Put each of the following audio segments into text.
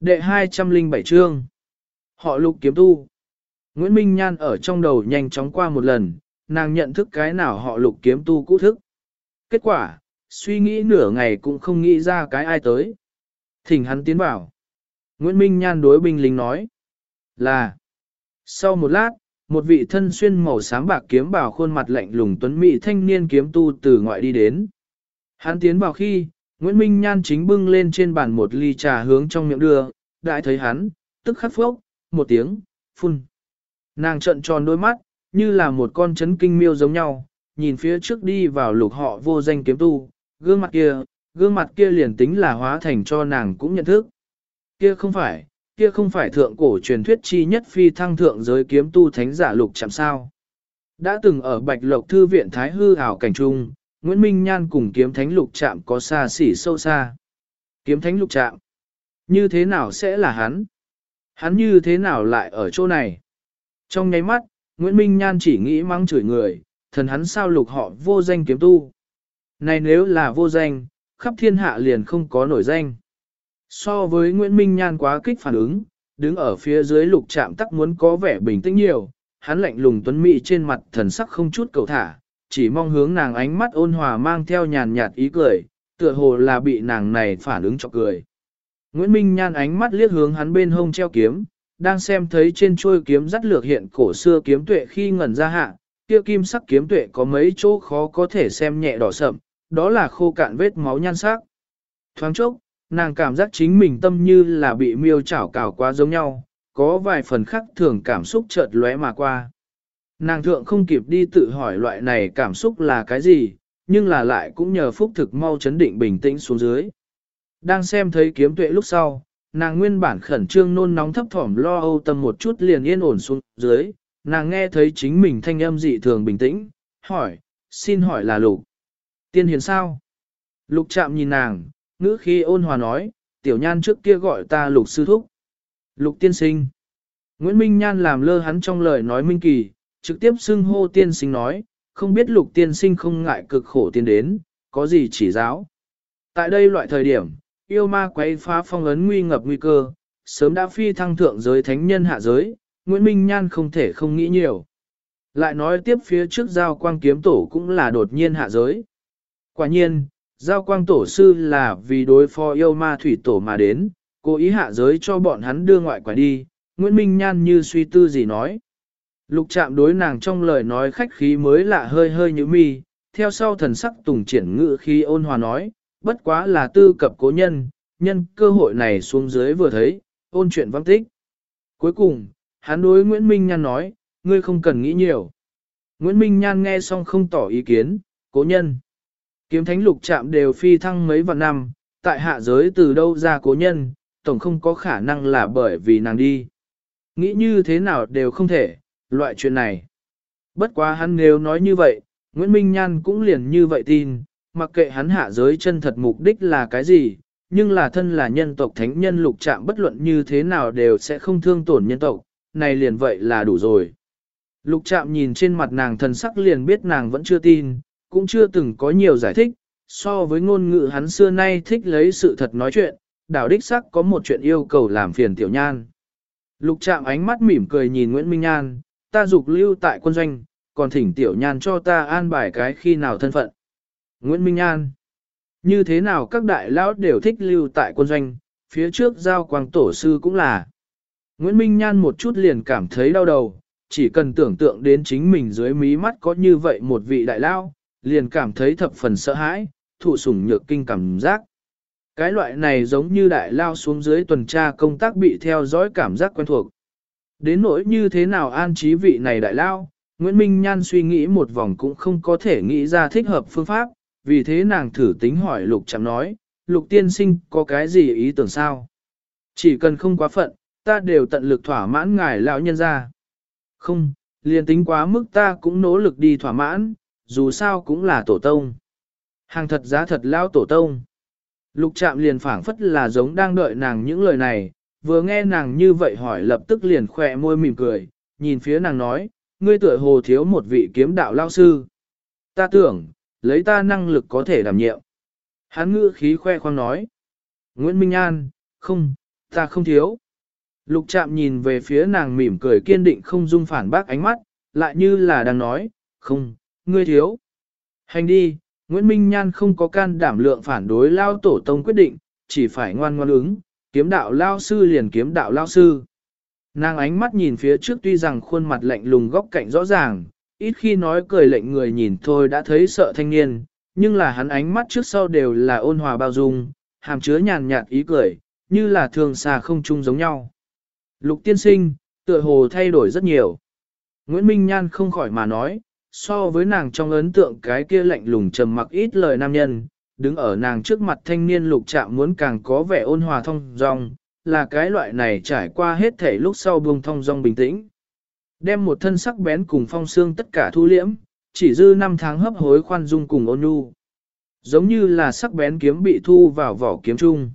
Đệ 207 chương. Họ lục kiếm tu. Nguyễn Minh Nhan ở trong đầu nhanh chóng qua một lần, nàng nhận thức cái nào họ lục kiếm tu cũ thức. Kết quả, suy nghĩ nửa ngày cũng không nghĩ ra cái ai tới. Thỉnh hắn tiến vào. Nguyễn Minh Nhan đối binh lính nói. Là. Sau một lát, một vị thân xuyên màu xám bạc kiếm bảo khuôn mặt lạnh lùng tuấn mỹ thanh niên kiếm tu từ ngoại đi đến. Hắn tiến vào khi, Nguyễn Minh Nhan chính bưng lên trên bàn một ly trà hướng trong miệng đưa, đại thấy hắn, tức khắc phốc, một tiếng, phun. Nàng trợn tròn đôi mắt, như là một con chấn kinh miêu giống nhau, nhìn phía trước đi vào lục họ vô danh kiếm tu, gương mặt kia, gương mặt kia liền tính là hóa thành cho nàng cũng nhận thức. Kia không phải, kia không phải thượng cổ truyền thuyết chi nhất phi thăng thượng giới kiếm tu thánh giả lục chạm sao. Đã từng ở Bạch Lộc Thư viện Thái Hư ảo cảnh trung, Nguyễn Minh Nhan cùng kiếm thánh lục Trạm có xa xỉ sâu xa. Kiếm thánh lục Trạm như thế nào sẽ là hắn? Hắn như thế nào lại ở chỗ này? Trong nháy mắt, Nguyễn Minh Nhan chỉ nghĩ mắng chửi người, thần hắn sao lục họ vô danh kiếm tu. Này nếu là vô danh, khắp thiên hạ liền không có nổi danh. So với Nguyễn Minh Nhan quá kích phản ứng, đứng ở phía dưới lục trạm tắc muốn có vẻ bình tĩnh nhiều, hắn lạnh lùng tuấn mỹ trên mặt thần sắc không chút cầu thả, chỉ mong hướng nàng ánh mắt ôn hòa mang theo nhàn nhạt ý cười, tựa hồ là bị nàng này phản ứng cho cười. Nguyễn Minh Nhan ánh mắt liếc hướng hắn bên hông treo kiếm, đang xem thấy trên chuôi kiếm dắt lược hiện cổ xưa kiếm tuệ khi ngẩn ra hạ, kia kim sắc kiếm tuệ có mấy chỗ khó có thể xem nhẹ đỏ sậm, đó là khô cạn vết máu nhan sắc. Thoáng chốc, nàng cảm giác chính mình tâm như là bị miêu chảo cào quá giống nhau, có vài phần khắc thường cảm xúc chợt lóe mà qua. Nàng thượng không kịp đi tự hỏi loại này cảm xúc là cái gì, nhưng là lại cũng nhờ phúc thực mau chấn định bình tĩnh xuống dưới. Đang xem thấy kiếm tuệ lúc sau, nàng nguyên bản khẩn trương nôn nóng thấp thỏm lo âu tâm một chút liền yên ổn xuống dưới, nàng nghe thấy chính mình thanh âm dị thường bình tĩnh, hỏi, xin hỏi là lục. Tiên hiền sao? Lục chạm nhìn nàng, ngữ khi ôn hòa nói, tiểu nhan trước kia gọi ta lục sư thúc. Lục tiên sinh. Nguyễn Minh Nhan làm lơ hắn trong lời nói minh kỳ, trực tiếp xưng hô tiên sinh nói, không biết lục tiên sinh không ngại cực khổ tiên đến, có gì chỉ giáo. Tại đây loại thời điểm, yêu ma quấy phá phong ấn nguy ngập nguy cơ, sớm đã phi thăng thượng giới thánh nhân hạ giới, Nguyễn Minh Nhan không thể không nghĩ nhiều. Lại nói tiếp phía trước giao quang kiếm tổ cũng là đột nhiên hạ giới. Quả nhiên, giao quang tổ sư là vì đối phó yêu ma thủy tổ mà đến, cố ý hạ giới cho bọn hắn đưa ngoại quả đi, Nguyễn Minh Nhan như suy tư gì nói. Lục chạm đối nàng trong lời nói khách khí mới lạ hơi hơi như mi, theo sau thần sắc tùng triển ngự khi ôn hòa nói, bất quá là tư cập cố nhân, nhân cơ hội này xuống dưới vừa thấy, ôn chuyện văng tích. Cuối cùng, hắn đối Nguyễn Minh Nhan nói, ngươi không cần nghĩ nhiều. Nguyễn Minh Nhan nghe xong không tỏ ý kiến, cố nhân. Kiếm thánh lục chạm đều phi thăng mấy vạn năm, tại hạ giới từ đâu ra cố nhân, tổng không có khả năng là bởi vì nàng đi. Nghĩ như thế nào đều không thể, loại chuyện này. Bất quá hắn nếu nói như vậy, Nguyễn Minh Nhan cũng liền như vậy tin, mặc kệ hắn hạ giới chân thật mục đích là cái gì, nhưng là thân là nhân tộc thánh nhân lục trạm bất luận như thế nào đều sẽ không thương tổn nhân tộc, này liền vậy là đủ rồi. Lục trạm nhìn trên mặt nàng thần sắc liền biết nàng vẫn chưa tin, cũng chưa từng có nhiều giải thích, so với ngôn ngữ hắn xưa nay thích lấy sự thật nói chuyện, đảo đích sắc có một chuyện yêu cầu làm phiền tiểu nhan. Lục trạm ánh mắt mỉm cười nhìn Nguyễn Minh Nhan, ta dục lưu tại quân doanh, còn thỉnh tiểu nhan cho ta an bài cái khi nào thân phận. Nguyễn Minh An, Như thế nào các đại lão đều thích lưu tại quân doanh, phía trước giao quang tổ sư cũng là. Nguyễn Minh Nhan một chút liền cảm thấy đau đầu, chỉ cần tưởng tượng đến chính mình dưới mí mắt có như vậy một vị đại lão, liền cảm thấy thập phần sợ hãi, thụ sủng nhược kinh cảm giác. Cái loại này giống như đại lao xuống dưới tuần tra công tác bị theo dõi cảm giác quen thuộc. Đến nỗi như thế nào an trí vị này đại lao, Nguyễn Minh Nhan suy nghĩ một vòng cũng không có thể nghĩ ra thích hợp phương pháp, vì thế nàng thử tính hỏi Lục Trạm nói, Lục tiên sinh có cái gì ý tưởng sao? Chỉ cần không quá phận, ta đều tận lực thỏa mãn ngài lão nhân ra. Không, liền tính quá mức ta cũng nỗ lực đi thỏa mãn, dù sao cũng là tổ tông. Hàng thật giá thật lao tổ tông. Lục Trạm liền phảng phất là giống đang đợi nàng những lời này, vừa nghe nàng như vậy hỏi lập tức liền khỏe môi mỉm cười, nhìn phía nàng nói, ngươi tựa hồ thiếu một vị kiếm đạo lao sư. Ta tưởng, lấy ta năng lực có thể đảm nhiệm. Hắn ngữ khí khoe khoang nói. Nguyễn Minh An, không, Ta không thiếu. Lục chạm nhìn về phía nàng mỉm cười kiên định không dung phản bác ánh mắt, lại như là đang nói, không, ngươi thiếu. Hành đi, Nguyễn Minh Nhan không có can đảm lượng phản đối lao tổ tông quyết định, chỉ phải ngoan ngoan ứng, kiếm đạo lao sư liền kiếm đạo lao sư. Nàng ánh mắt nhìn phía trước tuy rằng khuôn mặt lạnh lùng góc cạnh rõ ràng, ít khi nói cười lệnh người nhìn thôi đã thấy sợ thanh niên, nhưng là hắn ánh mắt trước sau đều là ôn hòa bao dung, hàm chứa nhàn nhạt ý cười, như là thường xa không chung giống nhau. Lục tiên sinh, tựa hồ thay đổi rất nhiều. Nguyễn Minh Nhan không khỏi mà nói, so với nàng trong ấn tượng cái kia lạnh lùng trầm mặc ít lời nam nhân, đứng ở nàng trước mặt thanh niên lục trạm muốn càng có vẻ ôn hòa thông dong, là cái loại này trải qua hết thể lúc sau buông thông dong bình tĩnh. Đem một thân sắc bén cùng phong xương tất cả thu liễm, chỉ dư năm tháng hấp hối khoan dung cùng ôn nhu. Giống như là sắc bén kiếm bị thu vào vỏ kiếm chung.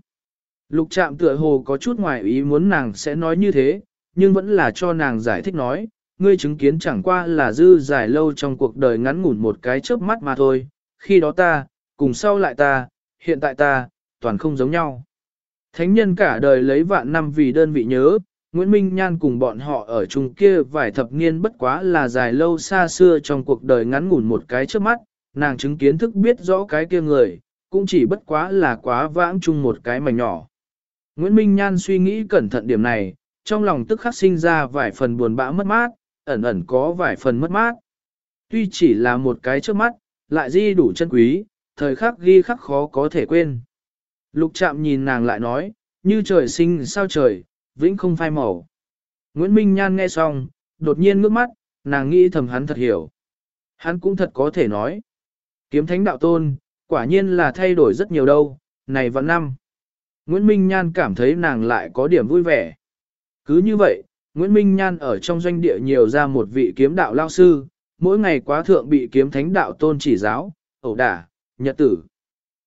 Lục trạm tựa hồ có chút ngoài ý muốn nàng sẽ nói như thế, nhưng vẫn là cho nàng giải thích nói, ngươi chứng kiến chẳng qua là dư dài lâu trong cuộc đời ngắn ngủn một cái chớp mắt mà thôi, khi đó ta, cùng sau lại ta, hiện tại ta, toàn không giống nhau. Thánh nhân cả đời lấy vạn năm vì đơn vị nhớ, Nguyễn Minh Nhan cùng bọn họ ở chung kia vài thập niên bất quá là dài lâu xa xưa trong cuộc đời ngắn ngủn một cái trước mắt, nàng chứng kiến thức biết rõ cái kia người, cũng chỉ bất quá là quá vãng chung một cái mảnh nhỏ. Nguyễn Minh Nhan suy nghĩ cẩn thận điểm này, trong lòng tức khắc sinh ra vài phần buồn bã mất mát, ẩn ẩn có vài phần mất mát. Tuy chỉ là một cái trước mắt, lại di đủ chân quý, thời khắc ghi khắc khó có thể quên. Lục chạm nhìn nàng lại nói, như trời sinh sao trời, vĩnh không phai màu. Nguyễn Minh Nhan nghe xong, đột nhiên ngước mắt, nàng nghĩ thầm hắn thật hiểu. Hắn cũng thật có thể nói. Kiếm thánh đạo tôn, quả nhiên là thay đổi rất nhiều đâu, này vẫn năm. Nguyễn Minh Nhan cảm thấy nàng lại có điểm vui vẻ. Cứ như vậy, Nguyễn Minh Nhan ở trong doanh địa nhiều ra một vị kiếm đạo lao sư, mỗi ngày quá thượng bị kiếm thánh đạo tôn chỉ giáo, ẩu đả, nhật tử.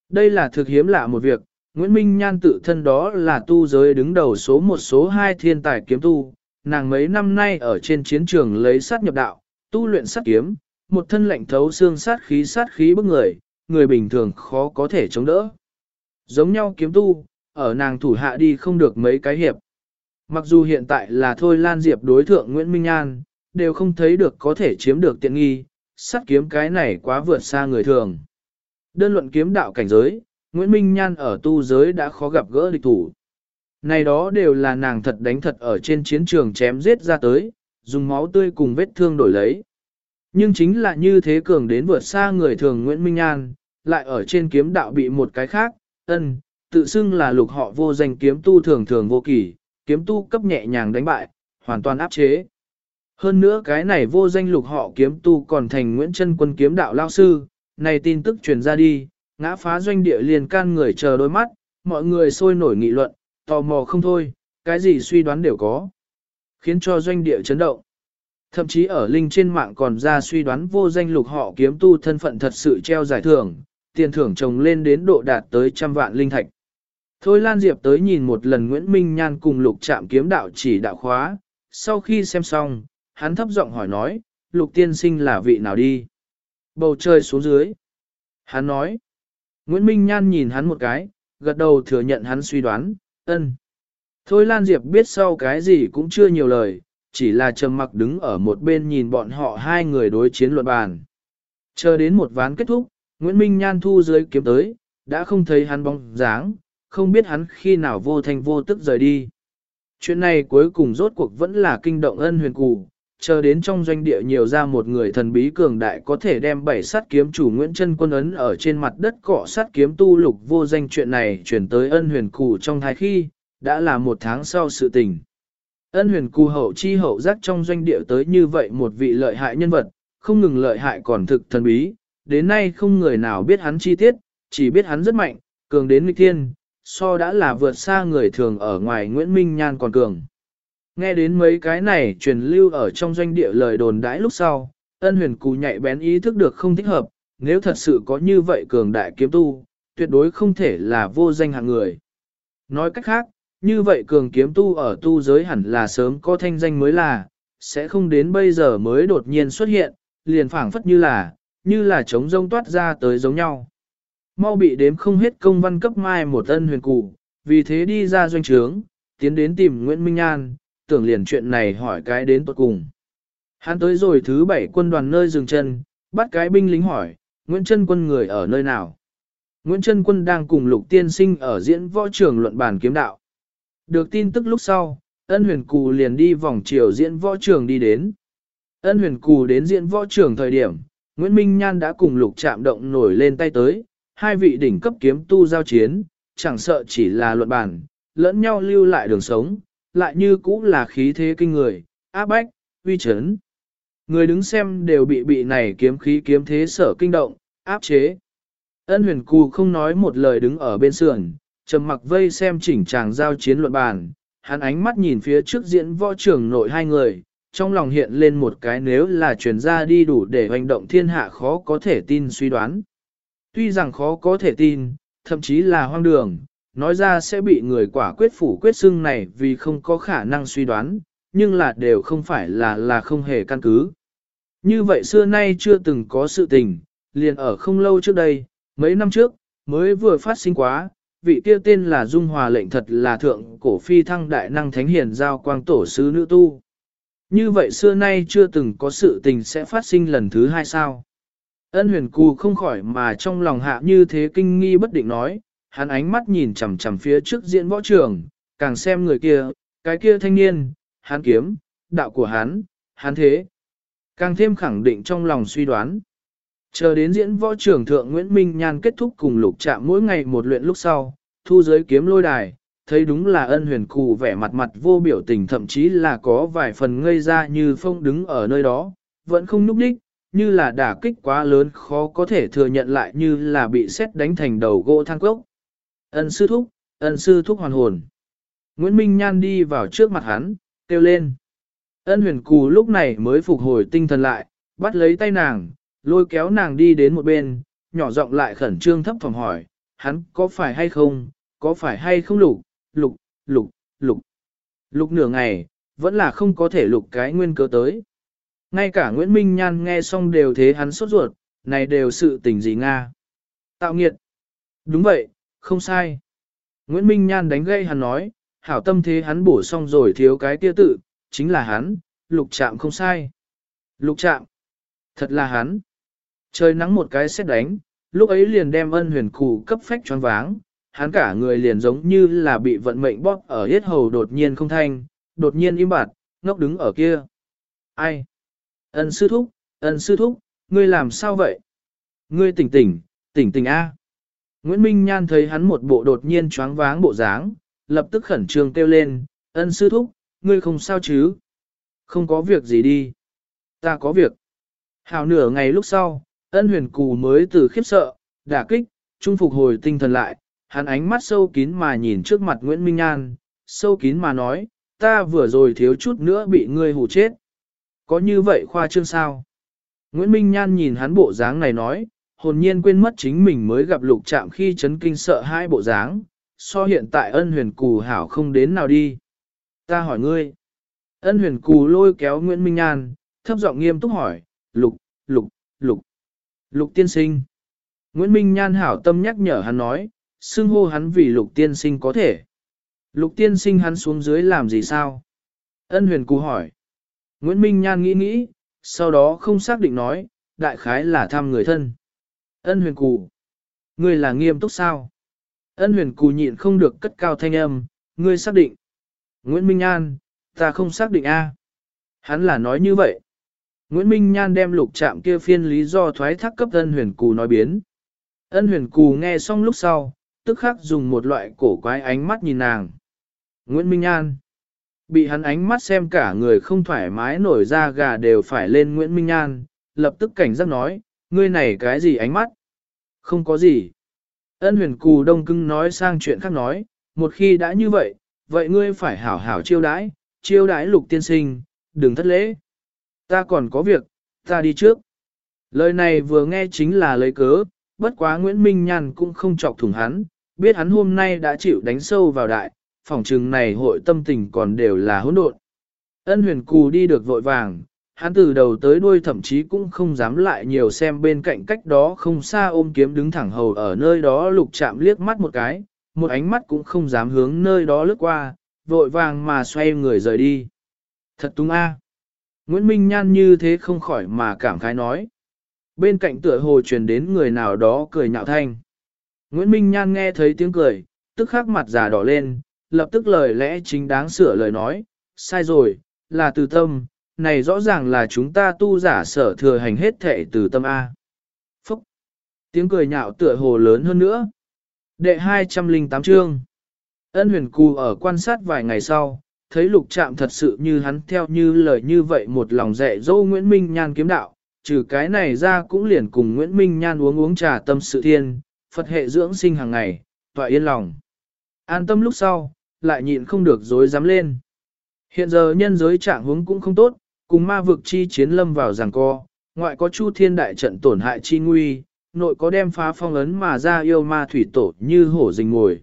Đây là thực hiếm lạ một việc, Nguyễn Minh Nhan tự thân đó là tu giới đứng đầu số một số hai thiên tài kiếm tu, nàng mấy năm nay ở trên chiến trường lấy sát nhập đạo, tu luyện sát kiếm, một thân lệnh thấu xương sát khí sát khí bức người, người bình thường khó có thể chống đỡ. Giống nhau kiếm tu, ở nàng thủ hạ đi không được mấy cái hiệp. Mặc dù hiện tại là thôi Lan Diệp đối thượng Nguyễn Minh An, đều không thấy được có thể chiếm được tiện nghi, sát kiếm cái này quá vượt xa người thường. Đơn luận kiếm đạo cảnh giới, Nguyễn Minh Nhan ở tu giới đã khó gặp gỡ địch thủ. Này đó đều là nàng thật đánh thật ở trên chiến trường chém giết ra tới, dùng máu tươi cùng vết thương đổi lấy. Nhưng chính là như thế cường đến vượt xa người thường Nguyễn Minh Nhan, lại ở trên kiếm đạo bị một cái khác, ân, tự xưng là lục họ vô danh kiếm tu thường thường vô kỳ, kiếm tu cấp nhẹ nhàng đánh bại, hoàn toàn áp chế. Hơn nữa cái này vô danh lục họ kiếm tu còn thành Nguyễn Trân Quân kiếm đạo lao sư, này tin tức truyền ra đi, ngã phá doanh địa liền can người chờ đôi mắt, mọi người sôi nổi nghị luận, tò mò không thôi, cái gì suy đoán đều có. Khiến cho doanh địa chấn động. Thậm chí ở linh trên mạng còn ra suy đoán vô danh lục họ kiếm tu thân phận thật sự treo giải thưởng, tiền thưởng trồng lên đến độ đạt tới trăm vạn linh thạch. Thôi Lan Diệp tới nhìn một lần Nguyễn Minh Nhan cùng lục Trạm kiếm đạo chỉ đạo khóa, sau khi xem xong, hắn thấp giọng hỏi nói, lục tiên sinh là vị nào đi? Bầu trời xuống dưới. Hắn nói, Nguyễn Minh Nhan nhìn hắn một cái, gật đầu thừa nhận hắn suy đoán, ân. Thôi Lan Diệp biết sau cái gì cũng chưa nhiều lời, chỉ là trầm mặc đứng ở một bên nhìn bọn họ hai người đối chiến luận bàn. Chờ đến một ván kết thúc, Nguyễn Minh Nhan thu dưới kiếm tới, đã không thấy hắn bóng dáng, không biết hắn khi nào vô thành vô tức rời đi. Chuyện này cuối cùng rốt cuộc vẫn là kinh động ân huyền cụ, chờ đến trong doanh địa nhiều ra một người thần bí cường đại có thể đem bảy sát kiếm chủ Nguyễn Trân Quân ấn ở trên mặt đất cọ sát kiếm tu lục vô danh chuyện này chuyển tới ân huyền cù trong thái khi, đã là một tháng sau sự tình. Ân huyền cù hậu chi hậu giác trong doanh địa tới như vậy một vị lợi hại nhân vật, không ngừng lợi hại còn thực thần bí, đến nay không người nào biết hắn chi tiết, chỉ biết hắn rất mạnh, cường đến nghịch thiên, so đã là vượt xa người thường ở ngoài Nguyễn Minh Nhan còn cường. Nghe đến mấy cái này truyền lưu ở trong doanh địa lời đồn đãi lúc sau, ân huyền cù nhạy bén ý thức được không thích hợp, nếu thật sự có như vậy cường đại kiếm tu, tuyệt đối không thể là vô danh hạng người. Nói cách khác, như vậy cường kiếm tu ở tu giới hẳn là sớm có thanh danh mới là, sẽ không đến bây giờ mới đột nhiên xuất hiện, liền phảng phất như là, như là trống rông toát ra tới giống nhau. Mau bị đếm không hết công văn cấp mai một ân huyền cụ, vì thế đi ra doanh trướng, tiến đến tìm Nguyễn Minh an tưởng liền chuyện này hỏi cái đến tốt cùng. Hắn tới rồi thứ bảy quân đoàn nơi dừng chân, bắt cái binh lính hỏi, Nguyễn Trân quân người ở nơi nào? Nguyễn Trân quân đang cùng lục tiên sinh ở diễn võ trường luận bản kiếm đạo. Được tin tức lúc sau, ân huyền cù liền đi vòng chiều diễn võ trường đi đến. Ân huyền cù đến diễn võ trường thời điểm, Nguyễn Minh Nhan đã cùng lục chạm động nổi lên tay tới, hai vị đỉnh cấp kiếm tu giao chiến, chẳng sợ chỉ là luận bản, lẫn nhau lưu lại đường sống, lại như cũ là khí thế kinh người, áp bách, uy chấn. Người đứng xem đều bị bị này kiếm khí kiếm thế sở kinh động, áp chế. Ân huyền cù không nói một lời đứng ở bên sườn, trầm mặc vây xem chỉnh chàng giao chiến luận bàn, hắn ánh mắt nhìn phía trước diễn võ trưởng nội hai người, trong lòng hiện lên một cái nếu là truyền ra đi đủ để hành động thiên hạ khó có thể tin suy đoán. Tuy rằng khó có thể tin, thậm chí là hoang đường, nói ra sẽ bị người quả quyết phủ quyết xưng này vì không có khả năng suy đoán, nhưng là đều không phải là là không hề căn cứ. Như vậy xưa nay chưa từng có sự tình, liền ở không lâu trước đây, mấy năm trước, mới vừa phát sinh quá, vị kia tên là Dung Hòa lệnh thật là thượng cổ phi thăng đại năng thánh hiền giao quang tổ sứ nữ tu. Như vậy xưa nay chưa từng có sự tình sẽ phát sinh lần thứ hai sao. Ân huyền cù không khỏi mà trong lòng hạ như thế kinh nghi bất định nói, hắn ánh mắt nhìn chằm chằm phía trước diễn võ trường, càng xem người kia, cái kia thanh niên, hắn kiếm, đạo của hắn, hắn thế. Càng thêm khẳng định trong lòng suy đoán. Chờ đến diễn võ trưởng thượng Nguyễn Minh Nhan kết thúc cùng lục trạm mỗi ngày một luyện lúc sau, thu giới kiếm lôi đài, thấy đúng là ân huyền cụ vẻ mặt mặt vô biểu tình thậm chí là có vài phần ngây ra như phong đứng ở nơi đó, vẫn không núp đích, như là đả kích quá lớn khó có thể thừa nhận lại như là bị xét đánh thành đầu gỗ thang cốc. Ân sư thúc, ân sư thúc hoàn hồn. Nguyễn Minh Nhan đi vào trước mặt hắn, kêu lên. Ân huyền cù lúc này mới phục hồi tinh thần lại, bắt lấy tay nàng, lôi kéo nàng đi đến một bên, nhỏ giọng lại khẩn trương thấp phòng hỏi, hắn có phải hay không, có phải hay không lục, lục, lục, lục. Lục nửa ngày, vẫn là không có thể lục cái nguyên cớ tới. Ngay cả Nguyễn Minh Nhan nghe xong đều thế hắn sốt ruột, này đều sự tình gì Nga. Tạo nghiệt. Đúng vậy, không sai. Nguyễn Minh Nhan đánh gây hắn nói, hảo tâm thế hắn bổ xong rồi thiếu cái tia tự, chính là hắn, lục chạm không sai. Lục chạm. Thật là hắn. Trời nắng một cái xét đánh, lúc ấy liền đem ân huyền cụ cấp phách choáng váng, hắn cả người liền giống như là bị vận mệnh bóp ở hết hầu đột nhiên không thanh, đột nhiên im bặt, ngốc đứng ở kia. Ai? Ân sư thúc, ân sư thúc, ngươi làm sao vậy? Ngươi tỉnh tỉnh, tỉnh tỉnh A. Nguyễn Minh Nhan thấy hắn một bộ đột nhiên choáng váng bộ dáng, lập tức khẩn trương kêu lên, ân sư thúc, ngươi không sao chứ? Không có việc gì đi. Ta có việc. Hào nửa ngày lúc sau, ân huyền cù mới từ khiếp sợ, đả kích, trung phục hồi tinh thần lại, hắn ánh mắt sâu kín mà nhìn trước mặt Nguyễn Minh Nhan, sâu kín mà nói, ta vừa rồi thiếu chút nữa bị ngươi hù chết. Có như vậy khoa trương sao? Nguyễn Minh Nhan nhìn hắn bộ dáng này nói, hồn nhiên quên mất chính mình mới gặp lục chạm khi chấn kinh sợ hai bộ dáng, so hiện tại ân huyền cù hảo không đến nào đi. Ta hỏi ngươi. Ân huyền cù lôi kéo Nguyễn Minh An, thấp giọng nghiêm túc hỏi, lục, lục, lục, lục tiên sinh. Nguyễn Minh Nhan hảo tâm nhắc nhở hắn nói, xưng hô hắn vì lục tiên sinh có thể. Lục tiên sinh hắn xuống dưới làm gì sao? Ân huyền cù hỏi. Nguyễn Minh Nhan nghĩ nghĩ, sau đó không xác định nói, đại khái là thăm người thân. Ân huyền cù. Ngươi là nghiêm túc sao? Ân huyền cù nhịn không được cất cao thanh âm, ngươi xác định. Nguyễn Minh An, ta không xác định a. Hắn là nói như vậy. Nguyễn Minh Nhan đem lục chạm kia phiên lý do thoái thác cấp ân huyền cù nói biến. Ân huyền cù nghe xong lúc sau, tức khắc dùng một loại cổ quái ánh mắt nhìn nàng. Nguyễn Minh Nhan. Bị hắn ánh mắt xem cả người không thoải mái nổi ra gà đều phải lên Nguyễn Minh Nhan, lập tức cảnh giác nói, ngươi này cái gì ánh mắt? Không có gì. Ân huyền cù đông cưng nói sang chuyện khác nói, một khi đã như vậy, vậy ngươi phải hảo hảo chiêu đãi, chiêu đãi lục tiên sinh, đừng thất lễ. Ta còn có việc, ta đi trước. Lời này vừa nghe chính là lấy cớ, bất quá Nguyễn Minh nhàn cũng không chọc thủng hắn, biết hắn hôm nay đã chịu đánh sâu vào đại, phòng trừng này hội tâm tình còn đều là hỗn độn. Ân huyền cù đi được vội vàng, hắn từ đầu tới đuôi thậm chí cũng không dám lại nhiều xem bên cạnh cách đó không xa ôm kiếm đứng thẳng hầu ở nơi đó lục chạm liếc mắt một cái, một ánh mắt cũng không dám hướng nơi đó lướt qua, vội vàng mà xoay người rời đi. Thật tung a. Nguyễn Minh Nhan như thế không khỏi mà cảm khái nói. Bên cạnh tựa hồ truyền đến người nào đó cười nhạo thanh. Nguyễn Minh Nhan nghe thấy tiếng cười, tức khắc mặt già đỏ lên, lập tức lời lẽ chính đáng sửa lời nói, sai rồi, là từ tâm, này rõ ràng là chúng ta tu giả sở thừa hành hết thệ từ tâm A. Phúc! Tiếng cười nhạo tựa hồ lớn hơn nữa. Đệ 208 chương. Ân huyền cù ở quan sát vài ngày sau, thấy lục trạm thật sự như hắn theo như lời như vậy một lòng dạy dỗ Nguyễn Minh Nhan kiếm đạo, trừ cái này ra cũng liền cùng Nguyễn Minh Nhan uống uống trà tâm sự thiên, Phật hệ dưỡng sinh hàng ngày, tọa yên lòng. An tâm lúc sau, lại nhịn không được dối dám lên. Hiện giờ nhân giới trạng hướng cũng không tốt, cùng ma vực chi chiến lâm vào giằng co, ngoại có chu thiên đại trận tổn hại chi nguy, nội có đem phá phong ấn mà ra yêu ma thủy tổ như hổ rình ngồi.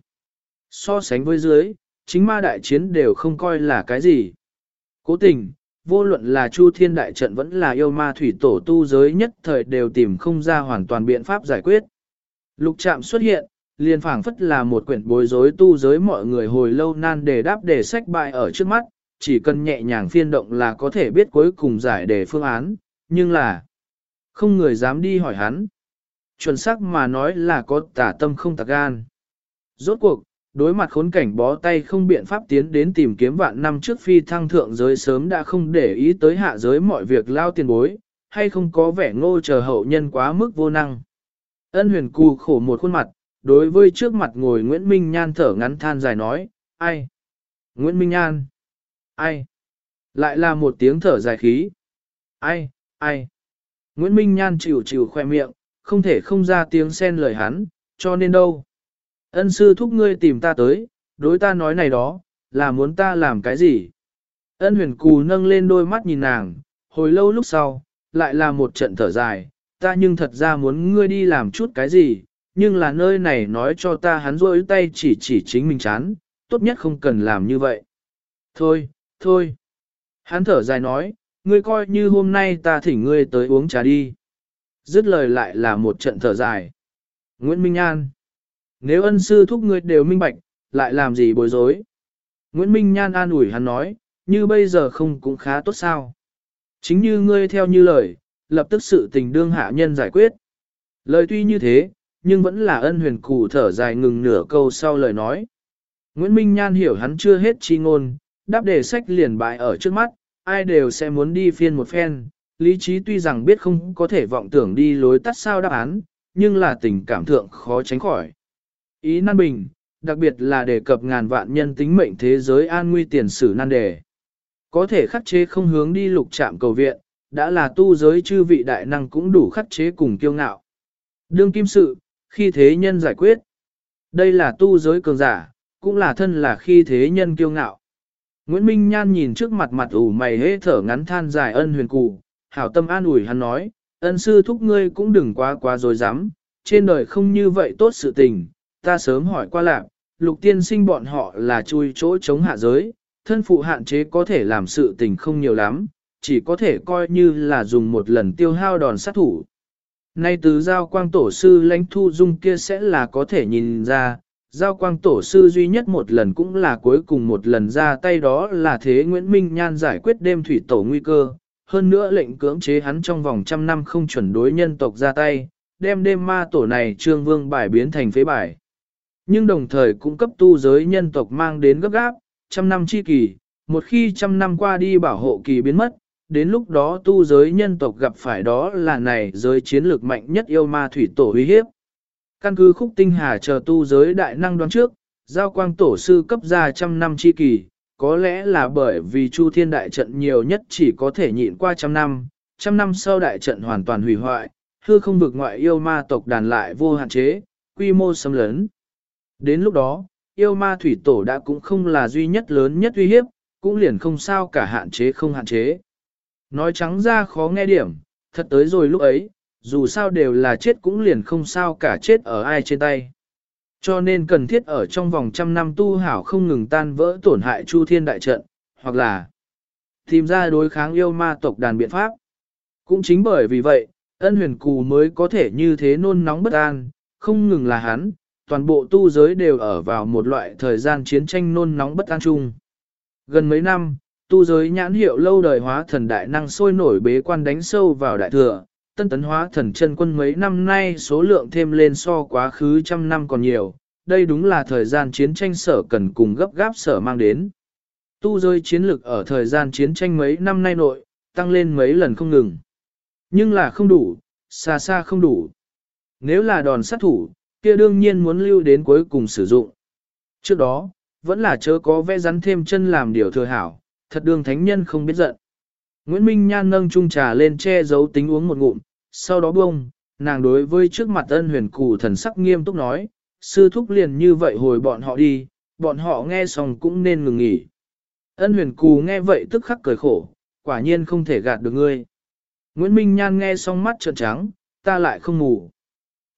So sánh với dưới, chính ma đại chiến đều không coi là cái gì. Cố tình, vô luận là chu thiên đại trận vẫn là yêu ma thủy tổ tu giới nhất thời đều tìm không ra hoàn toàn biện pháp giải quyết. Lục trạm xuất hiện, liền phảng phất là một quyển bối rối tu giới mọi người hồi lâu nan để đáp để sách bại ở trước mắt, chỉ cần nhẹ nhàng phiên động là có thể biết cuối cùng giải đề phương án, nhưng là không người dám đi hỏi hắn. Chuẩn xác mà nói là có tả tâm không tạc gan. Rốt cuộc, đối mặt khốn cảnh bó tay không biện pháp tiến đến tìm kiếm vạn năm trước phi thăng thượng giới sớm đã không để ý tới hạ giới mọi việc lao tiền bối, hay không có vẻ ngô chờ hậu nhân quá mức vô năng. Ân huyền cù khổ một khuôn mặt, đối với trước mặt ngồi Nguyễn Minh Nhan thở ngắn than dài nói, ai? Nguyễn Minh Nhan? Ai? Lại là một tiếng thở dài khí. Ai? Ai? Nguyễn Minh Nhan chịu chịu khoe miệng, không thể không ra tiếng xen lời hắn, cho nên đâu? Ân sư thúc ngươi tìm ta tới, đối ta nói này đó, là muốn ta làm cái gì? Ân huyền cù nâng lên đôi mắt nhìn nàng, hồi lâu lúc sau, lại là một trận thở dài, ta nhưng thật ra muốn ngươi đi làm chút cái gì, nhưng là nơi này nói cho ta hắn rôi tay chỉ chỉ chính mình chán, tốt nhất không cần làm như vậy. Thôi, thôi. Hắn thở dài nói, ngươi coi như hôm nay ta thỉnh ngươi tới uống trà đi. Dứt lời lại là một trận thở dài. Nguyễn Minh An. Nếu ân sư thúc ngươi đều minh bạch, lại làm gì bối rối? Nguyễn Minh Nhan an ủi hắn nói, như bây giờ không cũng khá tốt sao? Chính như ngươi theo như lời, lập tức sự tình đương hạ nhân giải quyết. Lời tuy như thế, nhưng vẫn là ân huyền cụ thở dài ngừng nửa câu sau lời nói. Nguyễn Minh Nhan hiểu hắn chưa hết chi ngôn, đáp đề sách liền bại ở trước mắt, ai đều sẽ muốn đi phiên một phen. Lý trí tuy rằng biết không có thể vọng tưởng đi lối tắt sao đáp án, nhưng là tình cảm thượng khó tránh khỏi. Ý nan bình, đặc biệt là đề cập ngàn vạn nhân tính mệnh thế giới an nguy tiền sử nan đề. Có thể khắc chế không hướng đi lục trạm cầu viện, đã là tu giới chư vị đại năng cũng đủ khắc chế cùng kiêu ngạo. Đương kim sự, khi thế nhân giải quyết. Đây là tu giới cường giả, cũng là thân là khi thế nhân kiêu ngạo. Nguyễn Minh Nhan nhìn trước mặt mặt ủ mày hế thở ngắn than dài ân huyền cụ, hảo tâm an ủi hắn nói, ân sư thúc ngươi cũng đừng quá quá dối dám, trên đời không như vậy tốt sự tình, ta sớm hỏi qua lạc, lục tiên sinh bọn họ là chui chỗ chống hạ giới, thân phụ hạn chế có thể làm sự tình không nhiều lắm, chỉ có thể coi như là dùng một lần tiêu hao đòn sát thủ. Nay từ giao quang tổ sư lãnh thu dung kia sẽ là có thể nhìn ra, giao quang tổ sư duy nhất một lần cũng là cuối cùng một lần ra tay đó là thế Nguyễn Minh Nhan giải quyết đêm thủy tổ nguy cơ, hơn nữa lệnh cưỡng chế hắn trong vòng trăm năm không chuẩn đối nhân tộc ra tay, đem đêm ma tổ này trương vương bài biến thành phế bài. Nhưng đồng thời cũng cấp tu giới nhân tộc mang đến gấp gáp, trăm năm chi kỳ, một khi trăm năm qua đi bảo hộ kỳ biến mất, đến lúc đó tu giới nhân tộc gặp phải đó là này giới chiến lược mạnh nhất yêu ma thủy tổ uy hiếp. Căn cứ khúc tinh hà chờ tu giới đại năng đoán trước, giao quang tổ sư cấp ra trăm năm chi kỳ, có lẽ là bởi vì chu thiên đại trận nhiều nhất chỉ có thể nhịn qua trăm năm, trăm năm sau đại trận hoàn toàn hủy hoại, hư không vực ngoại yêu ma tộc đàn lại vô hạn chế, quy mô xâm lớn. Đến lúc đó, yêu ma thủy tổ đã cũng không là duy nhất lớn nhất uy hiếp, cũng liền không sao cả hạn chế không hạn chế. Nói trắng ra khó nghe điểm, thật tới rồi lúc ấy, dù sao đều là chết cũng liền không sao cả chết ở ai trên tay. Cho nên cần thiết ở trong vòng trăm năm tu hảo không ngừng tan vỡ tổn hại chu thiên đại trận, hoặc là tìm ra đối kháng yêu ma tộc đàn biện pháp. Cũng chính bởi vì vậy, ân huyền cù mới có thể như thế nôn nóng bất an, không ngừng là hắn, toàn bộ tu giới đều ở vào một loại thời gian chiến tranh nôn nóng bất an chung. Gần mấy năm, tu giới nhãn hiệu lâu đời hóa thần đại năng sôi nổi bế quan đánh sâu vào đại thừa, tân tấn hóa thần chân quân mấy năm nay số lượng thêm lên so quá khứ trăm năm còn nhiều, đây đúng là thời gian chiến tranh sở cần cùng gấp gáp sở mang đến. Tu rơi chiến lực ở thời gian chiến tranh mấy năm nay nội, tăng lên mấy lần không ngừng. Nhưng là không đủ, xa xa không đủ. Nếu là đòn sát thủ, kia đương nhiên muốn lưu đến cuối cùng sử dụng. Trước đó, vẫn là chớ có vẽ rắn thêm chân làm điều thừa hảo, thật đương thánh nhân không biết giận. Nguyễn Minh Nhan nâng chung trà lên che giấu tính uống một ngụm, sau đó bông, nàng đối với trước mặt ân huyền cụ thần sắc nghiêm túc nói, sư thúc liền như vậy hồi bọn họ đi, bọn họ nghe xong cũng nên ngừng nghỉ. Ân huyền cù nghe vậy tức khắc cười khổ, quả nhiên không thể gạt được ngươi. Nguyễn Minh Nhan nghe xong mắt trợn trắng, ta lại không ngủ.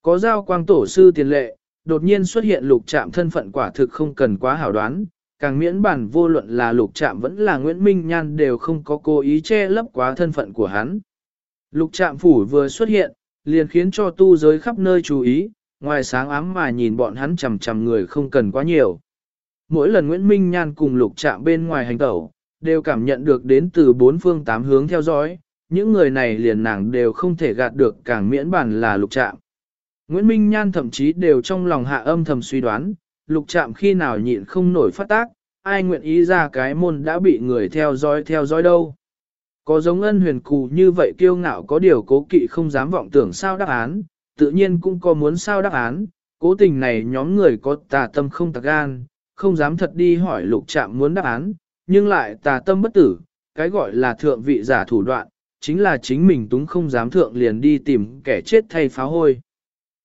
Có giao quang tổ sư tiền lệ, đột nhiên xuất hiện lục trạm thân phận quả thực không cần quá hảo đoán, càng miễn bản vô luận là lục trạm vẫn là Nguyễn Minh Nhan đều không có cố ý che lấp quá thân phận của hắn. Lục trạm phủ vừa xuất hiện, liền khiến cho tu giới khắp nơi chú ý, ngoài sáng ám mà nhìn bọn hắn chằm chằm người không cần quá nhiều. Mỗi lần Nguyễn Minh Nhan cùng lục trạm bên ngoài hành tẩu, đều cảm nhận được đến từ bốn phương tám hướng theo dõi, những người này liền nàng đều không thể gạt được càng miễn bản là lục trạm. Nguyễn Minh Nhan thậm chí đều trong lòng hạ âm thầm suy đoán, lục trạm khi nào nhịn không nổi phát tác, ai nguyện ý ra cái môn đã bị người theo dõi theo dõi đâu. Có giống ân huyền cù như vậy kiêu ngạo có điều cố kỵ không dám vọng tưởng sao đáp án, tự nhiên cũng có muốn sao đáp án, cố tình này nhóm người có tà tâm không tà gan, không dám thật đi hỏi lục trạm muốn đáp án, nhưng lại tà tâm bất tử, cái gọi là thượng vị giả thủ đoạn, chính là chính mình túng không dám thượng liền đi tìm kẻ chết thay phá hôi.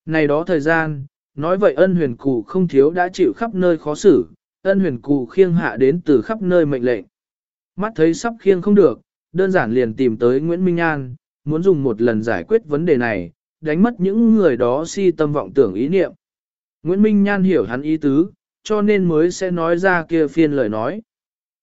Này đó thời gian, nói vậy ân huyền cụ không thiếu đã chịu khắp nơi khó xử, ân huyền cụ khiêng hạ đến từ khắp nơi mệnh lệnh. Mắt thấy sắp khiêng không được, đơn giản liền tìm tới Nguyễn Minh An, muốn dùng một lần giải quyết vấn đề này, đánh mất những người đó si tâm vọng tưởng ý niệm. Nguyễn Minh Nhan hiểu hắn ý tứ, cho nên mới sẽ nói ra kia phiên lời nói.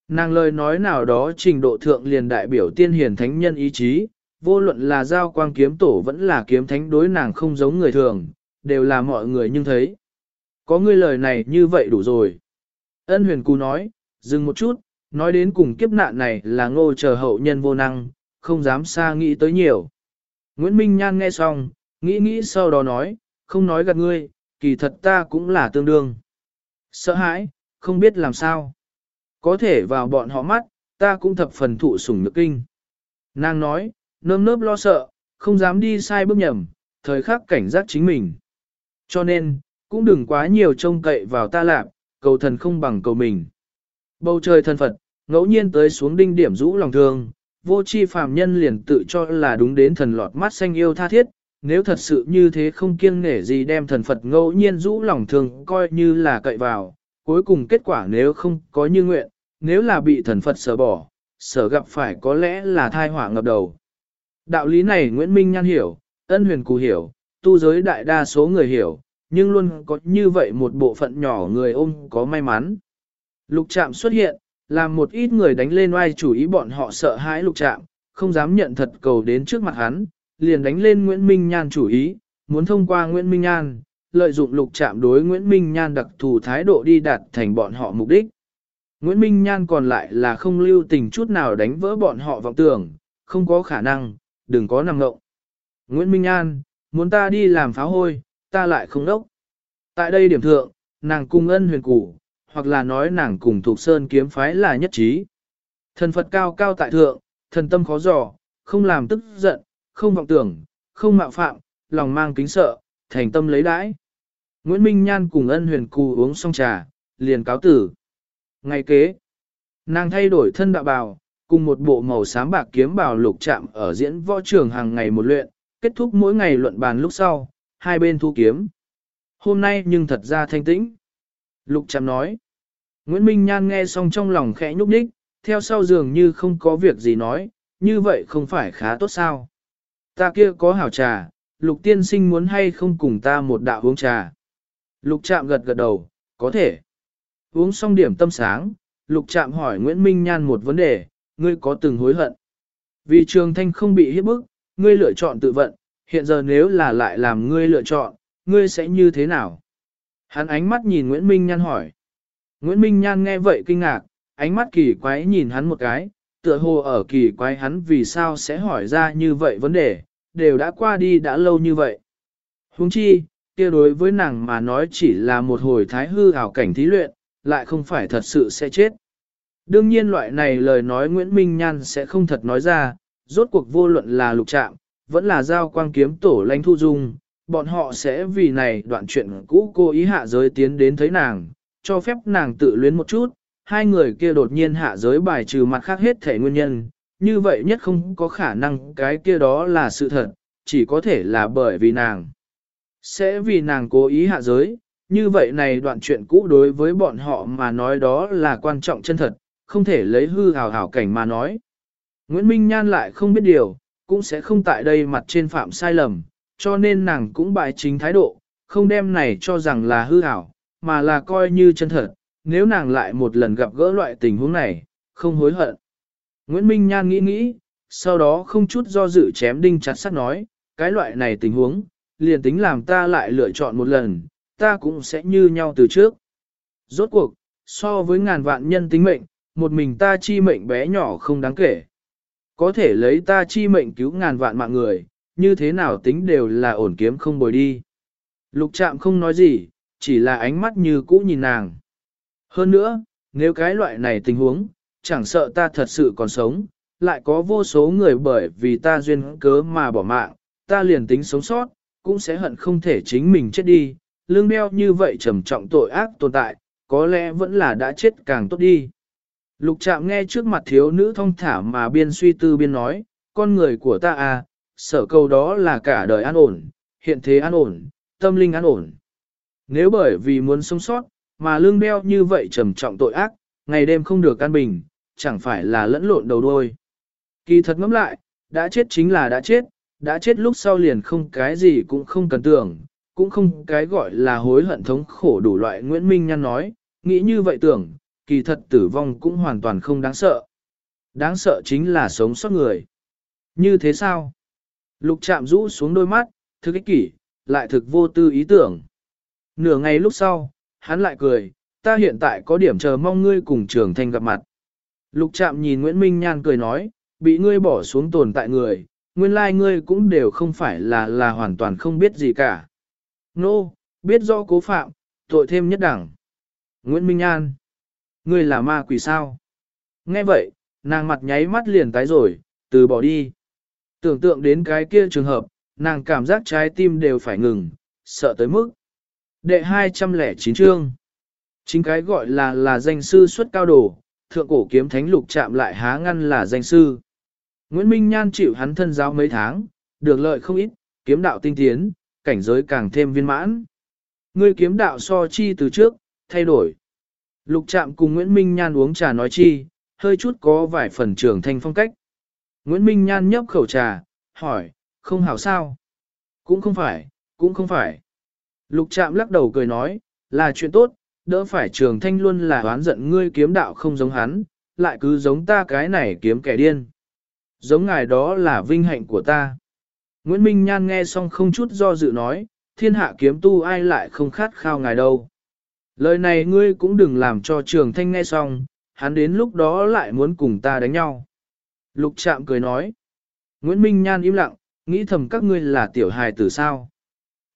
Nàng lời nói nào đó trình độ thượng liền đại biểu tiên hiền thánh nhân ý chí, vô luận là giao quang kiếm tổ vẫn là kiếm thánh đối nàng không giống người thường, đều là mọi người nhưng thấy. Có ngươi lời này như vậy đủ rồi. Ân huyền cú nói, dừng một chút, nói đến cùng kiếp nạn này là ngô chờ hậu nhân vô năng, không dám xa nghĩ tới nhiều. Nguyễn Minh Nhan nghe xong, nghĩ nghĩ sau đó nói, không nói gạt ngươi, kỳ thật ta cũng là tương đương. Sợ hãi, không biết làm sao. Có thể vào bọn họ mắt, ta cũng thập phần thụ sủng nhược kinh. Nàng nói, nơm nớp lo sợ, không dám đi sai bước nhầm, thời khắc cảnh giác chính mình. Cho nên, cũng đừng quá nhiều trông cậy vào ta lạc, cầu thần không bằng cầu mình. Bầu trời thần Phật, ngẫu nhiên tới xuống đinh điểm rũ lòng thương, vô chi phàm nhân liền tự cho là đúng đến thần lọt mắt xanh yêu tha thiết, nếu thật sự như thế không kiêng nể gì đem thần Phật ngẫu nhiên rũ lòng thương coi như là cậy vào, cuối cùng kết quả nếu không có như nguyện, nếu là bị thần Phật sở bỏ, sở gặp phải có lẽ là thai họa ngập đầu. Đạo lý này Nguyễn Minh Nhan hiểu, ân huyền cù hiểu, tu giới đại đa số người hiểu, nhưng luôn có như vậy một bộ phận nhỏ người ôm có may mắn. Lục trạm xuất hiện, làm một ít người đánh lên oai chủ ý bọn họ sợ hãi lục trạm, không dám nhận thật cầu đến trước mặt hắn, liền đánh lên Nguyễn Minh Nhan chủ ý, muốn thông qua Nguyễn Minh Nhan, lợi dụng lục trạm đối Nguyễn Minh Nhan đặc thù thái độ đi đạt thành bọn họ mục đích. Nguyễn Minh Nhan còn lại là không lưu tình chút nào đánh vỡ bọn họ vọng tưởng, không có khả năng, đừng có nằm ngộng. Nguyễn Minh Nhan, muốn ta đi làm pháo hôi, ta lại không đốc. Tại đây điểm thượng, nàng cùng ân huyền củ, hoặc là nói nàng cùng thuộc sơn kiếm phái là nhất trí. Thần Phật cao cao tại thượng, thần tâm khó dò, không làm tức giận, không vọng tưởng, không mạo phạm, lòng mang kính sợ, thành tâm lấy đãi. Nguyễn Minh Nhan cùng ân huyền cù uống xong trà, liền cáo tử. Ngày kế, nàng thay đổi thân đạo bào, cùng một bộ màu xám bạc kiếm bào lục chạm ở diễn võ trường hàng ngày một luyện, kết thúc mỗi ngày luận bàn lúc sau, hai bên thu kiếm. Hôm nay nhưng thật ra thanh tĩnh. Lục chạm nói. Nguyễn Minh Nhan nghe xong trong lòng khẽ nhúc nhích, theo sau dường như không có việc gì nói, như vậy không phải khá tốt sao. Ta kia có hảo trà, lục tiên sinh muốn hay không cùng ta một đạo uống trà. Lục chạm gật gật đầu, có thể. Uống xong điểm tâm sáng, lục chạm hỏi Nguyễn Minh Nhan một vấn đề, ngươi có từng hối hận. Vì trường thanh không bị hiếp bức, ngươi lựa chọn tự vận, hiện giờ nếu là lại làm ngươi lựa chọn, ngươi sẽ như thế nào? Hắn ánh mắt nhìn Nguyễn Minh Nhan hỏi. Nguyễn Minh Nhan nghe vậy kinh ngạc, ánh mắt kỳ quái nhìn hắn một cái, tựa hồ ở kỳ quái hắn vì sao sẽ hỏi ra như vậy vấn đề, đều đã qua đi đã lâu như vậy. Huống chi, kia đối với nàng mà nói chỉ là một hồi thái hư ảo cảnh thí luyện, lại không phải thật sự sẽ chết. Đương nhiên loại này lời nói Nguyễn Minh Nhan sẽ không thật nói ra, rốt cuộc vô luận là lục trạm, vẫn là giao quang kiếm tổ lãnh thu dung, bọn họ sẽ vì này đoạn chuyện cũ cô ý hạ giới tiến đến thấy nàng, cho phép nàng tự luyến một chút, hai người kia đột nhiên hạ giới bài trừ mặt khác hết thể nguyên nhân, như vậy nhất không có khả năng cái kia đó là sự thật, chỉ có thể là bởi vì nàng. Sẽ vì nàng cố ý hạ giới, như vậy này đoạn chuyện cũ đối với bọn họ mà nói đó là quan trọng chân thật, không thể lấy hư hào hảo cảnh mà nói. Nguyễn Minh Nhan lại không biết điều, cũng sẽ không tại đây mặt trên phạm sai lầm, cho nên nàng cũng bài chính thái độ, không đem này cho rằng là hư hảo, mà là coi như chân thật, nếu nàng lại một lần gặp gỡ loại tình huống này, không hối hận. Nguyễn Minh Nhan nghĩ nghĩ, sau đó không chút do dự chém đinh chặt sắt nói, cái loại này tình huống, liền tính làm ta lại lựa chọn một lần, ta cũng sẽ như nhau từ trước. Rốt cuộc, so với ngàn vạn nhân tính mệnh, một mình ta chi mệnh bé nhỏ không đáng kể. Có thể lấy ta chi mệnh cứu ngàn vạn mạng người, như thế nào tính đều là ổn kiếm không bồi đi. Lục trạm không nói gì, chỉ là ánh mắt như cũ nhìn nàng. Hơn nữa, nếu cái loại này tình huống, chẳng sợ ta thật sự còn sống, lại có vô số người bởi vì ta duyên cớ mà bỏ mạng, ta liền tính sống sót, cũng sẽ hận không thể chính mình chết đi, lương đeo như vậy trầm trọng tội ác tồn tại, có lẽ vẫn là đã chết càng tốt đi. Lục Trạm nghe trước mặt thiếu nữ thông thả mà biên suy tư biên nói, con người của ta à, sở cầu đó là cả đời an ổn, hiện thế an ổn, tâm linh an ổn. Nếu bởi vì muốn sống sót, mà lương đeo như vậy trầm trọng tội ác, ngày đêm không được an bình, chẳng phải là lẫn lộn đầu đuôi. Kỳ thật ngẫm lại, đã chết chính là đã chết, đã chết lúc sau liền không cái gì cũng không cần tưởng, cũng không cái gọi là hối hận thống khổ đủ loại Nguyễn Minh Nhăn nói, nghĩ như vậy tưởng, kỳ thật tử vong cũng hoàn toàn không đáng sợ. Đáng sợ chính là sống sót người. Như thế sao? Lục chạm rũ xuống đôi mắt, thực ích kỷ, lại thực vô tư ý tưởng. Nửa ngày lúc sau, hắn lại cười, ta hiện tại có điểm chờ mong ngươi cùng trường thanh gặp mặt. Lục chạm nhìn Nguyễn Minh Nhan cười nói, bị ngươi bỏ xuống tồn tại người, nguyên lai like ngươi cũng đều không phải là là hoàn toàn không biết gì cả. Nô, no, biết do cố phạm, tội thêm nhất đẳng. Nguyễn Minh Nhan, ngươi là ma quỷ sao? Nghe vậy, nàng mặt nháy mắt liền tái rồi, từ bỏ đi. Tưởng tượng đến cái kia trường hợp, nàng cảm giác trái tim đều phải ngừng, sợ tới mức. Đệ 209 chương. Chính cái gọi là là danh sư xuất cao đồ, thượng cổ kiếm thánh lục chạm lại há ngăn là danh sư. Nguyễn Minh Nhan chịu hắn thân giáo mấy tháng, được lợi không ít, kiếm đạo tinh tiến, cảnh giới càng thêm viên mãn. Ngươi kiếm đạo so chi từ trước, thay đổi. Lục Trạm cùng Nguyễn Minh Nhan uống trà nói chi, hơi chút có vài phần trưởng thành phong cách. Nguyễn Minh Nhan nhấp khẩu trà, hỏi, không hảo sao? Cũng không phải, cũng không phải. Lục Trạm lắc đầu cười nói, là chuyện tốt, đỡ phải trường thanh luôn là oán giận ngươi kiếm đạo không giống hắn, lại cứ giống ta cái này kiếm kẻ điên. Giống ngài đó là vinh hạnh của ta. Nguyễn Minh Nhan nghe xong không chút do dự nói, thiên hạ kiếm tu ai lại không khát khao ngài đâu. Lời này ngươi cũng đừng làm cho trường thanh nghe xong, hắn đến lúc đó lại muốn cùng ta đánh nhau. Lục Trạm cười nói. Nguyễn Minh Nhan im lặng, nghĩ thầm các ngươi là tiểu hài tử sao.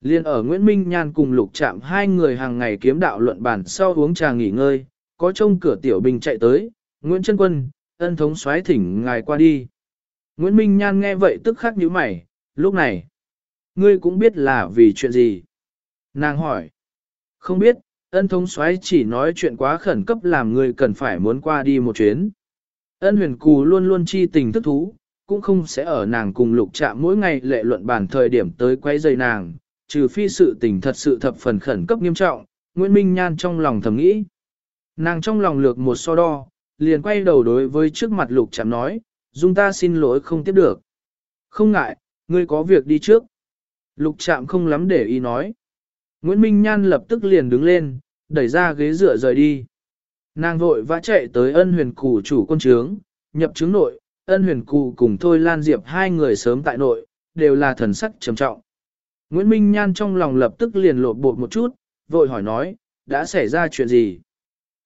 Liên ở Nguyễn Minh Nhan cùng lục Trạm hai người hàng ngày kiếm đạo luận bản sau uống trà nghỉ ngơi, có trông cửa tiểu bình chạy tới, Nguyễn Trân Quân, ân thống xoáy thỉnh ngài qua đi. Nguyễn Minh Nhan nghe vậy tức khắc nhíu mày, lúc này, ngươi cũng biết là vì chuyện gì. Nàng hỏi, không biết, ân thống xoáy chỉ nói chuyện quá khẩn cấp làm người cần phải muốn qua đi một chuyến. Ân huyền cù luôn luôn chi tình thức thú, cũng không sẽ ở nàng cùng lục Trạm mỗi ngày lệ luận bản thời điểm tới quay dây nàng, trừ phi sự tình thật sự thập phần khẩn cấp nghiêm trọng, Nguyễn Minh Nhan trong lòng thầm nghĩ. Nàng trong lòng lược một so đo, liền quay đầu đối với trước mặt lục chạm nói, dung ta xin lỗi không tiếp được. Không ngại, ngươi có việc đi trước. Lục chạm không lắm để ý nói. Nguyễn Minh Nhan lập tức liền đứng lên, đẩy ra ghế dựa rời đi. Nàng vội vã chạy tới ân huyền cụ chủ quân trướng, nhập trướng nội, ân huyền cụ cùng Thôi Lan Diệp hai người sớm tại nội, đều là thần sắc trầm trọng. Nguyễn Minh Nhan trong lòng lập tức liền lột bột một chút, vội hỏi nói, đã xảy ra chuyện gì?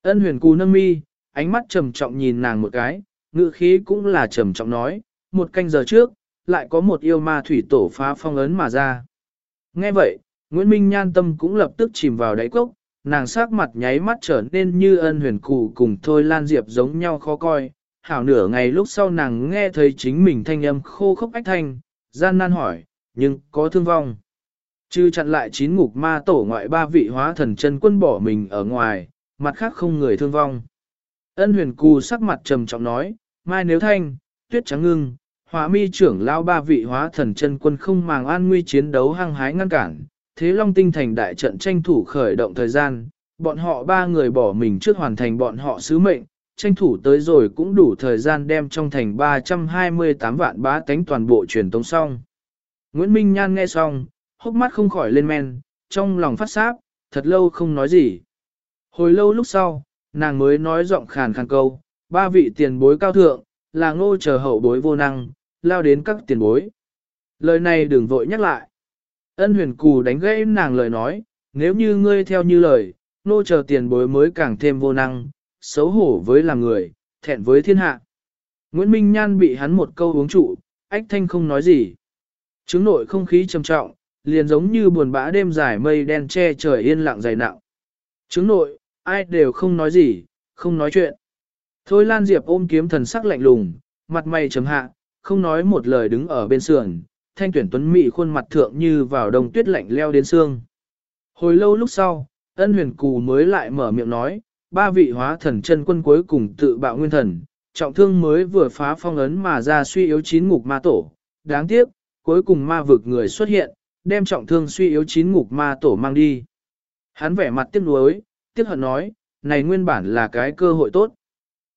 Ân huyền cụ nâng mi, ánh mắt trầm trọng nhìn nàng một cái, ngữ khí cũng là trầm trọng nói, một canh giờ trước, lại có một yêu ma thủy tổ phá phong ấn mà ra. Nghe vậy, Nguyễn Minh Nhan tâm cũng lập tức chìm vào đáy cốc, nàng sắc mặt nháy mắt trở nên như ân huyền cụ cùng thôi lan diệp giống nhau khó coi. Hảo nửa ngày lúc sau nàng nghe thấy chính mình thanh âm khô khốc ách thanh, gian nan hỏi, nhưng có thương vong. Chư chặn lại chín ngục ma tổ ngoại ba vị hóa thần chân quân bỏ mình ở ngoài, mặt khác không người thương vong. Ân huyền cù sắc mặt trầm trọng nói, mai nếu thanh, tuyết trắng ngưng, hóa mi trưởng lao ba vị hóa thần chân quân không màng an nguy chiến đấu hăng hái ngăn cản, thế long tinh thành đại trận tranh thủ khởi động thời gian, bọn họ ba người bỏ mình trước hoàn thành bọn họ sứ mệnh, tranh thủ tới rồi cũng đủ thời gian đem trong thành 328 vạn bá tánh toàn bộ truyền tống xong. Nguyễn Minh Nhan nghe xong, hốc mắt không khỏi lên men, trong lòng phát sáp, thật lâu không nói gì. Hồi lâu lúc sau, nàng mới nói giọng khàn khàn câu, ba vị tiền bối cao thượng, là ngô chờ hậu bối vô năng, lao đến các tiền bối. Lời này đừng vội nhắc lại. Ân huyền cù đánh gãy nàng lời nói, nếu như ngươi theo như lời, nô chờ tiền bối mới càng thêm vô năng, xấu hổ với làm người, thẹn với thiên hạ. Nguyễn Minh Nhan bị hắn một câu uống trụ, ách thanh không nói gì. Trứng nội không khí trầm trọng, liền giống như buồn bã đêm dài mây đen che trời yên lặng dày nặng. Trứng nội, ai đều không nói gì, không nói chuyện. Thôi Lan Diệp ôm kiếm thần sắc lạnh lùng, mặt mày trầm hạ, không nói một lời đứng ở bên sườn, thanh tuyển tuấn mỹ khuôn mặt thượng như vào đông tuyết lạnh leo đến xương. Hồi lâu lúc sau, ân huyền cù mới lại mở miệng nói, ba vị hóa thần chân quân cuối cùng tự bạo nguyên thần, trọng thương mới vừa phá phong ấn mà ra suy yếu chín ngục ma tổ. Đáng tiếc, cuối cùng ma vực người xuất hiện, đem trọng thương suy yếu chín ngục ma tổ mang đi. Hắn vẻ mặt tiếc nuối, tiếc hận nói, này nguyên bản là cái cơ hội tốt.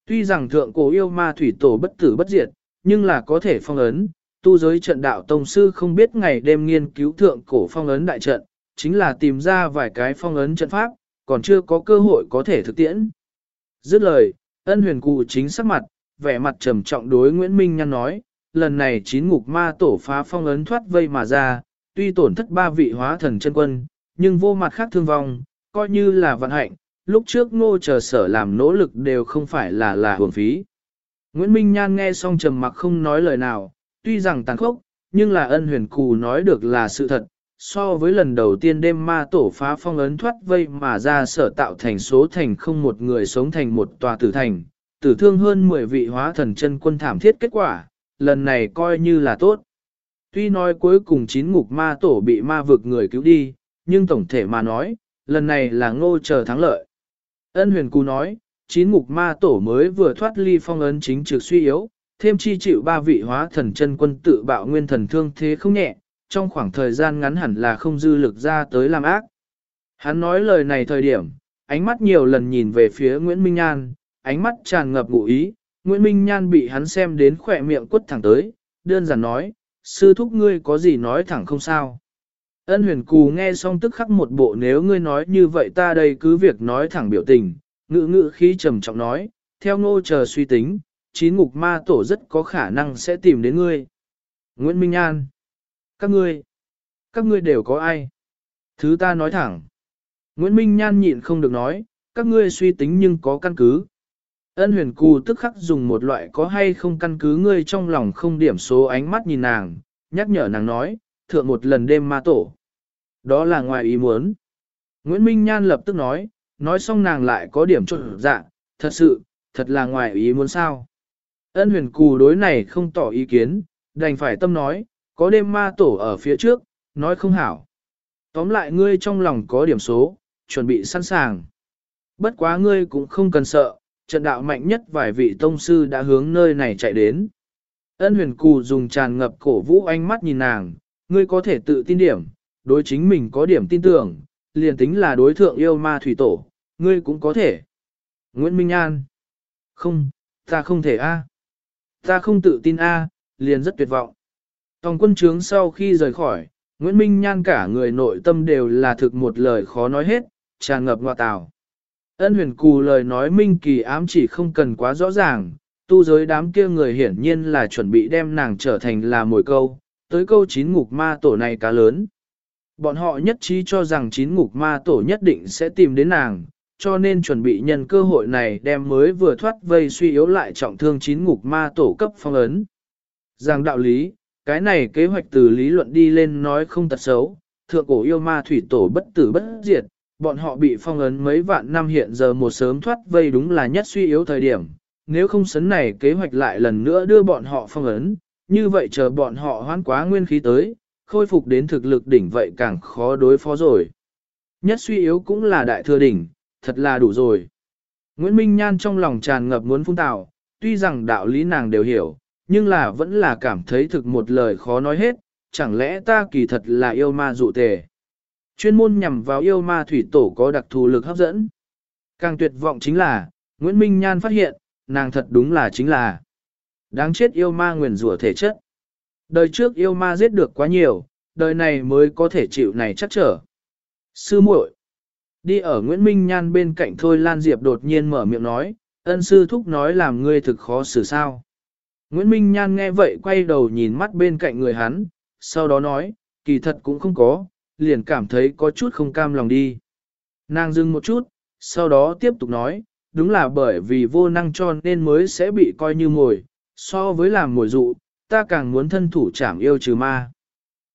Tuy rằng thượng cổ yêu ma thủy tổ bất tử bất diệt, nhưng là có thể phong ấn, tu giới trận đạo tông sư không biết ngày đêm nghiên cứu thượng cổ phong ấn đại trận, chính là tìm ra vài cái phong ấn trận pháp, còn chưa có cơ hội có thể thực tiễn. Dứt lời, ân huyền cụ chính sắc mặt, vẻ mặt trầm trọng đối Nguyễn Minh Nhăn nói, lần này chín ngục ma tổ phá phong ấn thoát vây mà ra, tuy tổn thất ba vị hóa thần chân quân, nhưng vô mặt khác thương vong, coi như là vận hạnh, lúc trước ngô chờ sở làm nỗ lực đều không phải là là hưởng phí. Nguyễn Minh Nhan nghe xong trầm mặc không nói lời nào, tuy rằng tàn khốc, nhưng là ân huyền cù nói được là sự thật. So với lần đầu tiên đêm ma tổ phá phong ấn thoát vây mà ra sở tạo thành số thành không một người sống thành một tòa tử thành, tử thương hơn 10 vị hóa thần chân quân thảm thiết kết quả, lần này coi như là tốt. Tuy nói cuối cùng chín ngục ma tổ bị ma vực người cứu đi, nhưng tổng thể mà nói, lần này là ngô chờ thắng lợi. Ân huyền cú nói, chín ngục ma tổ mới vừa thoát ly phong ấn chính trực suy yếu, thêm chi chịu ba vị hóa thần chân quân tự bạo nguyên thần thương thế không nhẹ, trong khoảng thời gian ngắn hẳn là không dư lực ra tới làm ác. Hắn nói lời này thời điểm, ánh mắt nhiều lần nhìn về phía Nguyễn Minh Nhan, ánh mắt tràn ngập ngụ ý, Nguyễn Minh Nhan bị hắn xem đến khỏe miệng quất thẳng tới, đơn giản nói, sư thúc ngươi có gì nói thẳng không sao. Ân huyền cù nghe xong tức khắc một bộ nếu ngươi nói như vậy ta đây cứ việc nói thẳng biểu tình, ngự ngự khí trầm trọng nói, theo ngô chờ suy tính, chín ngục ma tổ rất có khả năng sẽ tìm đến ngươi. Nguyễn Minh An. Các ngươi. Các ngươi đều có ai? Thứ ta nói thẳng. Nguyễn Minh Nhan nhịn không được nói, các ngươi suy tính nhưng có căn cứ. Ân huyền cù tức khắc dùng một loại có hay không căn cứ ngươi trong lòng không điểm số ánh mắt nhìn nàng, nhắc nhở nàng nói, thượng một lần đêm ma tổ. Đó là ngoài ý muốn. Nguyễn Minh Nhan lập tức nói, nói xong nàng lại có điểm trộn dạ, thật sự, thật là ngoài ý muốn sao. Ân huyền cù đối này không tỏ ý kiến, đành phải tâm nói, có đêm ma tổ ở phía trước, nói không hảo. Tóm lại ngươi trong lòng có điểm số, chuẩn bị sẵn sàng. Bất quá ngươi cũng không cần sợ, trận đạo mạnh nhất vài vị tông sư đã hướng nơi này chạy đến. Ân huyền cù dùng tràn ngập cổ vũ ánh mắt nhìn nàng, ngươi có thể tự tin điểm, đối chính mình có điểm tin tưởng, liền tính là đối thượng yêu ma thủy tổ, ngươi cũng có thể. Nguyễn Minh An Không, ta không thể a. Ta không tự tin a, liền rất tuyệt vọng. Tòng quân trướng sau khi rời khỏi, Nguyễn Minh Nhan cả người nội tâm đều là thực một lời khó nói hết, tràn ngập ngọa tào. Ân huyền cù lời nói Minh Kỳ ám chỉ không cần quá rõ ràng, tu giới đám kia người hiển nhiên là chuẩn bị đem nàng trở thành là mồi câu, tới câu chín ngục ma tổ này cá lớn. Bọn họ nhất trí cho rằng chín ngục ma tổ nhất định sẽ tìm đến nàng, cho nên chuẩn bị nhân cơ hội này đem mới vừa thoát vây suy yếu lại trọng thương chín ngục ma tổ cấp phong ấn. Giang đạo lý, cái này kế hoạch từ lý luận đi lên nói không tật xấu, thượng cổ yêu ma thủy tổ bất tử bất diệt, bọn họ bị phong ấn mấy vạn năm hiện giờ một sớm thoát vây đúng là nhất suy yếu thời điểm, nếu không sấn này kế hoạch lại lần nữa đưa bọn họ phong ấn, như vậy chờ bọn họ hoán quá nguyên khí tới, khôi phục đến thực lực đỉnh vậy càng khó đối phó rồi. Nhất suy yếu cũng là đại thừa đỉnh, thật là đủ rồi. Nguyễn Minh Nhan trong lòng tràn ngập muốn phun tạo, tuy rằng đạo lý nàng đều hiểu, nhưng là vẫn là cảm thấy thực một lời khó nói hết, chẳng lẽ ta kỳ thật là yêu ma dụ tề. Chuyên môn nhằm vào yêu ma thủy tổ có đặc thù lực hấp dẫn. Càng tuyệt vọng chính là, Nguyễn Minh Nhan phát hiện, nàng thật đúng là chính là đáng chết yêu ma nguyền rủa thể chất. Đời trước yêu ma giết được quá nhiều, đời này mới có thể chịu này chắc trở. Sư muội Đi ở Nguyễn Minh Nhan bên cạnh Thôi Lan Diệp đột nhiên mở miệng nói, ân sư thúc nói làm ngươi thực khó xử sao. Nguyễn Minh Nhan nghe vậy quay đầu nhìn mắt bên cạnh người hắn, sau đó nói, kỳ thật cũng không có, liền cảm thấy có chút không cam lòng đi. Nàng dừng một chút, sau đó tiếp tục nói, đúng là bởi vì vô năng cho nên mới sẽ bị coi như mồi, so với làm mồi dụ, ta càng muốn thân thủ chảm yêu trừ ma.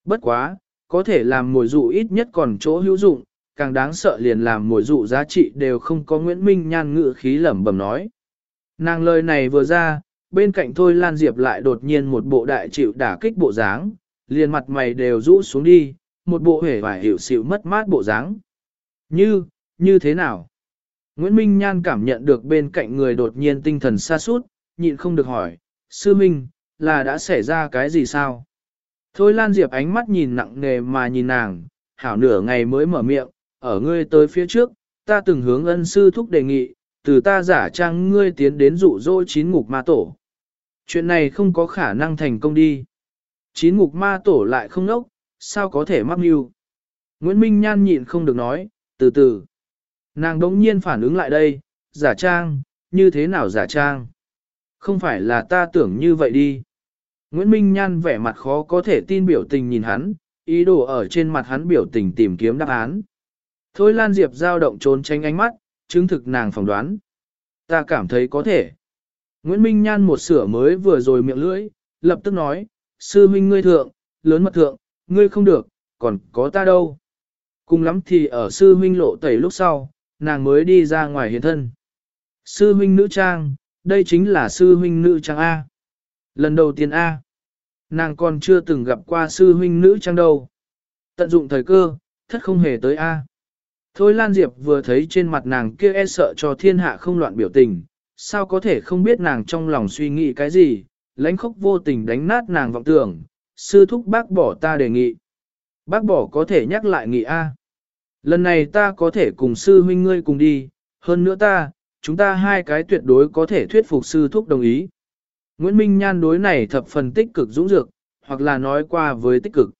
Bất quá, có thể làm mồi dụ ít nhất còn chỗ hữu dụng, càng đáng sợ liền làm mồi dụ giá trị đều không có Nguyễn Minh Nhan ngự khí lẩm bẩm nói. Nàng lời này vừa ra, bên cạnh Thôi Lan Diệp lại đột nhiên một bộ đại chịu đả kích bộ dáng, liền mặt mày đều rũ xuống đi, một bộ hể vải hiểu xịu mất mát bộ dáng. Như, như thế nào? Nguyễn Minh Nhan cảm nhận được bên cạnh người đột nhiên tinh thần xa suốt, nhịn không được hỏi, sư minh, là đã xảy ra cái gì sao? Thôi Lan Diệp ánh mắt nhìn nặng nề mà nhìn nàng, hảo nửa ngày mới mở miệng, ở ngươi tới phía trước, ta từng hướng ân sư thúc đề nghị, từ ta giả trang ngươi tiến đến dụ dỗ chín ngục ma tổ. Chuyện này không có khả năng thành công đi. Chín ngục ma tổ lại không nốc, sao có thể mắc mưu. Nguyễn Minh Nhan nhịn không được nói, từ từ. Nàng đống nhiên phản ứng lại đây, giả trang, như thế nào giả trang? Không phải là ta tưởng như vậy đi. Nguyễn Minh Nhan vẻ mặt khó có thể tin biểu tình nhìn hắn, ý đồ ở trên mặt hắn biểu tình tìm kiếm đáp án. Thôi Lan Diệp giao động trốn tránh ánh mắt, chứng thực nàng phỏng đoán. Ta cảm thấy có thể. Nguyễn Minh Nhan một sửa mới vừa rồi miệng lưỡi, lập tức nói, sư huynh ngươi thượng, lớn mật thượng, ngươi không được, còn có ta đâu. Cùng lắm thì ở sư huynh lộ tẩy lúc sau, nàng mới đi ra ngoài hiện thân. Sư huynh nữ trang, đây chính là sư huynh nữ trang A. Lần đầu tiên A. Nàng còn chưa từng gặp qua sư huynh nữ trang đâu. Tận dụng thời cơ, thất không hề tới A. Thôi Lan Diệp vừa thấy trên mặt nàng kia e sợ cho thiên hạ không loạn biểu tình, sao có thể không biết nàng trong lòng suy nghĩ cái gì, lãnh khốc vô tình đánh nát nàng vọng tưởng, sư thúc bác bỏ ta đề nghị. Bác bỏ có thể nhắc lại nghị A. Lần này ta có thể cùng sư huynh ngươi cùng đi, hơn nữa ta, chúng ta hai cái tuyệt đối có thể thuyết phục sư thúc đồng ý. Nguyễn Minh Nhan đối này thập phần tích cực dũng dược, hoặc là nói qua với tích cực.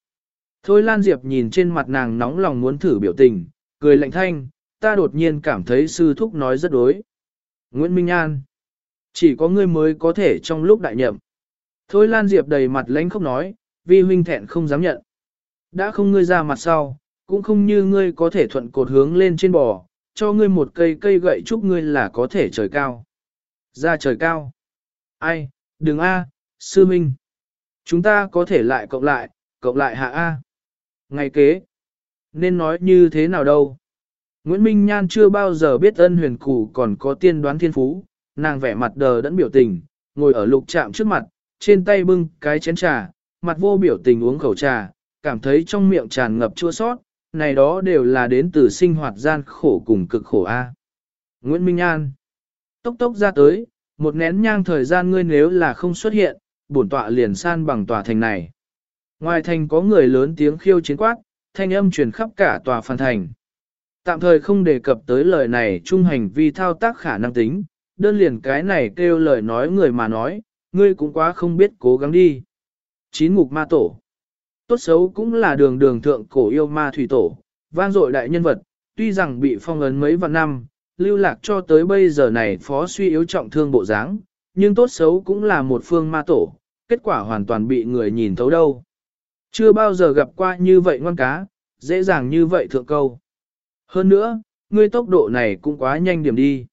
Thôi Lan Diệp nhìn trên mặt nàng nóng lòng muốn thử biểu tình, cười lạnh thanh, ta đột nhiên cảm thấy sư thúc nói rất đối. Nguyễn Minh An, chỉ có ngươi mới có thể trong lúc đại nhậm. Thôi Lan Diệp đầy mặt lãnh không nói, vi huynh thẹn không dám nhận. Đã không ngươi ra mặt sau, cũng không như ngươi có thể thuận cột hướng lên trên bò, cho ngươi một cây cây gậy chúc ngươi là có thể trời cao. Ra trời cao. Ai, đừng A, sư minh. Chúng ta có thể lại cộng lại, cộng lại hạ A. Ngày kế. Nên nói như thế nào đâu. Nguyễn Minh Nhan chưa bao giờ biết ân huyền cụ còn có tiên đoán thiên phú, nàng vẻ mặt đờ đẫn biểu tình, ngồi ở lục trạm trước mặt, trên tay bưng cái chén trà, mặt vô biểu tình uống khẩu trà, cảm thấy trong miệng tràn ngập chua sót, này đó đều là đến từ sinh hoạt gian khổ cùng cực khổ A. Nguyễn Minh An Tốc tốc ra tới, một nén nhang thời gian ngươi nếu là không xuất hiện, bổn tọa liền san bằng tòa thành này. Ngoài thành có người lớn tiếng khiêu chiến quát, thanh âm truyền khắp cả tòa phan thành. Tạm thời không đề cập tới lời này trung hành vi thao tác khả năng tính, đơn liền cái này kêu lời nói người mà nói, ngươi cũng quá không biết cố gắng đi. Chín ngục ma tổ. Tốt xấu cũng là đường đường thượng cổ yêu ma thủy tổ, vang dội đại nhân vật, tuy rằng bị phong ấn mấy vạn năm, lưu lạc cho tới bây giờ này phó suy yếu trọng thương bộ dáng, nhưng tốt xấu cũng là một phương ma tổ, kết quả hoàn toàn bị người nhìn thấu đâu. Chưa bao giờ gặp qua như vậy ngoan cá, dễ dàng như vậy thượng câu. Hơn nữa, ngươi tốc độ này cũng quá nhanh điểm đi.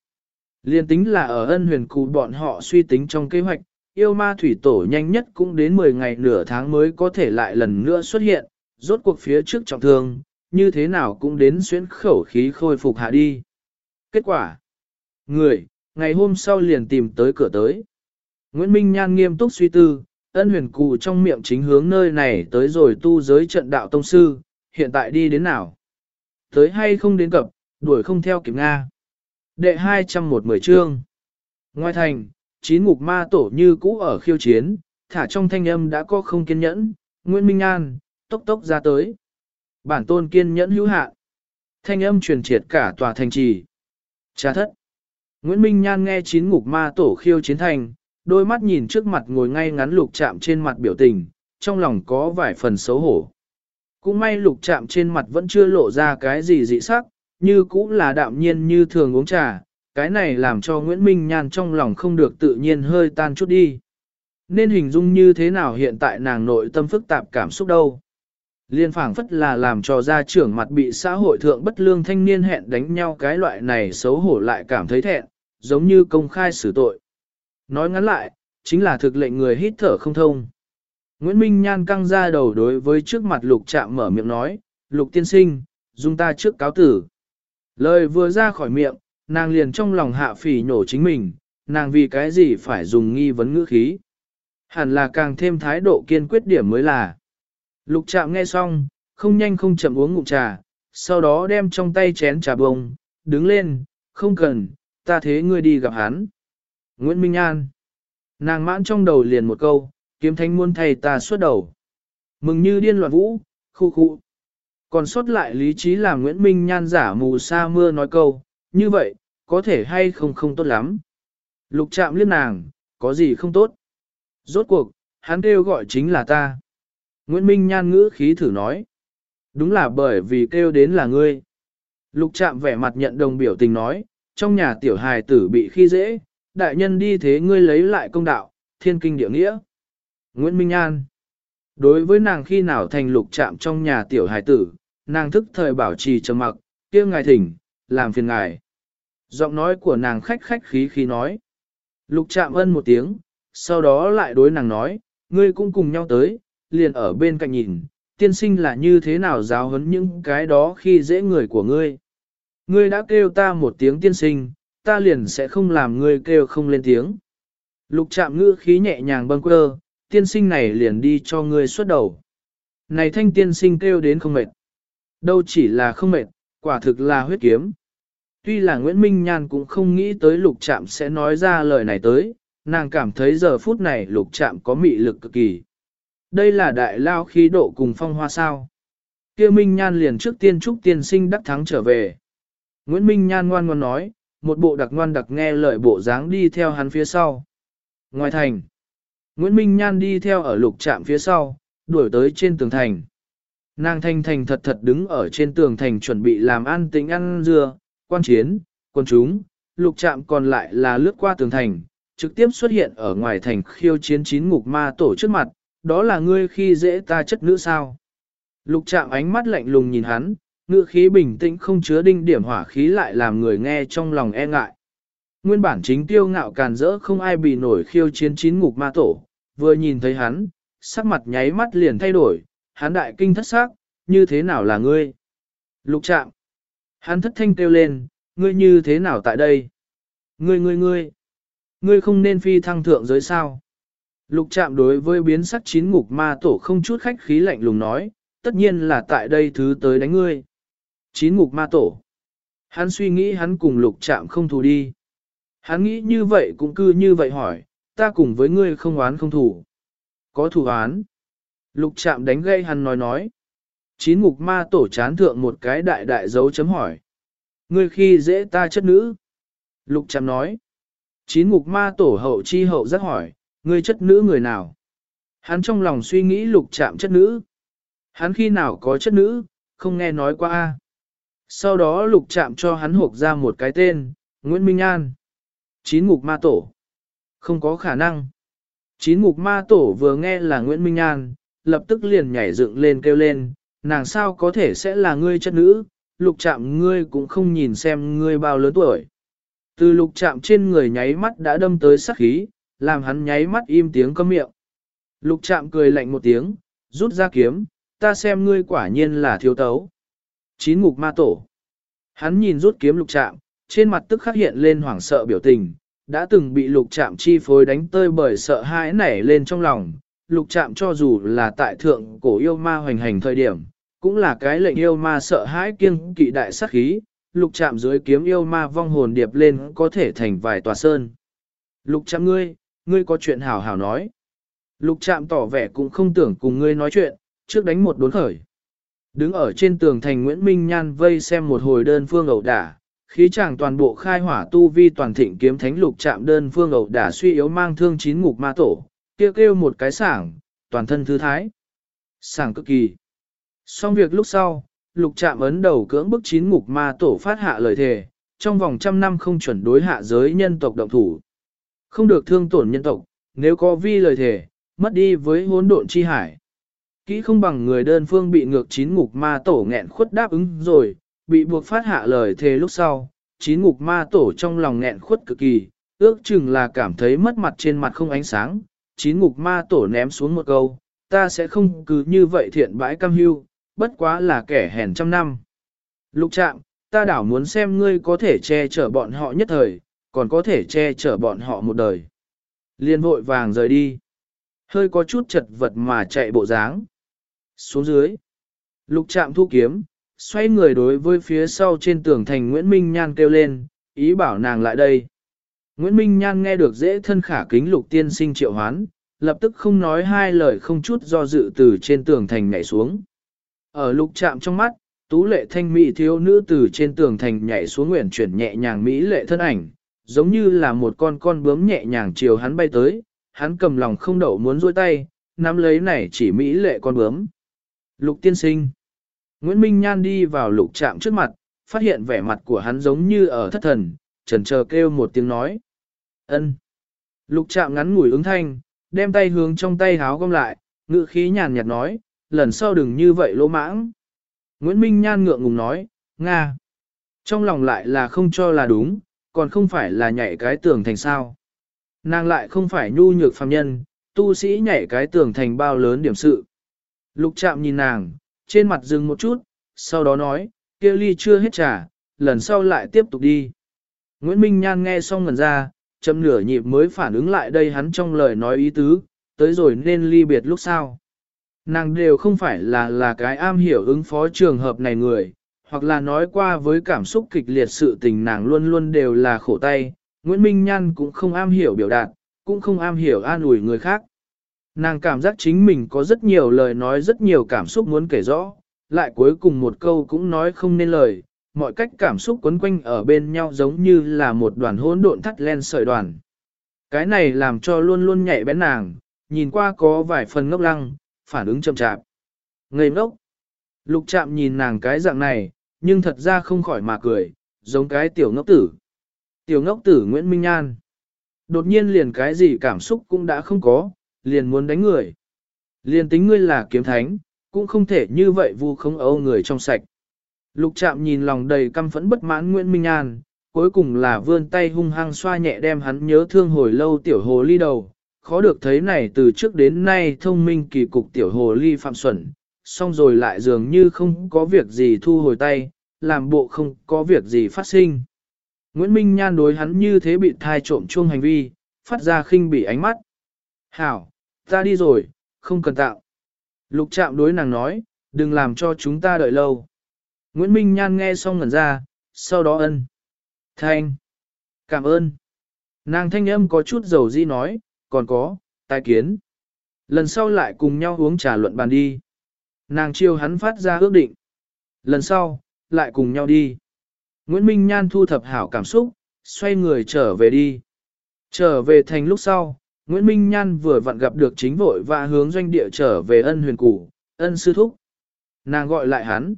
Liên tính là ở ân huyền cụ bọn họ suy tính trong kế hoạch, yêu ma thủy tổ nhanh nhất cũng đến 10 ngày nửa tháng mới có thể lại lần nữa xuất hiện, rốt cuộc phía trước trọng thương, như thế nào cũng đến xuyến khẩu khí khôi phục hạ đi. Kết quả Người, ngày hôm sau liền tìm tới cửa tới. Nguyễn Minh Nhan nghiêm túc suy tư, ân huyền cụ trong miệng chính hướng nơi này tới rồi tu giới trận đạo tông sư, hiện tại đi đến nào? Tới hay không đến cập, đuổi không theo kịp Nga. Đệ 210 chương. Ngoài thành, chín ngục ma tổ như cũ ở khiêu chiến, thả trong thanh âm đã có không kiên nhẫn, Nguyễn Minh An, tốc tốc ra tới. Bản tôn kiên nhẫn hữu hạ. Thanh âm truyền triệt cả tòa thành trì. trà thất. Nguyễn Minh Nhan nghe chín ngục ma tổ khiêu chiến thành, đôi mắt nhìn trước mặt ngồi ngay ngắn lục chạm trên mặt biểu tình, trong lòng có vài phần xấu hổ. Cũng may lục chạm trên mặt vẫn chưa lộ ra cái gì dị sắc, như cũng là đạm nhiên như thường uống trà, cái này làm cho Nguyễn Minh Nhan trong lòng không được tự nhiên hơi tan chút đi. Nên hình dung như thế nào hiện tại nàng nội tâm phức tạp cảm xúc đâu. Liên phảng phất là làm cho gia trưởng mặt bị xã hội thượng bất lương thanh niên hẹn đánh nhau cái loại này xấu hổ lại cảm thấy thẹn, giống như công khai xử tội. Nói ngắn lại, chính là thực lệnh người hít thở không thông. Nguyễn Minh Nhan căng ra đầu đối với trước mặt lục chạm mở miệng nói, lục tiên sinh, dùng ta trước cáo tử. Lời vừa ra khỏi miệng, nàng liền trong lòng hạ phỉ nhổ chính mình, nàng vì cái gì phải dùng nghi vấn ngữ khí. Hẳn là càng thêm thái độ kiên quyết điểm mới là. Lục chạm nghe xong, không nhanh không chậm uống ngụm trà, sau đó đem trong tay chén trà bông, đứng lên, không cần, ta thế ngươi đi gặp hắn. Nguyễn Minh An. Nàng mãn trong đầu liền một câu, kiếm thánh muôn thầy ta suốt đầu. Mừng như điên loạn vũ, khu khu. Còn sót lại lý trí là Nguyễn Minh Nhan giả mù sa mưa nói câu, như vậy, có thể hay không không tốt lắm. Lục chạm liếc nàng, có gì không tốt. Rốt cuộc, hắn kêu gọi chính là ta. Nguyễn Minh Nhan ngữ khí thử nói. Đúng là bởi vì kêu đến là ngươi. Lục chạm vẻ mặt nhận đồng biểu tình nói, trong nhà tiểu hài tử bị khi dễ, đại nhân đi thế ngươi lấy lại công đạo, thiên kinh địa nghĩa. Nguyễn Minh An Đối với nàng khi nào thành lục trạm trong nhà tiểu hài tử, nàng thức thời bảo trì trầm mặc, kia ngài thỉnh, làm phiền ngài. Giọng nói của nàng khách khách khí khí nói. Lục trạm ân một tiếng, sau đó lại đối nàng nói, ngươi cũng cùng nhau tới, liền ở bên cạnh nhìn, tiên sinh là như thế nào giáo huấn những cái đó khi dễ người của ngươi. Ngươi đã kêu ta một tiếng tiên sinh, ta liền sẽ không làm ngươi kêu không lên tiếng. Lục chạm ngữ khí nhẹ nhàng bâng quơ, tiên sinh này liền đi cho ngươi xuất đầu. Này thanh tiên sinh kêu đến không mệt. Đâu chỉ là không mệt, quả thực là huyết kiếm. Tuy là Nguyễn Minh Nhan cũng không nghĩ tới lục trạm sẽ nói ra lời này tới, nàng cảm thấy giờ phút này lục trạm có mị lực cực kỳ. Đây là đại lao khí độ cùng phong hoa sao. kia Minh Nhan liền trước tiên chúc tiên sinh đắc thắng trở về. Nguyễn Minh Nhan ngoan ngoan nói, một bộ đặc ngoan đặc nghe lời bộ dáng đi theo hắn phía sau. Ngoài thành, Nguyễn Minh Nhan đi theo ở lục trạm phía sau, đuổi tới trên tường thành. Nàng thanh thành thật thật đứng ở trên tường thành chuẩn bị làm ăn tính ăn dưa, quan chiến, quân chúng, lục trạm còn lại là lướt qua tường thành, trực tiếp xuất hiện ở ngoài thành khiêu chiến chín ngục ma tổ trước mặt, đó là ngươi khi dễ ta chất nữ sao. Lục trạm ánh mắt lạnh lùng nhìn hắn, ngữ khí bình tĩnh không chứa đinh điểm hỏa khí lại làm người nghe trong lòng e ngại. Nguyên bản chính tiêu ngạo càn rỡ không ai bị nổi khiêu chiến chín ngục ma tổ, vừa nhìn thấy hắn, sắc mặt nháy mắt liền thay đổi, hắn đại kinh thất xác, như thế nào là ngươi? Lục chạm. Hắn thất thanh kêu lên, ngươi như thế nào tại đây? Ngươi ngươi ngươi. Ngươi không nên phi thăng thượng giới sao? Lục chạm đối với biến sắc chín ngục ma tổ không chút khách khí lạnh lùng nói, tất nhiên là tại đây thứ tới đánh ngươi. Chín ngục ma tổ. Hắn suy nghĩ hắn cùng lục chạm không thù đi. Hắn nghĩ như vậy cũng cư như vậy hỏi, ta cùng với ngươi không oán không thù. Có thù oán. Lục chạm đánh gây hắn nói nói. Chín ngục ma tổ chán thượng một cái đại đại dấu chấm hỏi. Ngươi khi dễ ta chất nữ. Lục chạm nói. Chín ngục ma tổ hậu chi hậu rất hỏi, ngươi chất nữ người nào? Hắn trong lòng suy nghĩ lục chạm chất nữ. Hắn khi nào có chất nữ, không nghe nói qua. Sau đó lục chạm cho hắn hộp ra một cái tên, Nguyễn Minh An. Chín ngục ma tổ. Không có khả năng. Chín ngục ma tổ vừa nghe là Nguyễn Minh An, lập tức liền nhảy dựng lên kêu lên, nàng sao có thể sẽ là ngươi chất nữ, lục chạm ngươi cũng không nhìn xem ngươi bao lớn tuổi. Từ lục chạm trên người nháy mắt đã đâm tới sắc khí, làm hắn nháy mắt im tiếng câm miệng. Lục chạm cười lạnh một tiếng, rút ra kiếm, ta xem ngươi quả nhiên là thiếu tấu. Chín ngục ma tổ. Hắn nhìn rút kiếm lục trạm, trên mặt tức khắc hiện lên hoảng sợ biểu tình, đã từng bị lục trạm chi phối đánh tơi bởi sợ hãi nảy lên trong lòng. Lục trạm cho dù là tại thượng cổ yêu ma hoành hành thời điểm, cũng là cái lệnh yêu ma sợ hãi kiêng kỵ đại sát khí, lục trạm dưới kiếm yêu ma vong hồn điệp lên có thể thành vài tòa sơn. Lục trạm ngươi, ngươi có chuyện hảo hảo nói. Lục trạm tỏ vẻ cũng không tưởng cùng ngươi nói chuyện, trước đánh một đốn khởi. Đứng ở trên tường thành Nguyễn Minh Nhan vây xem một hồi đơn phương ẩu đả, khí chàng toàn bộ khai hỏa tu vi toàn thịnh kiếm thánh lục chạm đơn phương ẩu đả suy yếu mang thương chín ngục ma tổ, kêu kêu một cái sảng, toàn thân thư thái. Sảng cực kỳ. Xong việc lúc sau, lục chạm ấn đầu cưỡng bức chín ngục ma tổ phát hạ lời thề, trong vòng trăm năm không chuẩn đối hạ giới nhân tộc động thủ. Không được thương tổn nhân tộc, nếu có vi lời thề, mất đi với hỗn độn chi hải. Kỹ không bằng người đơn phương bị ngược chín ngục ma tổ nghẹn khuất đáp ứng rồi, bị buộc phát hạ lời thề lúc sau, chín ngục ma tổ trong lòng nghẹn khuất cực kỳ, ước chừng là cảm thấy mất mặt trên mặt không ánh sáng, chín ngục ma tổ ném xuống một câu, ta sẽ không cứ như vậy thiện bãi cam hưu, bất quá là kẻ hèn trăm năm. Lục trạm, ta đảo muốn xem ngươi có thể che chở bọn họ nhất thời, còn có thể che chở bọn họ một đời. Liên vội vàng rời đi. Hơi có chút chật vật mà chạy bộ dáng. Xuống dưới. Lục trạm thu kiếm, xoay người đối với phía sau trên tường thành Nguyễn Minh Nhan kêu lên, ý bảo nàng lại đây. Nguyễn Minh Nhan nghe được dễ thân khả kính lục tiên sinh triệu hoán, lập tức không nói hai lời không chút do dự từ trên tường thành nhảy xuống. Ở lục chạm trong mắt, tú lệ thanh mỹ thiếu nữ từ trên tường thành nhảy xuống nguyện chuyển nhẹ nhàng mỹ lệ thân ảnh, giống như là một con con bướm nhẹ nhàng chiều hắn bay tới, hắn cầm lòng không đậu muốn duỗi tay, nắm lấy này chỉ mỹ lệ con bướm. Lục tiên sinh. Nguyễn Minh Nhan đi vào lục trạm trước mặt, phát hiện vẻ mặt của hắn giống như ở thất thần, trần chờ kêu một tiếng nói. ân. Lục trạm ngắn ngủi ứng thanh, đem tay hướng trong tay háo gom lại, ngự khí nhàn nhạt nói, lần sau đừng như vậy lỗ mãng. Nguyễn Minh Nhan ngượng ngùng nói, Nga. Trong lòng lại là không cho là đúng, còn không phải là nhảy cái tường thành sao. Nàng lại không phải nhu nhược phàm nhân, tu sĩ nhảy cái tường thành bao lớn điểm sự. Lục chạm nhìn nàng, trên mặt dừng một chút, sau đó nói, kia ly chưa hết trà, lần sau lại tiếp tục đi. Nguyễn Minh Nhan nghe xong ngần ra, chậm nửa nhịp mới phản ứng lại đây hắn trong lời nói ý tứ, tới rồi nên ly biệt lúc sau. Nàng đều không phải là là cái am hiểu ứng phó trường hợp này người, hoặc là nói qua với cảm xúc kịch liệt sự tình nàng luôn luôn đều là khổ tay, Nguyễn Minh Nhan cũng không am hiểu biểu đạt, cũng không am hiểu an ủi người khác. Nàng cảm giác chính mình có rất nhiều lời nói rất nhiều cảm xúc muốn kể rõ, lại cuối cùng một câu cũng nói không nên lời, mọi cách cảm xúc quấn quanh ở bên nhau giống như là một đoàn hỗn độn thắt len sợi đoàn. Cái này làm cho luôn luôn nhạy bén nàng, nhìn qua có vài phần ngốc lăng, phản ứng chậm chạp. Ngây ngốc. Lục chạm nhìn nàng cái dạng này, nhưng thật ra không khỏi mà cười, giống cái tiểu ngốc tử. Tiểu ngốc tử Nguyễn Minh Nhan. Đột nhiên liền cái gì cảm xúc cũng đã không có, liền muốn đánh người. Liền tính ngươi là kiếm thánh, cũng không thể như vậy vu không âu người trong sạch. Lục chạm nhìn lòng đầy căm phẫn bất mãn Nguyễn Minh An, cuối cùng là vươn tay hung hăng xoa nhẹ đem hắn nhớ thương hồi lâu tiểu hồ ly đầu. Khó được thấy này từ trước đến nay thông minh kỳ cục tiểu hồ ly phạm xuẩn, xong rồi lại dường như không có việc gì thu hồi tay, làm bộ không có việc gì phát sinh. Nguyễn Minh Nhan đối hắn như thế bị thai trộm chuông hành vi, phát ra khinh bị ánh mắt. Hảo, ta đi rồi, không cần tạo. Lục chạm đối nàng nói, đừng làm cho chúng ta đợi lâu. Nguyễn Minh Nhan nghe xong ngẩn ra, sau đó ân. Thanh. Cảm ơn. Nàng thanh âm có chút dầu di nói, còn có, tai kiến. Lần sau lại cùng nhau uống trà luận bàn đi. Nàng chiêu hắn phát ra ước định. Lần sau, lại cùng nhau đi. Nguyễn Minh Nhan thu thập hảo cảm xúc, xoay người trở về đi. Trở về thành lúc sau, Nguyễn Minh Nhan vừa vặn gặp được chính vội và hướng doanh địa trở về ân huyền cù, ân sư thúc. Nàng gọi lại hắn.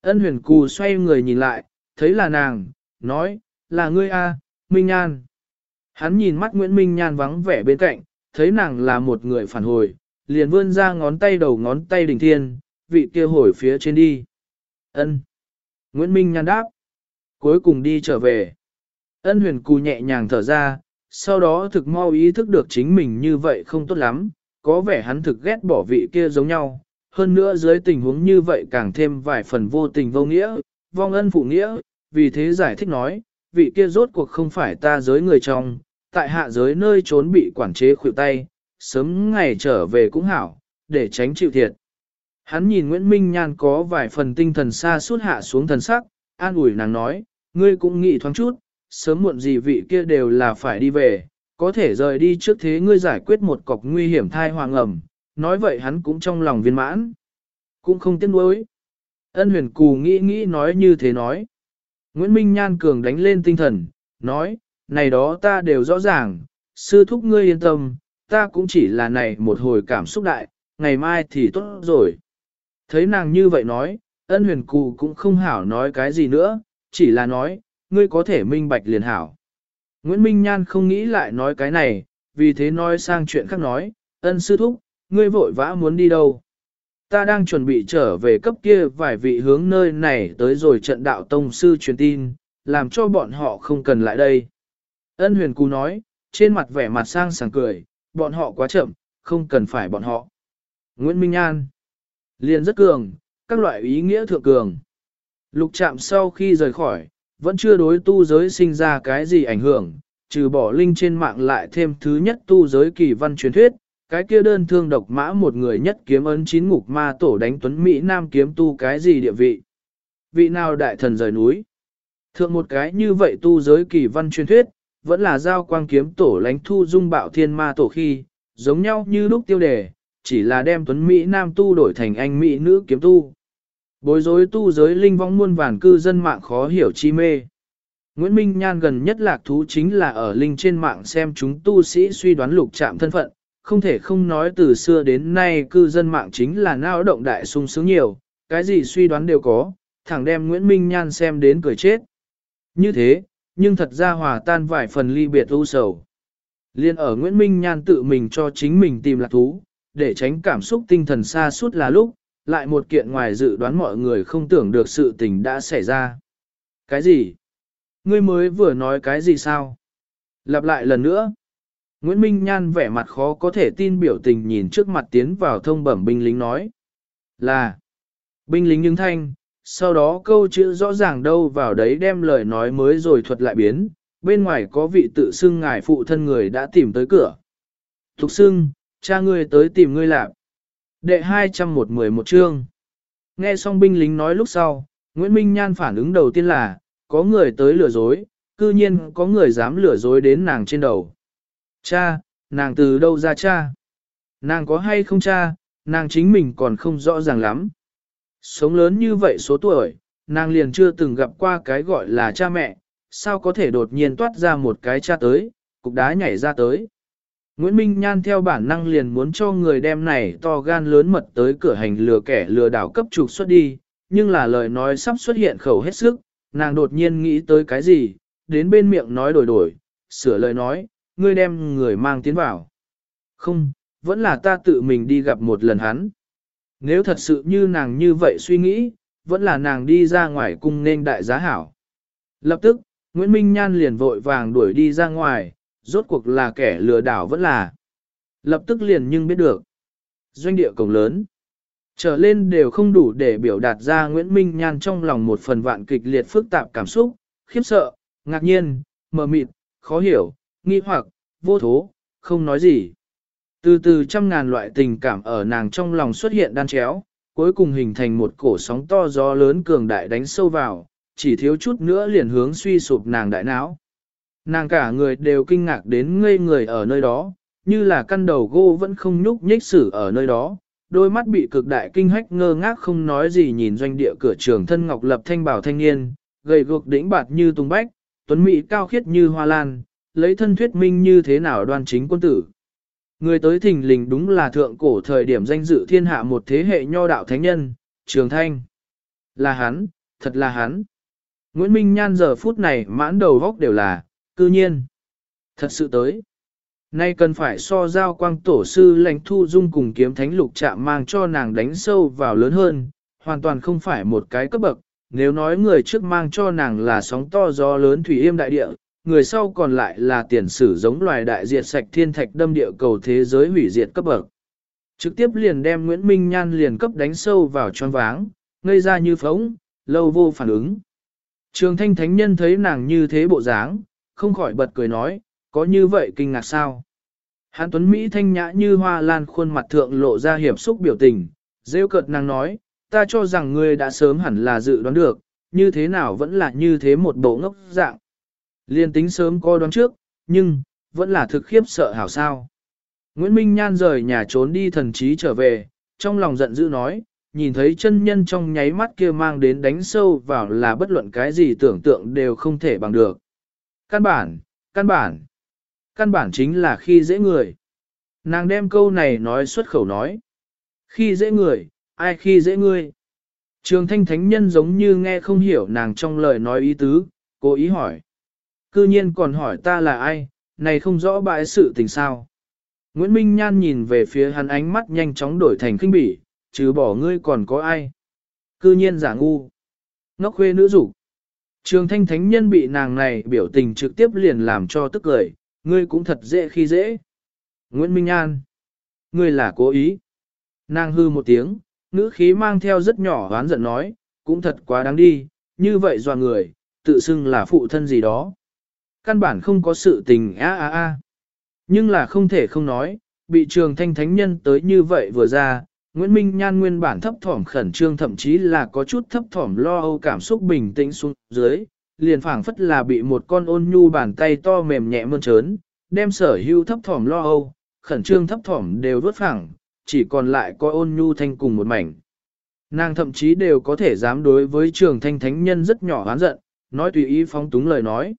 Ân huyền cù xoay người nhìn lại, thấy là nàng, nói, là ngươi a, Minh Nhan. Hắn nhìn mắt Nguyễn Minh Nhan vắng vẻ bên cạnh, thấy nàng là một người phản hồi, liền vươn ra ngón tay đầu ngón tay đỉnh thiên, vị kia hồi phía trên đi. Ân. Nguyễn Minh Nhan đáp. Cuối cùng đi trở về. Ân huyền cù nhẹ nhàng thở ra, sau đó thực mau ý thức được chính mình như vậy không tốt lắm, có vẻ hắn thực ghét bỏ vị kia giống nhau. Hơn nữa dưới tình huống như vậy càng thêm vài phần vô tình vô nghĩa, vong ân phụ nghĩa, vì thế giải thích nói, vị kia rốt cuộc không phải ta giới người trong, tại hạ giới nơi trốn bị quản chế khuỷu tay, sớm ngày trở về cũng hảo, để tránh chịu thiệt. Hắn nhìn Nguyễn Minh Nhan có vài phần tinh thần xa suốt hạ xuống thần sắc, an ủi nàng nói, ngươi cũng nghĩ thoáng chút, sớm muộn gì vị kia đều là phải đi về, có thể rời đi trước thế ngươi giải quyết một cọc nguy hiểm thai hoàng ẩm, nói vậy hắn cũng trong lòng viên mãn, cũng không tiếc nuối. Ân huyền cù nghĩ nghĩ nói như thế nói. Nguyễn Minh Nhan cường đánh lên tinh thần, nói, này đó ta đều rõ ràng, sư thúc ngươi yên tâm, ta cũng chỉ là này một hồi cảm xúc đại, ngày mai thì tốt rồi. Thấy nàng như vậy nói, ân huyền cù cũng không hảo nói cái gì nữa, chỉ là nói, ngươi có thể minh bạch liền hảo. Nguyễn Minh Nhan không nghĩ lại nói cái này, vì thế nói sang chuyện khác nói, ân sư thúc, ngươi vội vã muốn đi đâu. Ta đang chuẩn bị trở về cấp kia vài vị hướng nơi này tới rồi trận đạo tông sư truyền tin, làm cho bọn họ không cần lại đây. Ân huyền cú nói, trên mặt vẻ mặt sang sảng cười, bọn họ quá chậm, không cần phải bọn họ. Nguyễn Minh An liền rất cường, các loại ý nghĩa thượng cường. Lục chạm sau khi rời khỏi, vẫn chưa đối tu giới sinh ra cái gì ảnh hưởng, trừ bỏ linh trên mạng lại thêm thứ nhất tu giới kỳ văn truyền thuyết, cái kia đơn thương độc mã một người nhất kiếm ấn chín ngục ma tổ đánh tuấn Mỹ Nam kiếm tu cái gì địa vị. Vị nào đại thần rời núi. Thượng một cái như vậy tu giới kỳ văn truyền thuyết, vẫn là giao quang kiếm tổ lánh thu dung bạo thiên ma tổ khi, giống nhau như lúc tiêu đề, chỉ là đem tuấn Mỹ Nam tu đổi thành anh Mỹ nữ kiếm tu. Bối rối tu giới linh vong muôn vàn cư dân mạng khó hiểu chi mê. Nguyễn Minh Nhan gần nhất lạc thú chính là ở linh trên mạng xem chúng tu sĩ suy đoán lục chạm thân phận, không thể không nói từ xưa đến nay cư dân mạng chính là nao động đại sung sướng nhiều, cái gì suy đoán đều có, thẳng đem Nguyễn Minh Nhan xem đến cười chết. Như thế, nhưng thật ra hòa tan vài phần ly biệt u sầu. Liên ở Nguyễn Minh Nhan tự mình cho chính mình tìm lạc thú, để tránh cảm xúc tinh thần xa suốt là lúc, lại một kiện ngoài dự đoán mọi người không tưởng được sự tình đã xảy ra. Cái gì? Ngươi mới vừa nói cái gì sao? Lặp lại lần nữa. Nguyễn Minh Nhan vẻ mặt khó có thể tin biểu tình nhìn trước mặt tiến vào thông bẩm binh lính nói. Là. Binh lính nhưng thanh, sau đó câu chữ rõ ràng đâu vào đấy đem lời nói mới rồi thuật lại biến, bên ngoài có vị tự xưng ngài phụ thân người đã tìm tới cửa. Thục xưng, cha ngươi tới tìm ngươi làm. Đệ 211 chương. Nghe xong binh lính nói lúc sau, Nguyễn Minh Nhan phản ứng đầu tiên là, có người tới lừa dối, cư nhiên có người dám lừa dối đến nàng trên đầu. Cha, nàng từ đâu ra cha? Nàng có hay không cha, nàng chính mình còn không rõ ràng lắm. Sống lớn như vậy số tuổi, nàng liền chưa từng gặp qua cái gọi là cha mẹ, sao có thể đột nhiên toát ra một cái cha tới, cục đá nhảy ra tới. Nguyễn Minh Nhan theo bản năng liền muốn cho người đem này to gan lớn mật tới cửa hành lừa kẻ lừa đảo cấp trục xuất đi, nhưng là lời nói sắp xuất hiện khẩu hết sức, nàng đột nhiên nghĩ tới cái gì, đến bên miệng nói đổi đổi, sửa lời nói, ngươi đem người mang tiến vào. Không, vẫn là ta tự mình đi gặp một lần hắn. Nếu thật sự như nàng như vậy suy nghĩ, vẫn là nàng đi ra ngoài cung nên đại giá hảo. Lập tức, Nguyễn Minh Nhan liền vội vàng đuổi đi ra ngoài, rốt cuộc là kẻ lừa đảo vẫn là. Lập tức liền nhưng biết được. Doanh địa cổng lớn. Trở lên đều không đủ để biểu đạt ra Nguyễn Minh Nhan trong lòng một phần vạn kịch liệt phức tạp cảm xúc, khiếp sợ, ngạc nhiên, mờ mịt, khó hiểu, nghi hoặc, vô thố, không nói gì. Từ từ trăm ngàn loại tình cảm ở nàng trong lòng xuất hiện đan chéo, cuối cùng hình thành một cổ sóng to gió lớn cường đại đánh sâu vào, chỉ thiếu chút nữa liền hướng suy sụp nàng đại não. Nàng cả người đều kinh ngạc đến ngây người ở nơi đó, như là căn đầu gô vẫn không nhúc nhích xử ở nơi đó, đôi mắt bị cực đại kinh hách ngơ ngác không nói gì nhìn doanh địa cửa trường thân ngọc lập thanh bảo thanh niên, gầy gược đĩnh bạt như tung bách, tuấn mỹ cao khiết như hoa lan, lấy thân thuyết minh như thế nào đoan chính quân tử. Người tới thình lình đúng là thượng cổ thời điểm danh dự thiên hạ một thế hệ nho đạo thánh nhân, Trường Thanh. Là hắn, thật là hắn. Nguyễn Minh Nhan giờ phút này mãn đầu góc đều là, cư nhiên. Thật sự tới. Nay cần phải so giao quang tổ sư lãnh thu dung cùng kiếm thánh lục chạm mang cho nàng đánh sâu vào lớn hơn, hoàn toàn không phải một cái cấp bậc, nếu nói người trước mang cho nàng là sóng to gió lớn thủy yêm đại địa, người sau còn lại là tiền sử giống loài đại diệt sạch thiên thạch đâm địa cầu thế giới hủy diệt cấp bậc. Trực tiếp liền đem Nguyễn Minh Nhan liền cấp đánh sâu vào tròn váng, ngây ra như phóng, lâu vô phản ứng. Trường thanh thánh nhân thấy nàng như thế bộ dáng, không khỏi bật cười nói, có như vậy kinh ngạc sao? Hán Tuấn Mỹ thanh nhã như hoa lan khuôn mặt thượng lộ ra hiểm xúc biểu tình, rêu cợt nàng nói, ta cho rằng ngươi đã sớm hẳn là dự đoán được, như thế nào vẫn là như thế một bộ ngốc dạng. Liên tính sớm coi đoán trước, nhưng, vẫn là thực khiếp sợ hảo sao. Nguyễn Minh Nhan rời nhà trốn đi thần trí trở về, trong lòng giận dữ nói, nhìn thấy chân nhân trong nháy mắt kia mang đến đánh sâu vào là bất luận cái gì tưởng tượng đều không thể bằng được. Căn bản, căn bản, căn bản chính là khi dễ người. Nàng đem câu này nói xuất khẩu nói. Khi dễ người, ai khi dễ ngươi? Trường thanh thánh nhân giống như nghe không hiểu nàng trong lời nói ý tứ, cố ý hỏi. Cư nhiên còn hỏi ta là ai, này không rõ bãi sự tình sao. Nguyễn Minh Nhan nhìn về phía hắn ánh mắt nhanh chóng đổi thành kinh bỉ, chứ bỏ ngươi còn có ai. Cư nhiên giả ngu. Ngốc khuê nữ rủ. Trường thanh thánh nhân bị nàng này biểu tình trực tiếp liền làm cho tức cười, ngươi cũng thật dễ khi dễ. Nguyễn Minh An, Ngươi là cố ý. Nàng hư một tiếng, ngữ khí mang theo rất nhỏ oán giận nói, cũng thật quá đáng đi, như vậy dò người, tự xưng là phụ thân gì đó. Căn bản không có sự tình a a a. Nhưng là không thể không nói, bị trường thanh thánh nhân tới như vậy vừa ra, Nguyễn Minh Nhan nguyên bản thấp thỏm khẩn trương thậm chí là có chút thấp thỏm lo âu cảm xúc bình tĩnh xuống dưới, liền phảng phất là bị một con ôn nhu bàn tay to mềm nhẹ mơn trớn, đem sở hưu thấp thỏm lo âu, khẩn trương thấp thỏm đều vớt phẳng, chỉ còn lại có ôn nhu thanh cùng một mảnh. Nàng thậm chí đều có thể dám đối với trường thanh thánh nhân rất nhỏ oán giận, nói tùy ý phóng túng lời nói.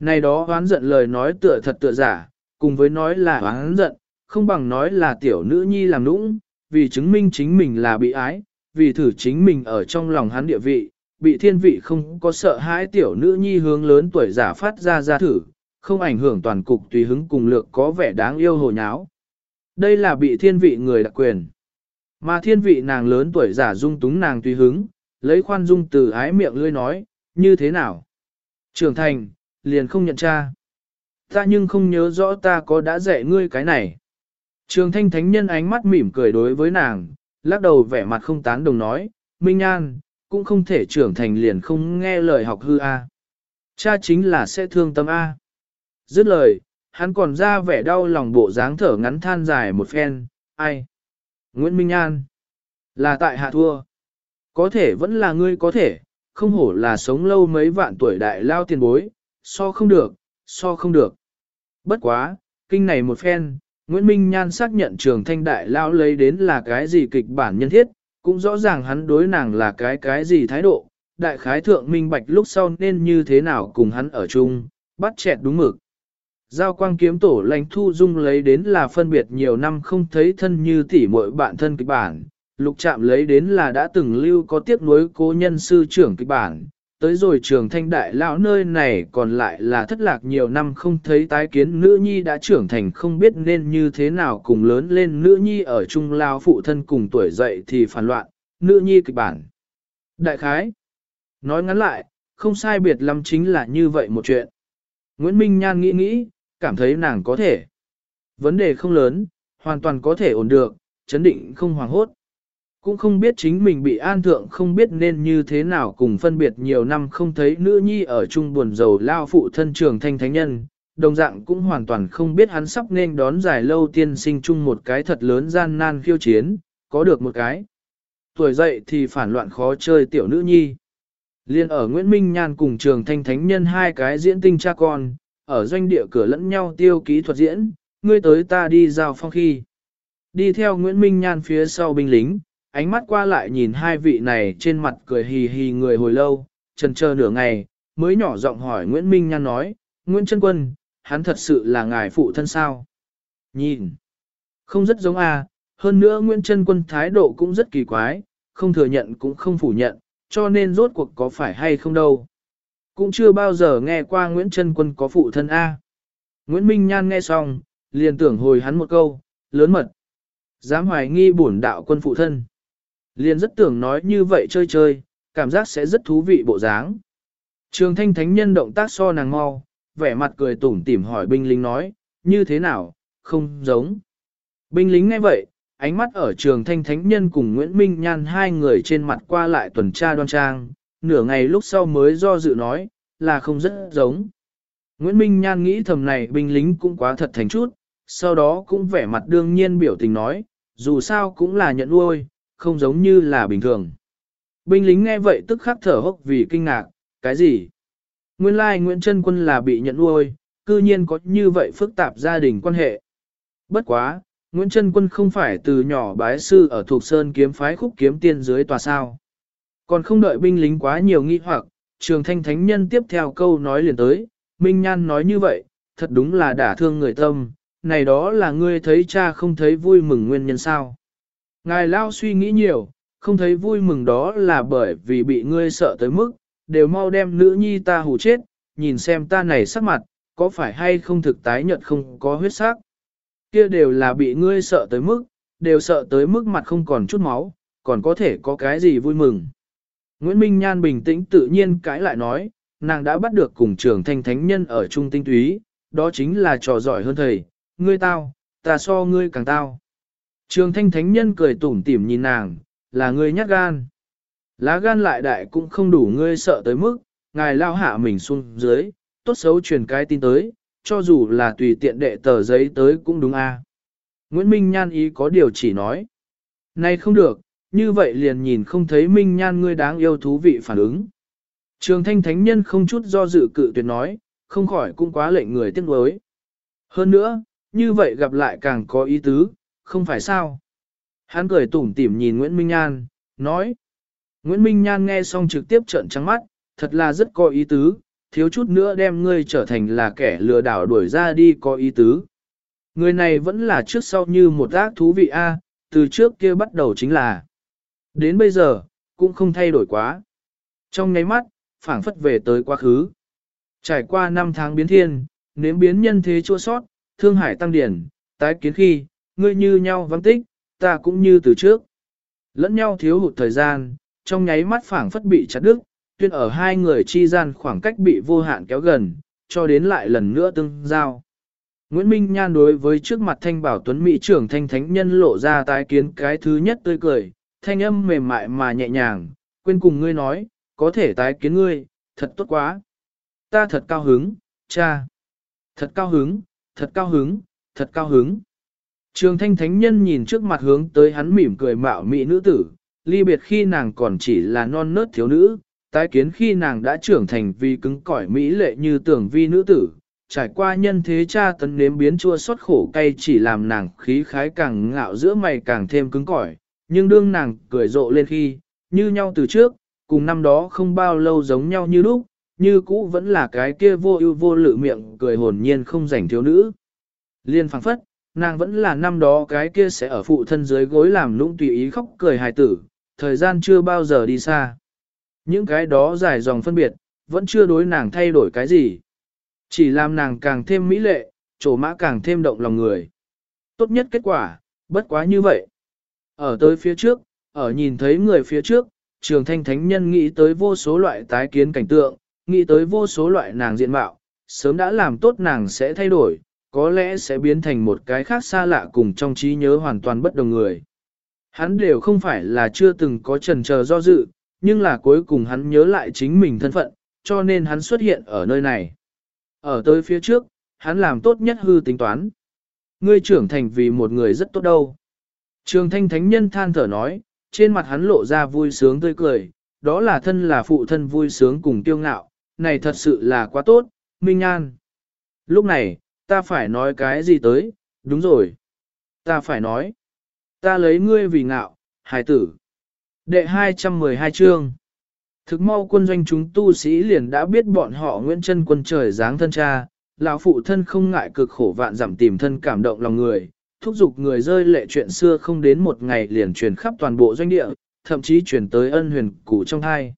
Này đó oán giận lời nói tựa thật tựa giả, cùng với nói là oán giận, không bằng nói là tiểu nữ nhi làm nũng, vì chứng minh chính mình là bị ái, vì thử chính mình ở trong lòng hắn địa vị, bị thiên vị không có sợ hãi tiểu nữ nhi hướng lớn tuổi giả phát ra ra thử, không ảnh hưởng toàn cục tùy hứng cùng lược có vẻ đáng yêu hồ nháo. Đây là bị thiên vị người đặc quyền. Mà thiên vị nàng lớn tuổi giả dung túng nàng tùy hứng, lấy khoan dung từ ái miệng lươi nói, như thế nào? Trưởng thành, liền không nhận cha. Ta nhưng không nhớ rõ ta có đã dạy ngươi cái này. Trường thanh thánh nhân ánh mắt mỉm cười đối với nàng, lắc đầu vẻ mặt không tán đồng nói, Minh An, cũng không thể trưởng thành liền không nghe lời học hư A. Cha chính là sẽ thương tâm A. Dứt lời, hắn còn ra vẻ đau lòng bộ dáng thở ngắn than dài một phen, ai? Nguyễn Minh An. Là tại hạ thua. Có thể vẫn là ngươi có thể, không hổ là sống lâu mấy vạn tuổi đại lao tiền bối, so không được, so không được. Bất quá, kinh này một phen, Nguyễn Minh Nhan xác nhận trường thanh đại lao lấy đến là cái gì kịch bản nhân thiết, cũng rõ ràng hắn đối nàng là cái cái gì thái độ, đại khái thượng minh bạch lúc sau nên như thế nào cùng hắn ở chung, bắt chẹt đúng mực. Giao quang kiếm tổ lãnh thu dung lấy đến là phân biệt nhiều năm không thấy thân như tỷ muội bạn thân kịch bản, lục chạm lấy đến là đã từng lưu có tiếc nuối cố nhân sư trưởng kịch bản, tới rồi trường thanh đại lão nơi này còn lại là thất lạc nhiều năm không thấy tái kiến nữ nhi đã trưởng thành không biết nên như thế nào cùng lớn lên nữ nhi ở trung lao phụ thân cùng tuổi dậy thì phản loạn, nữ nhi kịch bản. Đại khái, nói ngắn lại, không sai biệt lắm chính là như vậy một chuyện. Nguyễn Minh Nhan nghĩ nghĩ, cảm thấy nàng có thể. Vấn đề không lớn, hoàn toàn có thể ổn được, chấn định không hoàng hốt. Cũng không biết chính mình bị an thượng không biết nên như thế nào cùng phân biệt nhiều năm không thấy nữ nhi ở chung buồn dầu lao phụ thân trường thanh thánh nhân, đồng dạng cũng hoàn toàn không biết hắn sắp nên đón dài lâu tiên sinh chung một cái thật lớn gian nan khiêu chiến, có được một cái. Tuổi dậy thì phản loạn khó chơi tiểu nữ nhi. Liên ở Nguyễn Minh Nhan cùng trường thanh thánh nhân hai cái diễn tinh cha con, ở doanh địa cửa lẫn nhau tiêu kỹ thuật diễn, ngươi tới ta đi giao phong khi. Đi theo Nguyễn Minh Nhan phía sau binh lính, ánh mắt qua lại nhìn hai vị này trên mặt cười hì hì người hồi lâu, trần chờ nửa ngày, mới nhỏ giọng hỏi Nguyễn Minh Nhan nói, Nguyễn Trân Quân, hắn thật sự là ngài phụ thân sao? Nhìn, không rất giống a. hơn nữa Nguyễn Trân Quân thái độ cũng rất kỳ quái, không thừa nhận cũng không phủ nhận, cho nên rốt cuộc có phải hay không đâu. Cũng chưa bao giờ nghe qua Nguyễn Trân Quân có phụ thân A. Nguyễn Minh Nhan nghe xong, liền tưởng hồi hắn một câu, lớn mật. Dám hoài nghi bổn đạo quân phụ thân. Liền rất tưởng nói như vậy chơi chơi, cảm giác sẽ rất thú vị bộ dáng. Trường thanh thánh nhân động tác so nàng mau, vẻ mặt cười tủm tỉm hỏi binh lính nói, như thế nào, không giống. Binh lính nghe vậy, ánh mắt ở trường thanh thánh nhân cùng Nguyễn Minh Nhan hai người trên mặt qua lại tuần tra đoan trang, nửa ngày lúc sau mới do dự nói, là không rất giống. Nguyễn Minh Nhan nghĩ thầm này binh lính cũng quá thật thành chút, sau đó cũng vẻ mặt đương nhiên biểu tình nói, dù sao cũng là nhận nuôi, không giống như là bình thường. Binh lính nghe vậy tức khắc thở hốc vì kinh ngạc, cái gì? Nguyên lai Nguyễn Trân Quân là bị nhận nuôi, cư nhiên có như vậy phức tạp gia đình quan hệ. Bất quá, Nguyễn Trân Quân không phải từ nhỏ bái sư ở thuộc Sơn kiếm phái khúc kiếm tiên dưới tòa sao. Còn không đợi binh lính quá nhiều nghi hoặc, trường thanh thánh nhân tiếp theo câu nói liền tới, Minh Nhan nói như vậy, thật đúng là đả thương người tâm, này đó là ngươi thấy cha không thấy vui mừng nguyên nhân sao. Ngài Lao suy nghĩ nhiều, không thấy vui mừng đó là bởi vì bị ngươi sợ tới mức, đều mau đem nữ nhi ta hù chết, nhìn xem ta này sắc mặt, có phải hay không thực tái nhợt không có huyết sắc. Kia đều là bị ngươi sợ tới mức, đều sợ tới mức mặt không còn chút máu, còn có thể có cái gì vui mừng. Nguyễn Minh Nhan bình tĩnh tự nhiên cãi lại nói, nàng đã bắt được cùng trường thanh thánh nhân ở trung tinh túy, đó chính là trò giỏi hơn thầy, ngươi tao, ta so ngươi càng tao. Trường thanh thánh nhân cười tủm tỉm nhìn nàng, là ngươi nhát gan. Lá gan lại đại cũng không đủ ngươi sợ tới mức, ngài lao hạ mình xuống dưới, tốt xấu truyền cái tin tới, cho dù là tùy tiện đệ tờ giấy tới cũng đúng a. Nguyễn Minh Nhan ý có điều chỉ nói. Này không được, như vậy liền nhìn không thấy Minh Nhan ngươi đáng yêu thú vị phản ứng. Trường thanh thánh nhân không chút do dự cự tuyệt nói, không khỏi cũng quá lệnh người tiếc nuối. Hơn nữa, như vậy gặp lại càng có ý tứ, không phải sao. Hắn cười tủm tỉm nhìn Nguyễn Minh Nhan, nói. Nguyễn Minh Nhan nghe xong trực tiếp trợn trắng mắt, thật là rất có ý tứ, thiếu chút nữa đem ngươi trở thành là kẻ lừa đảo đuổi ra đi có ý tứ. Người này vẫn là trước sau như một ác thú vị A, từ trước kia bắt đầu chính là. Đến bây giờ, cũng không thay đổi quá. Trong nháy mắt, phảng phất về tới quá khứ. Trải qua năm tháng biến thiên, nếm biến nhân thế chua sót, thương hải tăng điển, tái kiến khi, ngươi như nhau vắng tích, ta cũng như từ trước. Lẫn nhau thiếu hụt thời gian, trong nháy mắt phảng phất bị chặt đứt, tuyên ở hai người chi gian khoảng cách bị vô hạn kéo gần, cho đến lại lần nữa tương giao. Nguyễn Minh Nhan đối với trước mặt thanh bảo tuấn Mỹ trưởng thanh thánh nhân lộ ra tái kiến cái thứ nhất tươi cười, thanh âm mềm mại mà nhẹ nhàng, quên cùng ngươi nói, có thể tái kiến ngươi, thật tốt quá. Ta thật cao hứng, cha. Thật cao hứng, thật cao hứng, thật cao hứng. Trường thanh thánh nhân nhìn trước mặt hướng tới hắn mỉm cười mạo mỹ nữ tử, ly biệt khi nàng còn chỉ là non nớt thiếu nữ, tái kiến khi nàng đã trưởng thành vì cứng cỏi mỹ lệ như tưởng vi nữ tử, trải qua nhân thế cha tấn nếm biến chua xót khổ cay chỉ làm nàng khí khái càng ngạo giữa mày càng thêm cứng cỏi, nhưng đương nàng cười rộ lên khi, như nhau từ trước, cùng năm đó không bao lâu giống nhau như lúc, như cũ vẫn là cái kia vô ưu vô lự miệng cười hồn nhiên không rảnh thiếu nữ. Liên phảng phất, nàng vẫn là năm đó cái kia sẽ ở phụ thân dưới gối làm nũng tùy ý khóc cười hài tử, thời gian chưa bao giờ đi xa. Những cái đó dài dòng phân biệt, vẫn chưa đối nàng thay đổi cái gì. Chỉ làm nàng càng thêm mỹ lệ, trổ mã càng thêm động lòng người. Tốt nhất kết quả, bất quá như vậy. Ở tới phía trước, ở nhìn thấy người phía trước, trường thanh thánh nhân nghĩ tới vô số loại tái kiến cảnh tượng, nghĩ tới vô số loại nàng diện mạo, sớm đã làm tốt nàng sẽ thay đổi, có lẽ sẽ biến thành một cái khác xa lạ cùng trong trí nhớ hoàn toàn bất đồng người. Hắn đều không phải là chưa từng có trần chờ do dự, nhưng là cuối cùng hắn nhớ lại chính mình thân phận, cho nên hắn xuất hiện ở nơi này. Ở tới phía trước, hắn làm tốt nhất hư tính toán. Ngươi trưởng thành vì một người rất tốt đâu. Trường thanh thánh nhân than thở nói, trên mặt hắn lộ ra vui sướng tươi cười, đó là thân là phụ thân vui sướng cùng tiêu ngạo, này thật sự là quá tốt, Minh An. Lúc này, ta phải nói cái gì tới, đúng rồi. Ta phải nói, ta lấy ngươi vì ngạo, hài tử. Đệ 212 chương Thực mau quân doanh chúng tu sĩ liền đã biết bọn họ Nguyễn chân quân trời dáng thân cha, lão phụ thân không ngại cực khổ vạn giảm tìm thân cảm động lòng người, thúc giục người rơi lệ chuyện xưa không đến một ngày liền truyền khắp toàn bộ doanh địa, thậm chí truyền tới ân huyền cụ trong hai.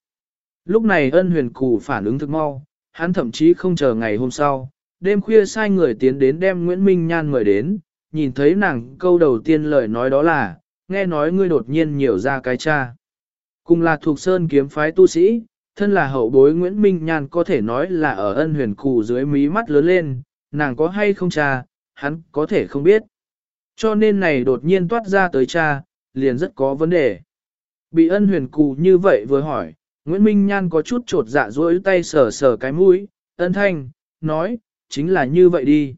Lúc này ân huyền cụ phản ứng thực mau, hắn thậm chí không chờ ngày hôm sau, đêm khuya sai người tiến đến đem Nguyễn Minh Nhan mời đến, nhìn thấy nàng câu đầu tiên lời nói đó là, nghe nói ngươi đột nhiên nhiều ra cái cha. Cùng là thuộc sơn kiếm phái tu sĩ, thân là hậu bối Nguyễn Minh Nhan có thể nói là ở ân huyền cụ dưới mí mắt lớn lên, nàng có hay không cha, hắn có thể không biết. Cho nên này đột nhiên toát ra tới cha, liền rất có vấn đề. Bị ân huyền cụ như vậy vừa hỏi, Nguyễn Minh Nhan có chút trột dạ duỗi tay sờ sờ cái mũi, ân thanh, nói, chính là như vậy đi.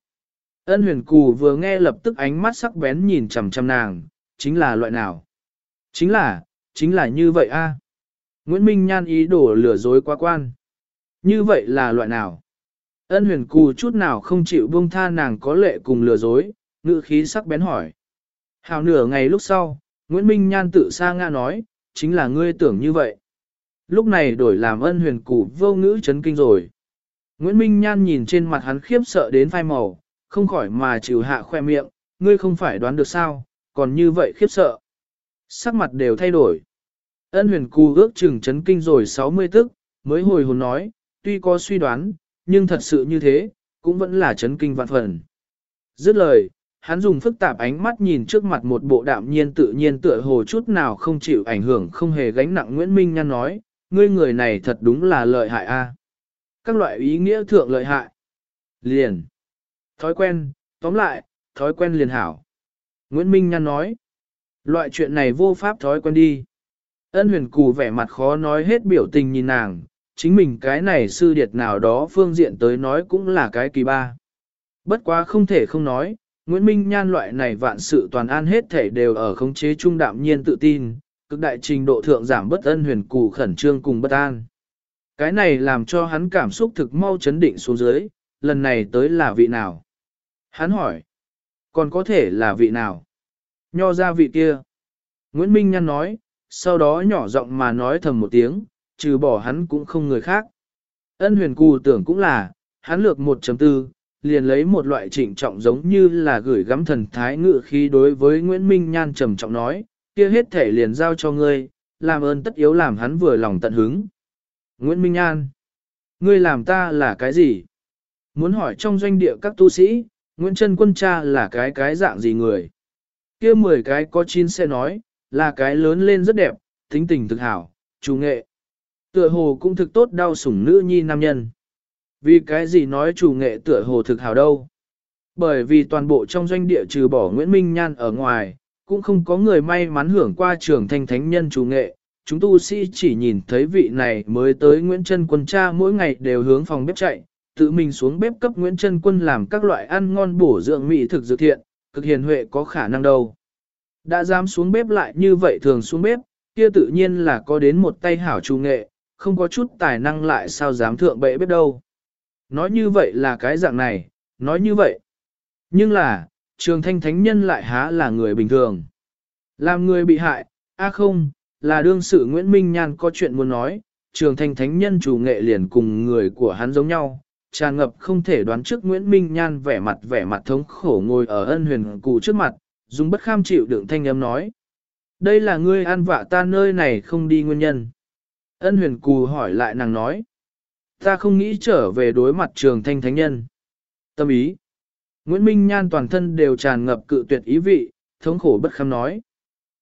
Ân huyền cù vừa nghe lập tức ánh mắt sắc bén nhìn chằm chằm nàng, chính là loại nào? Chính là, chính là như vậy a. Nguyễn Minh Nhan ý đồ lừa dối quá quan. Như vậy là loại nào? Ân huyền cù chút nào không chịu buông tha nàng có lệ cùng lừa dối, ngữ khí sắc bén hỏi. Hào nửa ngày lúc sau, Nguyễn Minh Nhan tự xa ngã nói, chính là ngươi tưởng như vậy. Lúc này đổi làm ân huyền cù vô ngữ chấn kinh rồi. Nguyễn Minh Nhan nhìn trên mặt hắn khiếp sợ đến phai màu, không khỏi mà chịu hạ khoe miệng, ngươi không phải đoán được sao, còn như vậy khiếp sợ. Sắc mặt đều thay đổi. Ân huyền cù ước chừng chấn kinh rồi 60 tức, mới hồi hồn nói, tuy có suy đoán, nhưng thật sự như thế, cũng vẫn là chấn kinh vạn phần. Dứt lời, hắn dùng phức tạp ánh mắt nhìn trước mặt một bộ đạm nhiên tự nhiên tựa hồ chút nào không chịu ảnh hưởng không hề gánh nặng Nguyễn Minh Nhan nói, ngươi người này thật đúng là lợi hại a. Các loại ý nghĩa thượng lợi hại. Liền. Thói quen, tóm lại, thói quen liền hảo. Nguyễn Minh Nhan nói, loại chuyện này vô pháp thói quen đi. Ân huyền cù vẻ mặt khó nói hết biểu tình nhìn nàng, chính mình cái này sư điệt nào đó phương diện tới nói cũng là cái kỳ ba. Bất quá không thể không nói, Nguyễn Minh Nhan loại này vạn sự toàn an hết thể đều ở khống chế trung đạm nhiên tự tin, cực đại trình độ thượng giảm bất ân huyền cù khẩn trương cùng bất an. Cái này làm cho hắn cảm xúc thực mau chấn định xuống dưới, lần này tới là vị nào? Hắn hỏi, còn có thể là vị nào? Nho ra vị kia. Nguyễn Minh Nhan nói, sau đó nhỏ giọng mà nói thầm một tiếng, trừ bỏ hắn cũng không người khác. Ân huyền cù tưởng cũng là, hắn lược 1.4, liền lấy một loại trịnh trọng giống như là gửi gắm thần thái ngự khi đối với Nguyễn Minh Nhan trầm trọng nói, kia hết thể liền giao cho ngươi, làm ơn tất yếu làm hắn vừa lòng tận hứng. Nguyễn Minh An, ngươi làm ta là cái gì? Muốn hỏi trong doanh địa các tu sĩ, Nguyễn Trân Quân cha là cái cái dạng gì người? kia 10 cái có chín sẽ nói, là cái lớn lên rất đẹp, tính tình thực hảo, chủ nghệ. Tựa hồ cũng thực tốt đau sủng nữ nhi nam nhân. Vì cái gì nói chủ nghệ tựa hồ thực hảo đâu? Bởi vì toàn bộ trong doanh địa trừ bỏ Nguyễn Minh Nhan ở ngoài, cũng không có người may mắn hưởng qua trường thanh thánh nhân chủ nghệ. Chúng tu sĩ chỉ nhìn thấy vị này mới tới Nguyễn Trân Quân cha mỗi ngày đều hướng phòng bếp chạy, tự mình xuống bếp cấp Nguyễn Trân Quân làm các loại ăn ngon bổ dưỡng mỹ thực dược thiện, cực hiền huệ có khả năng đâu. Đã dám xuống bếp lại như vậy thường xuống bếp, kia tự nhiên là có đến một tay hảo chủ nghệ, không có chút tài năng lại sao dám thượng bệ bếp đâu. Nói như vậy là cái dạng này, nói như vậy. Nhưng là, trường thanh thánh nhân lại há là người bình thường. Làm người bị hại, a không, là đương sự Nguyễn Minh Nhan có chuyện muốn nói, trường thanh thánh nhân chủ nghệ liền cùng người của hắn giống nhau, tràn ngập không thể đoán trước Nguyễn Minh Nhan vẻ mặt vẻ mặt thống khổ ngồi ở ân huyền cụ trước mặt, dùng bất kham chịu đựng thanh âm nói. Đây là ngươi ăn vạ ta nơi này không đi nguyên nhân. Ân huyền cù hỏi lại nàng nói. Ta không nghĩ trở về đối mặt trường thanh thánh nhân. Tâm ý. Nguyễn Minh Nhan toàn thân đều tràn ngập cự tuyệt ý vị, thống khổ bất kham nói.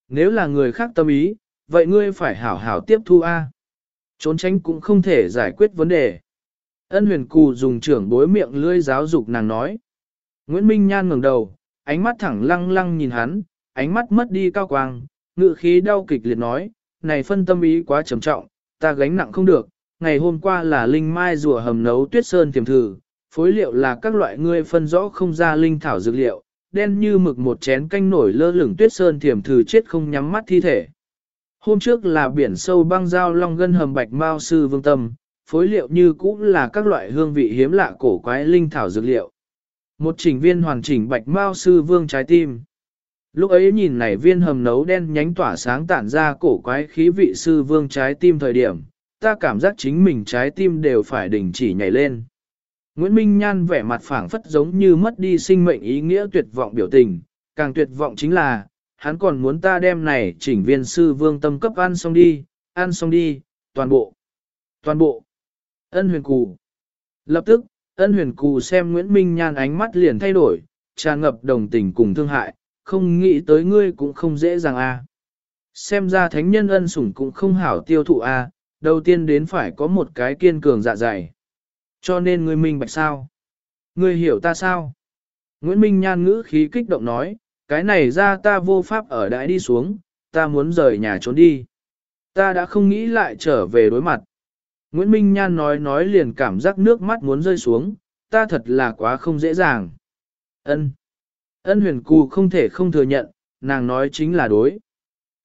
Nếu là người khác tâm ý, vậy ngươi phải hảo hảo tiếp thu A. Trốn tránh cũng không thể giải quyết vấn đề. Ân huyền cù dùng trưởng bối miệng lươi giáo dục nàng nói. Nguyễn Minh Nhan ngẩng đầu, ánh mắt thẳng lăng lăng nhìn hắn, ánh mắt mất đi cao quang, ngự khí đau kịch liệt nói, này phân tâm ý quá trầm trọng, ta gánh nặng không được, ngày hôm qua là linh mai rùa hầm nấu tuyết sơn tiềm thử, phối liệu là các loại ngươi phân rõ không ra linh thảo dược liệu, đen như mực một chén canh nổi lơ lửng tuyết sơn tiềm thử chết không nhắm mắt thi thể. Hôm trước là biển sâu băng giao long gân hầm bạch mao sư vương tâm, phối liệu như cũ là các loại hương vị hiếm lạ cổ quái linh thảo dược liệu. Một chỉnh viên hoàn chỉnh bạch mao sư vương trái tim. Lúc ấy nhìn này viên hầm nấu đen nhánh tỏa sáng tản ra cổ quái khí vị sư vương trái tim thời điểm, ta cảm giác chính mình trái tim đều phải đình chỉ nhảy lên. Nguyễn Minh Nhan vẻ mặt phảng phất giống như mất đi sinh mệnh ý nghĩa tuyệt vọng biểu tình, càng tuyệt vọng chính là, hắn còn muốn ta đem này chỉnh viên sư vương tâm cấp ăn xong đi, ăn xong đi, toàn bộ, toàn bộ, ân huyền cù. Lập tức, ân huyền cù xem Nguyễn Minh Nhan ánh mắt liền thay đổi, tràn ngập đồng tình cùng thương hại, không nghĩ tới ngươi cũng không dễ dàng a. À. Xem ra thánh nhân ân sủng cũng không hảo tiêu thụ a, đầu tiên đến phải có một cái kiên cường dạ dày. Cho nên ngươi minh bạch sao? Ngươi hiểu ta sao? Nguyễn Minh Nhan ngữ khí kích động nói, cái này ra ta vô pháp ở đãi đi xuống, ta muốn rời nhà trốn đi. Ta đã không nghĩ lại trở về đối mặt. Nguyễn Minh Nhan nói nói liền cảm giác nước mắt muốn rơi xuống, ta thật là quá không dễ dàng. Ân. Ân huyền cù không thể không thừa nhận, nàng nói chính là đối.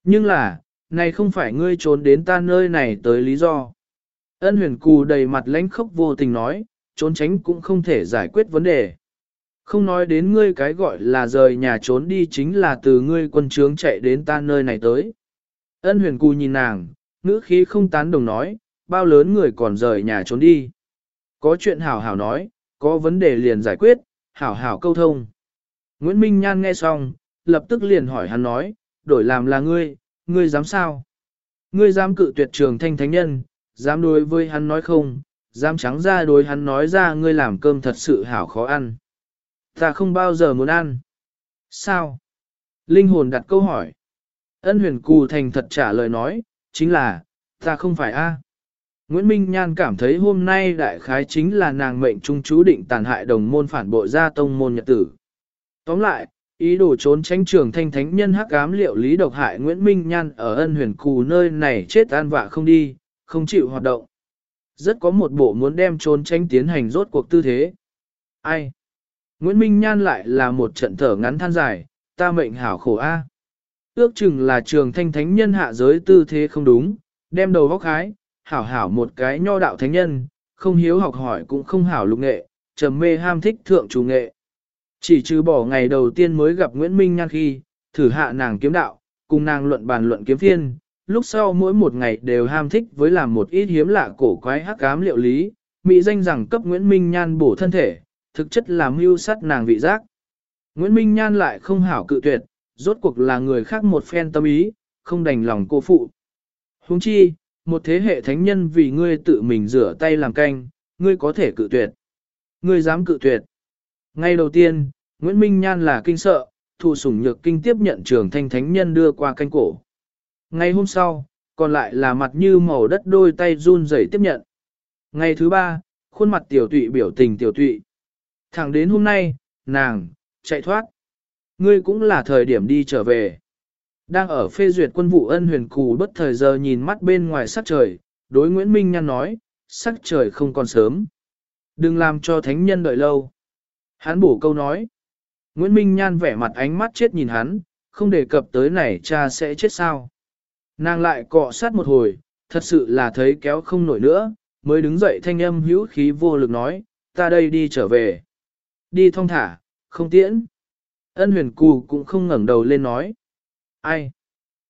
Nhưng là, này không phải ngươi trốn đến ta nơi này tới lý do. Ân huyền cù đầy mặt lãnh khốc vô tình nói, trốn tránh cũng không thể giải quyết vấn đề. Không nói đến ngươi cái gọi là rời nhà trốn đi chính là từ ngươi quân trướng chạy đến ta nơi này tới. Ân huyền cù nhìn nàng, ngữ khí không tán đồng nói, bao lớn người còn rời nhà trốn đi. Có chuyện hảo hảo nói, có vấn đề liền giải quyết, hảo hảo câu thông. Nguyễn Minh Nhan nghe xong, lập tức liền hỏi hắn nói, đổi làm là ngươi, ngươi dám sao? Ngươi dám cự tuyệt trường thanh thánh nhân, dám đối với hắn nói không, dám trắng ra đối hắn nói ra ngươi làm cơm thật sự hảo khó ăn. Ta không bao giờ muốn ăn. Sao? Linh hồn đặt câu hỏi. Ân huyền cù thành thật trả lời nói, chính là, ta không phải a. Nguyễn Minh Nhan cảm thấy hôm nay đại khái chính là nàng mệnh trung chú định tàn hại đồng môn phản bội gia tông môn nhật tử. Tóm lại, ý đồ trốn tránh trường thanh thánh nhân hắc ám liệu lý độc hại Nguyễn Minh Nhan ở ân huyền cù nơi này chết an vạ không đi, không chịu hoạt động. Rất có một bộ muốn đem trốn tránh tiến hành rốt cuộc tư thế. Ai? Nguyễn Minh Nhan lại là một trận thở ngắn than dài, ta mệnh hảo khổ a. Ước chừng là trường thanh thánh nhân hạ giới tư thế không đúng, đem đầu vóc hái, hảo hảo một cái nho đạo thánh nhân, không hiếu học hỏi cũng không hảo lục nghệ, trầm mê ham thích thượng chủ nghệ. Chỉ trừ bỏ ngày đầu tiên mới gặp Nguyễn Minh Nhan khi, thử hạ nàng kiếm đạo, cùng nàng luận bàn luận kiếm phiên, lúc sau mỗi một ngày đều ham thích với làm một ít hiếm lạ cổ quái hắc ám liệu lý, mỹ danh rằng cấp Nguyễn Minh Nhan bổ thân thể, thực chất là mưu sát nàng vị giác. Nguyễn Minh Nhan lại không hảo cự tuyệt, rốt cuộc là người khác một phen tâm ý, không đành lòng cô phụ. Huống chi, một thế hệ thánh nhân vì ngươi tự mình rửa tay làm canh, ngươi có thể cự tuyệt. Ngươi dám cự tuyệt. Ngay đầu tiên, Nguyễn Minh Nhan là kinh sợ, thụ sủng nhược kinh tiếp nhận trường thanh thánh nhân đưa qua canh cổ. Ngày hôm sau, còn lại là mặt như màu đất đôi tay run rẩy tiếp nhận. Ngày thứ ba, khuôn mặt tiểu tụy biểu tình tiểu tụy. Thẳng đến hôm nay, nàng, chạy thoát. Ngươi cũng là thời điểm đi trở về. Đang ở phê duyệt quân vụ ân huyền cù bất thời giờ nhìn mắt bên ngoài sắc trời, đối Nguyễn Minh Nhan nói, sắc trời không còn sớm. Đừng làm cho thánh nhân đợi lâu. Hắn bổ câu nói. Nguyễn Minh Nhan vẻ mặt ánh mắt chết nhìn hắn, không đề cập tới này cha sẽ chết sao. Nàng lại cọ sát một hồi, thật sự là thấy kéo không nổi nữa, mới đứng dậy thanh âm hữu khí vô lực nói, ta đây đi trở về. Đi thong thả, không tiễn. Ân huyền cù cũng không ngẩng đầu lên nói. Ai?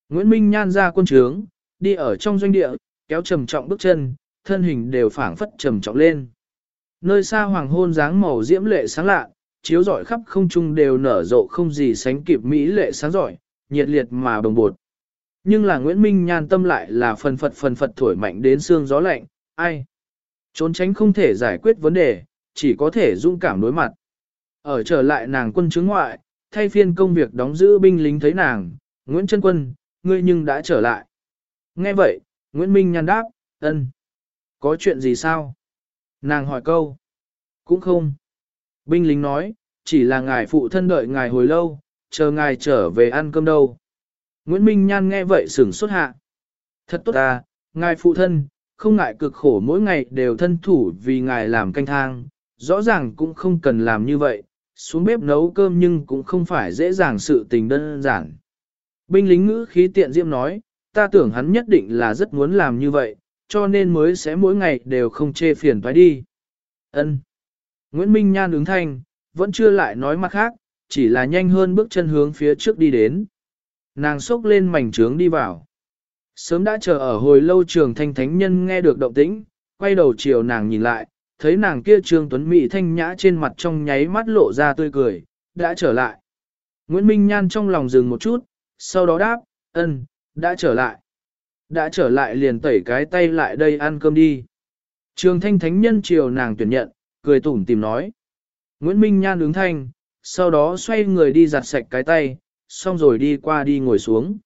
Nguyễn Minh Nhan ra quân trướng, đi ở trong doanh địa, kéo trầm trọng bước chân, thân hình đều phảng phất trầm trọng lên. Nơi xa hoàng hôn dáng màu diễm lệ sáng lạ, chiếu rọi khắp không trung đều nở rộ không gì sánh kịp mỹ lệ sáng rọi, nhiệt liệt mà bồng bột. Nhưng là Nguyễn Minh Nhan tâm lại là phần phật phần phật thổi mạnh đến xương gió lạnh, ai? Trốn tránh không thể giải quyết vấn đề, chỉ có thể dung cảm đối mặt. Ở trở lại nàng quân chứng ngoại, thay phiên công việc đóng giữ binh lính thấy nàng, Nguyễn Trân Quân, ngươi nhưng đã trở lại. Nghe vậy, Nguyễn Minh nhăn đáp, ân. Có chuyện gì sao? Nàng hỏi câu. Cũng không. Binh lính nói, chỉ là ngài phụ thân đợi ngài hồi lâu, chờ ngài trở về ăn cơm đâu. Nguyễn Minh Nhan nghe vậy sửng sốt hạ. Thật tốt à, ngài phụ thân, không ngại cực khổ mỗi ngày đều thân thủ vì ngài làm canh thang, rõ ràng cũng không cần làm như vậy, xuống bếp nấu cơm nhưng cũng không phải dễ dàng sự tình đơn giản. Binh lính ngữ khí tiện diệm nói, ta tưởng hắn nhất định là rất muốn làm như vậy, cho nên mới sẽ mỗi ngày đều không chê phiền thoái đi. Ân. Nguyễn Minh Nhan ứng thanh, vẫn chưa lại nói mặt khác, chỉ là nhanh hơn bước chân hướng phía trước đi đến. Nàng xốc lên mảnh trướng đi vào. Sớm đã chờ ở hồi lâu trường thanh thánh nhân nghe được động tĩnh, quay đầu chiều nàng nhìn lại, thấy nàng kia trương tuấn mỹ thanh nhã trên mặt trong nháy mắt lộ ra tươi cười, đã trở lại. Nguyễn Minh Nhan trong lòng dừng một chút, sau đó đáp, ân, đã trở lại. Đã trở lại liền tẩy cái tay lại đây ăn cơm đi. Trường thanh thánh nhân chiều nàng tuyển nhận, cười tủm tìm nói. Nguyễn Minh Nhan ứng thanh, sau đó xoay người đi giặt sạch cái tay, xong rồi đi qua đi ngồi xuống.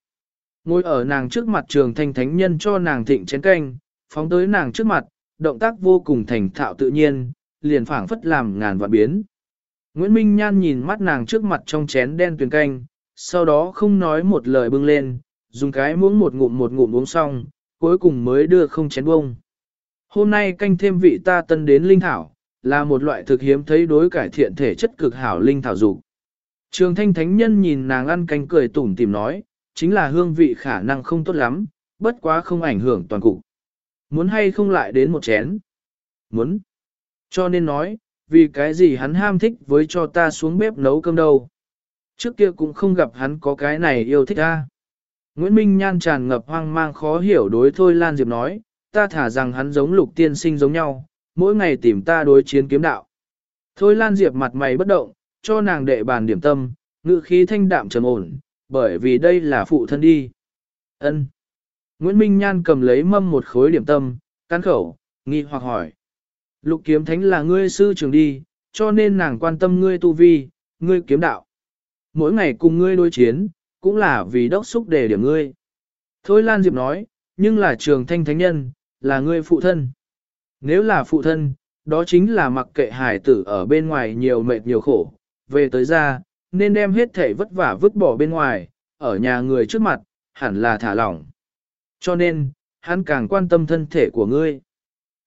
Ngồi ở nàng trước mặt trường thanh thánh nhân cho nàng thịnh chén canh, phóng tới nàng trước mặt, động tác vô cùng thành thạo tự nhiên, liền phảng phất làm ngàn vạn biến. Nguyễn Minh Nhan nhìn mắt nàng trước mặt trong chén đen tuyền canh, sau đó không nói một lời bưng lên, dùng cái muỗng một ngụm một ngụm uống xong, cuối cùng mới đưa không chén bông. Hôm nay canh thêm vị ta tân đến linh thảo, là một loại thực hiếm thấy đối cải thiện thể chất cực hảo linh thảo dục. Trường thanh thánh nhân nhìn nàng ăn canh cười tủm tìm nói, chính là hương vị khả năng không tốt lắm, bất quá không ảnh hưởng toàn cục. Muốn hay không lại đến một chén? Muốn. Cho nên nói, vì cái gì hắn ham thích với cho ta xuống bếp nấu cơm đâu. Trước kia cũng không gặp hắn có cái này yêu thích ta. Nguyễn Minh Nhan tràn ngập hoang mang khó hiểu đối Thôi Lan Diệp nói, ta thả rằng hắn giống lục tiên sinh giống nhau, mỗi ngày tìm ta đối chiến kiếm đạo. Thôi Lan Diệp mặt mày bất động, cho nàng đệ bàn điểm tâm, ngự khí thanh đạm trầm ổn, bởi vì đây là phụ thân đi. Ân. Nguyễn Minh Nhan cầm lấy mâm một khối điểm tâm, cắn khẩu, nghi hoặc hỏi. Lục kiếm thánh là ngươi sư trưởng đi, cho nên nàng quan tâm ngươi tu vi, ngươi kiếm đạo. Mỗi ngày cùng ngươi đối chiến, cũng là vì đốc xúc đề điểm ngươi. Thôi Lan Diệp nói, nhưng là trường thanh thánh nhân, là ngươi phụ thân. Nếu là phụ thân, đó chính là mặc kệ hải tử ở bên ngoài nhiều mệt nhiều khổ, về tới ra, nên đem hết thể vất vả vứt bỏ bên ngoài, ở nhà người trước mặt, hẳn là thả lỏng. Cho nên, hắn càng quan tâm thân thể của ngươi.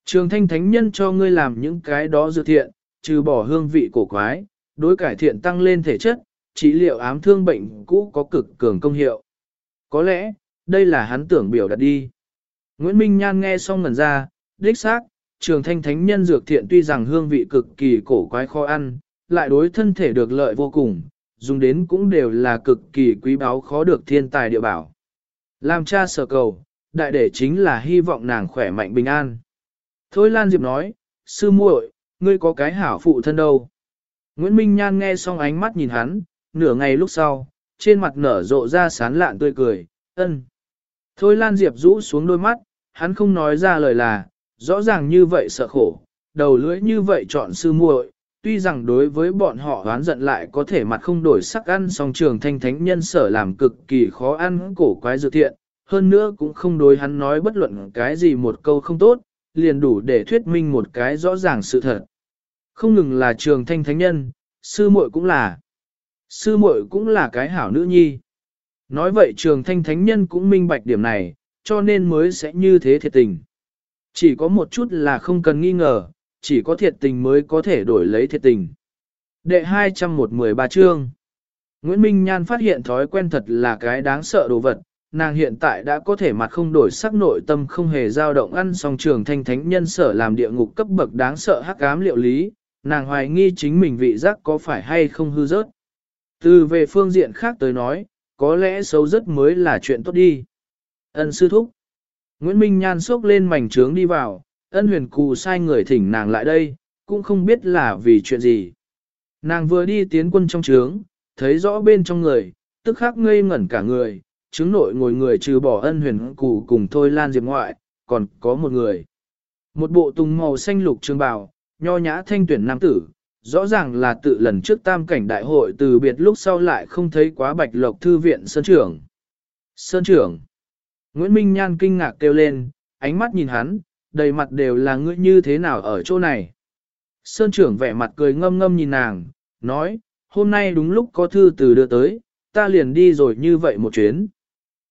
Trường thanh thánh nhân cho ngươi làm những cái đó dự thiện, trừ bỏ hương vị cổ quái, đối cải thiện tăng lên thể chất, trị liệu ám thương bệnh cũ có cực cường công hiệu. Có lẽ, đây là hắn tưởng biểu đặt đi. Nguyễn Minh Nhan nghe xong ngẩn ra, đích xác, trường thanh thánh nhân dược thiện tuy rằng hương vị cực kỳ cổ quái khó ăn, lại đối thân thể được lợi vô cùng, dùng đến cũng đều là cực kỳ quý báu khó được thiên tài địa bảo. Làm cha sở cầu, đại để chính là hy vọng nàng khỏe mạnh bình an. Thôi Lan Diệp nói, sư muội, ngươi có cái hảo phụ thân đâu. Nguyễn Minh Nhan nghe xong ánh mắt nhìn hắn, nửa ngày lúc sau, trên mặt nở rộ ra sán lạn tươi cười, ân. Thôi Lan Diệp rũ xuống đôi mắt, hắn không nói ra lời là, rõ ràng như vậy sợ khổ, đầu lưỡi như vậy chọn sư muội, tuy rằng đối với bọn họ oán giận lại có thể mặt không đổi sắc ăn song trường thanh thánh nhân sở làm cực kỳ khó ăn cổ quái dự thiện, hơn nữa cũng không đối hắn nói bất luận cái gì một câu không tốt, liền đủ để thuyết minh một cái rõ ràng sự thật. Không ngừng là trường thanh thánh nhân, sư muội cũng là. Sư muội cũng là cái hảo nữ nhi. Nói vậy trường thanh thánh nhân cũng minh bạch điểm này, cho nên mới sẽ như thế thiệt tình. Chỉ có một chút là không cần nghi ngờ, chỉ có thiệt tình mới có thể đổi lấy thiệt tình. Đệ 213 chương Nguyễn Minh Nhan phát hiện thói quen thật là cái đáng sợ đồ vật, nàng hiện tại đã có thể mặt không đổi sắc nội tâm không hề dao động ăn song trường thanh thánh nhân sở làm địa ngục cấp bậc đáng sợ hắc ám liệu lý, nàng hoài nghi chính mình vị giác có phải hay không hư rớt. Từ về phương diện khác tới nói, có lẽ xấu rất mới là chuyện tốt đi. Ân sư thúc. Nguyễn Minh Nhan sốc lên mảnh trướng đi vào, ân huyền cù sai người thỉnh nàng lại đây, cũng không biết là vì chuyện gì. Nàng vừa đi tiến quân trong trướng, thấy rõ bên trong người, tức khắc ngây ngẩn cả người, trướng nội ngồi người trừ bỏ ân huyền cù cùng thôi lan diệp ngoại, còn có một người. Một bộ tùng màu xanh lục trường bào, nho nhã thanh tuyển nam tử, rõ ràng là tự lần trước tam cảnh đại hội từ biệt lúc sau lại không thấy quá bạch lộc thư viện Sơn Trưởng. Sơn Trưởng. Nguyễn Minh Nhan kinh ngạc kêu lên, ánh mắt nhìn hắn, đầy mặt đều là ngươi như thế nào ở chỗ này. Sơn trưởng vẻ mặt cười ngâm ngâm nhìn nàng, nói, hôm nay đúng lúc có thư từ đưa tới, ta liền đi rồi như vậy một chuyến.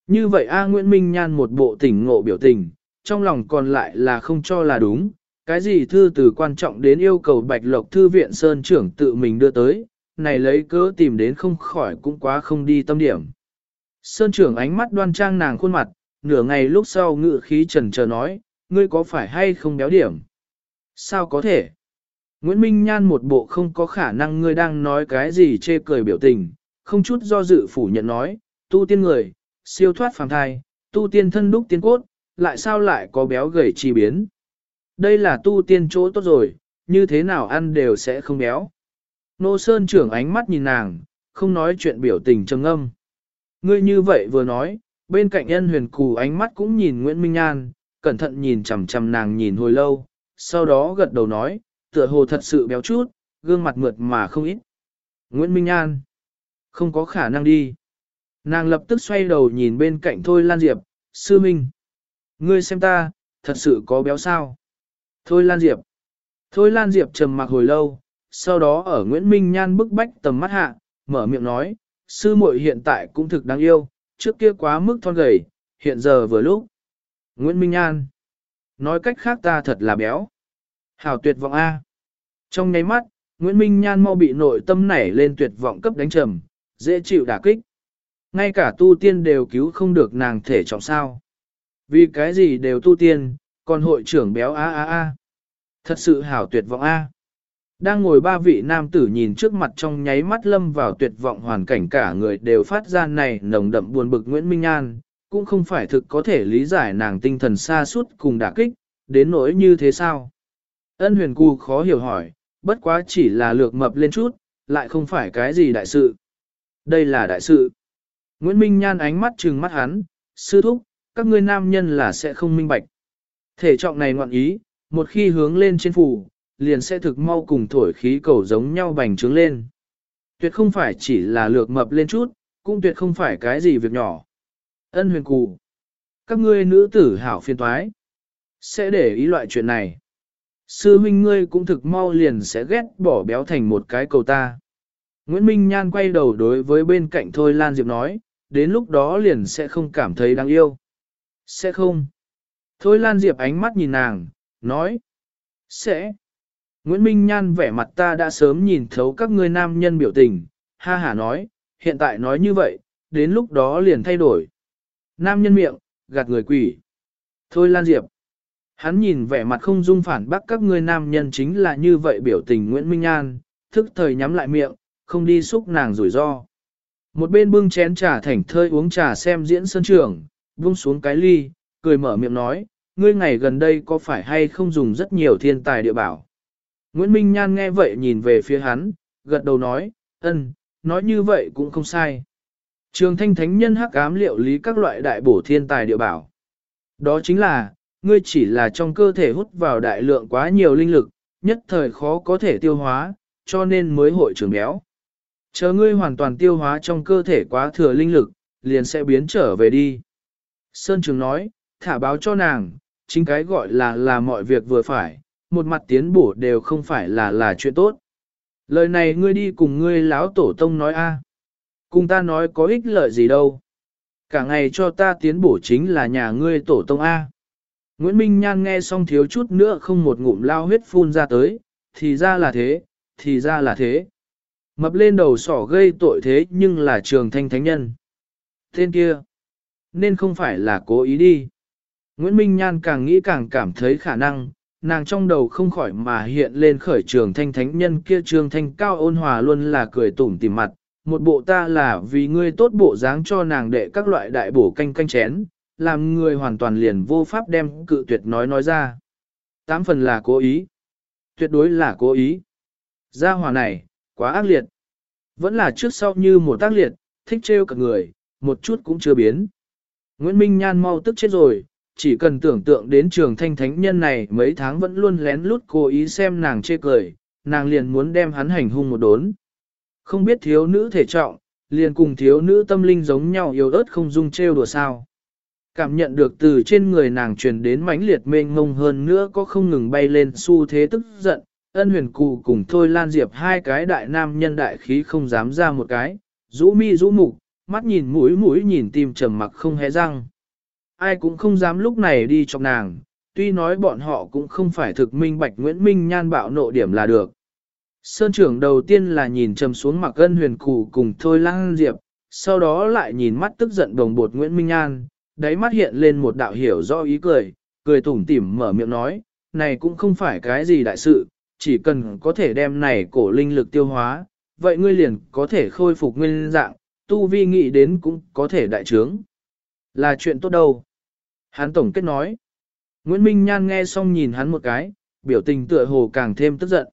Như vậy A Nguyễn Minh Nhan một bộ tỉnh ngộ biểu tình, trong lòng còn lại là không cho là đúng, cái gì thư từ quan trọng đến yêu cầu Bạch Lộc Thư viện Sơn trưởng tự mình đưa tới, này lấy cớ tìm đến không khỏi cũng quá không đi tâm điểm. Sơn trưởng ánh mắt đoan trang nàng khuôn mặt, nửa ngày lúc sau ngự khí trần chờ nói, ngươi có phải hay không béo điểm? Sao có thể? Nguyễn Minh Nhan một bộ không có khả năng ngươi đang nói cái gì chê cười biểu tình, không chút do dự phủ nhận nói, tu tiên người, siêu thoát phàm thai, tu tiên thân đúc tiên cốt, lại sao lại có béo gầy chi biến? Đây là tu tiên chỗ tốt rồi, như thế nào ăn đều sẽ không béo. Nô Sơn trưởng ánh mắt nhìn nàng, không nói chuyện biểu tình trầm âm. Ngươi như vậy vừa nói, bên cạnh ân huyền cù ánh mắt cũng nhìn Nguyễn Minh Nhan, cẩn thận nhìn chằm chằm nàng nhìn hồi lâu, sau đó gật đầu nói, tựa hồ thật sự béo chút, gương mặt mượt mà không ít. Nguyễn Minh an không có khả năng đi. Nàng lập tức xoay đầu nhìn bên cạnh Thôi Lan Diệp, sư minh. Ngươi xem ta, thật sự có béo sao? Thôi Lan Diệp. Thôi Lan Diệp trầm mặc hồi lâu, sau đó ở Nguyễn Minh Nhan bức bách tầm mắt hạ, mở miệng nói, sư muội hiện tại cũng thực đáng yêu, trước kia quá mức thon gầy, hiện giờ vừa lúc. Nguyễn Minh An Nói cách khác ta thật là béo. Hảo tuyệt vọng A. Trong nháy mắt, Nguyễn Minh Nhan mau bị nội tâm nảy lên tuyệt vọng cấp đánh trầm, dễ chịu đả kích. Ngay cả tu tiên đều cứu không được nàng thể trọng sao. Vì cái gì đều tu tiên, còn hội trưởng béo a a a. Thật sự hảo tuyệt vọng a. Đang ngồi ba vị nam tử nhìn trước mặt trong nháy mắt lâm vào tuyệt vọng hoàn cảnh cả người đều phát ra này nồng đậm buồn bực Nguyễn Minh An cũng không phải thực có thể lý giải nàng tinh thần xa suốt cùng đả kích, đến nỗi như thế sao. Ân huyền cu khó hiểu hỏi, bất quá chỉ là lược mập lên chút, lại không phải cái gì đại sự. Đây là đại sự. Nguyễn Minh Nhan ánh mắt trừng mắt hắn, sư thúc, các ngươi nam nhân là sẽ không minh bạch. Thể trọng này ngoạn ý, một khi hướng lên trên phủ, liền sẽ thực mau cùng thổi khí cầu giống nhau bành trướng lên. Tuyệt không phải chỉ là lược mập lên chút, cũng tuyệt không phải cái gì việc nhỏ. Ân huyền cù, Các ngươi nữ tử hảo phiên toái. Sẽ để ý loại chuyện này. Sư huynh ngươi cũng thực mau liền sẽ ghét bỏ béo thành một cái cầu ta. Nguyễn Minh Nhan quay đầu đối với bên cạnh Thôi Lan Diệp nói, đến lúc đó liền sẽ không cảm thấy đáng yêu. Sẽ không. Thôi Lan Diệp ánh mắt nhìn nàng, nói. Sẽ. Nguyễn Minh Nhan vẻ mặt ta đã sớm nhìn thấu các ngươi nam nhân biểu tình, ha hả nói, hiện tại nói như vậy, đến lúc đó liền thay đổi. Nam nhân miệng, gạt người quỷ. Thôi Lan Diệp. Hắn nhìn vẻ mặt không dung phản bác các ngươi nam nhân chính là như vậy biểu tình Nguyễn Minh An, thức thời nhắm lại miệng, không đi xúc nàng rủi ro. Một bên bưng chén trà thảnh thơi uống trà xem diễn sân trường, vung xuống cái ly, cười mở miệng nói, ngươi ngày gần đây có phải hay không dùng rất nhiều thiên tài địa bảo. Nguyễn Minh Nhan nghe vậy nhìn về phía hắn, gật đầu nói, ân, nói như vậy cũng không sai. Trường thanh thánh nhân hắc ám liệu lý các loại đại bổ thiên tài địa bảo. Đó chính là, ngươi chỉ là trong cơ thể hút vào đại lượng quá nhiều linh lực, nhất thời khó có thể tiêu hóa, cho nên mới hội trưởng béo. Chờ ngươi hoàn toàn tiêu hóa trong cơ thể quá thừa linh lực, liền sẽ biến trở về đi. Sơn Trường nói, thả báo cho nàng, chính cái gọi là là mọi việc vừa phải, một mặt tiến bổ đều không phải là là chuyện tốt. Lời này ngươi đi cùng ngươi lão tổ tông nói a, Cùng ta nói có ích lợi gì đâu. Cả ngày cho ta tiến bổ chính là nhà ngươi tổ tông A. Nguyễn Minh Nhan nghe xong thiếu chút nữa không một ngụm lao huyết phun ra tới, thì ra là thế, thì ra là thế. Mập lên đầu sỏ gây tội thế nhưng là trường thanh thánh nhân. Tên kia, nên không phải là cố ý đi. Nguyễn Minh Nhan càng nghĩ càng cảm thấy khả năng, nàng trong đầu không khỏi mà hiện lên khởi trường thanh thánh nhân kia trường thanh cao ôn hòa luôn là cười tủm tỉm mặt, một bộ ta là vì ngươi tốt bộ dáng cho nàng đệ các loại đại bổ canh canh chén, làm người hoàn toàn liền vô pháp đem cự tuyệt nói nói ra. Tám phần là cố ý. Tuyệt đối là cố ý. Gia hòa này, quá ác liệt. Vẫn là trước sau như một tác liệt, thích trêu cả người, một chút cũng chưa biến. Nguyễn Minh Nhan mau tức chết rồi, chỉ cần tưởng tượng đến trường thanh thánh nhân này mấy tháng vẫn luôn lén lút cố ý xem nàng chê cười, nàng liền muốn đem hắn hành hung một đốn. Không biết thiếu nữ thể trọng, liền cùng thiếu nữ tâm linh giống nhau yếu ớt không dung trêu đùa sao. Cảm nhận được từ trên người nàng truyền đến mãnh liệt mênh mông hơn nữa có không ngừng bay lên xu thế tức giận, ân huyền cụ cùng thôi lan diệp hai cái đại nam nhân đại khí không dám ra một cái, rũ mi rũ mục, mắt nhìn mũi mũi nhìn tim trầm mặc không hé răng. Ai cũng không dám lúc này đi chọc nàng, tuy nói bọn họ cũng không phải thực minh bạch Nguyễn Minh nhan bạo nộ điểm là được. Sơn trưởng đầu tiên là nhìn trầm xuống mặc ân huyền cụ cùng thôi Lang diệp, sau đó lại nhìn mắt tức giận đồng bột Nguyễn Minh An, đáy mắt hiện lên một đạo hiểu do ý cười, cười tủm tỉm mở miệng nói, này cũng không phải cái gì đại sự, chỉ cần có thể đem này cổ linh lực tiêu hóa, vậy ngươi liền có thể khôi phục nguyên dạng, tu vi nghĩ đến cũng có thể đại trướng. Là chuyện tốt đâu. Hán tổng kết nói. Nguyễn Minh Nhan nghe xong nhìn hắn một cái, biểu tình tựa hồ càng thêm tức giận.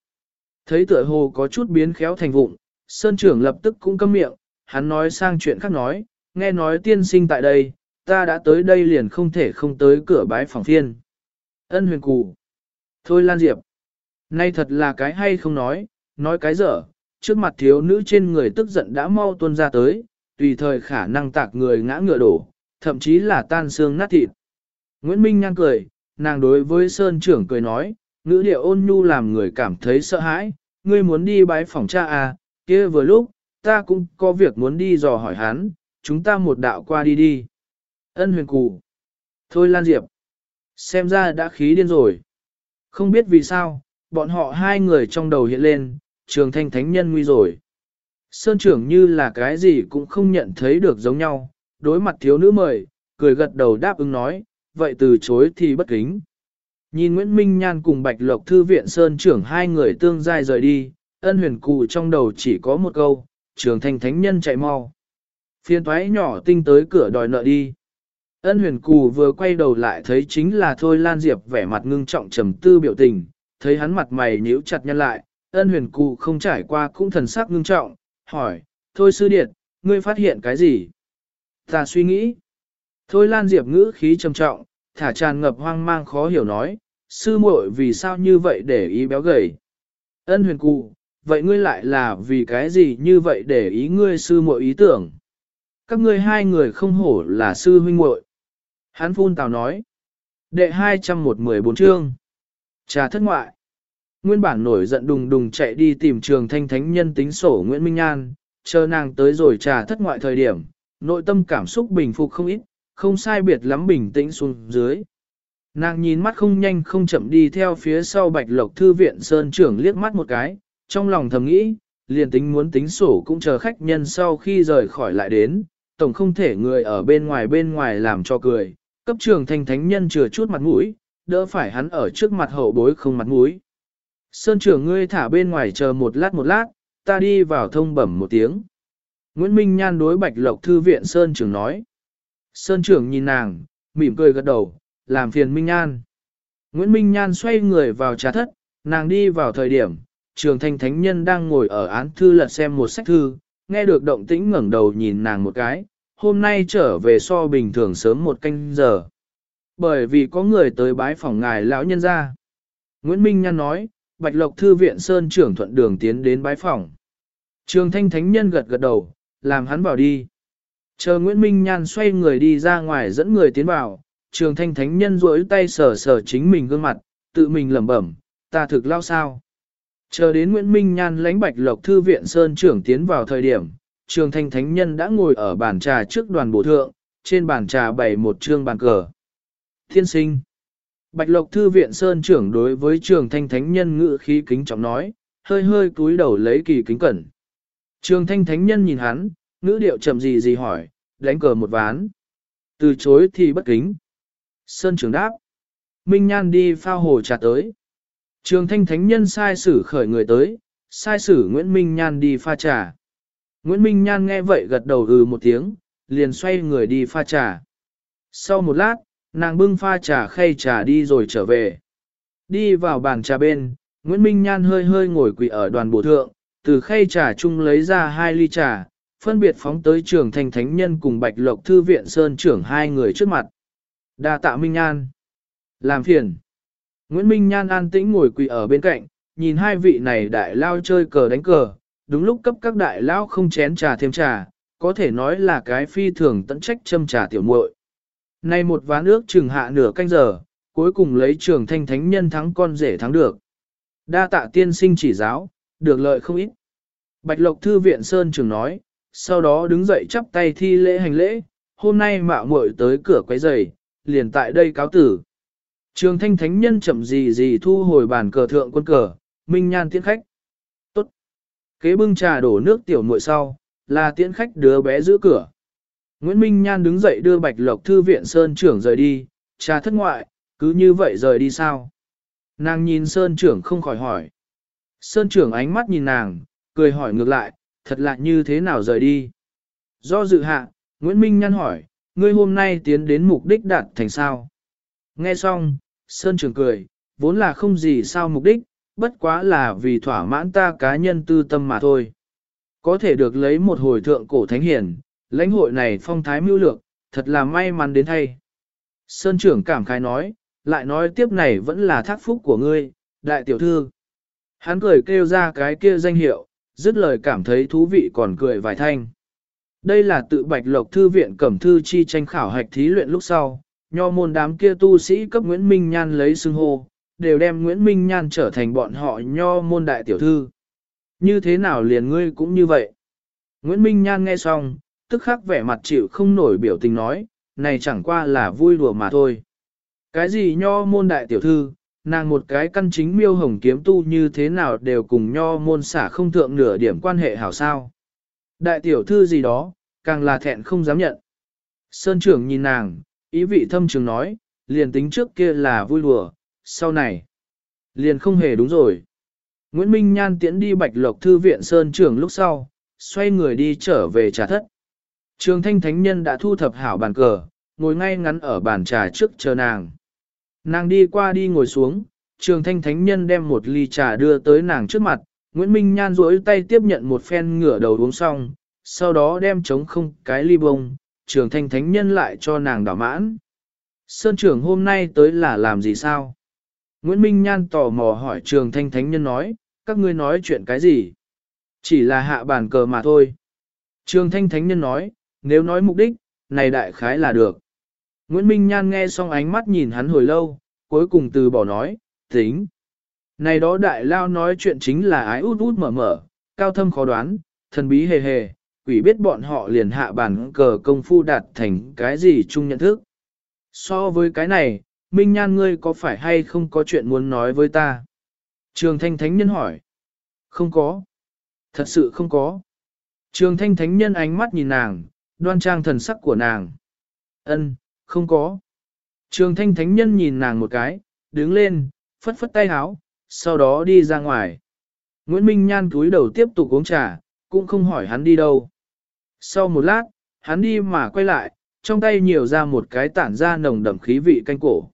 Thấy tựa hồ có chút biến khéo thành vụng, Sơn trưởng lập tức cũng câm miệng, hắn nói sang chuyện khác nói, nghe nói tiên sinh tại đây, ta đã tới đây liền không thể không tới cửa bái phòng thiên. Ân huyền cụ. Thôi Lan Diệp. Nay thật là cái hay không nói, nói cái dở, trước mặt thiếu nữ trên người tức giận đã mau tuôn ra tới, tùy thời khả năng tạc người ngã ngựa đổ, thậm chí là tan xương nát thịt. Nguyễn Minh nhăn cười, nàng đối với Sơn trưởng cười nói, ngữ điệu ôn nhu làm người cảm thấy sợ hãi, ngươi muốn đi bái phòng cha à, kia vừa lúc, ta cũng có việc muốn đi dò hỏi hắn, chúng ta một đạo qua đi đi. Ân huyền cụ. Thôi Lan Diệp. Xem ra đã khí điên rồi. Không biết vì sao, bọn họ hai người trong đầu hiện lên, trường thanh thánh nhân nguy rồi. Sơn trưởng như là cái gì cũng không nhận thấy được giống nhau, đối mặt thiếu nữ mời, cười gật đầu đáp ứng nói, vậy từ chối thì bất kính. Nhìn Nguyễn Minh Nhan cùng Bạch Lộc Thư viện Sơn trưởng hai người tương giai rời đi, ân huyền cụ trong đầu chỉ có một câu, trường thành thánh nhân chạy mau. Phiên thoái nhỏ tinh tới cửa đòi nợ đi. Ân huyền cù vừa quay đầu lại thấy chính là Thôi Lan Diệp vẻ mặt ngưng trọng trầm tư biểu tình, thấy hắn mặt mày nhíu chặt nhăn lại, ân huyền cù không trải qua cũng thần sắc ngưng trọng, hỏi, Thôi sư điệt, ngươi phát hiện cái gì? Ta suy nghĩ. Thôi Lan Diệp ngữ khí trầm trọng, thả tràn ngập hoang mang khó hiểu nói, sư muội vì sao như vậy để ý béo gầy. Ân huyền cụ, vậy ngươi lại là vì cái gì như vậy để ý ngươi sư muội ý tưởng? Các ngươi hai người không hổ là sư huynh muội. Hán phun tào nói. Đệ 214 chương. Trà thất ngoại. Nguyên bản nổi giận đùng đùng chạy đi tìm trường thanh thánh nhân tính sổ Nguyễn Minh An, chờ nàng tới rồi trà thất ngoại thời điểm, nội tâm cảm xúc bình phục không ít, không sai biệt lắm bình tĩnh xuống dưới. Nàng nhìn mắt không nhanh không chậm đi theo phía sau bạch lộc thư viện sơn trưởng liếc mắt một cái, trong lòng thầm nghĩ, liền tính muốn tính sổ cũng chờ khách nhân sau khi rời khỏi lại đến, tổng không thể người ở bên ngoài bên ngoài làm cho cười, cấp trường thanh thánh nhân chừa chút mặt mũi, đỡ phải hắn ở trước mặt hậu bối không mặt mũi. Sơn trưởng ngươi thả bên ngoài chờ một lát một lát, ta đi vào thông bẩm một tiếng. Nguyễn Minh Nhan đối bạch lộc thư viện Sơn trưởng nói. Sơn trưởng nhìn nàng, mỉm cười gật đầu, làm phiền Minh Nhan. Nguyễn Minh Nhan xoay người vào trà thất, nàng đi vào thời điểm, trường thanh thánh nhân đang ngồi ở án thư lật xem một sách thư, nghe được động tĩnh ngẩng đầu nhìn nàng một cái, hôm nay trở về so bình thường sớm một canh giờ. Bởi vì có người tới bái phòng ngài lão nhân ra. Nguyễn Minh Nhan nói, Bạch Lộc Thư viện Sơn trưởng thuận đường tiến đến bái phòng. Trường thanh thánh nhân gật gật đầu, làm hắn vào đi. Chờ Nguyễn Minh Nhan xoay người đi ra ngoài dẫn người tiến vào, trường thanh thánh nhân duỗi tay sờ sờ chính mình gương mặt, tự mình lẩm bẩm, ta thực lao sao. Chờ đến Nguyễn Minh Nhan lãnh Bạch Lộc Thư viện Sơn trưởng tiến vào thời điểm, trường thanh thánh nhân đã ngồi ở bàn trà trước đoàn bổ thượng, trên bàn trà bày một trương bàn cờ. Thiên sinh. Bạch Lộc Thư viện Sơn trưởng đối với trường thanh thánh nhân ngự khí kính trọng nói, hơi hơi cúi đầu lấy kỳ kính cẩn. Trường thanh thánh nhân nhìn hắn, ngữ điệu chậm gì gì hỏi, đánh cờ một ván. Từ chối thì bất kính. Sơn trưởng đáp. Minh Nhan đi pha hồ trà tới. Trường thanh thánh nhân sai sử khởi người tới, sai sử Nguyễn Minh Nhan đi pha trà. Nguyễn Minh Nhan nghe vậy gật đầu ừ một tiếng, liền xoay người đi pha trà. Sau một lát, nàng bưng pha trà khay trà đi rồi trở về. Đi vào bàn trà bên, Nguyễn Minh Nhan hơi hơi ngồi quỳ ở đoàn bộ thượng, từ khay trà chung lấy ra hai ly trà, phân biệt phóng tới trường thành thánh nhân cùng Bạch Lộc Thư viện Sơn trưởng hai người trước mặt đa tạ Minh Nhan. Làm phiền. Nguyễn Minh Nhan an tĩnh ngồi quỳ ở bên cạnh, nhìn hai vị này đại lao chơi cờ đánh cờ, đúng lúc cấp các đại lao không chén trà thêm trà, có thể nói là cái phi thường tận trách châm trà tiểu muội. Nay một ván ước chừng hạ nửa canh giờ, cuối cùng lấy trường thanh thánh nhân thắng con rể thắng được. Đa tạ tiên sinh chỉ giáo, được lợi không ít. Bạch Lộc Thư viện Sơn trường nói, sau đó đứng dậy chắp tay thi lễ hành lễ, hôm nay mạo muội tới cửa quấy giày, liền tại đây cáo tử. Trường thanh thánh nhân chậm gì gì thu hồi bàn cờ thượng quân cờ, minh nhan tiễn khách. Tốt. Kế bưng trà đổ nước tiểu muội sau, là tiễn khách đứa bé giữ cửa. Nguyễn Minh Nhan đứng dậy đưa Bạch Lộc Thư viện Sơn trưởng rời đi, trà thất ngoại, cứ như vậy rời đi sao? Nàng nhìn Sơn trưởng không khỏi hỏi. Sơn trưởng ánh mắt nhìn nàng, cười hỏi ngược lại, thật lạ như thế nào rời đi? Do dự hạ, Nguyễn Minh Nhan hỏi, ngươi hôm nay tiến đến mục đích đạt thành sao? Nghe xong, Sơn trưởng cười, vốn là không gì sao mục đích, bất quá là vì thỏa mãn ta cá nhân tư tâm mà thôi. Có thể được lấy một hồi thượng cổ thánh hiển, lãnh hội này phong thái mưu lược, thật là may mắn đến thay. Sơn trưởng cảm khái nói, lại nói tiếp này vẫn là thác phúc của ngươi, đại tiểu thư. Hắn cười kêu ra cái kia danh hiệu, dứt lời cảm thấy thú vị còn cười vài thanh. Đây là tự bạch lộc thư viện cẩm thư chi tranh khảo hạch thí luyện lúc sau, nho môn đám kia tu sĩ cấp Nguyễn Minh Nhan lấy xưng hô, đều đem Nguyễn Minh Nhan trở thành bọn họ nho môn đại tiểu thư. Như thế nào liền ngươi cũng như vậy? Nguyễn Minh Nhan nghe xong, tức khắc vẻ mặt chịu không nổi biểu tình nói, này chẳng qua là vui đùa mà thôi. Cái gì nho môn đại tiểu thư, nàng một cái căn chính miêu hồng kiếm tu như thế nào đều cùng nho môn xả không thượng nửa điểm quan hệ hảo sao. Đại tiểu thư gì đó, càng là thẹn không dám nhận. Sơn trưởng nhìn nàng, ý vị thâm trường nói, liền tính trước kia là vui đùa, sau này, liền không hề đúng rồi. Nguyễn Minh Nhan tiễn đi bạch lộc thư viện Sơn trưởng lúc sau, xoay người đi trở về trà thất. Trường thanh thánh nhân đã thu thập hảo bàn cờ, ngồi ngay ngắn ở bàn trà trước chờ nàng. Nàng đi qua đi ngồi xuống, trường thanh thánh nhân đem một ly trà đưa tới nàng trước mặt, Nguyễn Minh Nhan duỗi tay tiếp nhận một phen ngửa đầu uống xong, sau đó đem trống không cái ly bông, trường thanh thánh nhân lại cho nàng đảo mãn. Sơn trưởng hôm nay tới là làm gì sao? Nguyễn Minh Nhan tò mò hỏi trường thanh thánh nhân nói, các ngươi nói chuyện cái gì? Chỉ là hạ bàn cờ mà thôi. Trường thanh thánh nhân nói, nếu nói mục đích, này đại khái là được. Nguyễn Minh Nhan nghe xong ánh mắt nhìn hắn hồi lâu, cuối cùng từ bỏ nói, tính. Này đó đại lao nói chuyện chính là ái út út mở mở, cao thâm khó đoán, thần bí hề hề, quỷ biết bọn họ liền hạ bản cờ công phu đạt thành cái gì chung nhận thức. So với cái này, Minh Nhan ngươi có phải hay không có chuyện muốn nói với ta? Trường Thanh Thánh Nhân hỏi. Không có. Thật sự không có. Trường Thanh Thánh Nhân ánh mắt nhìn nàng, đoan trang thần sắc của nàng. Ân, không có. Trường Thanh Thánh Nhân nhìn nàng một cái, đứng lên, phất phất tay háo, sau đó đi ra ngoài. Nguyễn Minh Nhan cúi đầu tiếp tục uống trà, cũng không hỏi hắn đi đâu. Sau một lát, hắn đi mà quay lại, trong tay nhiều ra một cái tản ra nồng đậm khí vị canh cổ.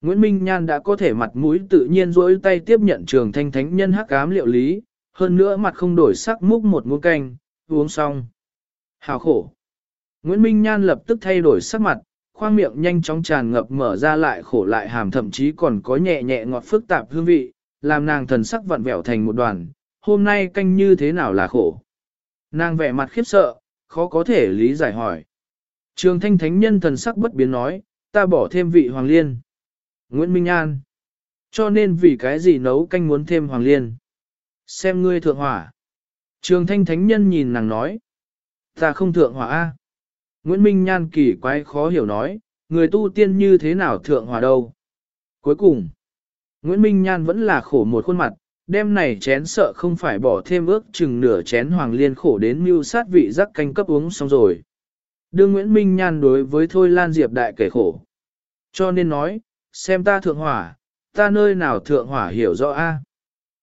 Nguyễn Minh Nhan đã có thể mặt mũi tự nhiên rỗi tay tiếp nhận trường thanh thánh nhân hắc ám liệu lý, hơn nữa mặt không đổi sắc múc một muỗng canh, uống xong. Hào khổ. Nguyễn Minh Nhan lập tức thay đổi sắc mặt, khoang miệng nhanh chóng tràn ngập mở ra lại khổ lại hàm thậm chí còn có nhẹ nhẹ ngọt phức tạp hương vị, làm nàng thần sắc vặn vẹo thành một đoàn, hôm nay canh như thế nào là khổ. Nàng vẻ mặt khiếp sợ, khó có thể lý giải hỏi. Trường thanh thánh nhân thần sắc bất biến nói, ta bỏ thêm vị hoàng liên. Nguyễn Minh An. Cho nên vì cái gì nấu canh muốn thêm hoàng liên. Xem ngươi thượng hỏa. Trường thanh thánh nhân nhìn nàng nói. Ta không thượng hỏa A. Nguyễn Minh Nhan kỳ quái khó hiểu nói, người tu tiên như thế nào thượng hỏa đâu. Cuối cùng, Nguyễn Minh Nhan vẫn là khổ một khuôn mặt, đêm này chén sợ không phải bỏ thêm ước chừng nửa chén hoàng liên khổ đến mưu sát vị giác canh cấp uống xong rồi. Đưa Nguyễn Minh Nhan đối với Thôi Lan Diệp đại kể khổ. Cho nên nói, xem ta thượng hỏa, ta nơi nào thượng hỏa hiểu rõ a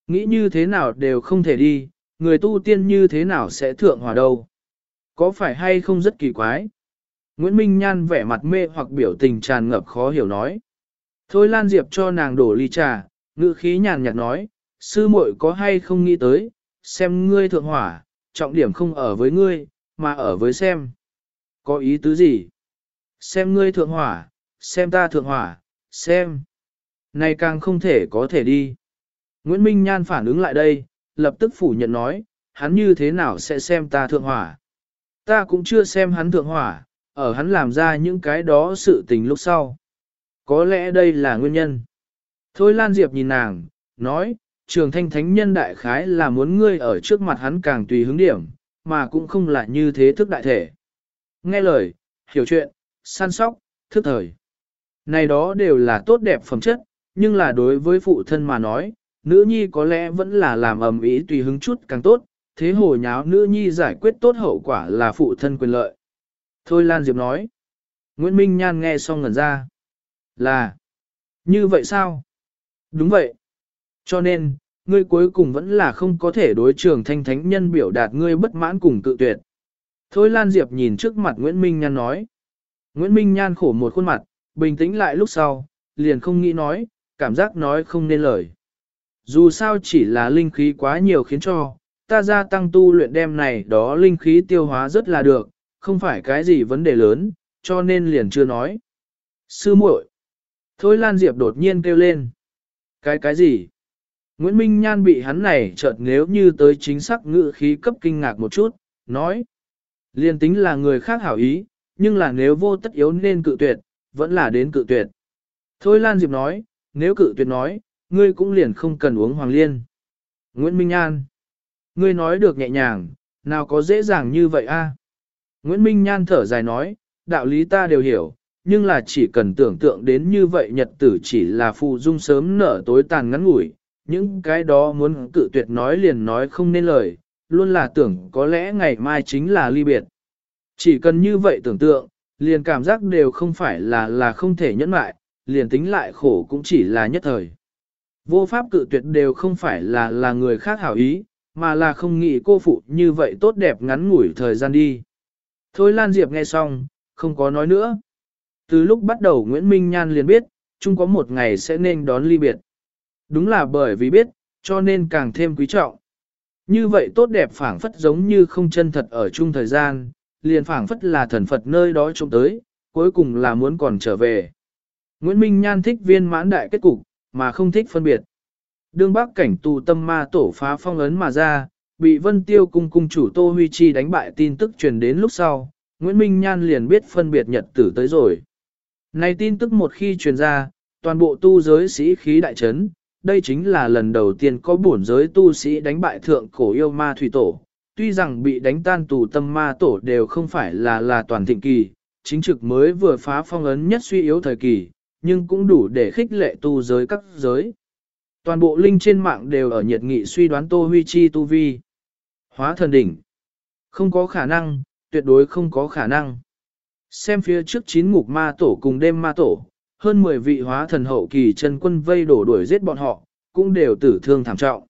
Nghĩ như thế nào đều không thể đi, người tu tiên như thế nào sẽ thượng hỏa đâu. Có phải hay không rất kỳ quái? Nguyễn Minh Nhan vẻ mặt mê hoặc biểu tình tràn ngập khó hiểu nói. Thôi Lan Diệp cho nàng đổ ly trà, ngữ khí nhàn nhạt nói, sư muội có hay không nghĩ tới, xem ngươi thượng hỏa, trọng điểm không ở với ngươi, mà ở với xem. Có ý tứ gì? Xem ngươi thượng hỏa, xem ta thượng hỏa, xem. Này càng không thể có thể đi. Nguyễn Minh Nhan phản ứng lại đây, lập tức phủ nhận nói, hắn như thế nào sẽ xem ta thượng hỏa. Ta cũng chưa xem hắn thượng hỏa, ở hắn làm ra những cái đó sự tình lúc sau. Có lẽ đây là nguyên nhân. Thôi Lan Diệp nhìn nàng, nói, trường thanh thánh nhân đại khái là muốn ngươi ở trước mặt hắn càng tùy hứng điểm, mà cũng không là như thế thức đại thể. Nghe lời, hiểu chuyện, săn sóc, thức thời. Này đó đều là tốt đẹp phẩm chất, nhưng là đối với phụ thân mà nói, nữ nhi có lẽ vẫn là làm ầm ý tùy hứng chút càng tốt, thế hồ nháo nữ nhi giải quyết tốt hậu quả là phụ thân quyền lợi. Thôi Lan Diệp nói. Nguyễn Minh Nhan nghe xong ngẩn ra. Là. Như vậy sao? Đúng vậy. Cho nên, ngươi cuối cùng vẫn là không có thể đối trường thanh thánh nhân biểu đạt ngươi bất mãn cùng tự tuyệt. Thôi Lan Diệp nhìn trước mặt Nguyễn Minh Nhan nói. Nguyễn Minh Nhan khổ một khuôn mặt, bình tĩnh lại lúc sau, liền không nghĩ nói, cảm giác nói không nên lời. Dù sao chỉ là linh khí quá nhiều khiến cho, ta gia tăng tu luyện đem này đó linh khí tiêu hóa rất là được, không phải cái gì vấn đề lớn, cho nên liền chưa nói. Sư muội. Thôi Lan Diệp đột nhiên kêu lên. Cái cái gì? Nguyễn Minh Nhan bị hắn này chợt nếu như tới chính xác ngữ khí cấp kinh ngạc một chút, nói. Liên tính là người khác hảo ý, nhưng là nếu vô tất yếu nên cự tuyệt, vẫn là đến cự tuyệt. Thôi Lan Diệp nói, nếu cự tuyệt nói, ngươi cũng liền không cần uống Hoàng Liên. Nguyễn Minh Nhan, ngươi nói được nhẹ nhàng, nào có dễ dàng như vậy a? Nguyễn Minh Nhan thở dài nói, đạo lý ta đều hiểu, nhưng là chỉ cần tưởng tượng đến như vậy nhật tử chỉ là phụ dung sớm nở tối tàn ngắn ngủi, những cái đó muốn cự tuyệt nói liền nói không nên lời, luôn là tưởng có lẽ ngày mai chính là ly biệt. Chỉ cần như vậy tưởng tượng, liền cảm giác đều không phải là là không thể nhẫn mại, liền tính lại khổ cũng chỉ là nhất thời. Vô pháp cự tuyệt đều không phải là là người khác hảo ý, mà là không nghĩ cô phụ như vậy tốt đẹp ngắn ngủi thời gian đi. Thôi Lan Diệp nghe xong, không có nói nữa. Từ lúc bắt đầu Nguyễn Minh Nhan liền biết, chung có một ngày sẽ nên đón ly biệt. Đúng là bởi vì biết, cho nên càng thêm quý trọng. Như vậy tốt đẹp phảng phất giống như không chân thật ở chung thời gian, liền phảng phất là thần Phật nơi đó trông tới, cuối cùng là muốn còn trở về. Nguyễn Minh Nhan thích viên mãn đại kết cục, mà không thích phân biệt. Đương bác cảnh tù tâm ma tổ phá phong ấn mà ra, bị vân tiêu cung cung chủ Tô Huy Chi đánh bại tin tức truyền đến lúc sau, Nguyễn Minh Nhan liền biết phân biệt nhật tử tới rồi. Này tin tức một khi truyền ra, toàn bộ tu giới sĩ khí đại trấn, đây chính là lần đầu tiên có bổn giới tu sĩ đánh bại thượng cổ yêu ma thủy tổ. Tuy rằng bị đánh tan tù tâm ma tổ đều không phải là là toàn thịnh kỳ, chính trực mới vừa phá phong ấn nhất suy yếu thời kỳ, nhưng cũng đủ để khích lệ tu giới các giới. Toàn bộ linh trên mạng đều ở nhiệt nghị suy đoán Tô Huy Chi tu vi. Hóa thần đỉnh. Không có khả năng, tuyệt đối không có khả năng. Xem phía trước chín ngục ma tổ cùng đêm ma tổ, hơn 10 vị hóa thần hậu kỳ chân quân vây đổ đuổi giết bọn họ, cũng đều tử thương thảm trọng.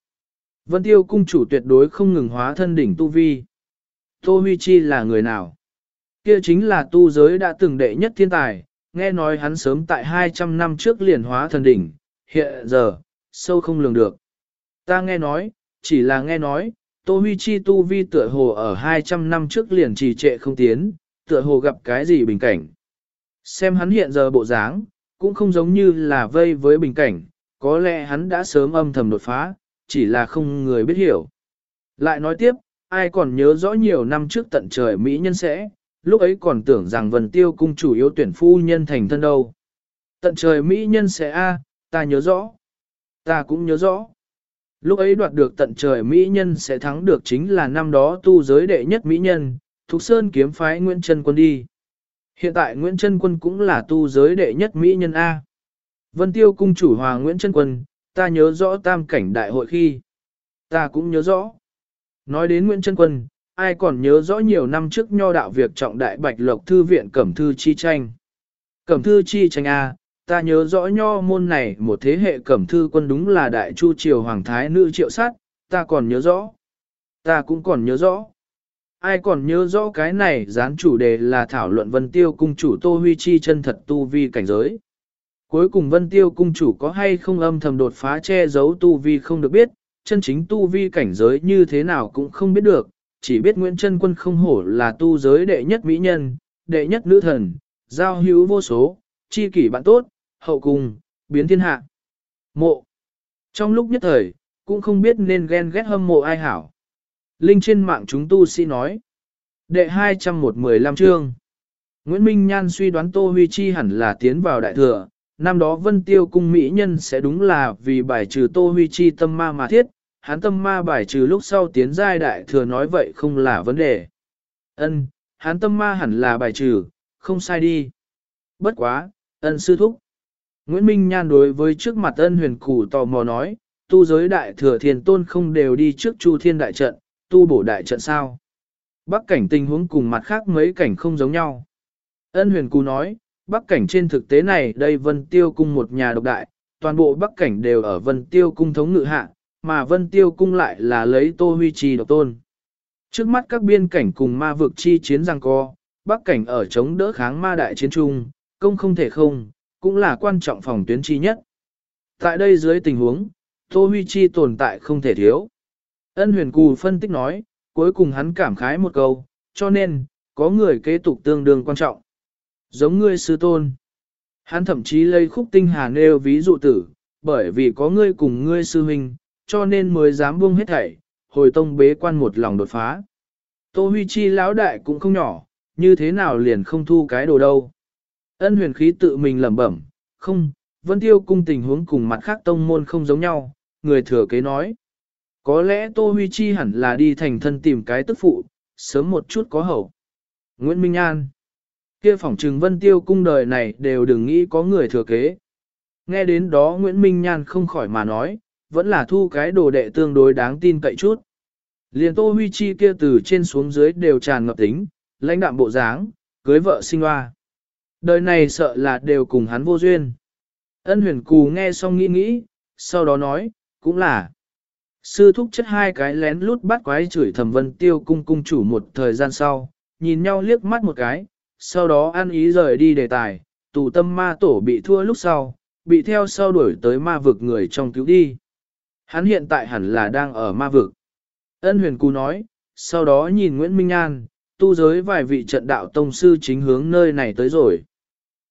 Vân Tiêu cung chủ tuyệt đối không ngừng hóa thân đỉnh tu vi. Tô Huy Chi là người nào? Kia chính là tu giới đã từng đệ nhất thiên tài, nghe nói hắn sớm tại 200 năm trước liền hóa thần đỉnh, hiện giờ, sâu không lường được. Ta nghe nói, chỉ là nghe nói, Tô Huy Chi tu vi tựa hồ ở 200 năm trước liền trì trệ không tiến, tựa hồ gặp cái gì bình cảnh. Xem hắn hiện giờ bộ dáng, cũng không giống như là vây với bình cảnh, có lẽ hắn đã sớm âm thầm đột phá, chỉ là không người biết hiểu. Lại nói tiếp, ai còn nhớ rõ nhiều năm trước tận trời Mỹ nhân sẽ, lúc ấy còn tưởng rằng vần tiêu cung chủ yếu tuyển phu nhân thành thân đâu. Tận trời Mỹ nhân sẽ a, ta nhớ rõ. Ta cũng nhớ rõ. Lúc ấy đoạt được tận trời Mỹ nhân sẽ thắng được chính là năm đó tu giới đệ nhất Mỹ nhân, Thục Sơn kiếm phái Nguyễn Trân Quân đi. Hiện tại Nguyễn Trân Quân cũng là tu giới đệ nhất Mỹ nhân A. Vân Tiêu cung chủ hòa Nguyễn Trân Quân, ta nhớ rõ tam cảnh đại hội khi. Ta cũng nhớ rõ. Nói đến Nguyễn Trân Quân, ai còn nhớ rõ nhiều năm trước nho đạo việc trọng đại bạch lộc thư viện cẩm thư chi tranh. Cẩm thư chi tranh A, ta nhớ rõ nho môn này một thế hệ cẩm thư quân đúng là đại chu triều hoàng thái nữ triệu sát, ta còn nhớ rõ. Ta cũng còn nhớ rõ. Ai còn nhớ rõ cái này dán chủ đề là thảo luận Vân Tiêu cung chủ Tô Huy Chi chân thật tu vi cảnh giới. Cuối cùng Vân Tiêu cung chủ có hay không âm thầm đột phá che giấu tu vi không được biết, chân chính tu vi cảnh giới như thế nào cũng không biết được, chỉ biết Nguyễn Trân Quân không hổ là tu giới đệ nhất mỹ nhân, đệ nhất nữ thần, giao hữu vô số, chi kỷ bạn tốt, hậu cùng, biến thiên hạ. Mộ. Trong lúc nhất thời, cũng không biết nên ghen ghét hâm mộ ai hảo. Linh trên mạng chúng tu sĩ nói. Đệ 215 chương. Nguyễn Minh Nhan suy đoán Tô Huy Chi hẳn là tiến vào đại thừa, năm đó Vân Tiêu cung mỹ nhân sẽ đúng là vì bài trừ Tô Huy Chi tâm ma mà thiết, hắn tâm ma bài trừ lúc sau tiến giai đại thừa nói vậy không là vấn đề. Ân, hắn tâm ma hẳn là bài trừ, không sai đi. Bất quá, ân sư thúc. Nguyễn Minh Nhan đối với trước mặt ân huyền củ tò mò nói, tu giới đại thừa thiền tôn không đều đi trước chu thiên đại trận, tu bổ đại trận sao. Bắc cảnh tình huống cùng mặt khác mấy cảnh không giống nhau. Ân huyền cú nói, bắc cảnh trên thực tế này đây vân tiêu cung một nhà độc đại, toàn bộ bắc cảnh đều ở vân tiêu cung thống ngự hạ, mà vân tiêu cung lại là lấy tô huy trì độc tôn. Trước mắt các biên cảnh cùng ma vực chi chiến giang co, bắc cảnh ở chống đỡ kháng ma đại chiến trung, công không thể không, cũng là quan trọng phòng tuyến chi nhất. Tại đây dưới tình huống, Tô Huy Chi tồn tại không thể thiếu. Ân huyền cù phân tích nói, cuối cùng hắn cảm khái một câu, cho nên, có người kế tục tương đương quan trọng. Giống ngươi sư tôn. Hắn thậm chí lấy khúc tinh hà nêu ví dụ tử, bởi vì có ngươi cùng ngươi sư huynh, cho nên mới dám buông hết thảy, hồi tông bế quan một lòng đột phá. Tô Huy Chi lão đại cũng không nhỏ, như thế nào liền không thu cái đồ đâu. Ân huyền khí tự mình lẩm bẩm, không, vân tiêu cung tình huống cùng mặt khác tông môn không giống nhau, người thừa kế nói. Có lẽ Tô Huy Chi hẳn là đi thành thân tìm cái tức phụ, sớm một chút có hậu. Nguyễn Minh An kia phỏng trừng vân tiêu cung đời này đều đừng nghĩ có người thừa kế. Nghe đến đó Nguyễn Minh Nhan không khỏi mà nói, vẫn là thu cái đồ đệ tương đối đáng tin cậy chút. Liền Tô Huy Chi kia từ trên xuống dưới đều tràn ngập tính, lãnh đạm bộ dáng, cưới vợ sinh hoa. Đời này sợ là đều cùng hắn vô duyên. Ân huyền cù nghe xong nghĩ nghĩ, sau đó nói, cũng là. Sư thúc chất hai cái lén lút bắt quái chửi thẩm vân tiêu cung cung chủ một thời gian sau, nhìn nhau liếc mắt một cái, sau đó ăn ý rời đi đề tài, tù tâm ma tổ bị thua lúc sau, bị theo sau đuổi tới ma vực người trong cứu đi. Hắn hiện tại hẳn là đang ở ma vực. Ân huyền cú nói, sau đó nhìn Nguyễn Minh Nhan, tu giới vài vị trận đạo tông sư chính hướng nơi này tới rồi.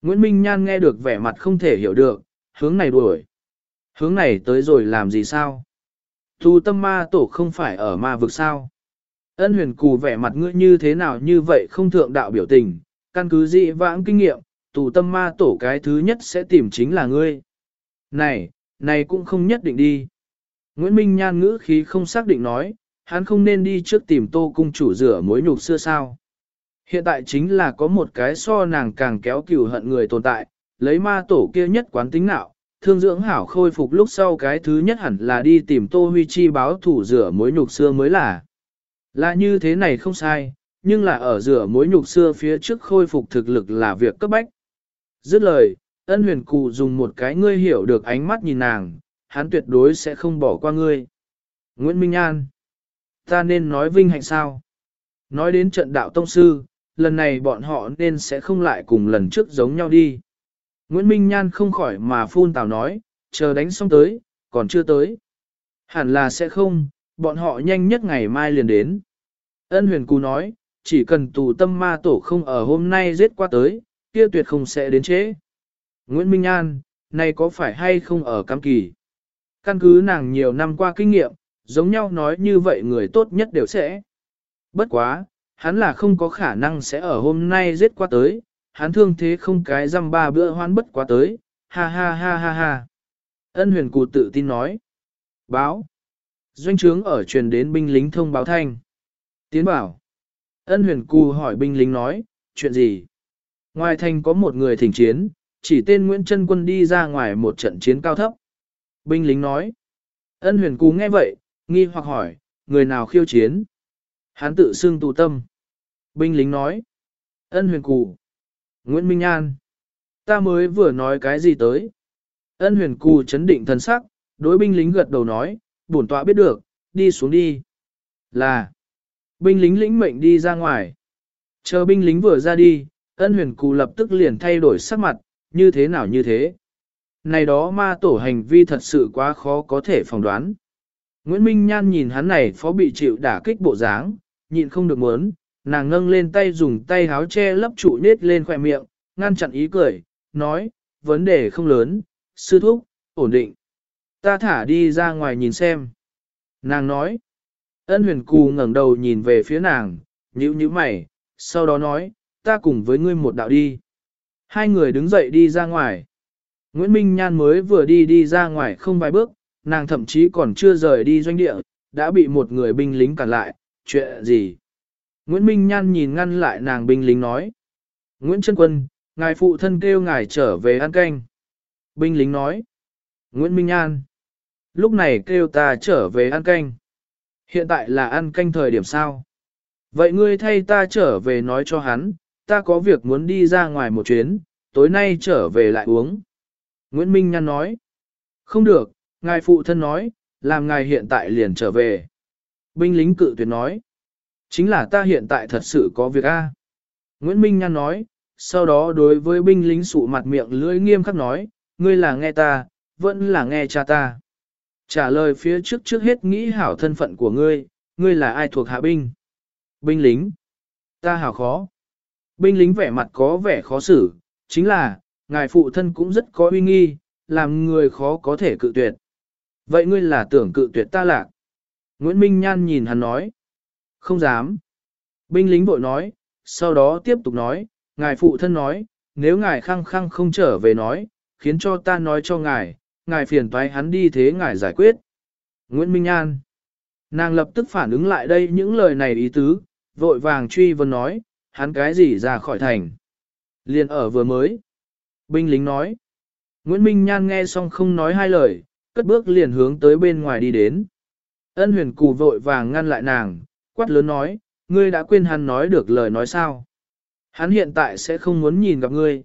Nguyễn Minh Nhan nghe được vẻ mặt không thể hiểu được, hướng này đuổi. Hướng này tới rồi làm gì sao? Tu tâm ma tổ không phải ở ma vực sao? Ân huyền cù vẻ mặt ngươi như thế nào như vậy không thượng đạo biểu tình, căn cứ dị vãng kinh nghiệm, tù tâm ma tổ cái thứ nhất sẽ tìm chính là ngươi. Này, này cũng không nhất định đi. Nguyễn Minh Nhan ngữ khí không xác định nói, hắn không nên đi trước tìm tô cung chủ rửa mối nhục xưa sao. Hiện tại chính là có một cái so nàng càng kéo cừu hận người tồn tại, lấy ma tổ kia nhất quán tính nạo, thương dưỡng hảo khôi phục lúc sau cái thứ nhất hẳn là đi tìm tô huy chi báo thủ rửa mối nhục xưa mới là. Là như thế này không sai, nhưng là ở rửa mối nhục xưa phía trước khôi phục thực lực là việc cấp bách. Dứt lời, ân huyền cụ dùng một cái ngươi hiểu được ánh mắt nhìn nàng, hắn tuyệt đối sẽ không bỏ qua ngươi. Nguyễn Minh An Ta nên nói vinh hạnh sao? Nói đến trận đạo tông sư, lần này bọn họ nên sẽ không lại cùng lần trước giống nhau đi. Nguyễn Minh Nhan không khỏi mà phun tào nói, chờ đánh xong tới, còn chưa tới. Hẳn là sẽ không, bọn họ nhanh nhất ngày mai liền đến. Ân huyền cú nói, chỉ cần tù tâm ma tổ không ở hôm nay giết qua tới, kia tuyệt không sẽ đến chế. Nguyễn Minh An, này có phải hay không ở cam kỳ? Căn cứ nàng nhiều năm qua kinh nghiệm, giống nhau nói như vậy người tốt nhất đều sẽ. Bất quá, hắn là không có khả năng sẽ ở hôm nay giết qua tới, hắn thương thế không cái răm ba bữa hoan bất quá tới, ha ha ha ha ha. Ân huyền cụ tự tin nói. Báo. Doanh trướng ở truyền đến binh lính thông báo thanh. Tiến bảo. Ân huyền cù hỏi binh lính nói, chuyện gì? Ngoài thành có một người thỉnh chiến, chỉ tên Nguyễn Trân Quân đi ra ngoài một trận chiến cao thấp. Binh lính nói, ân huyền cù nghe vậy, nghi hoặc hỏi, người nào khiêu chiến? Hắn tự xưng tụ tâm. Binh lính nói, ân huyền cù, Nguyễn Minh An. Ta mới vừa nói cái gì tới? Ân huyền cù chấn định thần sắc, đối binh lính gật đầu nói, bổn tọa biết được, đi xuống đi. Là, Binh lính lĩnh mệnh đi ra ngoài. Chờ binh lính vừa ra đi, ân huyền cù lập tức liền thay đổi sắc mặt, như thế nào như thế. Này đó ma tổ hành vi thật sự quá khó có thể phỏng đoán. Nguyễn Minh Nhan nhìn hắn này phó bị chịu đả kích bộ dáng, nhịn không được muốn, nàng nâng lên tay dùng tay háo che lấp trụ nết lên khỏe miệng, ngăn chặn ý cười, nói, vấn đề không lớn, sư thúc, ổn định. Ta thả đi ra ngoài nhìn xem. Nàng nói, Ân huyền cù ngẩng đầu nhìn về phía nàng, nhíu nhíu mày, sau đó nói, ta cùng với ngươi một đạo đi. Hai người đứng dậy đi ra ngoài. Nguyễn Minh Nhan mới vừa đi đi ra ngoài không vài bước, nàng thậm chí còn chưa rời đi doanh địa, đã bị một người binh lính cản lại, chuyện gì? Nguyễn Minh Nhan nhìn ngăn lại nàng binh lính nói. Nguyễn Trân Quân, ngài phụ thân kêu ngài trở về ăn canh. Binh lính nói. Nguyễn Minh Nhan. Lúc này kêu ta trở về ăn canh. Hiện tại là ăn canh thời điểm sao? Vậy ngươi thay ta trở về nói cho hắn, ta có việc muốn đi ra ngoài một chuyến, tối nay trở về lại uống. Nguyễn Minh Nhan nói. Không được, ngài phụ thân nói, làm ngài hiện tại liền trở về. Binh lính cự tuyệt nói. Chính là ta hiện tại thật sự có việc a. Nguyễn Minh nhan nói, sau đó đối với binh lính sụ mặt miệng lưỡi nghiêm khắc nói, ngươi là nghe ta, vẫn là nghe cha ta. Trả lời phía trước trước hết nghĩ hảo thân phận của ngươi, ngươi là ai thuộc hạ binh? Binh lính. Ta hảo khó. Binh lính vẻ mặt có vẻ khó xử, chính là, ngài phụ thân cũng rất có uy nghi, làm người khó có thể cự tuyệt. Vậy ngươi là tưởng cự tuyệt ta lạc. Nguyễn Minh Nhan nhìn hắn nói. Không dám. Binh lính vội nói, sau đó tiếp tục nói, ngài phụ thân nói, nếu ngài khăng khăng không trở về nói, khiến cho ta nói cho ngài, ngài phiền toái hắn đi thế ngài giải quyết. Nguyễn Minh An Nàng lập tức phản ứng lại đây những lời này ý tứ, vội vàng truy vấn nói, hắn cái gì ra khỏi thành. Liền ở vừa mới. Binh lính nói. Nguyễn Minh Nhan nghe xong không nói hai lời, cất bước liền hướng tới bên ngoài đi đến. Ân huyền cù vội vàng ngăn lại nàng, quát lớn nói, ngươi đã quên hắn nói được lời nói sao. Hắn hiện tại sẽ không muốn nhìn gặp ngươi.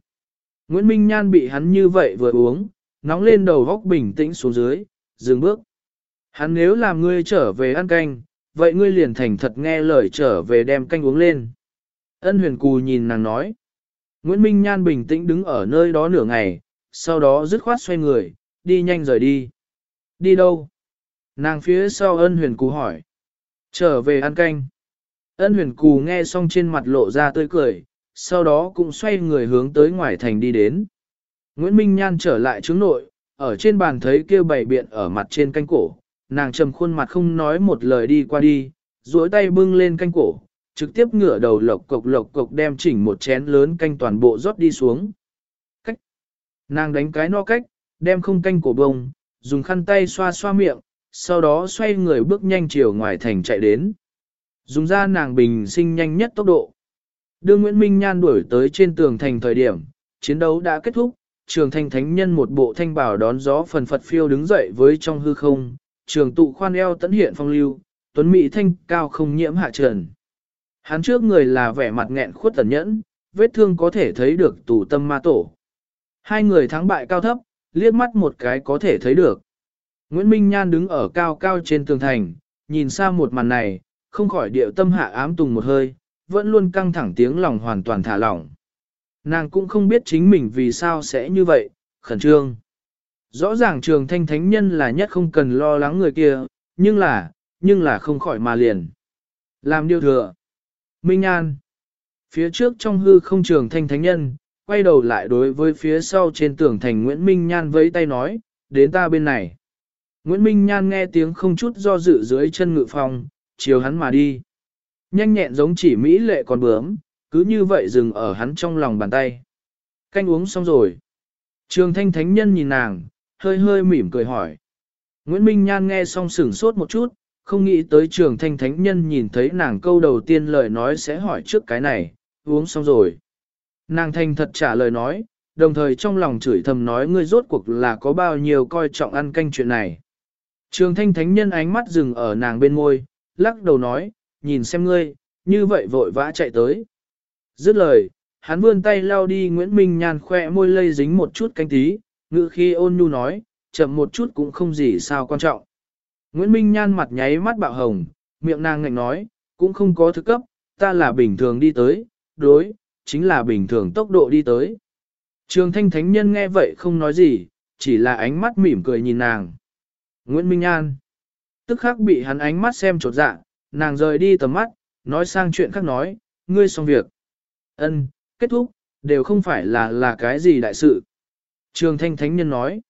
Nguyễn Minh Nhan bị hắn như vậy vừa uống, nóng lên đầu góc bình tĩnh xuống dưới, dừng bước. Hắn nếu làm ngươi trở về ăn canh, vậy ngươi liền thành thật nghe lời trở về đem canh uống lên. Ân huyền cù nhìn nàng nói. Nguyễn Minh Nhan bình tĩnh đứng ở nơi đó nửa ngày, sau đó dứt khoát xoay người, đi nhanh rời đi. Đi đâu? Nàng phía sau ân huyền cù hỏi. Trở về ăn canh. Ân huyền cù nghe xong trên mặt lộ ra tươi cười, sau đó cũng xoay người hướng tới ngoài thành đi đến. Nguyễn Minh Nhan trở lại trướng nội, ở trên bàn thấy kia bảy biện ở mặt trên canh cổ, nàng trầm khuôn mặt không nói một lời đi qua đi, duỗi tay bưng lên canh cổ, trực tiếp ngửa đầu lộc cộc lộc cộc đem chỉnh một chén lớn canh toàn bộ rót đi xuống. Cách. Nàng đánh cái no cách, đem không canh cổ bông, dùng khăn tay xoa xoa miệng, sau đó xoay người bước nhanh chiều ngoài thành chạy đến. Dùng ra nàng bình sinh nhanh nhất tốc độ. Đưa Nguyễn Minh Nhan đuổi tới trên tường thành thời điểm, chiến đấu đã kết thúc, trường thanh thánh nhân một bộ thanh bảo đón gió phần phật phiêu đứng dậy với trong hư không, trường tụ khoan eo tấn hiện phong lưu, tuấn mỹ thanh cao không nhiễm hạ trần. Hắn trước người là vẻ mặt nghẹn khuất tẩn nhẫn, vết thương có thể thấy được tù tâm ma tổ. Hai người thắng bại cao thấp, liếc mắt một cái có thể thấy được. Nguyễn Minh Nhan đứng ở cao cao trên tường thành, nhìn xa một màn này, không khỏi điệu tâm hạ ám tùng một hơi, vẫn luôn căng thẳng tiếng lòng hoàn toàn thả lỏng. Nàng cũng không biết chính mình vì sao sẽ như vậy, khẩn trương. Rõ ràng trường thanh thánh nhân là nhất không cần lo lắng người kia, nhưng là, nhưng là không khỏi mà liền. Làm điều thừa. Minh An. Phía trước trong hư không trường thanh thánh nhân, quay đầu lại đối với phía sau trên tường thành Nguyễn Minh Nhan với tay nói, đến ta bên này. Nguyễn Minh Nhan nghe tiếng không chút do dự dưới chân ngự phòng, chiều hắn mà đi. Nhanh nhẹn giống chỉ Mỹ lệ còn bướm, cứ như vậy dừng ở hắn trong lòng bàn tay. Canh uống xong rồi. Trường thanh thánh nhân nhìn nàng, hơi hơi mỉm cười hỏi. Nguyễn Minh Nhan nghe xong sửng sốt một chút, không nghĩ tới trường thanh thánh nhân nhìn thấy nàng câu đầu tiên lời nói sẽ hỏi trước cái này, uống xong rồi. Nàng thanh thật trả lời nói, đồng thời trong lòng chửi thầm nói ngươi rốt cuộc là có bao nhiêu coi trọng ăn canh chuyện này. Trường thanh thánh nhân ánh mắt dừng ở nàng bên môi, lắc đầu nói, nhìn xem ngươi, như vậy vội vã chạy tới. Dứt lời, hắn vươn tay lao đi Nguyễn Minh Nhan khoe môi lây dính một chút canh tí, ngự khi ôn nhu nói, chậm một chút cũng không gì sao quan trọng. Nguyễn Minh Nhan mặt nháy mắt bạo hồng, miệng nàng ngạnh nói, cũng không có thứ cấp, ta là bình thường đi tới, đối, chính là bình thường tốc độ đi tới. Trường thanh thánh nhân nghe vậy không nói gì, chỉ là ánh mắt mỉm cười nhìn nàng. Nguyễn Minh An tức khắc bị hắn ánh mắt xem trột dạ, nàng rời đi tầm mắt, nói sang chuyện khác nói, ngươi xong việc. Ân, kết thúc, đều không phải là là cái gì đại sự. Trường thanh thánh nhân nói,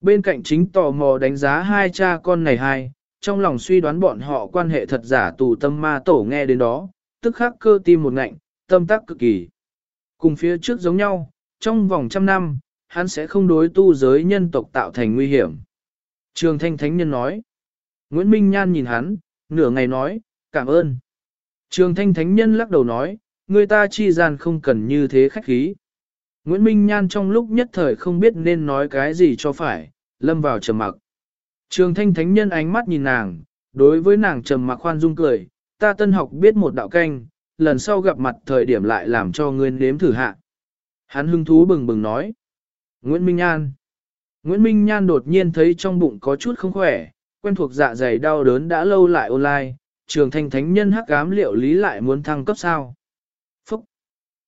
bên cạnh chính tò mò đánh giá hai cha con này hai, trong lòng suy đoán bọn họ quan hệ thật giả tù tâm ma tổ nghe đến đó, tức khắc cơ tim một ngạnh, tâm tác cực kỳ. Cùng phía trước giống nhau, trong vòng trăm năm, hắn sẽ không đối tu giới nhân tộc tạo thành nguy hiểm. Trường thanh thánh nhân nói, Nguyễn Minh Nhan nhìn hắn, nửa ngày nói, cảm ơn. Trường thanh thánh nhân lắc đầu nói, người ta chi gian không cần như thế khách khí. Nguyễn Minh Nhan trong lúc nhất thời không biết nên nói cái gì cho phải, lâm vào trầm mặc. Trường thanh thánh nhân ánh mắt nhìn nàng, đối với nàng trầm mặc khoan dung cười, ta tân học biết một đạo canh, lần sau gặp mặt thời điểm lại làm cho ngươi nếm thử hạ. Hắn hưng thú bừng bừng nói. Nguyễn Minh Nhan. Nguyễn Minh Nhan đột nhiên thấy trong bụng có chút không khỏe, quen thuộc dạ dày đau đớn đã lâu lại online, trường thanh thánh nhân hắc ám liệu lý lại muốn thăng cấp sao. Phúc!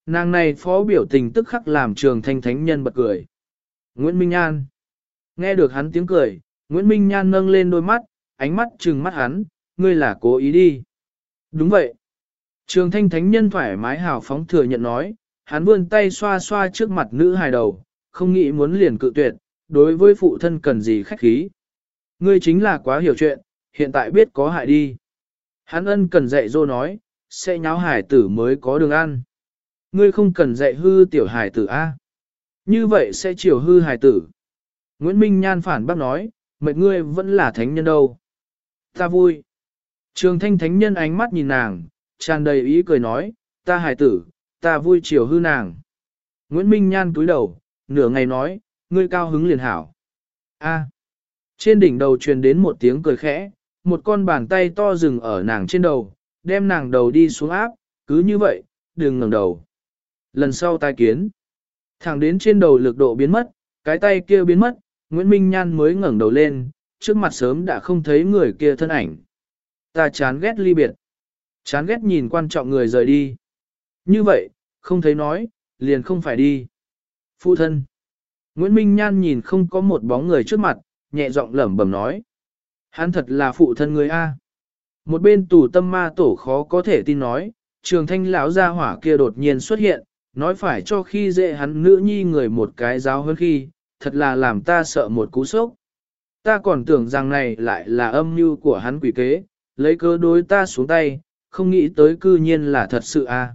Nàng này phó biểu tình tức khắc làm trường thanh thánh nhân bật cười. Nguyễn Minh Nhan Nghe được hắn tiếng cười, Nguyễn Minh Nhan nâng lên đôi mắt, ánh mắt trừng mắt hắn, ngươi là cố ý đi. Đúng vậy. Trường thanh thánh nhân thoải mái hào phóng thừa nhận nói, hắn vươn tay xoa xoa trước mặt nữ hài đầu, không nghĩ muốn liền cự tuyệt, đối với phụ thân cần gì khách khí. Ngươi chính là quá hiểu chuyện, hiện tại biết có hại đi. Hắn ân cần dạy dô nói, sẽ nháo hải tử mới có đường ăn. Ngươi không cần dạy hư tiểu hải tử A. Như vậy sẽ chiều hư hải tử. Nguyễn Minh Nhan phản bác nói, mệt ngươi vẫn là thánh nhân đâu. Ta vui. Trường thanh thánh nhân ánh mắt nhìn nàng, tràn đầy ý cười nói, ta hải tử, ta vui chiều hư nàng. Nguyễn Minh Nhan cúi đầu, nửa ngày nói, ngươi cao hứng liền hảo. A. Trên đỉnh đầu truyền đến một tiếng cười khẽ, một con bàn tay to dừng ở nàng trên đầu, đem nàng đầu đi xuống áp, cứ như vậy, đừng ngẩng đầu. Lần sau tai kiến, thẳng đến trên đầu lực độ biến mất, cái tay kia biến mất, Nguyễn Minh Nhan mới ngẩng đầu lên, trước mặt sớm đã không thấy người kia thân ảnh. Ta chán ghét ly biệt. Chán ghét nhìn quan trọng người rời đi. Như vậy, không thấy nói, liền không phải đi. Phụ thân. Nguyễn Minh Nhan nhìn không có một bóng người trước mặt, nhẹ giọng lẩm bẩm nói. Hắn thật là phụ thân người A. Một bên tù tâm ma tổ khó có thể tin nói, trường thanh lão gia hỏa kia đột nhiên xuất hiện, nói phải cho khi dễ hắn nữ nhi người một cái giáo hơn khi, thật là làm ta sợ một cú sốc. Ta còn tưởng rằng này lại là âm mưu của hắn quỷ kế, lấy cơ đối ta xuống tay, không nghĩ tới cư nhiên là thật sự a.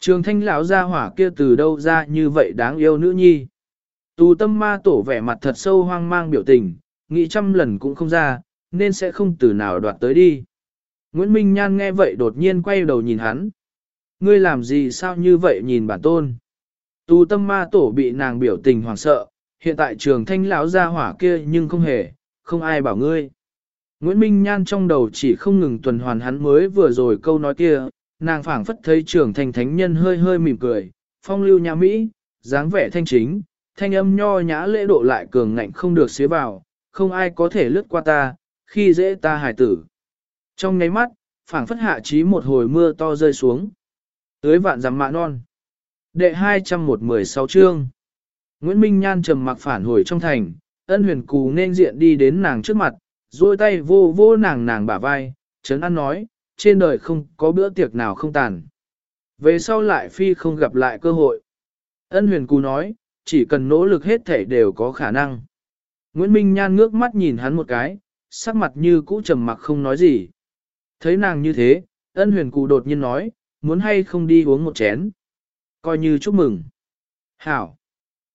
Trường thanh lão gia hỏa kia từ đâu ra như vậy đáng yêu nữ nhi. Tù tâm ma tổ vẻ mặt thật sâu hoang mang biểu tình, nghĩ trăm lần cũng không ra, nên sẽ không từ nào đoạt tới đi. Nguyễn Minh Nhan nghe vậy đột nhiên quay đầu nhìn hắn. Ngươi làm gì sao như vậy nhìn bản tôn? Tù tâm ma tổ bị nàng biểu tình hoảng sợ, hiện tại trường thanh lão ra hỏa kia nhưng không hề, không ai bảo ngươi. Nguyễn Minh Nhan trong đầu chỉ không ngừng tuần hoàn hắn mới vừa rồi câu nói kia, nàng phảng phất thấy trường thanh thánh nhân hơi hơi mỉm cười, phong lưu nhà Mỹ, dáng vẻ thanh chính, thanh âm nho nhã lễ độ lại cường ngạnh không được xế vào, không ai có thể lướt qua ta, khi dễ ta hài tử. Trong ngáy mắt, phảng phất hạ trí một hồi mưa to rơi xuống. Tới vạn giảm mạ non. Đệ 216 chương. Nguyễn Minh Nhan trầm mặc phản hồi trong thành, ân huyền cù nên diện đi đến nàng trước mặt, duỗi tay vô vô nàng nàng bả vai, chấn an nói, trên đời không có bữa tiệc nào không tàn. Về sau lại phi không gặp lại cơ hội. Ân huyền cù nói, chỉ cần nỗ lực hết thể đều có khả năng. Nguyễn Minh Nhan ngước mắt nhìn hắn một cái, sắc mặt như cũ trầm mặc không nói gì. Thấy nàng như thế, ân huyền cụ đột nhiên nói, muốn hay không đi uống một chén. Coi như chúc mừng. Hảo.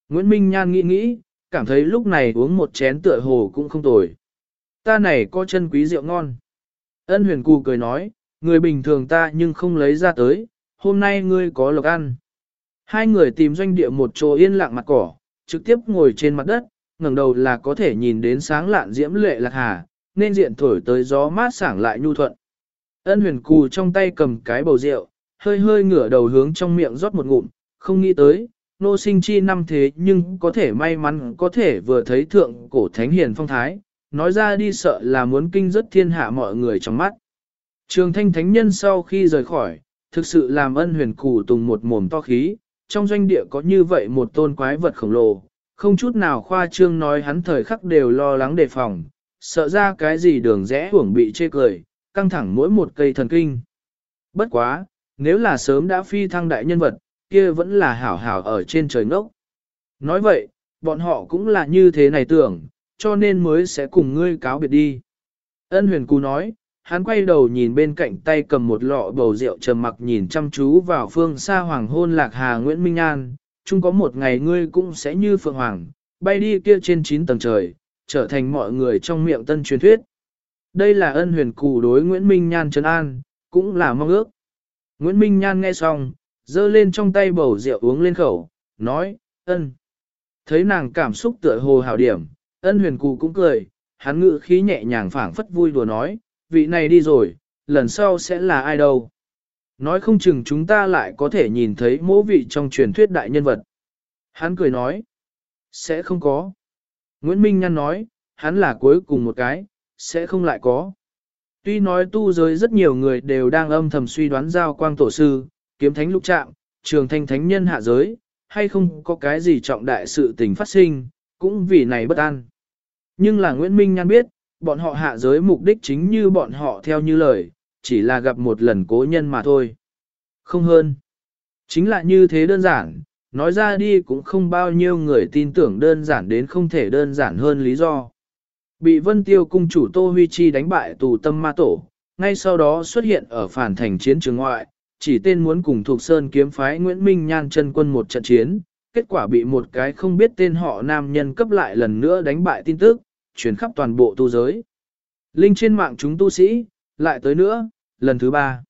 Nguyễn Minh Nhan nghĩ nghĩ, cảm thấy lúc này uống một chén tựa hồ cũng không tồi. Ta này có chân quý rượu ngon. Ân huyền cụ cười nói, người bình thường ta nhưng không lấy ra tới, hôm nay ngươi có lộc ăn. Hai người tìm doanh địa một chỗ yên lặng mặt cỏ, trực tiếp ngồi trên mặt đất, ngẩng đầu là có thể nhìn đến sáng lạn diễm lệ lạc hà, nên diện thổi tới gió mát sảng lại nhu thuận. Ân huyền cù trong tay cầm cái bầu rượu, hơi hơi ngửa đầu hướng trong miệng rót một ngụm, không nghĩ tới, nô sinh chi năm thế nhưng có thể may mắn có thể vừa thấy thượng cổ thánh hiền phong thái, nói ra đi sợ là muốn kinh rất thiên hạ mọi người trong mắt. Trường thanh thánh nhân sau khi rời khỏi, thực sự làm ân huyền cù tùng một mồm to khí, trong doanh địa có như vậy một tôn quái vật khổng lồ, không chút nào khoa trương nói hắn thời khắc đều lo lắng đề phòng, sợ ra cái gì đường rẽ uổng bị chê cười, căng thẳng mỗi một cây thần kinh. Bất quá, nếu là sớm đã phi thăng đại nhân vật, kia vẫn là hảo hảo ở trên trời ngốc. Nói vậy, bọn họ cũng là như thế này tưởng, cho nên mới sẽ cùng ngươi cáo biệt đi. Ân huyền cú nói, hắn quay đầu nhìn bên cạnh tay cầm một lọ bầu rượu trầm mặc nhìn chăm chú vào phương xa hoàng hôn lạc hà Nguyễn Minh An, chung có một ngày ngươi cũng sẽ như phượng hoàng, bay đi kia trên chín tầng trời, trở thành mọi người trong miệng tân truyền thuyết. Đây là ân huyền cù đối Nguyễn Minh Nhan trấn an, cũng là mong ước. Nguyễn Minh Nhan nghe xong, dơ lên trong tay bầu rượu uống lên khẩu, nói, ân. Thấy nàng cảm xúc tựa hồ hảo điểm, ân huyền cù cũng cười, hắn ngự khí nhẹ nhàng phảng phất vui đùa nói, vị này đi rồi, lần sau sẽ là ai đâu. Nói không chừng chúng ta lại có thể nhìn thấy mỗ vị trong truyền thuyết đại nhân vật. Hắn cười nói, sẽ không có. Nguyễn Minh Nhan nói, hắn là cuối cùng một cái, sẽ không lại có. Tuy nói tu giới rất nhiều người đều đang âm thầm suy đoán giao quang tổ sư, kiếm thánh lục trạm, trường thanh thánh nhân hạ giới, hay không có cái gì trọng đại sự tình phát sinh, cũng vì này bất an. Nhưng là Nguyễn Minh Nhan biết, bọn họ hạ giới mục đích chính như bọn họ theo như lời, chỉ là gặp một lần cố nhân mà thôi. Không hơn. Chính là như thế đơn giản, nói ra đi cũng không bao nhiêu người tin tưởng đơn giản đến không thể đơn giản hơn lý do. Bị vân tiêu cung chủ Tô Huy Chi đánh bại tù tâm ma tổ, ngay sau đó xuất hiện ở phản thành chiến trường ngoại, chỉ tên muốn cùng thuộc sơn kiếm phái Nguyễn Minh Nhan chân quân một trận chiến, kết quả bị một cái không biết tên họ nam nhân cấp lại lần nữa đánh bại tin tức, chuyển khắp toàn bộ tu giới. Linh trên mạng chúng tu sĩ, lại tới nữa, lần thứ ba.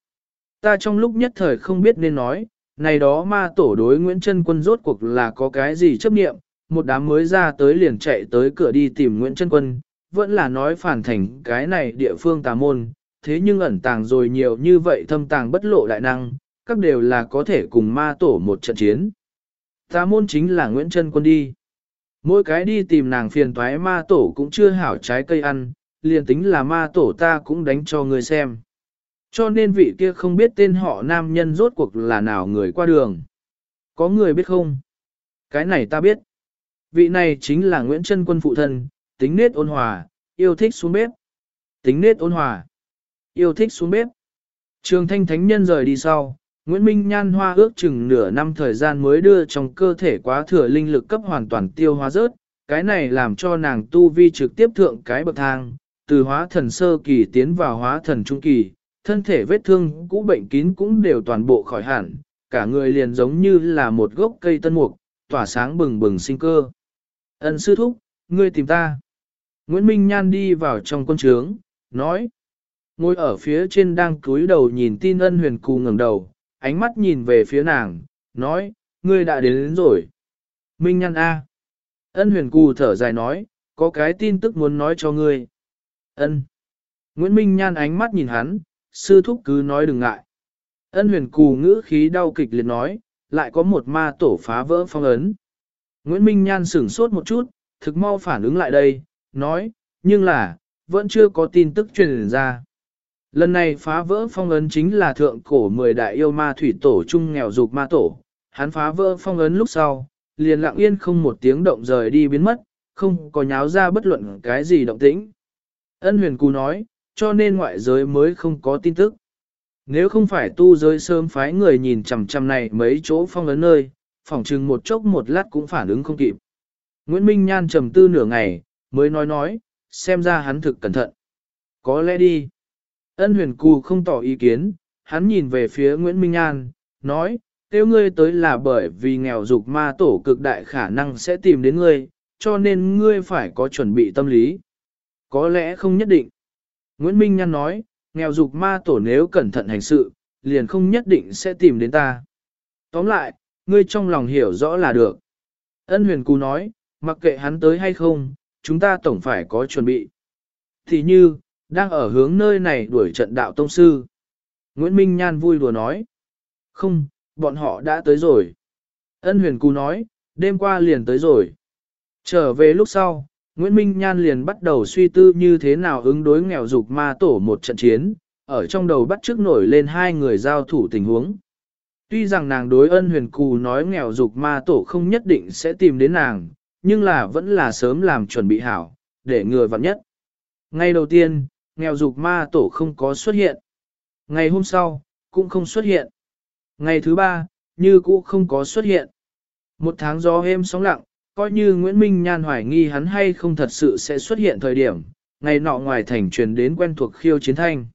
Ta trong lúc nhất thời không biết nên nói, này đó ma tổ đối Nguyễn Trân Quân rốt cuộc là có cái gì chấp nghiệm, một đám mới ra tới liền chạy tới cửa đi tìm Nguyễn Trân Quân, vẫn là nói phản thành cái này địa phương tà môn, thế nhưng ẩn tàng rồi nhiều như vậy thâm tàng bất lộ đại năng, các đều là có thể cùng ma tổ một trận chiến. Tà môn chính là Nguyễn Trân Quân đi. Mỗi cái đi tìm nàng phiền toái ma tổ cũng chưa hảo trái cây ăn, liền tính là ma tổ ta cũng đánh cho người xem. Cho nên vị kia không biết tên họ nam nhân rốt cuộc là nào người qua đường. Có người biết không? Cái này ta biết. Vị này chính là Nguyễn Trân Quân phụ thân, tính nết ôn hòa, yêu thích xuống bếp. Tính nết ôn hòa, yêu thích xuống bếp. Trường thanh thánh nhân rời đi sau, Nguyễn Minh Nhan Hoa ước chừng nửa năm thời gian mới đưa trong cơ thể quá thừa linh lực cấp hoàn toàn tiêu hóa rớt, cái này làm cho nàng tu vi trực tiếp thượng cái bậc thang, từ hóa thần sơ kỳ tiến vào hóa thần trung kỳ, thân thể vết thương cũ bệnh kín cũng đều toàn bộ khỏi hẳn, cả người liền giống như là một gốc cây tân mục, tỏa sáng bừng bừng sinh cơ. Ân sư thúc, ngươi tìm ta. Nguyễn Minh Nhan đi vào trong quân trướng, nói. Ngồi ở phía trên đang cúi đầu nhìn tin ân huyền cù ngẩng đầu, ánh mắt nhìn về phía nàng, nói, ngươi đã đến, đến rồi. Minh Nhan A. Ân huyền cù thở dài nói, có cái tin tức muốn nói cho ngươi. Ân. Nguyễn Minh Nhan ánh mắt nhìn hắn, sư thúc cứ nói đừng ngại. Ân huyền cù ngữ khí đau kịch liệt nói, lại có một ma tổ phá vỡ phong ấn. Nguyễn Minh Nhan sửng sốt một chút, thực mau phản ứng lại đây, nói, nhưng là, vẫn chưa có tin tức truyền ra. Lần này phá vỡ phong ấn chính là thượng cổ mười đại yêu ma thủy tổ trung nghèo dục ma tổ. Hắn phá vỡ phong ấn lúc sau, liền lặng yên không một tiếng động rời đi biến mất, không có nháo ra bất luận cái gì động tĩnh. Ân huyền cù nói, cho nên ngoại giới mới không có tin tức. Nếu không phải tu giới sớm phái người nhìn chằm chằm này mấy chỗ phong ấn nơi, phỏng chừng một chốc một lát cũng phản ứng không kịp. Nguyễn Minh Nhan trầm tư nửa ngày, mới nói nói, xem ra hắn thực cẩn thận. Có lẽ đi. Ân huyền cù không tỏ ý kiến, hắn nhìn về phía Nguyễn Minh An, nói, Tiêu ngươi tới là bởi vì nghèo dục ma tổ cực đại khả năng sẽ tìm đến ngươi, cho nên ngươi phải có chuẩn bị tâm lý. Có lẽ không nhất định. Nguyễn Minh Nhan nói, nghèo dục ma tổ nếu cẩn thận hành sự, liền không nhất định sẽ tìm đến ta. Tóm lại, ngươi trong lòng hiểu rõ là được. Ân huyền cú nói, mặc kệ hắn tới hay không, chúng ta tổng phải có chuẩn bị. Thì như, đang ở hướng nơi này đuổi trận đạo tông sư. Nguyễn Minh Nhan vui đùa nói. Không, bọn họ đã tới rồi. Ân huyền cú nói, đêm qua liền tới rồi. Trở về lúc sau, Nguyễn Minh Nhan liền bắt đầu suy tư như thế nào ứng đối nghèo dục ma tổ một trận chiến, ở trong đầu bắt trước nổi lên hai người giao thủ tình huống. Tuy rằng nàng đối ân huyền cù nói nghèo dục ma tổ không nhất định sẽ tìm đến nàng, nhưng là vẫn là sớm làm chuẩn bị hảo, để ngừa vặn nhất. ngay đầu tiên, nghèo dục ma tổ không có xuất hiện. Ngày hôm sau, cũng không xuất hiện. Ngày thứ ba, như cũ không có xuất hiện. Một tháng gió êm sóng lặng, coi như Nguyễn Minh Nhan hoài nghi hắn hay không thật sự sẽ xuất hiện thời điểm, ngày nọ ngoài thành truyền đến quen thuộc khiêu chiến thanh.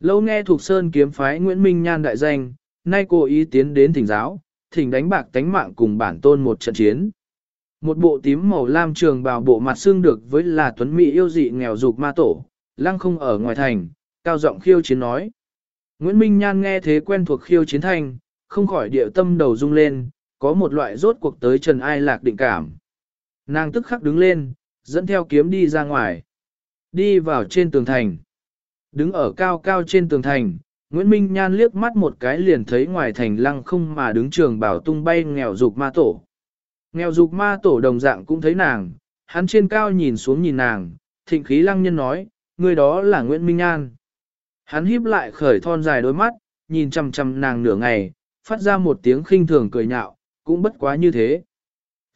Lâu nghe thuộc sơn kiếm phái Nguyễn Minh Nhan đại danh, nay cô ý tiến đến thỉnh giáo, thỉnh đánh bạc tánh mạng cùng bản tôn một trận chiến. Một bộ tím màu lam trường bào bộ mặt xương được với là tuấn mỹ yêu dị nghèo dục ma tổ, lăng không ở ngoài thành, cao giọng khiêu chiến nói. Nguyễn Minh Nhan nghe thế quen thuộc khiêu chiến thanh, không khỏi địa tâm đầu rung lên, có một loại rốt cuộc tới Trần Ai Lạc định cảm. Nàng tức khắc đứng lên, dẫn theo kiếm đi ra ngoài. Đi vào trên tường thành. Đứng ở cao cao trên tường thành, Nguyễn Minh Nhan liếc mắt một cái liền thấy ngoài thành lăng không mà đứng trường bảo tung bay nghèo dục ma tổ. Nghèo dục ma tổ đồng dạng cũng thấy nàng, hắn trên cao nhìn xuống nhìn nàng, thịnh khí lăng nhân nói, người đó là Nguyễn Minh An. Hắn híp lại khởi thon dài đôi mắt, nhìn chằm chằm nàng nửa ngày, phát ra một tiếng khinh thường cười nhạo, cũng bất quá như thế.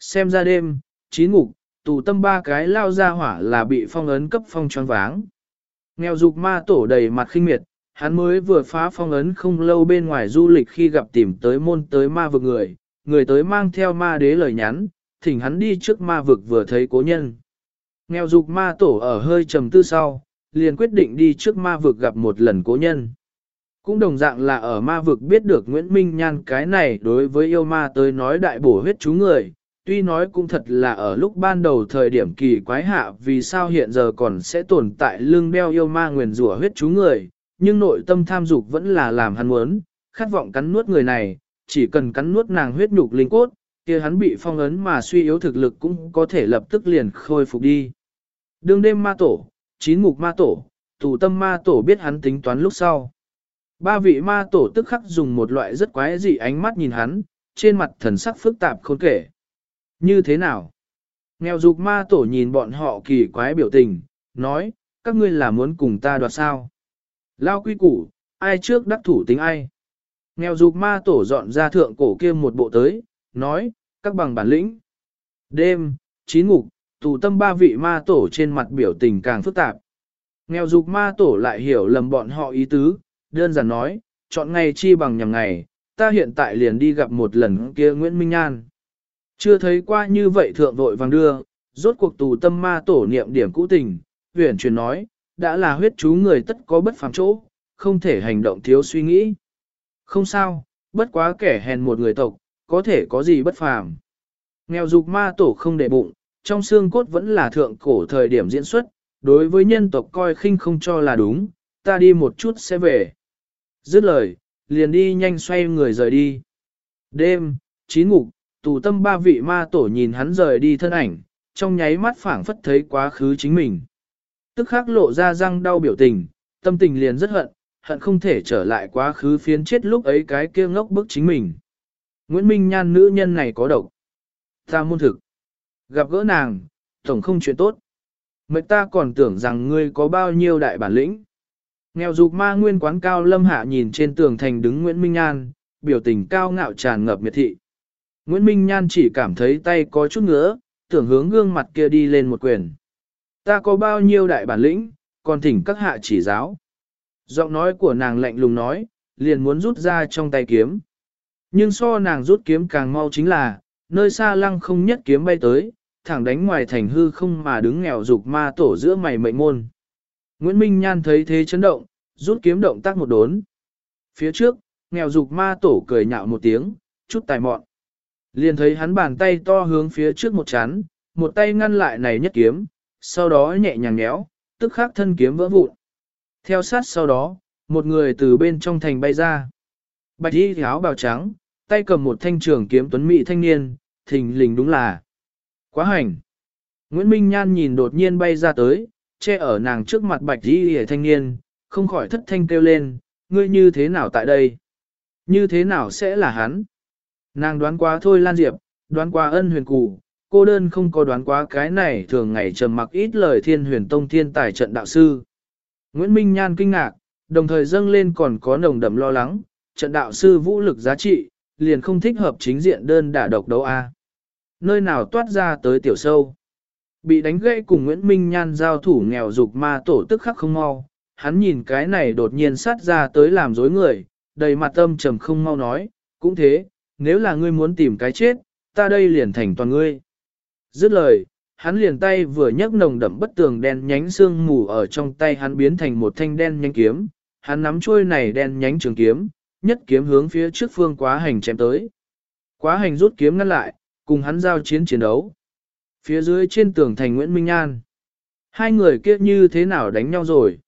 Xem ra đêm, chín ngục, tù tâm ba cái lao ra hỏa là bị phong ấn cấp phong tròn váng. Nghèo dục ma tổ đầy mặt khinh miệt, hắn mới vừa phá phong ấn không lâu bên ngoài du lịch khi gặp tìm tới môn tới ma vực người, người tới mang theo ma đế lời nhắn, thỉnh hắn đi trước ma vực vừa thấy cố nhân. Nghèo dục ma tổ ở hơi trầm tư sau, liền quyết định đi trước ma vực gặp một lần cố nhân. Cũng đồng dạng là ở ma vực biết được Nguyễn Minh Nhan cái này đối với yêu ma tới nói đại bổ huyết chú người, tuy nói cũng thật là ở lúc ban đầu thời điểm kỳ quái hạ vì sao hiện giờ còn sẽ tồn tại lương đeo yêu ma nguyền rủa huyết chú người, nhưng nội tâm tham dục vẫn là làm hắn muốn, khát vọng cắn nuốt người này, chỉ cần cắn nuốt nàng huyết nhục linh cốt, kia hắn bị phong ấn mà suy yếu thực lực cũng có thể lập tức liền khôi phục đi. Đương đêm ma tổ, chín ngục ma tổ, tù tâm ma tổ biết hắn tính toán lúc sau. Ba vị ma tổ tức khắc dùng một loại rất quái dị ánh mắt nhìn hắn, trên mặt thần sắc phức tạp khôn kể. Như thế nào? Nghèo dục ma tổ nhìn bọn họ kỳ quái biểu tình, nói, các ngươi là muốn cùng ta đoạt sao? Lao quy củ, ai trước đắc thủ tính ai? Nghèo dục ma tổ dọn ra thượng cổ kia một bộ tới, nói, các bằng bản lĩnh. Đêm, chín ngục, tù tâm ba vị ma tổ trên mặt biểu tình càng phức tạp. Nghèo dục ma tổ lại hiểu lầm bọn họ ý tứ, đơn giản nói, chọn ngày chi bằng nhằm ngày, ta hiện tại liền đi gặp một lần kia Nguyễn Minh An. Chưa thấy qua như vậy thượng vội vàng đưa, rốt cuộc tù tâm ma tổ niệm điểm cũ tình, huyền truyền nói, đã là huyết chú người tất có bất phàm chỗ, không thể hành động thiếu suy nghĩ. Không sao, bất quá kẻ hèn một người tộc, có thể có gì bất phàm. Nghèo dục ma tổ không để bụng, trong xương cốt vẫn là thượng cổ thời điểm diễn xuất, đối với nhân tộc coi khinh không cho là đúng, ta đi một chút sẽ về. Dứt lời, liền đi nhanh xoay người rời đi. Đêm, chín ngục, tù tâm ba vị ma tổ nhìn hắn rời đi thân ảnh, trong nháy mắt phảng phất thấy quá khứ chính mình. Tức khắc lộ ra răng đau biểu tình, tâm tình liền rất hận, hận không thể trở lại quá khứ phiến chết lúc ấy cái kia ngốc bức chính mình. Nguyễn Minh Nhan nữ nhân này có độc. Ta môn thực. Gặp gỡ nàng, tổng không chuyện tốt. Mệnh ta còn tưởng rằng ngươi có bao nhiêu đại bản lĩnh. Nghèo dục ma nguyên quán cao lâm hạ nhìn trên tường thành đứng Nguyễn Minh Nhan, biểu tình cao ngạo tràn ngập miệt thị. Nguyễn Minh Nhan chỉ cảm thấy tay có chút ngứa, tưởng hướng gương mặt kia đi lên một quyền. Ta có bao nhiêu đại bản lĩnh, còn thỉnh các hạ chỉ giáo. Giọng nói của nàng lạnh lùng nói, liền muốn rút ra trong tay kiếm. Nhưng so nàng rút kiếm càng mau chính là, nơi xa lăng không nhất kiếm bay tới, thẳng đánh ngoài thành hư không mà đứng nghèo dục ma tổ giữa mày mệnh môn. Nguyễn Minh Nhan thấy thế chấn động, rút kiếm động tác một đốn. Phía trước, nghèo dục ma tổ cười nhạo một tiếng, chút tài mọn. Liền thấy hắn bàn tay to hướng phía trước một chán, một tay ngăn lại này nhất kiếm, sau đó nhẹ nhàng nhéo, tức khắc thân kiếm vỡ vụn. Theo sát sau đó, một người từ bên trong thành bay ra. Bạch y áo bào trắng, tay cầm một thanh trường kiếm tuấn mỹ thanh niên, thình lình đúng là. Quá hành. Nguyễn Minh Nhan nhìn đột nhiên bay ra tới, che ở nàng trước mặt bạch y hề thanh niên, không khỏi thất thanh kêu lên, ngươi như thế nào tại đây? Như thế nào sẽ là hắn? Nàng đoán quá thôi Lan Diệp, đoán quá ân huyền cụ, cô đơn không có đoán quá cái này thường ngày trầm mặc ít lời thiên huyền tông thiên tài trận đạo sư. Nguyễn Minh Nhan kinh ngạc, đồng thời dâng lên còn có nồng đậm lo lắng, trận đạo sư vũ lực giá trị, liền không thích hợp chính diện đơn đả độc đấu A. Nơi nào toát ra tới tiểu sâu. Bị đánh gãy cùng Nguyễn Minh Nhan giao thủ nghèo dục ma tổ tức khắc không mau, hắn nhìn cái này đột nhiên sát ra tới làm dối người, đầy mặt tâm trầm không mau nói, cũng thế, nếu là ngươi muốn tìm cái chết, ta đây liền thành toàn ngươi. Dứt lời, hắn liền tay vừa nhấc nồng đậm bất tường đen nhánh xương mù ở trong tay hắn biến thành một thanh đen nhánh kiếm, hắn nắm chuôi này đen nhánh trường kiếm, nhất kiếm hướng phía trước phương quá hành chém tới. Quá hành rút kiếm ngăn lại, cùng hắn giao chiến chiến đấu. Phía dưới trên tường thành Nguyễn Minh An. Hai người kia như thế nào đánh nhau rồi?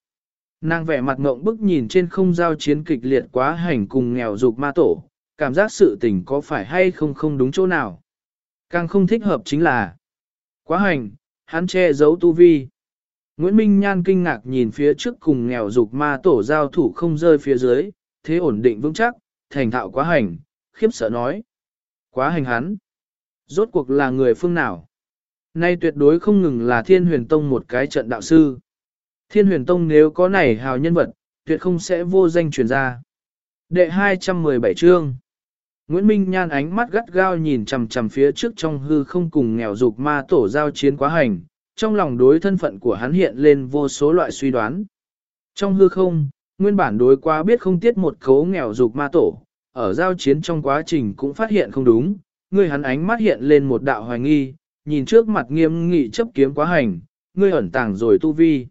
Nàng vẻ mặt ngộng bức nhìn trên không giao chiến kịch liệt quá hành cùng nghèo dục ma tổ, cảm giác sự tình có phải hay không không đúng chỗ nào. Càng không thích hợp chính là quá hành, hắn che giấu tu vi. Nguyễn Minh Nhan kinh ngạc nhìn phía trước cùng nghèo dục ma tổ giao thủ không rơi phía dưới, thế ổn định vững chắc, thành thạo quá hành, khiếp sợ nói. Quá hành hắn. Rốt cuộc là người phương nào? Nay tuyệt đối không ngừng là thiên huyền tông một cái trận đạo sư. Thiên huyền tông nếu có này hào nhân vật, tuyệt không sẽ vô danh truyền ra. Đệ 217 chương Nguyễn Minh Nhan ánh mắt gắt gao nhìn chằm chằm phía trước trong hư không cùng nghèo dục ma tổ giao chiến quá hành, trong lòng đối thân phận của hắn hiện lên vô số loại suy đoán. Trong hư không, nguyên bản đối quá biết không tiết một khấu nghèo dục ma tổ, ở giao chiến trong quá trình cũng phát hiện không đúng, người hắn ánh mắt hiện lên một đạo hoài nghi, nhìn trước mặt nghiêm nghị chấp kiếm quá hành, ngươi ẩn tàng rồi tu vi.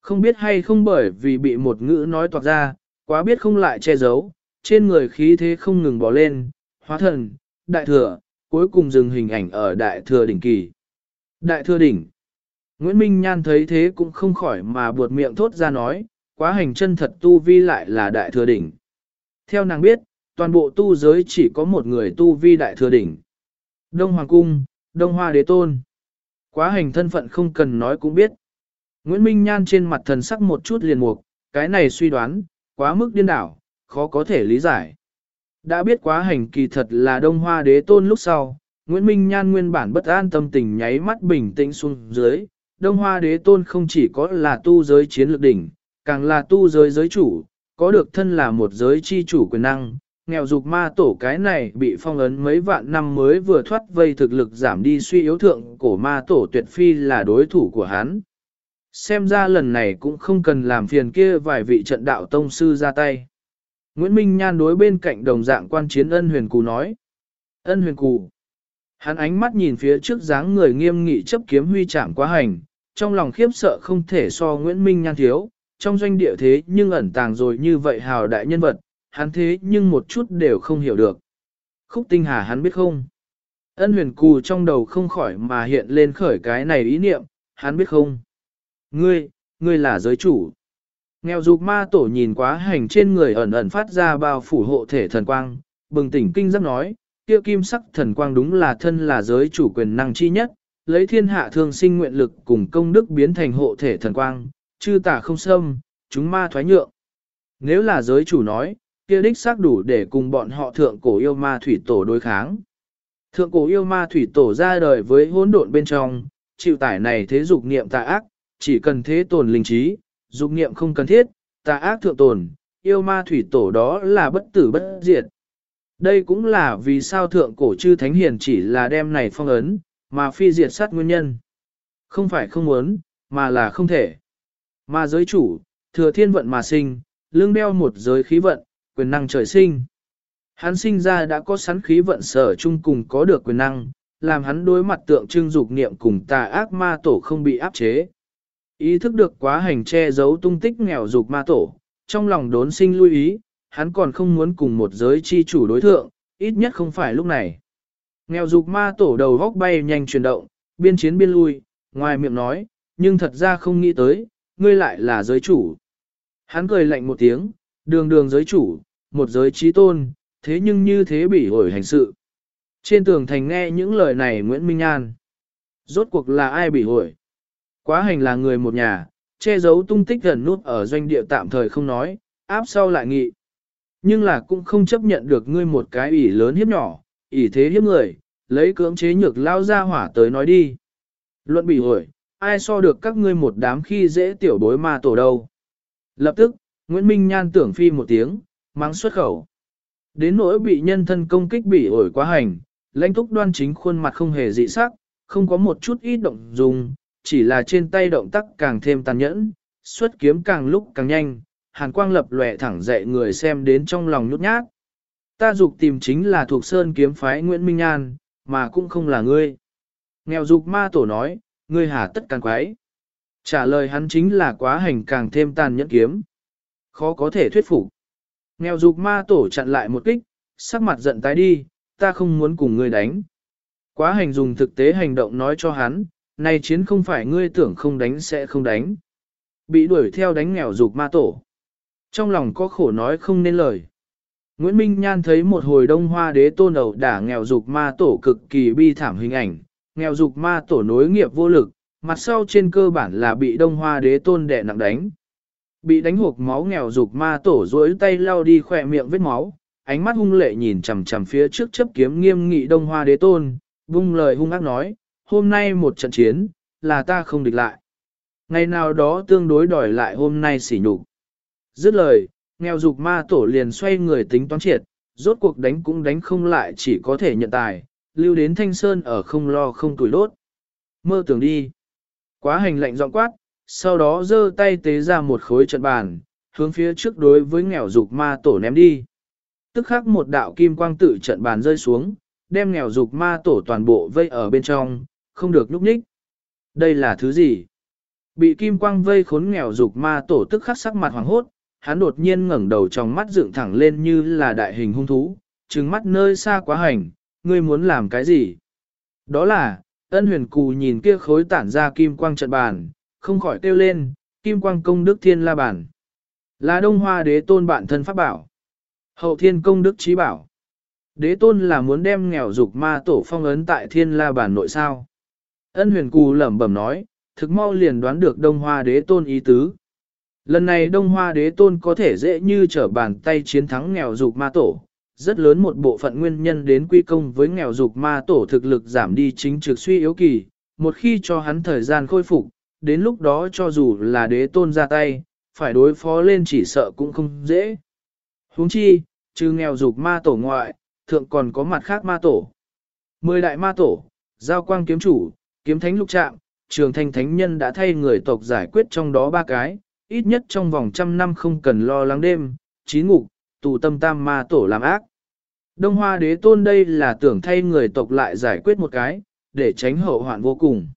Không biết hay không bởi vì bị một ngữ nói toạc ra, quá biết không lại che giấu, trên người khí thế không ngừng bỏ lên, hóa thần, đại thừa, cuối cùng dừng hình ảnh ở đại thừa đỉnh kỳ. Đại thừa đỉnh. Nguyễn Minh Nhan thấy thế cũng không khỏi mà buột miệng thốt ra nói, quá hành chân thật tu vi lại là đại thừa đỉnh. Theo nàng biết, toàn bộ tu giới chỉ có một người tu vi đại thừa đỉnh. Đông Hoàng Cung, Đông Hoa Đế Tôn. Quá hành thân phận không cần nói cũng biết. Nguyễn Minh Nhan trên mặt thần sắc một chút liền mục, cái này suy đoán, quá mức điên đảo, khó có thể lý giải. Đã biết quá hành kỳ thật là Đông Hoa Đế Tôn lúc sau, Nguyễn Minh Nhan nguyên bản bất an tâm tình nháy mắt bình tĩnh xuống dưới. Đông Hoa Đế Tôn không chỉ có là tu giới chiến lược đỉnh, càng là tu giới giới chủ, có được thân là một giới chi chủ quyền năng, nghèo dục ma tổ cái này bị phong ấn mấy vạn năm mới vừa thoát vây thực lực giảm đi suy yếu thượng cổ ma tổ tuyệt phi là đối thủ của hắn. Xem ra lần này cũng không cần làm phiền kia vài vị trận đạo tông sư ra tay. Nguyễn Minh Nhan đối bên cạnh đồng dạng quan chiến ân huyền cù nói. Ân huyền cù. Hắn ánh mắt nhìn phía trước dáng người nghiêm nghị chấp kiếm huy chạm quá hành, trong lòng khiếp sợ không thể so Nguyễn Minh Nhan thiếu, trong doanh địa thế nhưng ẩn tàng rồi như vậy hào đại nhân vật, hắn thế nhưng một chút đều không hiểu được. Khúc tinh hà hắn biết không? Ân huyền cù trong đầu không khỏi mà hiện lên khởi cái này ý niệm, hắn biết không? Ngươi, ngươi là giới chủ. Nghèo dục ma tổ nhìn quá hành trên người ẩn ẩn phát ra bao phủ hộ thể thần quang, bừng tỉnh kinh giác nói, kia kim sắc thần quang đúng là thân là giới chủ quyền năng chi nhất, lấy thiên hạ thương sinh nguyện lực cùng công đức biến thành hộ thể thần quang, chư tả không xâm, chúng ma thoái nhượng. Nếu là giới chủ nói, kia đích xác đủ để cùng bọn họ thượng cổ yêu ma thủy tổ đối kháng. Thượng cổ yêu ma thủy tổ ra đời với hỗn độn bên trong, chịu tải này thế dục niệm tà ác, chỉ cần thế tồn linh trí, dục niệm không cần thiết, tà ác thượng tồn, yêu ma thủy tổ đó là bất tử bất diệt. Đây cũng là vì sao thượng cổ chư thánh hiền chỉ là đem này phong ấn, mà phi diệt sát nguyên nhân. Không phải không muốn, mà là không thể. Mà giới chủ, thừa thiên vận mà sinh, lương đeo một giới khí vận, quyền năng trời sinh. Hắn sinh ra đã có sẵn khí vận sở chung cùng có được quyền năng, làm hắn đối mặt tượng trưng dục niệm cùng tà ác ma tổ không bị áp chế. Ý thức được quá hành che giấu tung tích nghèo dục ma tổ, trong lòng đốn sinh lưu ý, hắn còn không muốn cùng một giới chi chủ đối thượng, ít nhất không phải lúc này. Nghèo dục ma tổ đầu góc bay nhanh chuyển động, biên chiến biên lui, ngoài miệng nói, nhưng thật ra không nghĩ tới, ngươi lại là giới chủ. Hắn cười lạnh một tiếng, đường đường giới chủ, một giới trí tôn, thế nhưng như thế bị ổi hành sự. Trên tường thành nghe những lời này Nguyễn Minh An. Rốt cuộc là ai bị ổi? Quá hành là người một nhà, che giấu tung tích gần nút ở doanh địa tạm thời không nói, áp sau lại nghị. Nhưng là cũng không chấp nhận được ngươi một cái ủy lớn hiếp nhỏ, ỷ thế hiếp người, lấy cưỡng chế nhược lao ra hỏa tới nói đi. Luận bị ổi, ai so được các ngươi một đám khi dễ tiểu bối ma tổ đâu. Lập tức, Nguyễn Minh Nhan tưởng phi một tiếng, mắng xuất khẩu. Đến nỗi bị nhân thân công kích bị ổi quá hành, lãnh túc đoan chính khuôn mặt không hề dị sắc, không có một chút ít động dùng, chỉ là trên tay động tác càng thêm tàn nhẫn, xuất kiếm càng lúc càng nhanh, hàn quang lập lòe thẳng dậy người xem đến trong lòng nhút nhát. Ta dục tìm chính là thuộc sơn kiếm phái Nguyễn Minh Nhan, mà cũng không là ngươi. Nghèo dục ma tổ nói, ngươi hà tất càng quái. Trả lời hắn chính là quá hành càng thêm tàn nhẫn kiếm. Khó có thể thuyết phục. Nghèo dục ma tổ chặn lại một kích, sắc mặt giận tái đi, ta không muốn cùng ngươi đánh. Quá hành dùng thực tế hành động nói cho hắn, này chiến không phải ngươi tưởng không đánh sẽ không đánh. Bị đuổi theo đánh nghèo dục ma tổ. Trong lòng có khổ nói không nên lời. Nguyễn Minh Nhan thấy một hồi đông hoa đế tôn đầu đả nghèo dục ma tổ cực kỳ bi thảm hình ảnh, nghèo dục ma tổ nối nghiệp vô lực, mặt sau trên cơ bản là bị đông hoa đế tôn đẻ nặng đánh. Bị đánh hộp máu nghèo dục ma tổ rối tay lau đi khỏe miệng vết máu, ánh mắt hung lệ nhìn chằm chằm phía trước chấp kiếm nghiêm nghị đông hoa đế tôn, vung lời hung ác nói, hôm nay một trận chiến, là ta không địch lại. Ngày nào đó tương đối đòi lại hôm nay xỉ nhục. Dứt lời, nghèo dục ma tổ liền xoay người tính toán triệt, rốt cuộc đánh cũng đánh không lại chỉ có thể nhận tài, lưu đến thanh sơn ở không lo không tuổi đốt. Mơ tưởng đi. Quá hành lệnh giọng quát, sau đó giơ tay tế ra một khối trận bàn, hướng phía trước đối với nghèo dục ma tổ ném đi. Tức khắc một đạo kim quang tự trận bàn rơi xuống, đem nghèo dục ma tổ toàn bộ vây ở bên trong, không được núp nhích. Đây là thứ gì? Bị kim quang vây khốn nghèo dục ma tổ tức khắc sắc mặt hoàng hốt, hắn đột nhiên ngẩng đầu trong mắt dựng thẳng lên như là đại hình hung thú, trừng mắt nơi xa quá hành, ngươi muốn làm cái gì? Đó là, ân huyền cù nhìn kia khối tản ra kim quang trận bàn, không khỏi kêu lên, kim quang công đức thiên la bản. Là đông hoa đế tôn bản thân pháp bảo. Hậu thiên công đức trí bảo. Đế tôn là muốn đem nghèo dục ma tổ phong ấn tại thiên la bản nội sao. Ân huyền cù lẩm bẩm nói, thực mau liền đoán được đông hoa đế tôn ý tứ. Lần này đông hoa đế tôn có thể dễ như trở bàn tay chiến thắng nghèo dục ma tổ. Rất lớn một bộ phận nguyên nhân đến quy công với nghèo dục ma tổ thực lực giảm đi chính trực suy yếu kỳ, một khi cho hắn thời gian khôi phục, đến lúc đó cho dù là đế tôn ra tay, phải đối phó lên chỉ sợ cũng không dễ. huống chi, trừ nghèo dục ma tổ ngoại, thượng còn có mặt khác ma tổ. Mười đại ma tổ, giao quang kiếm chủ, kiếm thánh lục trạm, trường thanh thánh nhân đã thay người tộc giải quyết trong đó ba cái, ít nhất trong vòng trăm năm không cần lo lắng đêm, chín ngục, tù tâm tam ma tổ làm ác. Đông Hoa đế tôn đây là tưởng thay người tộc lại giải quyết một cái, để tránh hậu hoạn vô cùng.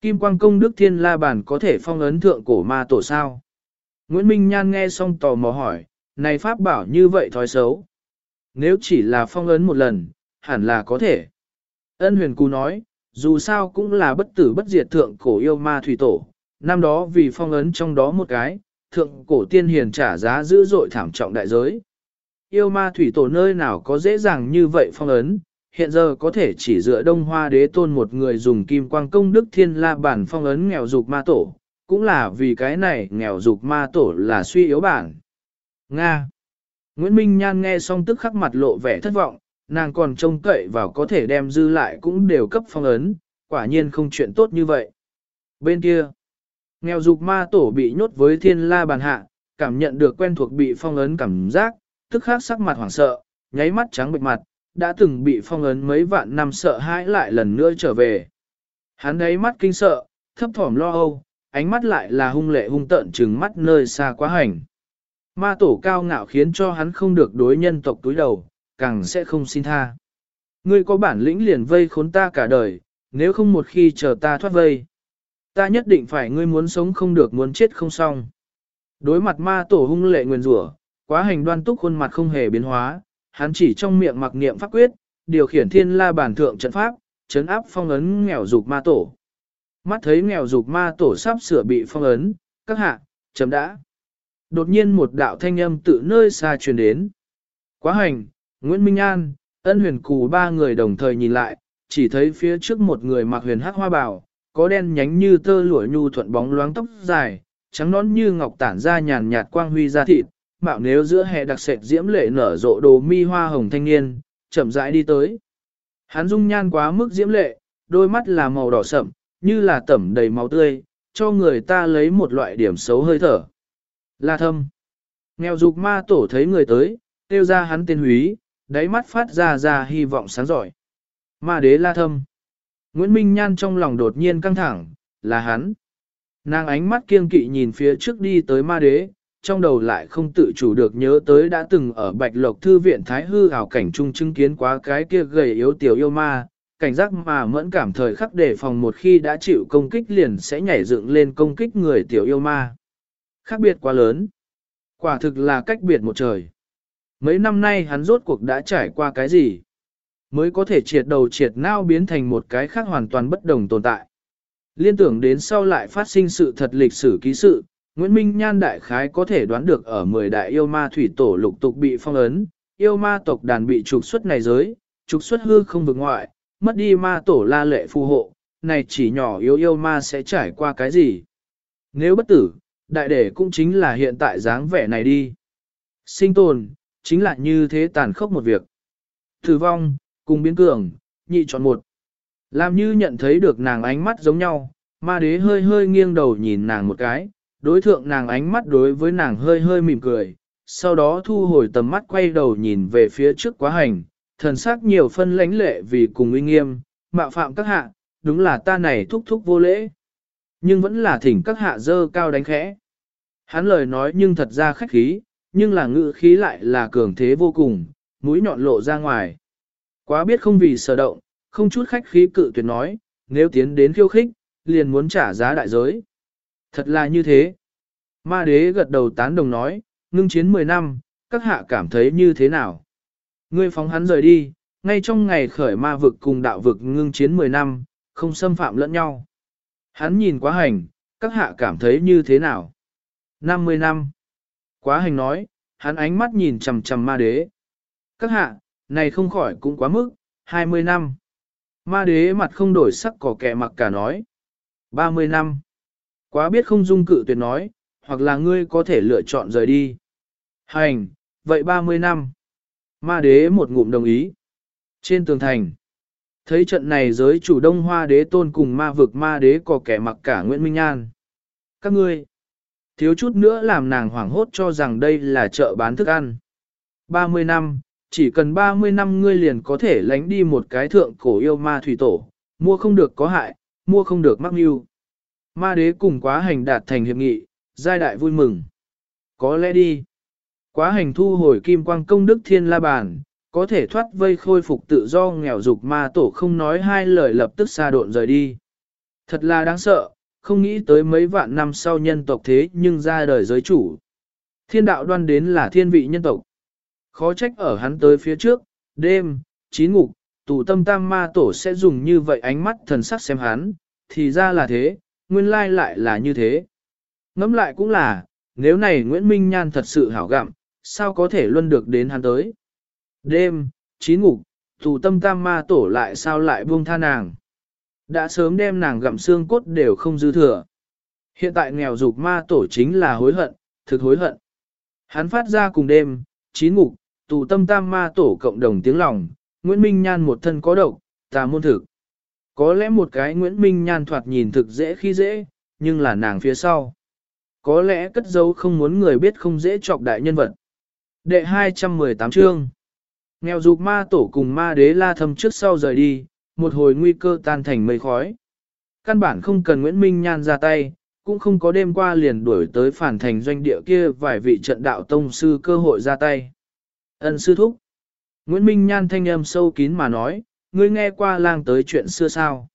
Kim quang công đức thiên la bản có thể phong ấn thượng cổ ma tổ sao? Nguyễn Minh Nhan nghe xong tò mò hỏi, này pháp bảo như vậy thói xấu. Nếu chỉ là phong ấn một lần, hẳn là có thể. Ân huyền cú nói, dù sao cũng là bất tử bất diệt thượng cổ yêu ma thủy tổ, năm đó vì phong ấn trong đó một cái, thượng cổ tiên hiền trả giá dữ dội thảm trọng đại giới. Yêu ma thủy tổ nơi nào có dễ dàng như vậy phong ấn, hiện giờ có thể chỉ dựa đông hoa đế tôn một người dùng kim quang công đức thiên la bản phong ấn nghèo dục ma tổ, cũng là vì cái này nghèo dục ma tổ là suy yếu bản. Nga Nguyễn Minh Nhan nghe xong tức khắc mặt lộ vẻ thất vọng, nàng còn trông cậy vào có thể đem dư lại cũng đều cấp phong ấn, quả nhiên không chuyện tốt như vậy. Bên kia, nghèo dục ma tổ bị nhốt với thiên la bàn hạ, cảm nhận được quen thuộc bị phong ấn cảm giác, tức khắc sắc mặt hoảng sợ, nháy mắt trắng bệch mặt, đã từng bị phong ấn mấy vạn năm sợ hãi lại lần nữa trở về. Hắn ấy mắt kinh sợ, thấp thỏm lo âu, ánh mắt lại là hung lệ hung tợn trừng mắt nơi xa quá hành. Ma tổ cao ngạo khiến cho hắn không được đối nhân tộc túi đầu, càng sẽ không xin tha. Ngươi có bản lĩnh liền vây khốn ta cả đời, nếu không một khi chờ ta thoát vây. Ta nhất định phải ngươi muốn sống không được muốn chết không xong. Đối mặt ma tổ hung lệ nguyền rủa, quá hành đoan túc khuôn mặt không hề biến hóa, hắn chỉ trong miệng mặc niệm pháp quyết, điều khiển thiên la bản thượng trận pháp, chấn áp phong ấn nghèo dục ma tổ. Mắt thấy nghèo dục ma tổ sắp sửa bị phong ấn, các hạ, chấm đã. Đột nhiên một đạo thanh âm tự nơi xa truyền đến. Quá hành, Nguyễn Minh An, ân huyền cù ba người đồng thời nhìn lại, chỉ thấy phía trước một người mặc huyền hắc hoa bào, có đen nhánh như tơ lụa nhu thuận bóng loáng tóc dài, trắng nón như ngọc tản ra nhàn nhạt quang huy ra thịt, mạo nếu giữa hè đặc sệt diễm lệ nở rộ đồ mi hoa hồng thanh niên, chậm rãi đi tới. Hắn dung nhan quá mức diễm lệ, đôi mắt là màu đỏ sậm, như là tẩm đầy máu tươi, cho người ta lấy một loại điểm xấu hơi thở. La thâm. Nghèo dục ma tổ thấy người tới, tiêu ra hắn tên húy, đáy mắt phát ra ra hy vọng sáng giỏi. Ma đế la thâm. Nguyễn Minh Nhan trong lòng đột nhiên căng thẳng, là hắn. Nàng ánh mắt kiêng kỵ nhìn phía trước đi tới ma đế, trong đầu lại không tự chủ được nhớ tới đã từng ở Bạch Lộc Thư viện Thái Hư ảo cảnh trung chứng kiến quá cái kia gầy yếu tiểu yêu ma, cảnh giác mà mẫn cảm thời khắc đề phòng một khi đã chịu công kích liền sẽ nhảy dựng lên công kích người tiểu yêu ma. Khác biệt quá lớn. Quả thực là cách biệt một trời. Mấy năm nay hắn rốt cuộc đã trải qua cái gì? Mới có thể triệt đầu triệt nao biến thành một cái khác hoàn toàn bất đồng tồn tại. Liên tưởng đến sau lại phát sinh sự thật lịch sử ký sự, Nguyễn Minh Nhan đại khái có thể đoán được ở 10 đại yêu ma thủy tổ lục tục bị phong ấn, yêu ma tộc đàn bị trục xuất này giới, trục xuất hư không vực ngoại, mất đi ma tổ la lệ phù hộ, này chỉ nhỏ yếu yêu ma sẽ trải qua cái gì? Nếu bất tử, đại đệ cũng chính là hiện tại dáng vẻ này đi. Sinh tồn, chính là như thế tàn khốc một việc. Thử vong, cùng biến cường, nhị chọn một. Làm như nhận thấy được nàng ánh mắt giống nhau, ma đế hơi hơi nghiêng đầu nhìn nàng một cái, đối thượng nàng ánh mắt đối với nàng hơi hơi mỉm cười, sau đó thu hồi tầm mắt quay đầu nhìn về phía trước quá hành, thần sắc nhiều phân lãnh lệ vì cùng uy nghiêm, mạo phạm các hạ, đúng là ta này thúc thúc vô lễ. Nhưng vẫn là thỉnh các hạ dơ cao đánh khẽ. Hắn lời nói nhưng thật ra khách khí, nhưng là ngữ khí lại là cường thế vô cùng, mũi nhọn lộ ra ngoài. Quá biết không vì sở động, không chút khách khí cự tuyệt nói, nếu tiến đến khiêu khích, liền muốn trả giá đại giới. Thật là như thế. Ma đế gật đầu tán đồng nói, ngưng chiến 10 năm, các hạ cảm thấy như thế nào? Ngươi phóng hắn rời đi, ngay trong ngày khởi ma vực cùng đạo vực ngưng chiến 10 năm, không xâm phạm lẫn nhau. Hắn nhìn quá hành, các hạ cảm thấy như thế nào? 50 năm. Quá hành nói, hắn ánh mắt nhìn chầm chầm ma đế. Các hạ, này không khỏi cũng quá mức, 20 năm. Ma đế mặt không đổi sắc cỏ kẻ mặc cả nói. 30 năm. Quá biết không dung cự tuyệt nói, hoặc là ngươi có thể lựa chọn rời đi. Hành, vậy 30 năm. Ma đế một ngụm đồng ý. Trên tường thành, thấy trận này giới chủ đông hoa đế tôn cùng ma vực ma đế có kẻ mặc cả Nguyễn Minh An. Các ngươi, thiếu chút nữa làm nàng hoảng hốt cho rằng đây là chợ bán thức ăn. 30 năm, chỉ cần 30 năm ngươi liền có thể lánh đi một cái thượng cổ yêu ma thủy tổ, mua không được có hại, mua không được mắc mưu. Ma đế cùng quá hành đạt thành hiệp nghị, giai đại vui mừng. Có lẽ đi. Quá hành thu hồi kim quang công đức thiên la bàn, có thể thoát vây khôi phục tự do nghèo dục ma tổ không nói hai lời lập tức xa độn rời đi. Thật là đáng sợ, không nghĩ tới mấy vạn năm sau nhân tộc thế nhưng ra đời giới chủ. Thiên đạo đoan đến là thiên vị nhân tộc. Khó trách ở hắn tới phía trước, đêm, chín ngục, tù tâm tam ma tổ sẽ dùng như vậy ánh mắt thần sắc xem hắn, thì ra là thế, nguyên lai lại là như thế. Ngẫm lại cũng là, nếu này Nguyễn Minh Nhan thật sự hảo gặm, sao có thể luân được đến hắn tới. Đêm, chín ngục, thủ tâm tam ma tổ lại sao lại buông tha nàng. Đã sớm đem nàng gặm xương cốt đều không dư thừa. Hiện tại nghèo dục ma tổ chính là hối hận, thực hối hận. Hắn phát ra cùng đêm, chín ngục, tù tâm tam ma tổ cộng đồng tiếng lòng, Nguyễn Minh Nhan một thân có độc, tà môn thực. Có lẽ một cái Nguyễn Minh Nhan thoạt nhìn thực dễ khi dễ, nhưng là nàng phía sau. Có lẽ cất dấu không muốn người biết không dễ chọc đại nhân vật. Đệ 218 chương Nghèo dục ma tổ cùng ma đế la thâm trước sau rời đi, một hồi nguy cơ tan thành mây khói. Căn bản không cần Nguyễn Minh Nhan ra tay, cũng không có đêm qua liền đuổi tới phản thành doanh địa kia vài vị trận đạo tông sư cơ hội ra tay. Ân sư thúc. Nguyễn Minh Nhan thanh âm sâu kín mà nói, ngươi nghe qua lang tới chuyện xưa sao.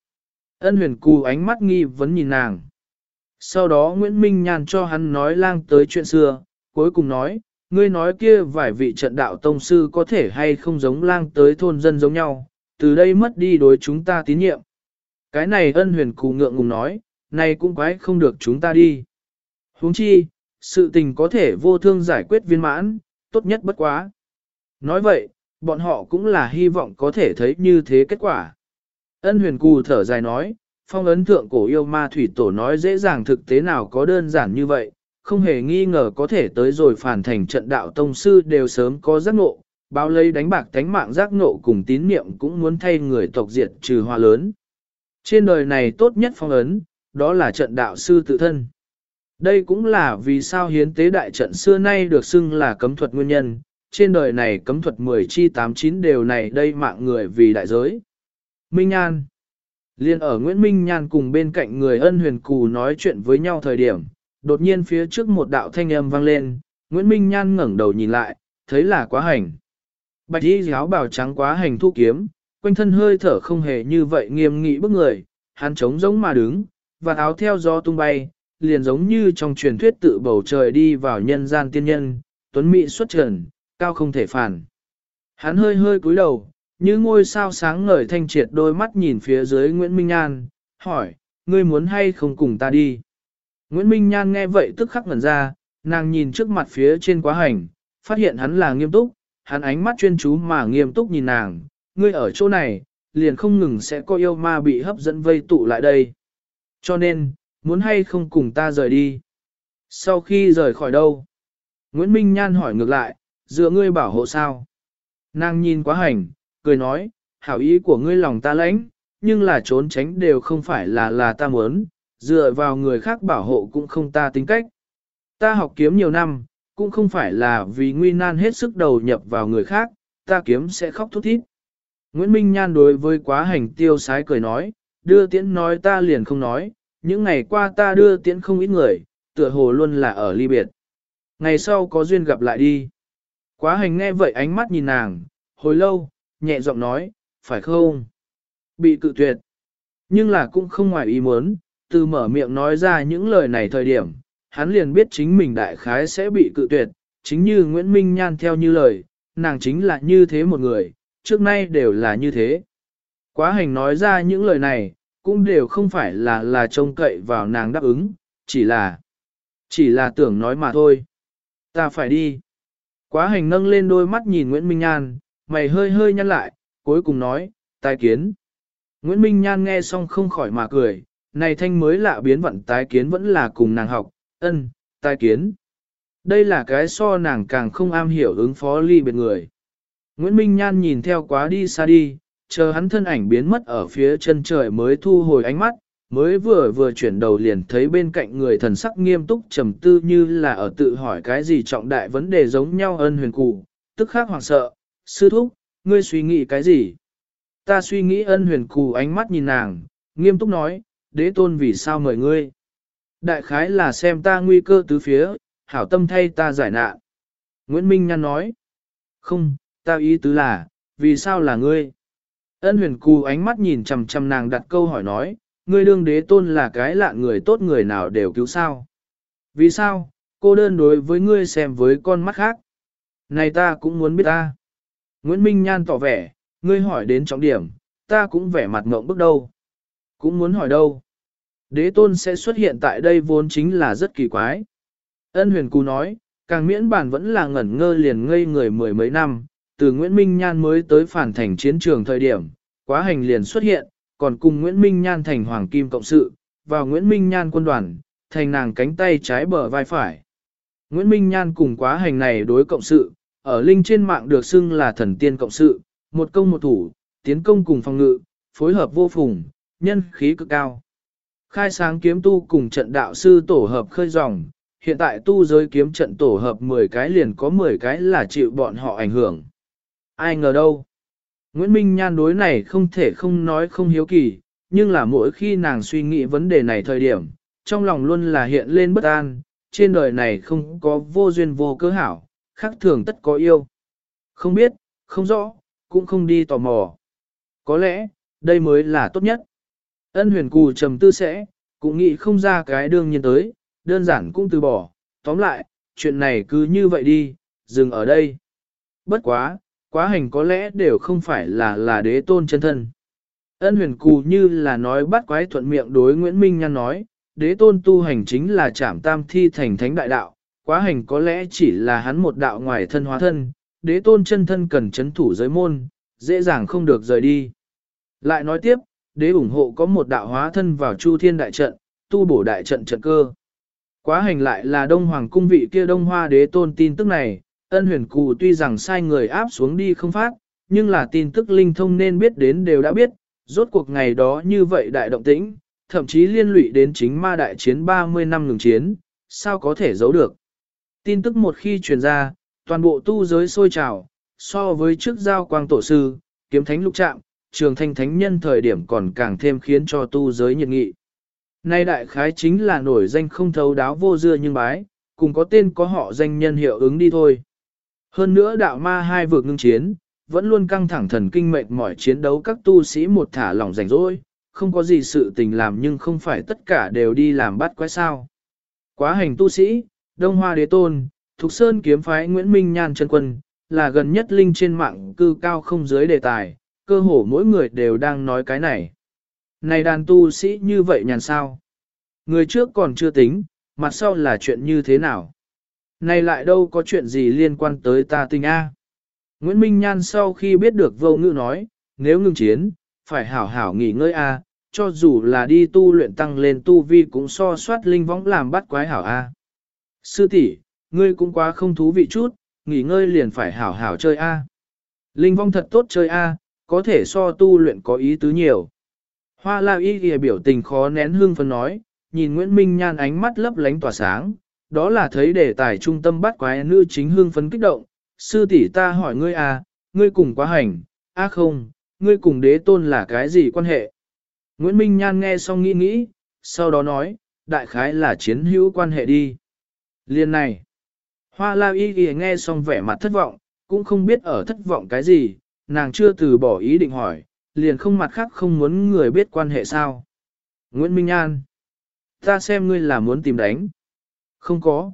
Ân huyền cù ánh mắt nghi vấn nhìn nàng. Sau đó Nguyễn Minh Nhan cho hắn nói lang tới chuyện xưa, cuối cùng nói, ngươi nói kia vài vị trận đạo tông sư có thể hay không giống lang tới thôn dân giống nhau, từ đây mất đi đối chúng ta tín nhiệm. Cái này ân huyền cù ngượng ngùng nói, này cũng quái không được chúng ta đi. huống chi, sự tình có thể vô thương giải quyết viên mãn, tốt nhất bất quá. Nói vậy, bọn họ cũng là hy vọng có thể thấy như thế kết quả. Ân huyền cù thở dài nói, phong ấn thượng cổ yêu ma thủy tổ nói dễ dàng thực tế nào có đơn giản như vậy, không hề nghi ngờ có thể tới rồi phản thành trận đạo tông sư đều sớm có giác ngộ, bao lấy đánh bạc tánh mạng giác ngộ cùng tín niệm cũng muốn thay người tộc diệt trừ hoa lớn. Trên đời này tốt nhất phong ấn, đó là trận đạo sư tự thân. Đây cũng là vì sao hiến tế đại trận xưa nay được xưng là cấm thuật nguyên nhân, trên đời này cấm thuật 10 chi 89 đều này đây mạng người vì đại giới. Minh Nhan Liên ở Nguyễn Minh Nhan cùng bên cạnh người ân huyền cù nói chuyện với nhau thời điểm, đột nhiên phía trước một đạo thanh âm vang lên, Nguyễn Minh Nhan ngẩng đầu nhìn lại, thấy là quá hành. Bạch y giáo bào trắng quá hành thu kiếm, quanh thân hơi thở không hề như vậy nghiêm nghị bức người, hắn trống giống mà đứng, và áo theo gió tung bay, liền giống như trong truyền thuyết tự bầu trời đi vào nhân gian tiên nhân, tuấn mỹ xuất trần, cao không thể phản. Hắn hơi hơi cúi đầu, như ngôi sao sáng ngời thanh triệt đôi mắt nhìn phía dưới Nguyễn Minh Nhan, hỏi, ngươi muốn hay không cùng ta đi? Nguyễn Minh Nhan nghe vậy tức khắc ngẩn ra, nàng nhìn trước mặt phía trên quá hành, phát hiện hắn là nghiêm túc, hắn ánh mắt chuyên chú mà nghiêm túc nhìn nàng, ngươi ở chỗ này, liền không ngừng sẽ có yêu ma bị hấp dẫn vây tụ lại đây. Cho nên, muốn hay không cùng ta rời đi? Sau khi rời khỏi đâu? Nguyễn Minh Nhan hỏi ngược lại, dựa ngươi bảo hộ sao? Nàng nhìn quá hành, cười nói, hảo ý của ngươi lòng ta lãnh, nhưng là trốn tránh đều không phải là là ta muốn, dựa vào người khác bảo hộ cũng không ta tính cách. Ta học kiếm nhiều năm, cũng không phải là vì nguy nan hết sức đầu nhập vào người khác, ta kiếm sẽ khóc thút thít. Nguyễn Minh Nhan đối với quá hành tiêu sái cười nói, đưa tiễn nói ta liền không nói, những ngày qua ta đưa tiễn không ít người, tựa hồ luôn là ở ly biệt. Ngày sau có duyên gặp lại đi. Quá hành nghe vậy ánh mắt nhìn nàng, hồi lâu, nhẹ giọng nói, phải không? Bị cự tuyệt. Nhưng là cũng không ngoài ý muốn, từ mở miệng nói ra những lời này thời điểm, hắn liền biết chính mình đại khái sẽ bị cự tuyệt, chính như Nguyễn Minh Nhan theo như lời, nàng chính là như thế một người, trước nay đều là như thế. Quá hành nói ra những lời này, cũng đều không phải là là trông cậy vào nàng đáp ứng, chỉ là, chỉ là tưởng nói mà thôi. Ta phải đi. Quá hành nâng lên đôi mắt nhìn Nguyễn Minh Nhan, mày hơi hơi nhăn lại, cuối cùng nói, tái kiến. Nguyễn Minh Nhan nghe xong không khỏi mà cười, này thanh mới lạ biến vận tái kiến vẫn là cùng nàng học, ân, tái kiến. Đây là cái so nàng càng không am hiểu ứng phó ly biệt người. Nguyễn Minh Nhan nhìn theo quá đi xa đi, chờ hắn thân ảnh biến mất ở phía chân trời mới thu hồi ánh mắt, mới vừa vừa chuyển đầu liền thấy bên cạnh người thần sắc nghiêm túc trầm tư như là ở tự hỏi cái gì trọng đại vấn đề giống nhau ân huyền cụ, tức khắc hoảng sợ, sư thúc, ngươi suy nghĩ cái gì? Ta suy nghĩ ân huyền cụ ánh mắt nhìn nàng, nghiêm túc nói, đế tôn vì sao mời ngươi? Đại khái là xem ta nguy cơ tứ phía, hảo tâm thay ta giải nạn. Nguyễn Minh Nhan nói, không, ta ý tứ là, vì sao là ngươi? Ân huyền cù ánh mắt nhìn chằm chằm nàng đặt câu hỏi nói, ngươi đương đế tôn là cái lạ người tốt người nào đều cứu sao? Vì sao, cô đơn đối với ngươi xem với con mắt khác? Này ta cũng muốn biết ta. Nguyễn Minh Nhan tỏ vẻ, ngươi hỏi đến trọng điểm, ta cũng vẻ mặt ngộng bước đâu. Cũng muốn hỏi đâu. Đế tôn sẽ xuất hiện tại đây vốn chính là rất kỳ quái. Ân huyền Cú nói, càng miễn bản vẫn là ngẩn ngơ liền ngây người mười mấy năm, từ Nguyễn Minh Nhan mới tới phản thành chiến trường thời điểm, quá hành liền xuất hiện, còn cùng Nguyễn Minh Nhan thành hoàng kim cộng sự, vào Nguyễn Minh Nhan quân đoàn, thành nàng cánh tay trái bờ vai phải. Nguyễn Minh Nhan cùng quá hành này đối cộng sự, ở linh trên mạng được xưng là thần tiên cộng sự, một công một thủ, tiến công cùng phòng ngự, phối hợp vô phùng, nhân khí cực cao. Khai sáng kiếm tu cùng trận đạo sư tổ hợp khơi dòng, hiện tại tu giới kiếm trận tổ hợp 10 cái liền có 10 cái là chịu bọn họ ảnh hưởng. Ai ngờ đâu. Nguyễn Minh Nhan đối này không thể không nói không hiếu kỳ, nhưng là mỗi khi nàng suy nghĩ vấn đề này thời điểm, trong lòng luôn là hiện lên bất an, trên đời này không có vô duyên vô cơ hảo, khác thường tất có yêu. Không biết, không rõ, cũng không đi tò mò. Có lẽ, đây mới là tốt nhất. Ân huyền cù trầm tư sẽ, cũng nghĩ không ra cái đương nhiên tới, đơn giản cũng từ bỏ. Tóm lại, chuyện này cứ như vậy đi, dừng ở đây. Bất quá, quá hành có lẽ đều không phải là là đế tôn chân thân. Ân huyền cù như là nói bắt quái thuận miệng đối Nguyễn Minh Nhan nói, đế tôn tu hành chính là trảm tam thi thành thánh đại đạo, quá hành có lẽ chỉ là hắn một đạo ngoài thân hóa thân, đế tôn chân thân cần chấn thủ giới môn, dễ dàng không được rời đi. Lại nói tiếp, đế ủng hộ có một đạo hóa thân vào chu thiên đại trận, tu bổ đại trận trận cơ. Quá hành lại là đông hoàng cung vị kia đông hoa đế tôn tin tức này, ân huyền cù tuy rằng sai người áp xuống đi không phát, nhưng là tin tức linh thông nên biết đến đều đã biết, rốt cuộc ngày đó như vậy đại động tĩnh, thậm chí liên lụy đến chính ma đại chiến 30 năm ngừng chiến, sao có thể giấu được. Tin tức một khi truyền ra, toàn bộ tu giới sôi trào, so với trước giao quang tổ sư, kiếm thánh lục trạm, trường thanh thánh nhân thời điểm còn càng thêm khiến cho tu giới nhiệt nghị. Nay đại khái chính là nổi danh không thấu đáo vô dưa nhưng bái, cùng có tên có họ danh nhân hiệu ứng đi thôi. Hơn nữa đạo ma hai vực ngưng chiến, vẫn luôn căng thẳng thần kinh mệnh mỏi chiến đấu các tu sĩ một thả lỏng rảnh rỗi, không có gì sự tình làm nhưng không phải tất cả đều đi làm bắt quái sao. Quá hành tu sĩ, Đông Hoa Đế Tôn, Thục Sơn kiếm phái Nguyễn Minh Nhan chân quân, là gần nhất linh trên mạng cư cao không dưới đề tài, cơ hồ mỗi người đều đang nói cái này. Này đàn tu sĩ như vậy nhàn sao? Người trước còn chưa tính, mặt sau là chuyện như thế nào? Này lại đâu có chuyện gì liên quan tới ta tình A? Nguyễn Minh Nhan sau khi biết được vô ngữ nói, nếu ngưng chiến, phải hảo hảo nghỉ ngơi A, cho dù là đi tu luyện tăng lên tu vi cũng so soát linh võng làm bắt quái hảo A. Sư tỷ, ngươi cũng quá không thú vị chút, nghỉ ngơi liền phải hảo hảo chơi A. Linh vong thật tốt chơi A, có thể so tu luyện có ý tứ nhiều. Hoa la y ghi biểu tình khó nén hương phân nói, nhìn Nguyễn Minh Nhan ánh mắt lấp lánh tỏa sáng, đó là thấy đề tài trung tâm bắt quái nữ chính hương phấn kích động. Sư tỷ ta hỏi ngươi à, ngươi cùng quá hành, a không, ngươi cùng đế tôn là cái gì quan hệ? Nguyễn Minh Nhan nghe xong nghĩ nghĩ, sau đó nói, đại khái là chiến hữu quan hệ đi. Liên này, Hoa La Y ghi nghe xong vẻ mặt thất vọng, cũng không biết ở thất vọng cái gì, nàng chưa từ bỏ ý định hỏi, liền không mặt khác không muốn người biết quan hệ sao. Nguyễn Minh An Ta xem ngươi là muốn tìm đánh. Không có.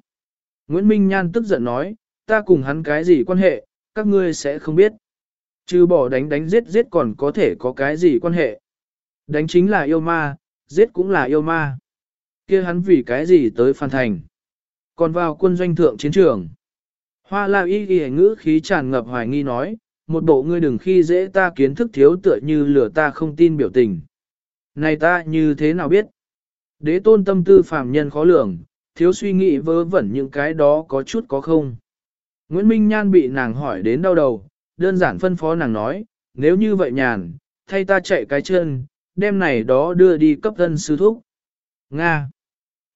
Nguyễn Minh Nhan tức giận nói, ta cùng hắn cái gì quan hệ, các ngươi sẽ không biết. Chứ bỏ đánh đánh giết giết còn có thể có cái gì quan hệ. Đánh chính là yêu ma, giết cũng là yêu ma. kia hắn vì cái gì tới phan thành. Còn vào quân doanh thượng chiến trường. Hoa la y ghi ngữ khí tràn ngập hoài nghi nói, một bộ ngươi đừng khi dễ ta kiến thức thiếu tựa như lửa ta không tin biểu tình. Này ta như thế nào biết? Đế tôn tâm tư phàm nhân khó lường, thiếu suy nghĩ vớ vẩn những cái đó có chút có không. Nguyễn Minh Nhan bị nàng hỏi đến đau đầu, đơn giản phân phó nàng nói, nếu như vậy nhàn, thay ta chạy cái chân, đem này đó đưa đi cấp thân sư thúc. Nga.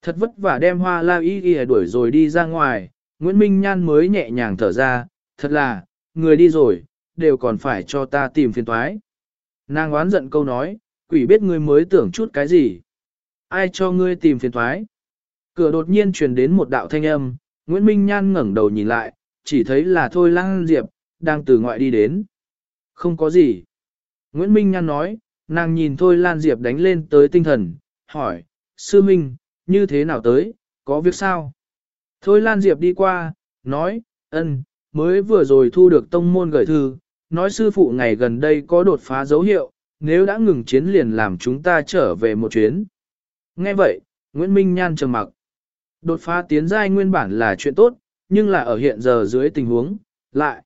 Thật vất vả đem hoa la y y đuổi rồi đi ra ngoài, Nguyễn Minh Nhan mới nhẹ nhàng thở ra, thật là, người đi rồi, đều còn phải cho ta tìm phiền toái. Nàng oán giận câu nói, quỷ biết ngươi mới tưởng chút cái gì. Ai cho ngươi tìm phiền toái? Cửa đột nhiên truyền đến một đạo thanh âm, Nguyễn Minh Nhan ngẩng đầu nhìn lại, chỉ thấy là Thôi Lang Diệp, đang từ ngoại đi đến. Không có gì. Nguyễn Minh Nhan nói, nàng nhìn Thôi Lan Diệp đánh lên tới tinh thần, hỏi, Sư Minh, như thế nào tới, có việc sao? Thôi Lan Diệp đi qua, nói, ân, mới vừa rồi thu được tông môn gửi thư, nói sư phụ ngày gần đây có đột phá dấu hiệu, nếu đã ngừng chiến liền làm chúng ta trở về một chuyến. Nghe vậy, Nguyễn Minh Nhan trầm mặc. Đột phá tiến giai nguyên bản là chuyện tốt, nhưng là ở hiện giờ dưới tình huống, lại.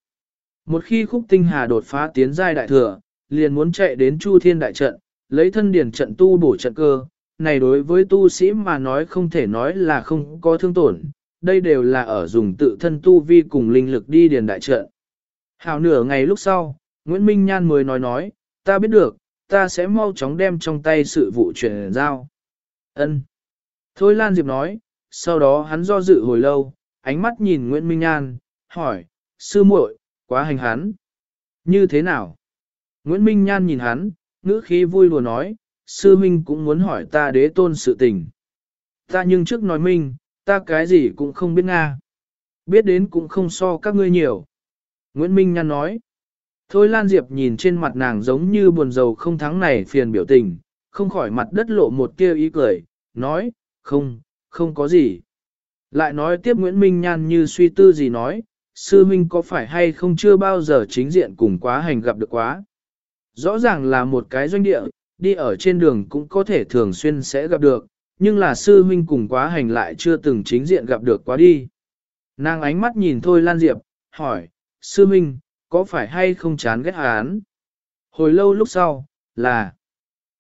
Một khi khúc tinh hà đột phá tiến giai đại thừa, liền muốn chạy đến Chu Thiên đại trận, lấy thân điển trận tu bổ trận cơ, này đối với tu sĩ mà nói không thể nói là không có thương tổn, đây đều là ở dùng tự thân tu vi cùng linh lực đi điền đại trận. Hào nửa ngày lúc sau, Nguyễn Minh Nhan mới nói nói, ta biết được, ta sẽ mau chóng đem trong tay sự vụ chuyển giao. Ân. Thôi Lan Diệp nói, sau đó hắn do dự hồi lâu, ánh mắt nhìn Nguyễn Minh Nhan, hỏi, sư muội, quá hành hắn. Như thế nào? Nguyễn Minh Nhan nhìn hắn, ngữ khí vui lùa nói, sư minh cũng muốn hỏi ta đế tôn sự tình. Ta nhưng trước nói minh, ta cái gì cũng không biết Nga. Biết đến cũng không so các ngươi nhiều. Nguyễn Minh Nhan nói. Thôi Lan Diệp nhìn trên mặt nàng giống như buồn rầu không thắng này phiền biểu tình, không khỏi mặt đất lộ một tia ý cười, nói, không, không có gì. Lại nói tiếp Nguyễn Minh Nhan như suy tư gì nói, sư minh có phải hay không chưa bao giờ chính diện cùng quá hành gặp được quá. Rõ ràng là một cái doanh địa, đi ở trên đường cũng có thể thường xuyên sẽ gặp được, nhưng là sư huynh cùng quá hành lại chưa từng chính diện gặp được quá đi. Nàng ánh mắt nhìn Thôi Lan Diệp, hỏi, sư huynh, có phải hay không chán ghét án? Hồi lâu lúc sau, là,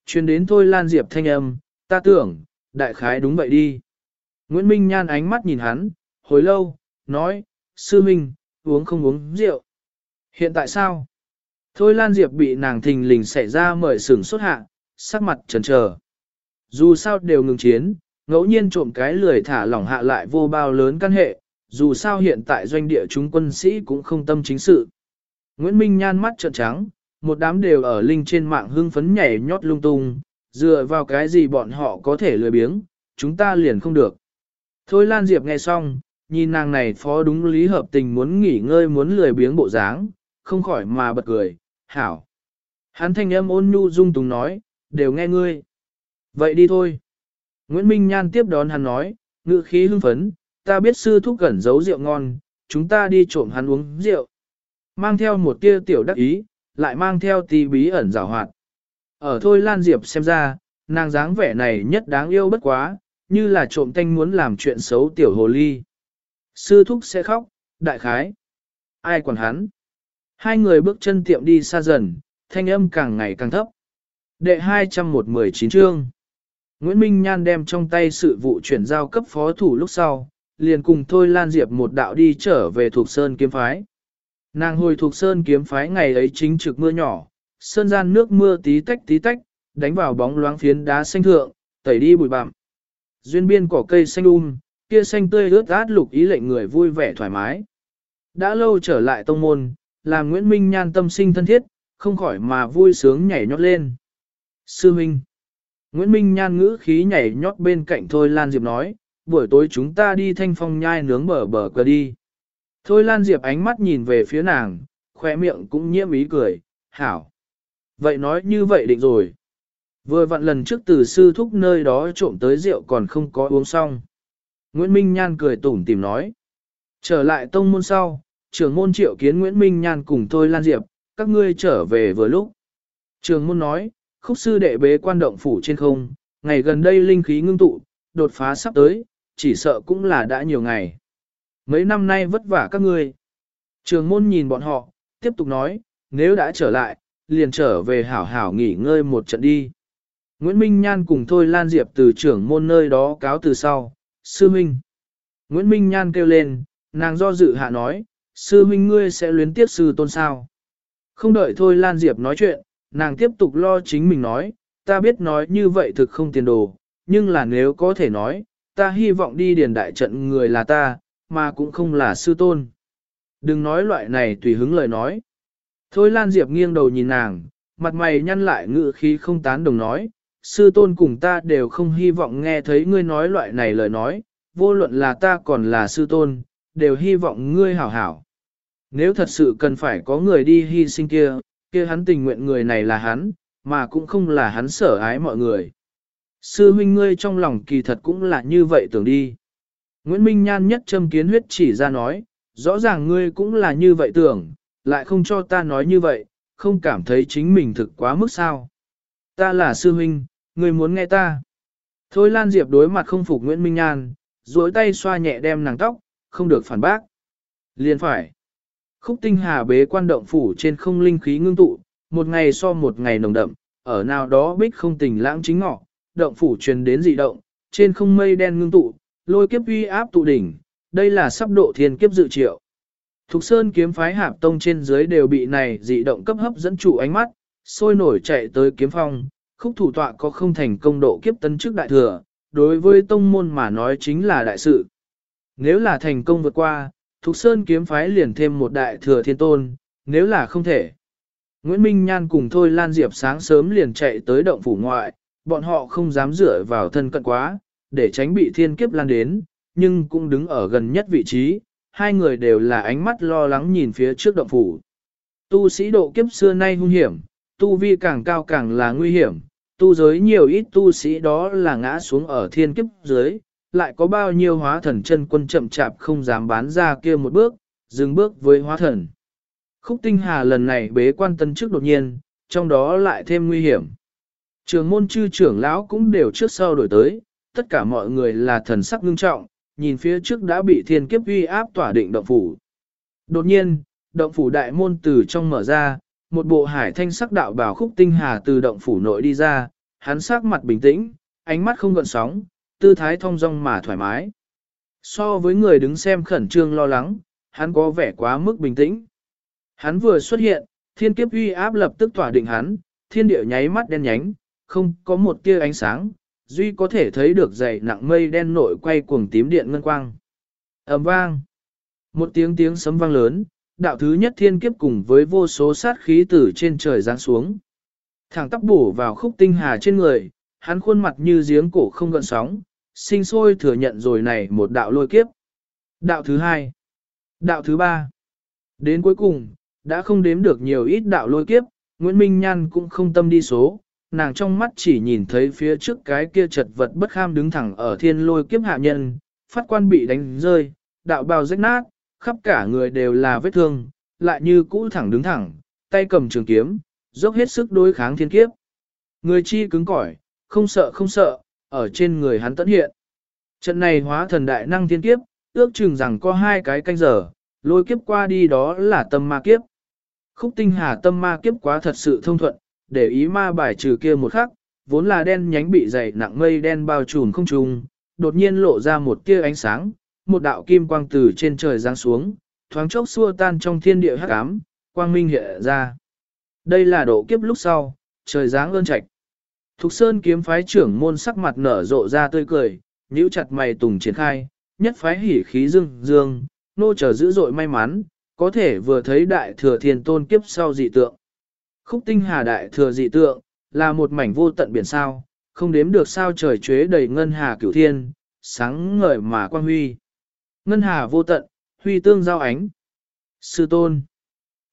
chuyên đến Thôi Lan Diệp thanh âm, ta tưởng, đại khái đúng vậy đi. Nguyễn Minh nhan ánh mắt nhìn hắn, hồi lâu, nói, sư minh, uống không uống rượu. Hiện tại sao? Thôi Lan Diệp bị nàng thình lình xảy ra mời sửng xuất hạ, sắc mặt trần trờ. Dù sao đều ngừng chiến, ngẫu nhiên trộm cái lười thả lỏng hạ lại vô bao lớn căn hệ, dù sao hiện tại doanh địa chúng quân sĩ cũng không tâm chính sự. Nguyễn Minh nhan mắt trợn trắng, một đám đều ở linh trên mạng hưng phấn nhảy nhót lung tung, dựa vào cái gì bọn họ có thể lười biếng, chúng ta liền không được. Thôi Lan Diệp nghe xong, nhìn nàng này phó đúng lý hợp tình muốn nghỉ ngơi muốn lười biếng bộ dáng, không khỏi mà bật cười, hảo. Hắn thanh âm ôn nhu dung tùng nói, đều nghe ngươi. Vậy đi thôi. Nguyễn Minh Nhan tiếp đón hắn nói, ngự khí hưng phấn, ta biết sư thúc gần giấu rượu ngon, chúng ta đi trộm hắn uống rượu. Mang theo một tia tiểu đắc ý, lại mang theo tí bí ẩn rào hoạt. Ở thôi Lan Diệp xem ra, nàng dáng vẻ này nhất đáng yêu bất quá, như là trộm tanh muốn làm chuyện xấu tiểu hồ ly. Sư thúc sẽ khóc, đại khái. Ai quản hắn? Hai người bước chân tiệm đi xa dần, thanh âm càng ngày càng thấp. Đệ 219 chương Nguyễn Minh Nhan đem trong tay sự vụ chuyển giao cấp phó thủ lúc sau, liền cùng Thôi Lan Diệp một đạo đi trở về thuộc Sơn Kiếm Phái. Nàng hồi thuộc Sơn Kiếm Phái ngày ấy chính trực mưa nhỏ, sơn gian nước mưa tí tách tí tách, đánh vào bóng loáng phiến đá xanh thượng, tẩy đi bụi bặm. Duyên biên cỏ cây xanh um, kia xanh tươi ướt át lục ý lệnh người vui vẻ thoải mái. Đã lâu trở lại tông môn, làm Nguyễn Minh Nhan tâm sinh thân thiết, không khỏi mà vui sướng nhảy nhót lên. Sư Minh Nguyễn Minh Nhan ngữ khí nhảy nhót bên cạnh Thôi Lan Diệp nói, buổi tối chúng ta đi thanh phong nhai nướng bờ bờ cờ đi. Thôi Lan Diệp ánh mắt nhìn về phía nàng, khoe miệng cũng nhiễm ý cười, hảo. Vậy nói như vậy định rồi. Vừa vặn lần trước từ sư thúc nơi đó trộm tới rượu còn không có uống xong. Nguyễn Minh Nhan cười tủm tìm nói. Trở lại tông môn sau, trưởng môn triệu kiến Nguyễn Minh Nhan cùng tôi Lan Diệp, các ngươi trở về vừa lúc. Trường môn nói, khúc sư đệ bế quan động phủ trên không, ngày gần đây linh khí ngưng tụ, đột phá sắp tới, chỉ sợ cũng là đã nhiều ngày. Mấy năm nay vất vả các ngươi. Trường môn nhìn bọn họ, tiếp tục nói, nếu đã trở lại, liền trở về hảo hảo nghỉ ngơi một trận đi. Nguyễn Minh Nhan cùng Thôi Lan Diệp từ trưởng môn nơi đó cáo từ sau, sư minh. Nguyễn Minh Nhan kêu lên, nàng do dự hạ nói, sư minh ngươi sẽ luyến tiếp sư tôn sao. Không đợi Thôi Lan Diệp nói chuyện, nàng tiếp tục lo chính mình nói, ta biết nói như vậy thực không tiền đồ, nhưng là nếu có thể nói, ta hy vọng đi điền đại trận người là ta, mà cũng không là sư tôn. Đừng nói loại này tùy hứng lời nói. Thôi Lan Diệp nghiêng đầu nhìn nàng, mặt mày nhăn lại ngự khí không tán đồng nói, sư tôn cùng ta đều không hy vọng nghe thấy ngươi nói loại này lời nói, vô luận là ta còn là sư tôn, đều hy vọng ngươi hảo hảo. Nếu thật sự cần phải có người đi hy sinh kia, kia hắn tình nguyện người này là hắn, mà cũng không là hắn sở ái mọi người. Sư huynh ngươi trong lòng kỳ thật cũng là như vậy tưởng đi. Nguyễn Minh Nhan nhất châm kiến huyết chỉ ra nói, rõ ràng ngươi cũng là như vậy tưởng, lại không cho ta nói như vậy, không cảm thấy chính mình thực quá mức sao. Ta là sư huynh, ngươi muốn nghe ta. Thôi Lan Diệp đối mặt không phục Nguyễn Minh Nhan, duỗi tay xoa nhẹ đem nàng tóc, không được phản bác. Liền phải. Khúc tinh hà bế quan động phủ trên không linh khí ngưng tụ, một ngày so một ngày nồng đậm, ở nào đó bích không tình lãng chính ngọ, động phủ truyền đến dị động, trên không mây đen ngưng tụ, lôi kiếp uy áp tụ đỉnh, đây là sắp độ thiên kiếp dự triệu. Thục Sơn kiếm phái hạp tông trên dưới đều bị này dị động cấp hấp dẫn chủ ánh mắt, sôi nổi chạy tới kiếm phong, khúc thủ tọa có không thành công độ kiếp tấn trước đại thừa, đối với tông môn mà nói chính là đại sự. Nếu là thành công vượt qua, Thục Sơn kiếm phái liền thêm một đại thừa thiên tôn, nếu là không thể. Nguyễn Minh Nhan cùng Thôi Lan Diệp sáng sớm liền chạy tới động phủ ngoại, bọn họ không dám dựa vào thân cận quá, để tránh bị thiên kiếp lan đến, nhưng cũng đứng ở gần nhất vị trí, hai người đều là ánh mắt lo lắng nhìn phía trước động phủ. Tu sĩ độ kiếp xưa nay hung hiểm, tu vi càng cao càng là nguy hiểm, tu giới nhiều ít tu sĩ đó là ngã xuống ở thiên kiếp dưới, lại có bao nhiêu hóa thần chân quân chậm chạp không dám bán ra kia một bước, dừng bước với hóa thần. Khúc tinh hà lần này bế quan tân trước đột nhiên, trong đó lại thêm nguy hiểm. Trường môn chư trưởng lão cũng đều trước sau đổi tới, tất cả mọi người là thần sắc ngưng trọng, nhìn phía trước đã bị thiên kiếp uy áp tỏa định động phủ. Đột nhiên, động phủ đại môn từ trong mở ra, một bộ hải thanh sắc đạo bảo khúc tinh hà từ động phủ nội đi ra, hắn sắc mặt bình tĩnh, ánh mắt không gợn sóng, tư thái thong dong mà thoải mái. So với người đứng xem khẩn trương lo lắng, hắn có vẻ quá mức bình tĩnh. Hắn vừa xuất hiện, thiên kiếp uy áp lập tức tỏa định hắn, thiên địa nháy mắt đen nhánh, không có một tia ánh sáng, duy có thể thấy được dày nặng mây đen nội quay cuồng tím điện ngân quang. ầm vang. Một tiếng tiếng sấm vang lớn, đạo thứ nhất thiên kiếp cùng với vô số sát khí từ trên trời giáng xuống. Thẳng tắp bổ vào khúc tinh hà trên người, hắn khuôn mặt như giếng cổ không gợn sóng, sinh sôi thừa nhận rồi này một đạo lôi kiếp. Đạo thứ hai. Đạo thứ ba. Đến cuối cùng, đã không đếm được nhiều ít đạo lôi kiếp, Nguyễn Minh Nhan cũng không tâm đi số, nàng trong mắt chỉ nhìn thấy phía trước cái kia chật vật bất kham đứng thẳng ở thiên lôi kiếp hạ nhân, phát quan bị đánh rơi, đạo bào rách nát, khắp cả người đều là vết thương, lại như cũ thẳng đứng thẳng, tay cầm trường kiếm, dốc hết sức đối kháng thiên kiếp. Người chi cứng cỏi, không sợ không sợ, ở trên người hắn tận hiện. Trận này hóa thần đại năng thiên kiếp, ước chừng rằng có hai cái canh giờ, lôi kiếp qua đi đó là tâm ma kiếp. Khúc tinh hà tâm ma kiếp quá thật sự thông thuận, để ý ma bài trừ kia một khắc, vốn là đen nhánh bị dày nặng mây đen bao trùm không trùng, đột nhiên lộ ra một tia ánh sáng, một đạo kim quang từ trên trời giáng xuống, thoáng chốc xua tan trong thiên địa hắc ám, quang minh hiện ra. Đây là độ kiếp lúc sau, trời giáng ơn trạch. Thục Sơn kiếm phái trưởng môn sắc mặt nở rộ ra tươi cười, nhíu chặt mày tùng triển khai, nhất phái hỉ khí dương dương, nô chờ dữ dội may mắn, có thể vừa thấy đại thừa thiên tôn kiếp sau dị tượng. Khúc tinh hà đại thừa dị tượng, là một mảnh vô tận biển sao, không đếm được sao trời chuế đầy ngân hà cửu thiên, sáng ngời mà quang huy. Ngân hà vô tận, huy tương giao ánh. Sư tôn.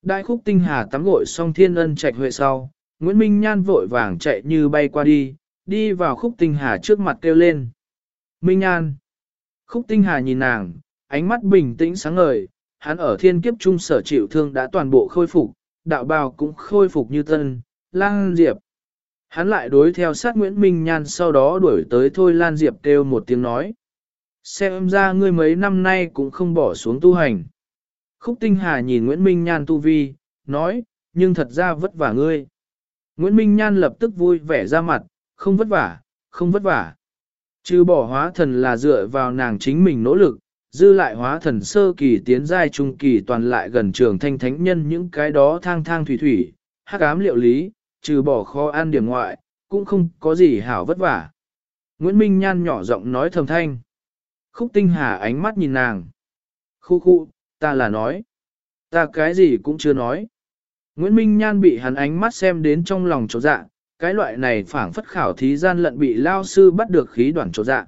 Đại khúc tinh hà tắm gội xong thiên ân trạch huệ sau, Nguyễn Minh Nhan vội vàng chạy như bay qua đi, đi vào khúc tinh hà trước mặt kêu lên. Minh Nhan. Khúc tinh hà nhìn nàng, ánh mắt bình tĩnh sáng ngời, hắn ở thiên kiếp trung sở chịu thương đã toàn bộ khôi phục, đạo bào cũng khôi phục như tân, lang diệp. Hắn lại đối theo sát Nguyễn Minh Nhan sau đó đuổi tới thôi Lan Diệp kêu một tiếng nói. Xem ra ngươi mấy năm nay cũng không bỏ xuống tu hành. Khúc Tinh Hà nhìn Nguyễn Minh Nhan tu vi, nói, nhưng thật ra vất vả ngươi. Nguyễn Minh Nhan lập tức vui vẻ ra mặt, không vất vả, không vất vả. Chứ bỏ hóa thần là dựa vào nàng chính mình nỗ lực, dư lại hóa thần sơ kỳ tiến giai trung kỳ toàn lại gần trường thanh thánh nhân những cái đó thang thang thủy thủy, hắc ám liệu lý, trừ bỏ kho ăn điểm ngoại, cũng không có gì hảo vất vả. Nguyễn Minh Nhan nhỏ giọng nói thầm thanh. Khúc tinh hà ánh mắt nhìn nàng. Khu khu, ta là nói. Ta cái gì cũng chưa nói. Nguyễn Minh Nhan bị hắn ánh mắt xem đến trong lòng chỗ dạ, cái loại này phảng phất khảo thí gian lận bị lao sư bắt được khí đoạn chỗ dạ.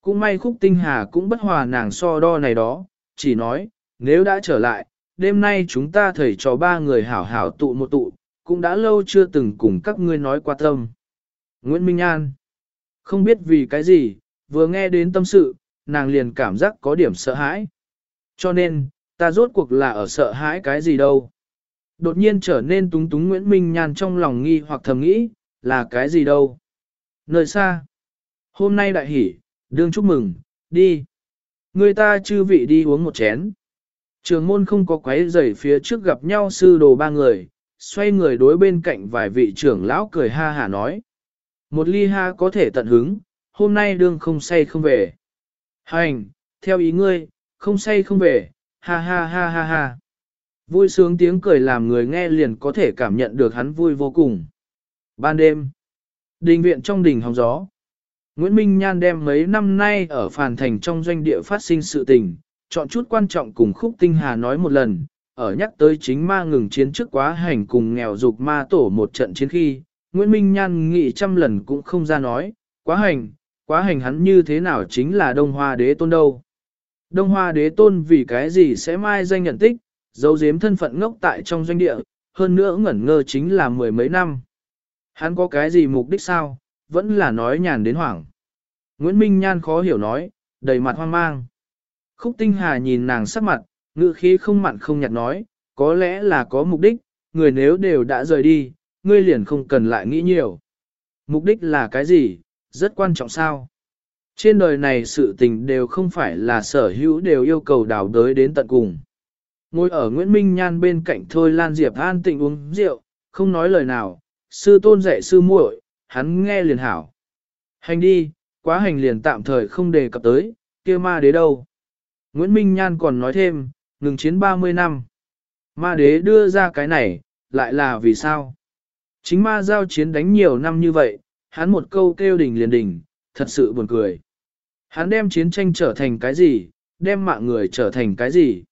Cũng may khúc tinh hà cũng bất hòa nàng so đo này đó, chỉ nói, nếu đã trở lại, đêm nay chúng ta thầy cho ba người hảo hảo tụ một tụ, cũng đã lâu chưa từng cùng các ngươi nói qua tâm. Nguyễn Minh An Không biết vì cái gì, vừa nghe đến tâm sự, nàng liền cảm giác có điểm sợ hãi. Cho nên, ta rốt cuộc là ở sợ hãi cái gì đâu. Đột nhiên trở nên túng túng Nguyễn Minh Nhan trong lòng nghi hoặc thầm nghĩ, là cái gì đâu. Nơi xa. Hôm nay đại hỉ, đương chúc mừng, đi. Người ta chư vị đi uống một chén. Trường môn không có quấy rầy phía trước gặp nhau sư đồ ba người, xoay người đối bên cạnh vài vị trưởng lão cười ha hả nói. Một ly ha có thể tận hứng, hôm nay đương không say không về. Hành, theo ý ngươi, không say không về, ha ha ha ha ha. Vui sướng tiếng cười làm người nghe liền có thể cảm nhận được hắn vui vô cùng. Ban đêm, đình viện trong đình hóng gió. Nguyễn Minh Nhan đem mấy năm nay ở Phàn Thành trong doanh địa phát sinh sự tình, chọn chút quan trọng cùng Khúc Tinh Hà nói một lần, ở nhắc tới chính ma ngừng chiến trước quá hành cùng nghèo dục ma tổ một trận chiến khi, Nguyễn Minh Nhan nghĩ trăm lần cũng không ra nói, quá hành, quá hành hắn như thế nào chính là Đông Hoa đế tôn đâu. Đông Hoa đế tôn vì cái gì sẽ mai danh nhận tích, giấu giếm thân phận ngốc tại trong doanh địa, hơn nữa ngẩn ngơ chính là mười mấy năm. Hắn có cái gì mục đích sao, vẫn là nói nhàn đến hoảng. Nguyễn Minh Nhan khó hiểu nói, đầy mặt hoang mang. Khúc Tinh Hà nhìn nàng sắc mặt, ngữ khí không mặn không nhạt nói, có lẽ là có mục đích, người nếu đều đã rời đi, ngươi liền không cần lại nghĩ nhiều. Mục đích là cái gì, rất quan trọng sao? Trên đời này sự tình đều không phải là sở hữu đều yêu cầu đào đới đến tận cùng. Ngồi ở Nguyễn Minh Nhan bên cạnh Thôi Lan Diệp an tịnh uống rượu, không nói lời nào, sư tôn dạy sư muội, hắn nghe liền hảo. Hành đi, quá hành liền tạm thời không đề cập tới, kia ma đế đâu. Nguyễn Minh Nhan còn nói thêm, ngừng chiến 30 năm. Ma đế đưa ra cái này, lại là vì sao? Chính ma giao chiến đánh nhiều năm như vậy, hắn một câu kêu đình liền đình, thật sự buồn cười. Hắn đem chiến tranh trở thành cái gì, đem mạng người trở thành cái gì?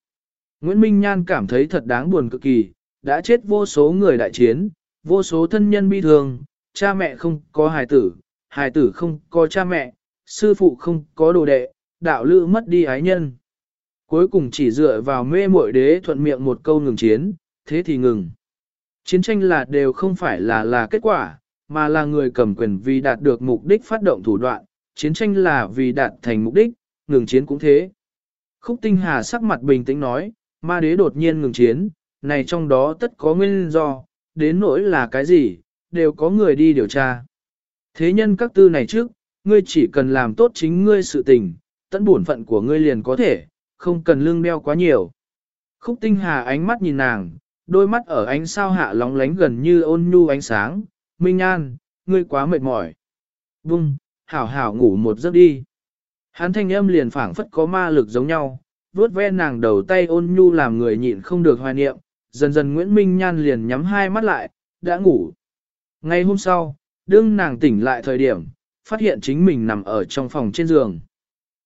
Nguyễn Minh Nhan cảm thấy thật đáng buồn cực kỳ, đã chết vô số người đại chiến, vô số thân nhân bi thương, cha mẹ không có hài tử, hài tử không có cha mẹ, sư phụ không có đồ đệ, đạo lữ mất đi ái nhân. Cuối cùng chỉ dựa vào mê muội đế thuận miệng một câu ngừng chiến, thế thì ngừng. Chiến tranh là đều không phải là là kết quả, mà là người cầm quyền vì đạt được mục đích phát động thủ đoạn, chiến tranh là vì đạt thành mục đích, ngừng chiến cũng thế. Khúc Tinh Hà sắc mặt bình tĩnh nói, ma đế đột nhiên ngừng chiến, này trong đó tất có nguyên do, đến nỗi là cái gì, đều có người đi điều tra. Thế nhân các tư này trước, ngươi chỉ cần làm tốt chính ngươi sự tình, tận bổn phận của ngươi liền có thể, không cần lương đeo quá nhiều. Khúc tinh hà ánh mắt nhìn nàng, đôi mắt ở ánh sao hạ lóng lánh gần như ôn nhu ánh sáng, Minh An, ngươi quá mệt mỏi. Bung, hảo hảo ngủ một giấc đi. Hắn thanh âm liền phảng phất có ma lực giống nhau, vuốt ve nàng đầu tay ôn nhu làm người nhịn không được hoài niệm, dần dần Nguyễn Minh Nhan liền nhắm hai mắt lại, đã ngủ. Ngay hôm sau, đương nàng tỉnh lại thời điểm, phát hiện chính mình nằm ở trong phòng trên giường.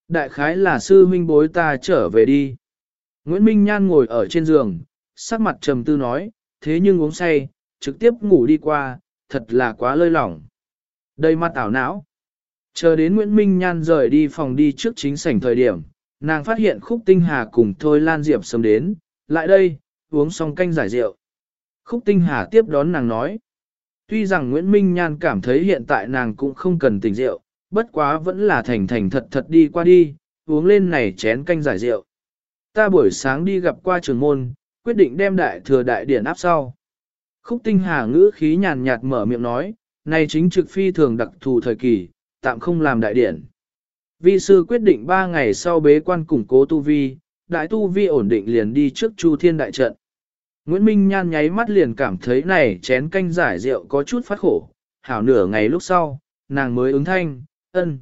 Đại khái là sư huynh bối ta trở về đi. Nguyễn Minh Nhan ngồi ở trên giường, sắc mặt trầm tư nói, thế nhưng uống say, trực tiếp ngủ đi qua, thật là quá lơi lỏng. Đây mắt ảo não. Chờ đến Nguyễn Minh Nhan rời đi phòng đi trước chính sảnh thời điểm, nàng phát hiện khúc tinh hà cùng Thôi Lan Diệp sớm đến, lại đây, uống xong canh giải rượu. Khúc tinh hà tiếp đón nàng nói. Tuy rằng Nguyễn Minh Nhan cảm thấy hiện tại nàng cũng không cần tỉnh rượu, bất quá vẫn là thành thành thật thật đi qua đi, uống lên này chén canh giải rượu. Ta buổi sáng đi gặp qua trường môn, quyết định đem đại thừa đại điển áp sau. Khúc tinh hà ngữ khí nhàn nhạt mở miệng nói, này chính trực phi thường đặc thù thời kỳ, tạm không làm đại điển. Vi sư quyết định 3 ngày sau bế quan củng cố tu vi, đại tu vi ổn định liền đi trước chu thiên đại trận. Nguyễn Minh Nhan nháy mắt liền cảm thấy này chén canh giải rượu có chút phát khổ, hảo nửa ngày lúc sau, nàng mới ứng thanh, ân.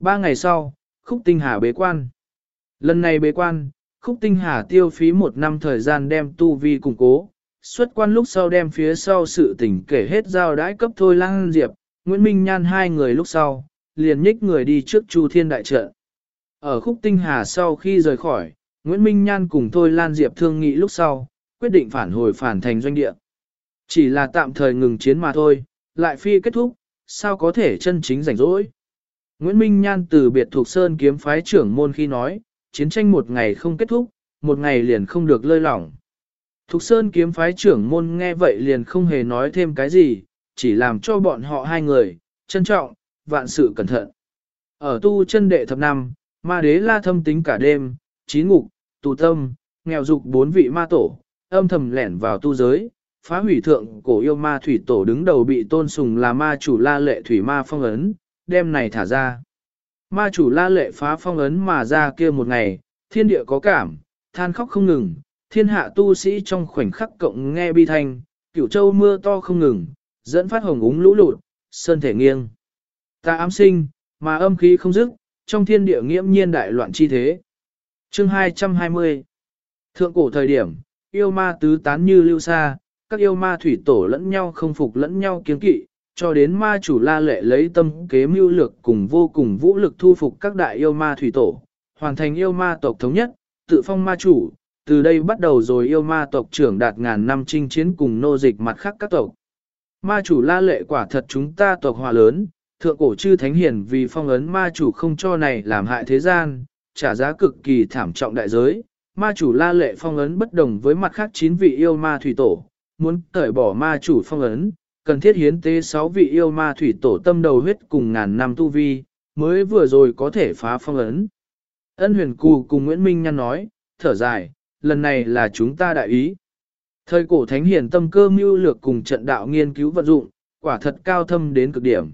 Ba ngày sau, Khúc Tinh Hà bế quan. Lần này bế quan, Khúc Tinh Hà tiêu phí một năm thời gian đem tu vi củng cố, xuất quan lúc sau đem phía sau sự tình kể hết giao đãi cấp thôi lang diệp, Nguyễn Minh Nhan hai người lúc sau, liền nhích người đi trước Chu Thiên Đại Trận. Ở Khúc Tinh Hà sau khi rời khỏi, Nguyễn Minh Nhan cùng Thôi Lan Diệp thương nghị lúc sau, quyết định phản hồi phản thành doanh địa. Chỉ là tạm thời ngừng chiến mà thôi, lại phi kết thúc, sao có thể chân chính rảnh rỗi. Nguyễn Minh Nhan từ biệt thuộc Sơn kiếm phái trưởng môn khi nói, chiến tranh một ngày không kết thúc, một ngày liền không được lơi lỏng. Thục Sơn kiếm phái trưởng môn nghe vậy liền không hề nói thêm cái gì, chỉ làm cho bọn họ hai người, trân trọng, vạn sự cẩn thận. Ở tu chân đệ thập năm, ma đế la thâm tính cả đêm, chín ngục, tù tâm, nghèo dục bốn vị ma tổ, âm thầm lẻn vào tu giới, phá hủy thượng cổ yêu ma thủy tổ đứng đầu bị tôn sùng là ma chủ la lệ thủy ma phong ấn, đem này thả ra. Ma chủ la lệ phá phong ấn mà ra kia một ngày, thiên địa có cảm, than khóc không ngừng, thiên hạ tu sĩ trong khoảnh khắc cộng nghe bi thanh, cửu châu mưa to không ngừng, dẫn phát hồng úng lũ lụt, sơn thể nghiêng. Ta ám sinh, mà âm khí không dứt, trong thiên địa nghiễm nhiên đại loạn chi thế. Chương 220 Thượng cổ thời điểm, yêu ma tứ tán như lưu xa, các yêu ma thủy tổ lẫn nhau không phục lẫn nhau kiến kỵ, cho đến ma chủ la lệ lấy tâm kế mưu lược cùng vô cùng vũ lực thu phục các đại yêu ma thủy tổ, hoàn thành yêu ma tộc thống nhất, tự phong ma chủ, từ đây bắt đầu rồi yêu ma tộc trưởng đạt ngàn năm chinh chiến cùng nô dịch mặt khác các tộc. Ma chủ la lệ quả thật chúng ta tộc hòa lớn, thượng cổ chư thánh hiển vì phong ấn ma chủ không cho này làm hại thế gian, trả giá cực kỳ thảm trọng đại giới. Ma chủ la lệ phong ấn bất đồng với mặt khác chín vị yêu ma thủy tổ, muốn cởi bỏ ma chủ phong ấn, cần thiết hiến tế sáu vị yêu ma thủy tổ tâm đầu huyết cùng ngàn năm tu vi, mới vừa rồi có thể phá phong ấn. Ân huyền cù cùng Nguyễn Minh Nhăn nói, thở dài, lần này là chúng ta đại ý. Thời cổ thánh hiền tâm cơ mưu lược cùng trận đạo nghiên cứu vận dụng, quả thật cao thâm đến cực điểm.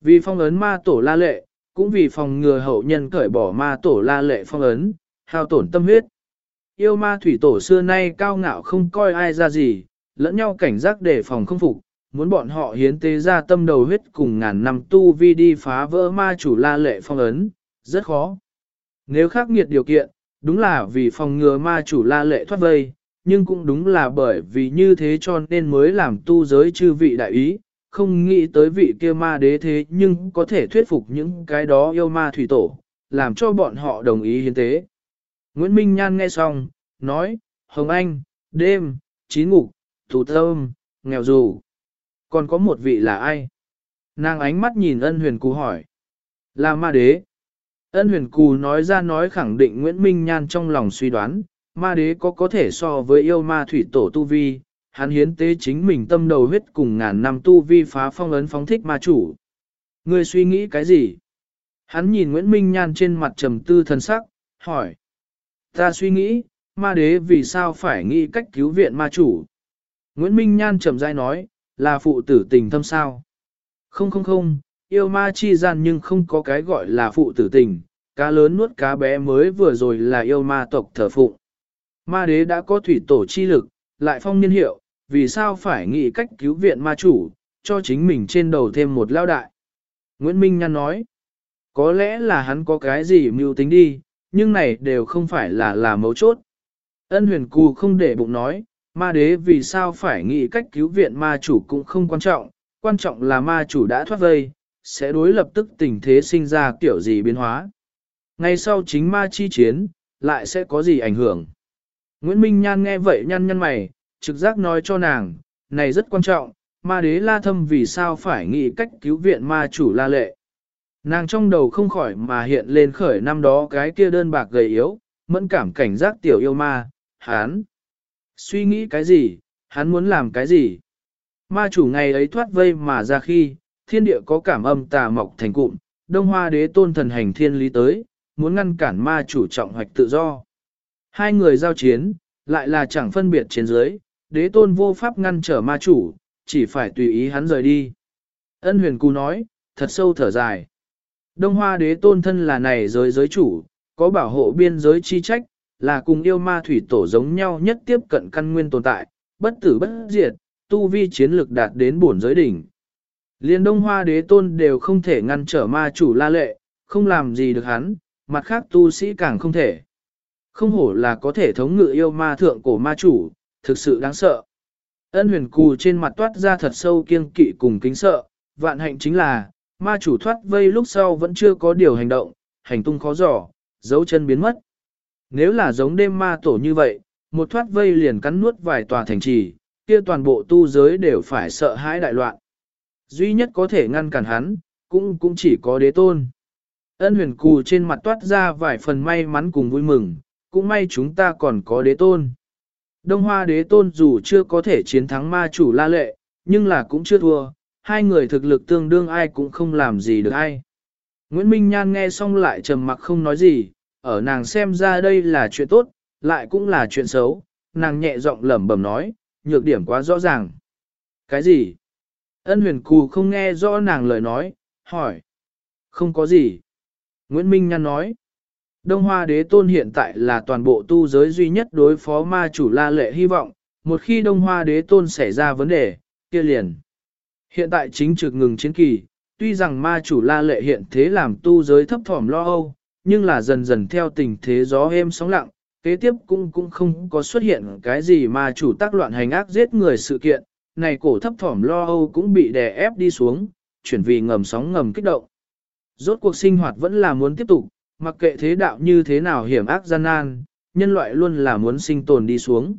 Vì phong ấn ma tổ la lệ, cũng vì phòng ngừa hậu nhân cởi bỏ ma tổ la lệ phong ấn, hao tổn tâm huyết. Yêu ma thủy tổ xưa nay cao ngạo không coi ai ra gì, lẫn nhau cảnh giác để phòng không phục, muốn bọn họ hiến tế ra tâm đầu huyết cùng ngàn năm tu vi đi phá vỡ ma chủ la lệ phong ấn, rất khó. Nếu khắc nghiệt điều kiện, đúng là vì phòng ngừa ma chủ la lệ thoát vây, nhưng cũng đúng là bởi vì như thế cho nên mới làm tu giới chư vị đại ý, không nghĩ tới vị kia ma đế thế nhưng có thể thuyết phục những cái đó yêu ma thủy tổ, làm cho bọn họ đồng ý hiến tế. Nguyễn Minh Nhan nghe xong, nói, Hồng Anh, đêm, chín ngục, thủ thơm, nghèo dù. Còn có một vị là ai? Nàng ánh mắt nhìn ân huyền cú hỏi. Là ma đế. Ân huyền cù nói ra nói khẳng định Nguyễn Minh Nhan trong lòng suy đoán, ma đế có có thể so với yêu ma thủy tổ tu vi, hắn hiến tế chính mình tâm đầu huyết cùng ngàn năm tu vi phá phong ấn phóng thích ma chủ. Ngươi suy nghĩ cái gì? Hắn nhìn Nguyễn Minh Nhan trên mặt trầm tư thần sắc, hỏi. Ta suy nghĩ, ma đế vì sao phải nghĩ cách cứu viện ma chủ? Nguyễn Minh Nhan trầm dai nói, là phụ tử tình thâm sao? Không không không, yêu ma chi gian nhưng không có cái gọi là phụ tử tình, cá lớn nuốt cá bé mới vừa rồi là yêu ma tộc thờ phụng. Ma đế đã có thủy tổ chi lực, lại phong niên hiệu, vì sao phải nghĩ cách cứu viện ma chủ, cho chính mình trên đầu thêm một lao đại. Nguyễn Minh Nhan nói, có lẽ là hắn có cái gì mưu tính đi, nhưng này đều không phải là là mấu chốt. Ân huyền cù không để bụng nói, ma đế vì sao phải nghĩ cách cứu viện ma chủ cũng không quan trọng, quan trọng là ma chủ đã thoát vây, sẽ đối lập tức tình thế sinh ra kiểu gì biến hóa. Ngay sau chính ma chi chiến, lại sẽ có gì ảnh hưởng. Nguyễn Minh Nhan nghe vậy nhăn nhăn mày, trực giác nói cho nàng, này rất quan trọng, ma đế la thâm vì sao phải nghĩ cách cứu viện ma chủ la lệ. Nàng trong đầu không khỏi mà hiện lên khởi năm đó cái kia đơn bạc gầy yếu, mẫn cảm cảnh giác tiểu yêu ma, hán. Suy nghĩ cái gì, hắn muốn làm cái gì? ma chủ ngày ấy thoát vây mà ra khi, thiên địa có cảm âm tà mọc thành cụm, đông hoa đế tôn thần hành thiên lý tới, muốn ngăn cản ma chủ trọng hoạch tự do. Hai người giao chiến, lại là chẳng phân biệt trên dưới, đế tôn vô pháp ngăn trở ma chủ, chỉ phải tùy ý hắn rời đi. Ân huyền cú nói, thật sâu thở dài. Đông hoa đế tôn thân là này giới giới chủ, có bảo hộ biên giới chi trách, là cùng yêu ma thủy tổ giống nhau nhất tiếp cận căn nguyên tồn tại, bất tử bất diệt, tu vi chiến lực đạt đến bổn giới đỉnh. Liên đông hoa đế tôn đều không thể ngăn trở ma chủ la lệ, không làm gì được hắn, mặt khác tu sĩ càng không thể. Không hổ là có thể thống ngự yêu ma thượng cổ ma chủ, thực sự đáng sợ. Ân huyền cù trên mặt toát ra thật sâu kiêng kỵ cùng kính sợ, vạn hạnh chính là, ma chủ thoát vây lúc sau vẫn chưa có điều hành động, hành tung khó dò, dấu chân biến mất. Nếu là giống đêm ma tổ như vậy, một thoát vây liền cắn nuốt vài tòa thành trì, kia toàn bộ tu giới đều phải sợ hãi đại loạn. Duy nhất có thể ngăn cản hắn, cũng cũng chỉ có đế tôn. Ân huyền cù trên mặt toát ra vài phần may mắn cùng vui mừng, cũng may chúng ta còn có đế tôn. Đông hoa đế tôn dù chưa có thể chiến thắng ma chủ la lệ, nhưng là cũng chưa thua, hai người thực lực tương đương ai cũng không làm gì được ai. Nguyễn Minh Nhan nghe xong lại trầm mặc không nói gì, ở nàng xem ra đây là chuyện tốt, lại cũng là chuyện xấu, nàng nhẹ giọng lẩm bẩm nói, nhược điểm quá rõ ràng. Cái gì? Ân huyền cù không nghe rõ nàng lời nói, hỏi. Không có gì. Nguyễn Minh Nhan nói. Đông Hoa đế tôn hiện tại là toàn bộ tu giới duy nhất đối phó ma chủ la lệ hy vọng, một khi Đông Hoa đế tôn xảy ra vấn đề, kia liền. Hiện tại chính trực ngừng chiến kỳ, tuy rằng ma chủ la lệ hiện thế làm tu giới thấp thỏm lo âu, nhưng là dần dần theo tình thế gió êm sóng lặng, kế tiếp cũng cũng không có xuất hiện cái gì ma chủ tác loạn hành ác giết người sự kiện, này cổ thấp thỏm lo âu cũng bị đè ép đi xuống, chuyển vì ngầm sóng ngầm kích động. Rốt cuộc sinh hoạt vẫn là muốn tiếp tục, mặc kệ thế đạo như thế nào hiểm ác gian nan, nhân loại luôn là muốn sinh tồn đi xuống.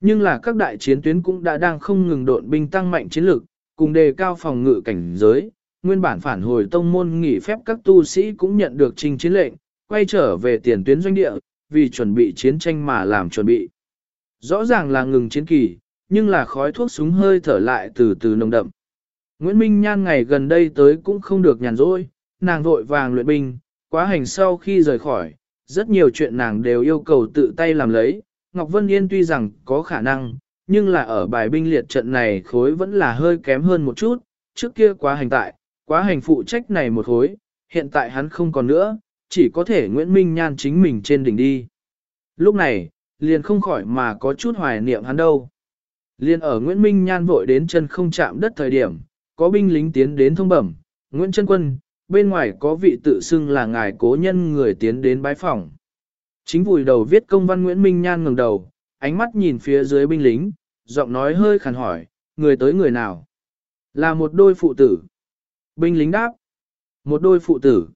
Nhưng là các đại chiến tuyến cũng đã đang không ngừng độn binh tăng mạnh chiến lược, cùng đề cao phòng ngự cảnh giới, nguyên bản phản hồi tông môn nghỉ phép các tu sĩ cũng nhận được trình chiến lệnh, quay trở về tiền tuyến doanh địa, vì chuẩn bị chiến tranh mà làm chuẩn bị. Rõ ràng là ngừng chiến kỳ, nhưng là khói thuốc súng hơi thở lại từ từ nồng đậm. Nguyễn Minh Nhan ngày gần đây tới cũng không được nhàn rỗi, nàng vội vàng luyện binh, quá hành sau khi rời khỏi, rất nhiều chuyện nàng đều yêu cầu tự tay làm lấy. Ngọc Vân Yên tuy rằng có khả năng, nhưng là ở bài binh liệt trận này khối vẫn là hơi kém hơn một chút, trước kia quá hành tại, quá hành phụ trách này một khối, hiện tại hắn không còn nữa, chỉ có thể Nguyễn Minh Nhan chính mình trên đỉnh đi. Lúc này, liền không khỏi mà có chút hoài niệm hắn đâu. Liền ở Nguyễn Minh Nhan vội đến chân không chạm đất thời điểm, có binh lính tiến đến thông bẩm, Nguyễn Trân Quân, bên ngoài có vị tự xưng là ngài cố nhân người tiến đến bái phòng. Chính vùi đầu viết công văn Nguyễn Minh Nhan ngẩng đầu, ánh mắt nhìn phía dưới binh lính, giọng nói hơi khàn hỏi, người tới người nào? Là một đôi phụ tử. Binh lính đáp, một đôi phụ tử.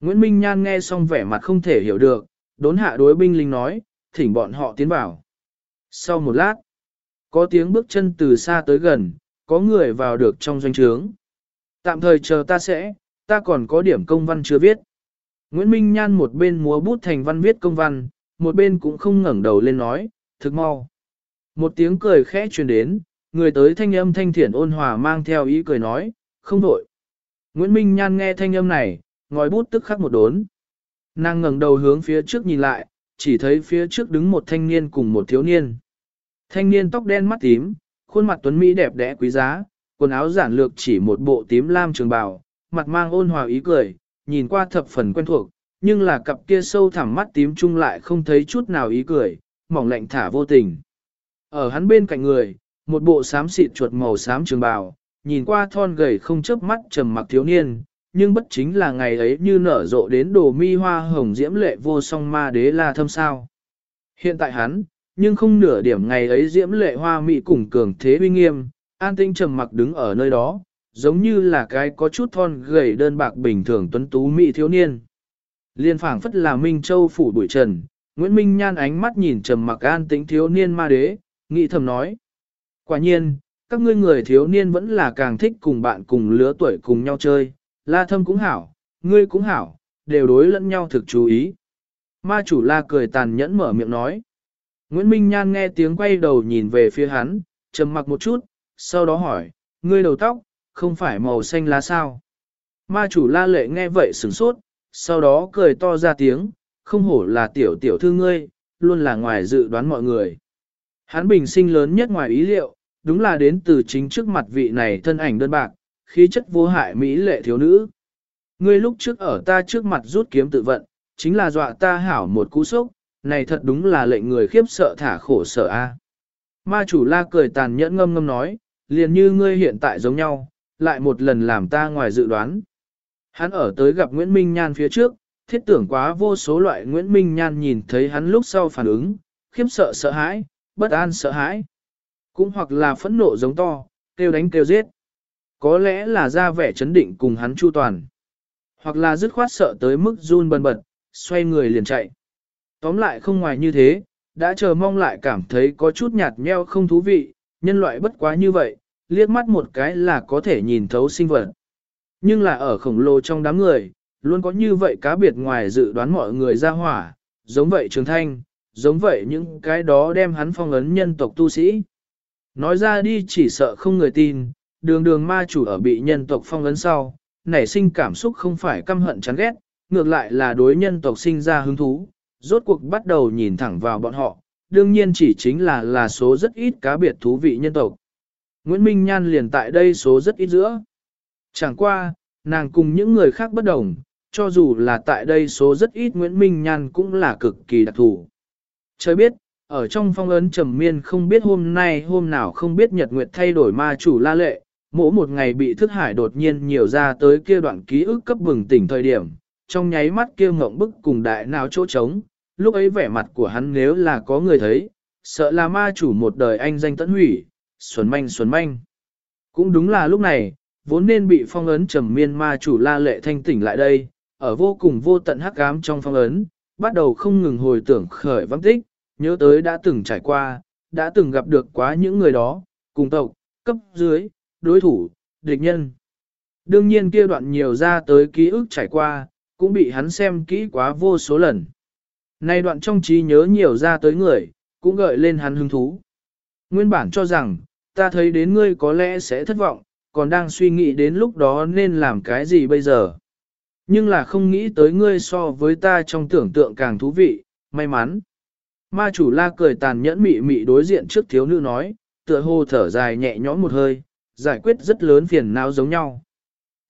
Nguyễn Minh Nhan nghe xong vẻ mặt không thể hiểu được, đốn hạ đối binh lính nói, thỉnh bọn họ tiến vào. Sau một lát, có tiếng bước chân từ xa tới gần, có người vào được trong doanh trướng. Tạm thời chờ ta sẽ, ta còn có điểm công văn chưa viết. Nguyễn Minh Nhan một bên múa bút thành văn viết công văn, một bên cũng không ngẩng đầu lên nói, thực mau. Một tiếng cười khẽ truyền đến, người tới thanh âm thanh thiển ôn hòa mang theo ý cười nói, không đổi. Nguyễn Minh Nhan nghe thanh âm này, ngòi bút tức khắc một đốn. Nàng ngẩng đầu hướng phía trước nhìn lại, chỉ thấy phía trước đứng một thanh niên cùng một thiếu niên. Thanh niên tóc đen mắt tím, khuôn mặt tuấn mỹ đẹp đẽ quý giá, quần áo giản lược chỉ một bộ tím lam trường bào, mặt mang ôn hòa ý cười, nhìn qua thập phần quen thuộc, nhưng là cặp kia sâu thẳm mắt tím chung lại không thấy chút nào ý cười, mỏng lạnh thả vô tình. Ở hắn bên cạnh người, một bộ xám xịt chuột màu xám trường bào, nhìn qua thon gầy không chớp mắt trầm mặc thiếu niên, nhưng bất chính là ngày ấy như nở rộ đến đồ mi hoa hồng diễm lệ vô song ma đế la thâm sao. Hiện tại hắn, nhưng không nửa điểm ngày ấy diễm lệ hoa mỹ cùng cường thế uy nghiêm, an tinh trầm mặc đứng ở nơi đó, giống như là cái có chút thon gầy đơn bạc bình thường tuấn tú mỹ thiếu niên. Liên phảng phất là Minh Châu phủ bụi trần, Nguyễn Minh nhan ánh mắt nhìn trầm mặc an tĩnh thiếu niên ma đế, nghĩ thầm nói. Quả nhiên, các ngươi người thiếu niên vẫn là càng thích cùng bạn cùng lứa tuổi cùng nhau chơi, la thâm cũng hảo, ngươi cũng hảo, đều đối lẫn nhau thực chú ý. Ma chủ la cười tàn nhẫn mở miệng nói. Nguyễn Minh Nhan nghe tiếng quay đầu nhìn về phía hắn, trầm mặc một chút, sau đó hỏi, ngươi đầu tóc, không phải màu xanh lá sao? Ma chủ la lệ nghe vậy sửng sốt, sau đó cười to ra tiếng, không hổ là tiểu tiểu thư ngươi, luôn là ngoài dự đoán mọi người. Hắn bình sinh lớn nhất ngoài ý liệu, đúng là đến từ chính trước mặt vị này thân ảnh đơn bạc, khí chất vô hại mỹ lệ thiếu nữ. Ngươi lúc trước ở ta trước mặt rút kiếm tự vận, chính là dọa ta hảo một cú sốc, này thật đúng là lệnh người khiếp sợ thả khổ sở a. Ma chủ la cười tàn nhẫn ngâm ngâm nói, liền như ngươi hiện tại giống nhau, lại một lần làm ta ngoài dự đoán. Hắn ở tới gặp Nguyễn Minh Nhan phía trước, thiết tưởng quá vô số loại Nguyễn Minh Nhan nhìn thấy hắn lúc sau phản ứng, khiếp sợ sợ hãi, bất an sợ hãi. Cũng hoặc là phẫn nộ giống to, kêu đánh kêu giết. Có lẽ là ra vẻ chấn định cùng hắn chu toàn. Hoặc là dứt khoát sợ tới mức run bần bật, xoay người liền chạy. Tóm lại không ngoài như thế, đã chờ mong lại cảm thấy có chút nhạt nheo không thú vị, nhân loại bất quá như vậy, liếc mắt một cái là có thể nhìn thấu sinh vật. Nhưng là ở khổng lồ trong đám người, luôn có như vậy cá biệt ngoài dự đoán mọi người ra hỏa, giống vậy trường thanh, giống vậy những cái đó đem hắn phong ấn nhân tộc tu sĩ. Nói ra đi chỉ sợ không người tin, đường đường ma chủ ở bị nhân tộc phong ấn sau, nảy sinh cảm xúc không phải căm hận chán ghét, ngược lại là đối nhân tộc sinh ra hứng thú, rốt cuộc bắt đầu nhìn thẳng vào bọn họ, đương nhiên chỉ chính là là số rất ít cá biệt thú vị nhân tộc. Nguyễn Minh Nhan liền tại đây số rất ít giữa. Chẳng qua, nàng cùng những người khác bất đồng, cho dù là tại đây số rất ít Nguyễn Minh Nhan cũng là cực kỳ đặc thù. Trời biết, ở trong phong ấn trầm miên không biết hôm nay hôm nào không biết nhật nguyệt thay đổi ma chủ la lệ, mỗi một ngày bị thức hải đột nhiên nhiều ra tới kia đoạn ký ức cấp bừng tỉnh thời điểm, trong nháy mắt kia ngộng bức cùng đại nào chỗ trống, lúc ấy vẻ mặt của hắn nếu là có người thấy, sợ là ma chủ một đời anh danh tận hủy, xuân manh xuân manh. Cũng đúng là lúc này, vốn nên bị phong ấn trầm miên ma chủ la lệ thanh tỉnh lại đây, ở vô cùng vô tận hắc ám trong phong ấn, bắt đầu không ngừng hồi tưởng khởi vắng tích, nhớ tới đã từng trải qua, đã từng gặp được quá những người đó, cùng tộc, cấp dưới, đối thủ, địch nhân. Đương nhiên kia đoạn nhiều ra tới ký ức trải qua, cũng bị hắn xem kỹ quá vô số lần. Nay đoạn trong trí nhớ nhiều ra tới người, cũng gợi lên hắn hứng thú. Nguyên bản cho rằng, ta thấy đến ngươi có lẽ sẽ thất vọng, còn đang suy nghĩ đến lúc đó nên làm cái gì bây giờ. Nhưng là không nghĩ tới ngươi so với ta trong tưởng tượng càng thú vị, may mắn. Ma chủ la cười tàn nhẫn mị mị đối diện trước thiếu nữ nói, tựa hồ thở dài nhẹ nhõm một hơi, giải quyết rất lớn phiền não giống nhau.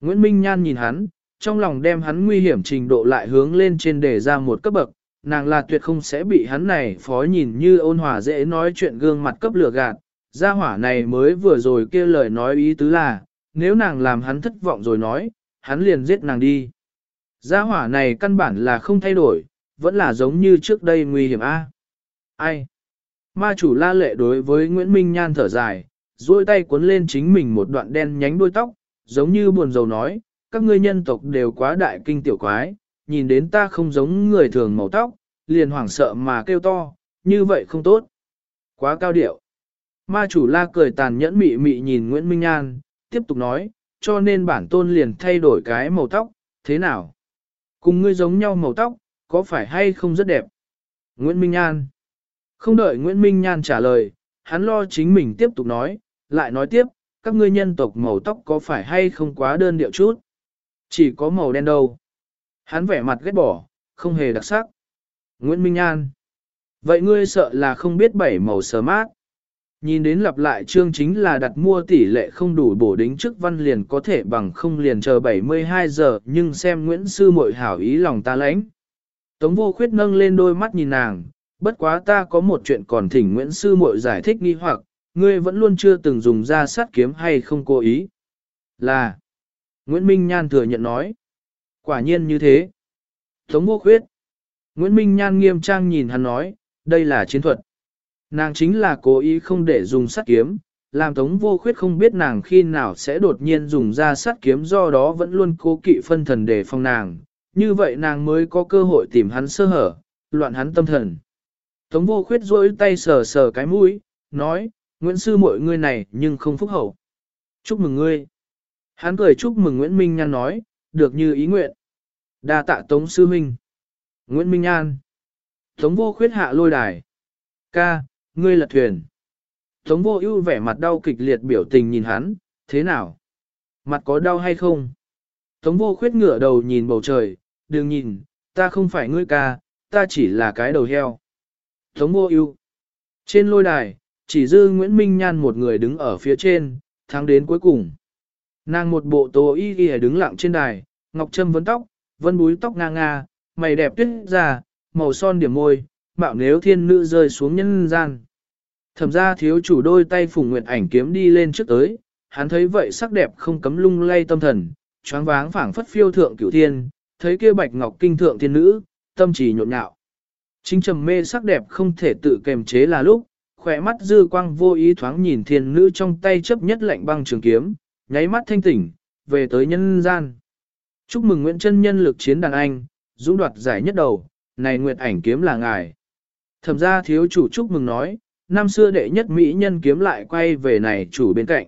Nguyễn Minh Nhan nhìn hắn, trong lòng đem hắn nguy hiểm trình độ lại hướng lên trên để ra một cấp bậc, nàng là tuyệt không sẽ bị hắn này phó nhìn như ôn hòa dễ nói chuyện gương mặt cấp lửa gạt. Gia hỏa này mới vừa rồi kia lời nói ý tứ là, nếu nàng làm hắn thất vọng rồi nói, hắn liền giết nàng đi. Gia hỏa này căn bản là không thay đổi, vẫn là giống như trước đây nguy hiểm a. Ai? Ma chủ la lệ đối với Nguyễn Minh Nhan thở dài, duỗi tay cuốn lên chính mình một đoạn đen nhánh đuôi tóc, giống như buồn rầu nói, các ngươi nhân tộc đều quá đại kinh tiểu quái, nhìn đến ta không giống người thường màu tóc, liền hoảng sợ mà kêu to, như vậy không tốt. Quá cao điệu. Ma chủ la cười tàn nhẫn mị mị nhìn Nguyễn Minh Nhan, tiếp tục nói, cho nên bản tôn liền thay đổi cái màu tóc, thế nào? Cùng ngươi giống nhau màu tóc, có phải hay không rất đẹp? Nguyễn Minh Nhan. Không đợi Nguyễn Minh Nhan trả lời, hắn lo chính mình tiếp tục nói, lại nói tiếp, các ngươi nhân tộc màu tóc có phải hay không quá đơn điệu chút? Chỉ có màu đen đâu. Hắn vẻ mặt ghét bỏ, không hề đặc sắc. Nguyễn Minh An. Vậy ngươi sợ là không biết bảy màu sờ mát. Nhìn đến lặp lại chương chính là đặt mua tỷ lệ không đủ bổ đính trước văn liền có thể bằng không liền chờ 72 giờ nhưng xem Nguyễn Sư muội hảo ý lòng ta lãnh. Tống vô khuyết nâng lên đôi mắt nhìn nàng, bất quá ta có một chuyện còn thỉnh Nguyễn Sư muội giải thích nghi hoặc, ngươi vẫn luôn chưa từng dùng ra sát kiếm hay không cố ý. Là, Nguyễn Minh Nhan thừa nhận nói. Quả nhiên như thế. Tống vô khuyết. Nguyễn Minh Nhan nghiêm trang nhìn hắn nói, đây là chiến thuật. Nàng chính là cố ý không để dùng sắt kiếm, làm tống vô khuyết không biết nàng khi nào sẽ đột nhiên dùng ra sắt kiếm do đó vẫn luôn cố kỵ phân thần để phòng nàng. Như vậy nàng mới có cơ hội tìm hắn sơ hở, loạn hắn tâm thần. Tống vô khuyết rỗi tay sờ sờ cái mũi, nói, Nguyễn Sư mọi ngươi này nhưng không phúc hậu. Chúc mừng ngươi. Hắn cười chúc mừng Nguyễn Minh Nhan nói, được như ý nguyện. đa tạ Tống Sư Minh. Nguyễn Minh An. Tống vô khuyết hạ lôi đài. Ca, ngươi lật thuyền. Tống vô ưu vẻ mặt đau kịch liệt biểu tình nhìn hắn, thế nào? Mặt có đau hay không? Tống vô khuyết ngửa đầu nhìn bầu trời, đừng nhìn, ta không phải ngươi ca, ta chỉ là cái đầu heo. Tống vô ưu Trên lôi đài, chỉ dư Nguyễn Minh Nhan một người đứng ở phía trên, thắng đến cuối cùng. Nàng một bộ tố y ghi đứng lặng trên đài, ngọc trâm vấn tóc, vân búi tóc nga nga, mày đẹp tuyết ra, màu son điểm môi, mạo nếu thiên nữ rơi xuống nhân gian. Thẩm ra thiếu chủ đôi tay phùng nguyện ảnh kiếm đi lên trước tới, hắn thấy vậy sắc đẹp không cấm lung lay tâm thần, choáng váng phảng phất phiêu thượng cửu thiên, thấy kia bạch ngọc kinh thượng thiên nữ, tâm trí nhộn nhạo. Chính trầm mê sắc đẹp không thể tự kềm chế là lúc, khỏe mắt dư quang vô ý thoáng nhìn thiên nữ trong tay chấp nhất lạnh băng trường kiếm, nháy mắt thanh tỉnh, về tới nhân gian. Chúc mừng Nguyễn Trân nhân lực chiến đàn anh, dũng đoạt giải nhất đầu, này Nguyệt ảnh kiếm là ngài. Thẩm gia thiếu chủ chúc mừng nói, năm xưa đệ nhất mỹ nhân kiếm lại quay về này chủ bên cạnh.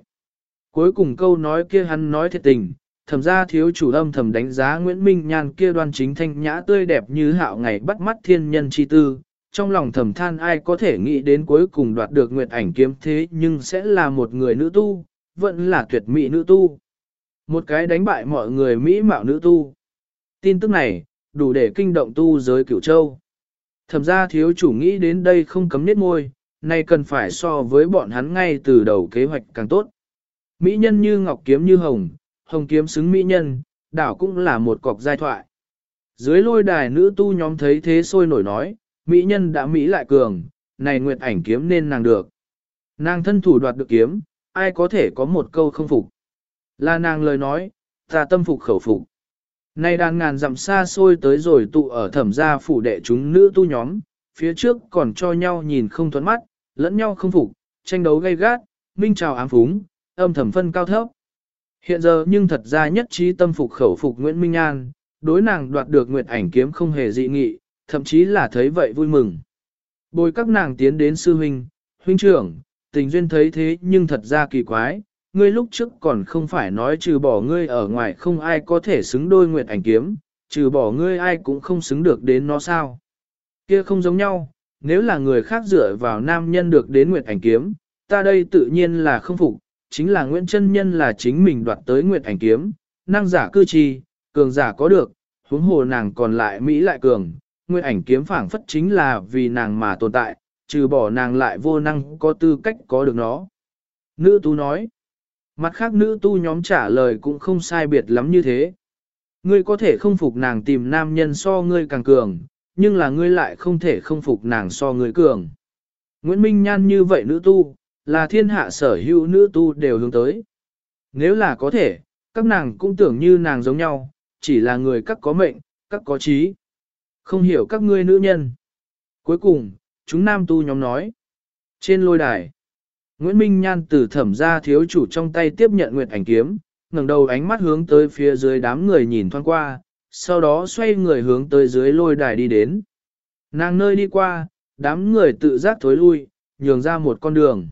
Cuối cùng câu nói kia hắn nói thiệt tình, thẩm gia thiếu chủ âm thầm đánh giá Nguyễn Minh Nhan kia đoan chính thanh nhã tươi đẹp như hạo ngày bắt mắt thiên nhân chi tư, trong lòng thầm than ai có thể nghĩ đến cuối cùng đoạt được nguyệt ảnh kiếm thế nhưng sẽ là một người nữ tu, vẫn là tuyệt mỹ nữ tu. Một cái đánh bại mọi người mỹ mạo nữ tu. Tin tức này, đủ để kinh động tu giới cửu châu. Thẩm ra thiếu chủ nghĩ đến đây không cấm nết môi, nay cần phải so với bọn hắn ngay từ đầu kế hoạch càng tốt. Mỹ nhân như ngọc kiếm như hồng, hồng kiếm xứng mỹ nhân, đảo cũng là một cọc giai thoại. Dưới lôi đài nữ tu nhóm thấy thế sôi nổi nói, mỹ nhân đã mỹ lại cường, này nguyệt ảnh kiếm nên nàng được. Nàng thân thủ đoạt được kiếm, ai có thể có một câu không phục. Là nàng lời nói, ta tâm phục khẩu phục nay đàn ngàn dặm xa xôi tới rồi tụ ở thẩm gia phủ đệ chúng nữ tu nhóm, phía trước còn cho nhau nhìn không thuẫn mắt, lẫn nhau không phục, tranh đấu gay gắt, minh trào ám phúng, âm thầm phân cao thấp. Hiện giờ nhưng thật ra nhất trí tâm phục khẩu phục Nguyễn Minh An, đối nàng đoạt được nguyệt ảnh kiếm không hề dị nghị, thậm chí là thấy vậy vui mừng. Bồi các nàng tiến đến sư huynh, huynh trưởng, tình duyên thấy thế nhưng thật ra kỳ quái, ngươi lúc trước còn không phải nói trừ bỏ ngươi ở ngoài không ai có thể xứng đôi nguyệt ảnh kiếm, trừ bỏ ngươi ai cũng không xứng được đến nó sao. Kia không giống nhau, nếu là người khác dựa vào nam nhân được đến nguyệt ảnh kiếm, ta đây tự nhiên là không phục, chính là Nguyễn Trân Nhân là chính mình đoạt tới nguyệt ảnh kiếm, năng giả cư trì, cường giả có được, huống hồ nàng còn lại Mỹ lại cường, nguyệt ảnh kiếm phảng phất chính là vì nàng mà tồn tại, trừ bỏ nàng lại vô năng có tư cách có được nó. Nữ tu nói, mặt khác nữ tu nhóm trả lời cũng không sai biệt lắm như thế. Ngươi có thể không phục nàng tìm nam nhân so ngươi càng cường, nhưng là ngươi lại không thể không phục nàng so ngươi cường. Nguyễn Minh Nhan như vậy nữ tu, là thiên hạ sở hữu nữ tu đều hướng tới. Nếu là có thể, các nàng cũng tưởng như nàng giống nhau, chỉ là người các có mệnh, các có trí. Không hiểu các ngươi nữ nhân. Cuối cùng, chúng nam tu nhóm nói. Trên lôi đài, Nguyễn Minh Nhan từ thẩm ra thiếu chủ trong tay tiếp nhận nguyệt ảnh kiếm, ngẩng đầu ánh mắt hướng tới phía dưới đám người nhìn thoáng qua, sau đó xoay người hướng tới dưới lôi đài đi đến. Nàng nơi đi qua, đám người tự giác thối lui, nhường ra một con đường.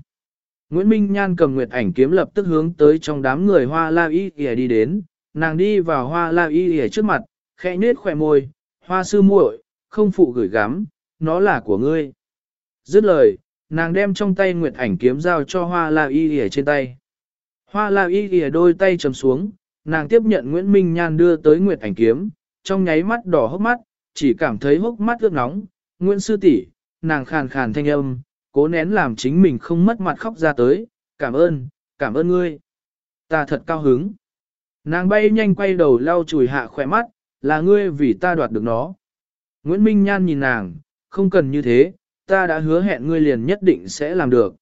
Nguyễn Minh Nhan cầm nguyệt ảnh kiếm lập tức hướng tới trong đám người hoa la y ỉa đi đến, nàng đi vào hoa la y ỉa trước mặt, khẽ nết khỏe môi, hoa sư muội, không phụ gửi gắm, nó là của ngươi. Dứt lời, nàng đem trong tay nguyệt ảnh kiếm giao cho hoa la y ỉa trên tay. Hoa la y ỉa đôi tay chầm xuống, nàng tiếp nhận Nguyễn Minh Nhan đưa tới nguyệt ảnh kiếm, trong nháy mắt đỏ hốc mắt, chỉ cảm thấy hốc mắt ướt nóng, Nguyễn sư tỷ, nàng khàn khàn thanh âm, cố nén làm chính mình không mất mặt khóc ra tới, cảm ơn, cảm ơn ngươi. Ta thật cao hứng. Nàng bay nhanh quay đầu lau chùi hạ khỏe mắt, là ngươi vì ta đoạt được nó. Nguyễn Minh Nhan nhìn nàng, không cần như thế, ta đã hứa hẹn ngươi liền nhất định sẽ làm được.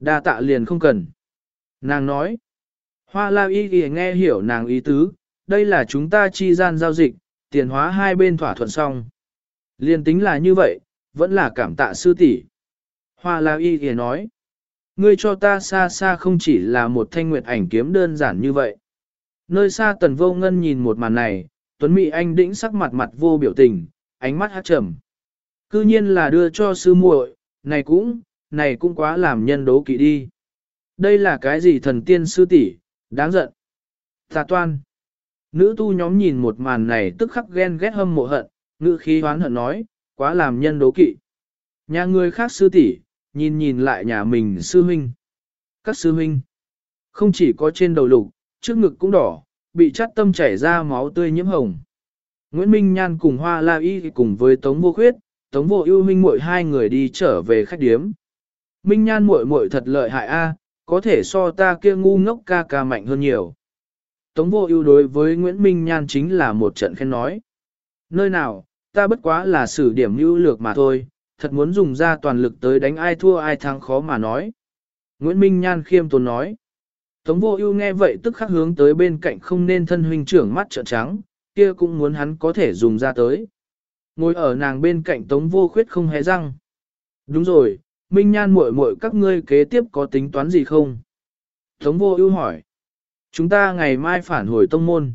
Đa tạ liền không cần. Nàng nói, hoa la y ghi nghe hiểu nàng ý tứ, đây là chúng ta chi gian giao dịch, tiền hóa hai bên thỏa thuận xong. Liền tính là như vậy, vẫn là cảm tạ sư tỷ. Hoa la y ghi nói, ngươi cho ta xa xa không chỉ là một thanh nguyệt ảnh kiếm đơn giản như vậy. Nơi xa tần vô ngân nhìn một màn này, Tuấn Mỹ Anh đĩnh sắc mặt mặt vô biểu tình, ánh mắt hát trầm. Cư nhiên là đưa cho sư muội, này cũng, này cũng quá làm nhân đố kỵ đi. Đây là cái gì thần tiên sư tỷ, đáng giận. Tà toan. Nữ tu nhóm nhìn một màn này tức khắc ghen ghét hâm mộ hận, ngữ khí hoán hận nói, quá làm nhân đố kỵ. Nhà người khác sư tỷ, nhìn nhìn lại nhà mình sư huynh. Các sư huynh, không chỉ có trên đầu lục, trước ngực cũng đỏ, bị chắt tâm chảy ra máu tươi nhiễm hồng. Nguyễn Minh Nhan cùng Hoa La Y cùng với Tống Vô Khuyết, Tống Vô Ưu Minh muội hai người đi trở về khách điếm. Minh Nhan muội muội thật lợi hại a, có thể so ta kia ngu ngốc ca ca mạnh hơn nhiều. Tống Vô Ưu đối với Nguyễn Minh Nhan chính là một trận khen nói. Nơi nào, ta bất quá là sử điểm lưu lược mà thôi, thật muốn dùng ra toàn lực tới đánh ai thua ai thắng khó mà nói. Nguyễn Minh Nhan khiêm tốn nói. Tống vô ưu nghe vậy tức khắc hướng tới bên cạnh không nên thân huynh trưởng mắt trợn trắng, kia cũng muốn hắn có thể dùng ra tới. Ngồi ở nàng bên cạnh tống vô khuyết không hé răng. Đúng rồi, Minh Nhan muội muội các ngươi kế tiếp có tính toán gì không? Tống vô ưu hỏi. Chúng ta ngày mai phản hồi tông môn.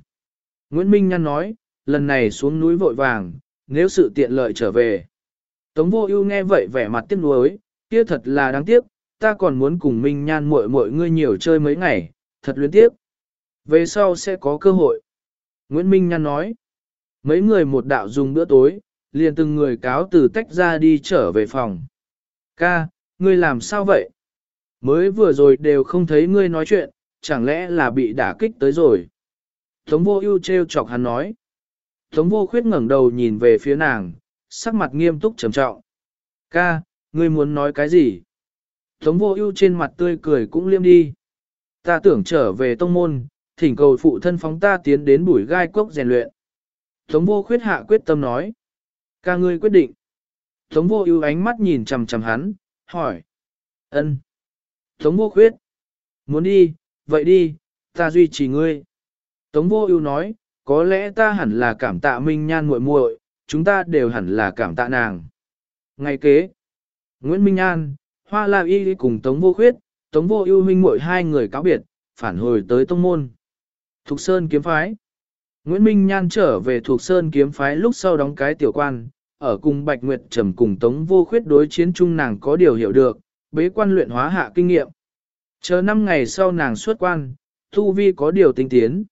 Nguyễn Minh Nhan nói, lần này xuống núi vội vàng, nếu sự tiện lợi trở về. Tống vô ưu nghe vậy vẻ mặt tiếc nuối, kia thật là đáng tiếc, ta còn muốn cùng Minh Nhan muội muội ngươi nhiều chơi mấy ngày, thật luyến tiếc. Về sau sẽ có cơ hội. Nguyễn Minh Nhan nói, mấy người một đạo dùng bữa tối, liền từng người cáo từ tách ra đi trở về phòng. Ca, ngươi làm sao vậy? Mới vừa rồi đều không thấy ngươi nói chuyện, chẳng lẽ là bị đả kích tới rồi? Tống vô ưu treo chọc hắn nói. Tống vô khuyết ngẩng đầu nhìn về phía nàng, sắc mặt nghiêm túc trầm trọng. Ca, ngươi muốn nói cái gì? Tống vô ưu trên mặt tươi cười cũng liêm đi. Ta tưởng trở về tông môn, thỉnh cầu phụ thân phóng ta tiến đến bụi gai cốc rèn luyện. Tống vô khuyết hạ quyết tâm nói. Ca ngươi quyết định. Tống vô ưu ánh mắt nhìn chằm chằm hắn, hỏi. ân. Tống vô khuyết. Muốn đi, vậy đi, ta duy trì ngươi. Tống vô ưu nói, có lẽ ta hẳn là cảm tạ minh nhan muội muội, chúng ta đều hẳn là cảm tạ nàng. Ngày kế, Nguyễn Minh an, Hoa La Y cùng Tống Vô Khuyết, Tống Vô Ưu huynh muội hai người cáo biệt, phản hồi tới tông môn. Thục Sơn kiếm phái. Nguyễn Minh Nhan trở về thuộc Sơn kiếm phái lúc sau đóng cái tiểu quan, ở cùng Bạch Nguyệt Trầm cùng Tống Vô Khuyết đối chiến chung nàng có điều hiểu được, bế quan luyện hóa hạ kinh nghiệm. Chờ năm ngày sau nàng xuất quan, thu vi có điều tinh tiến.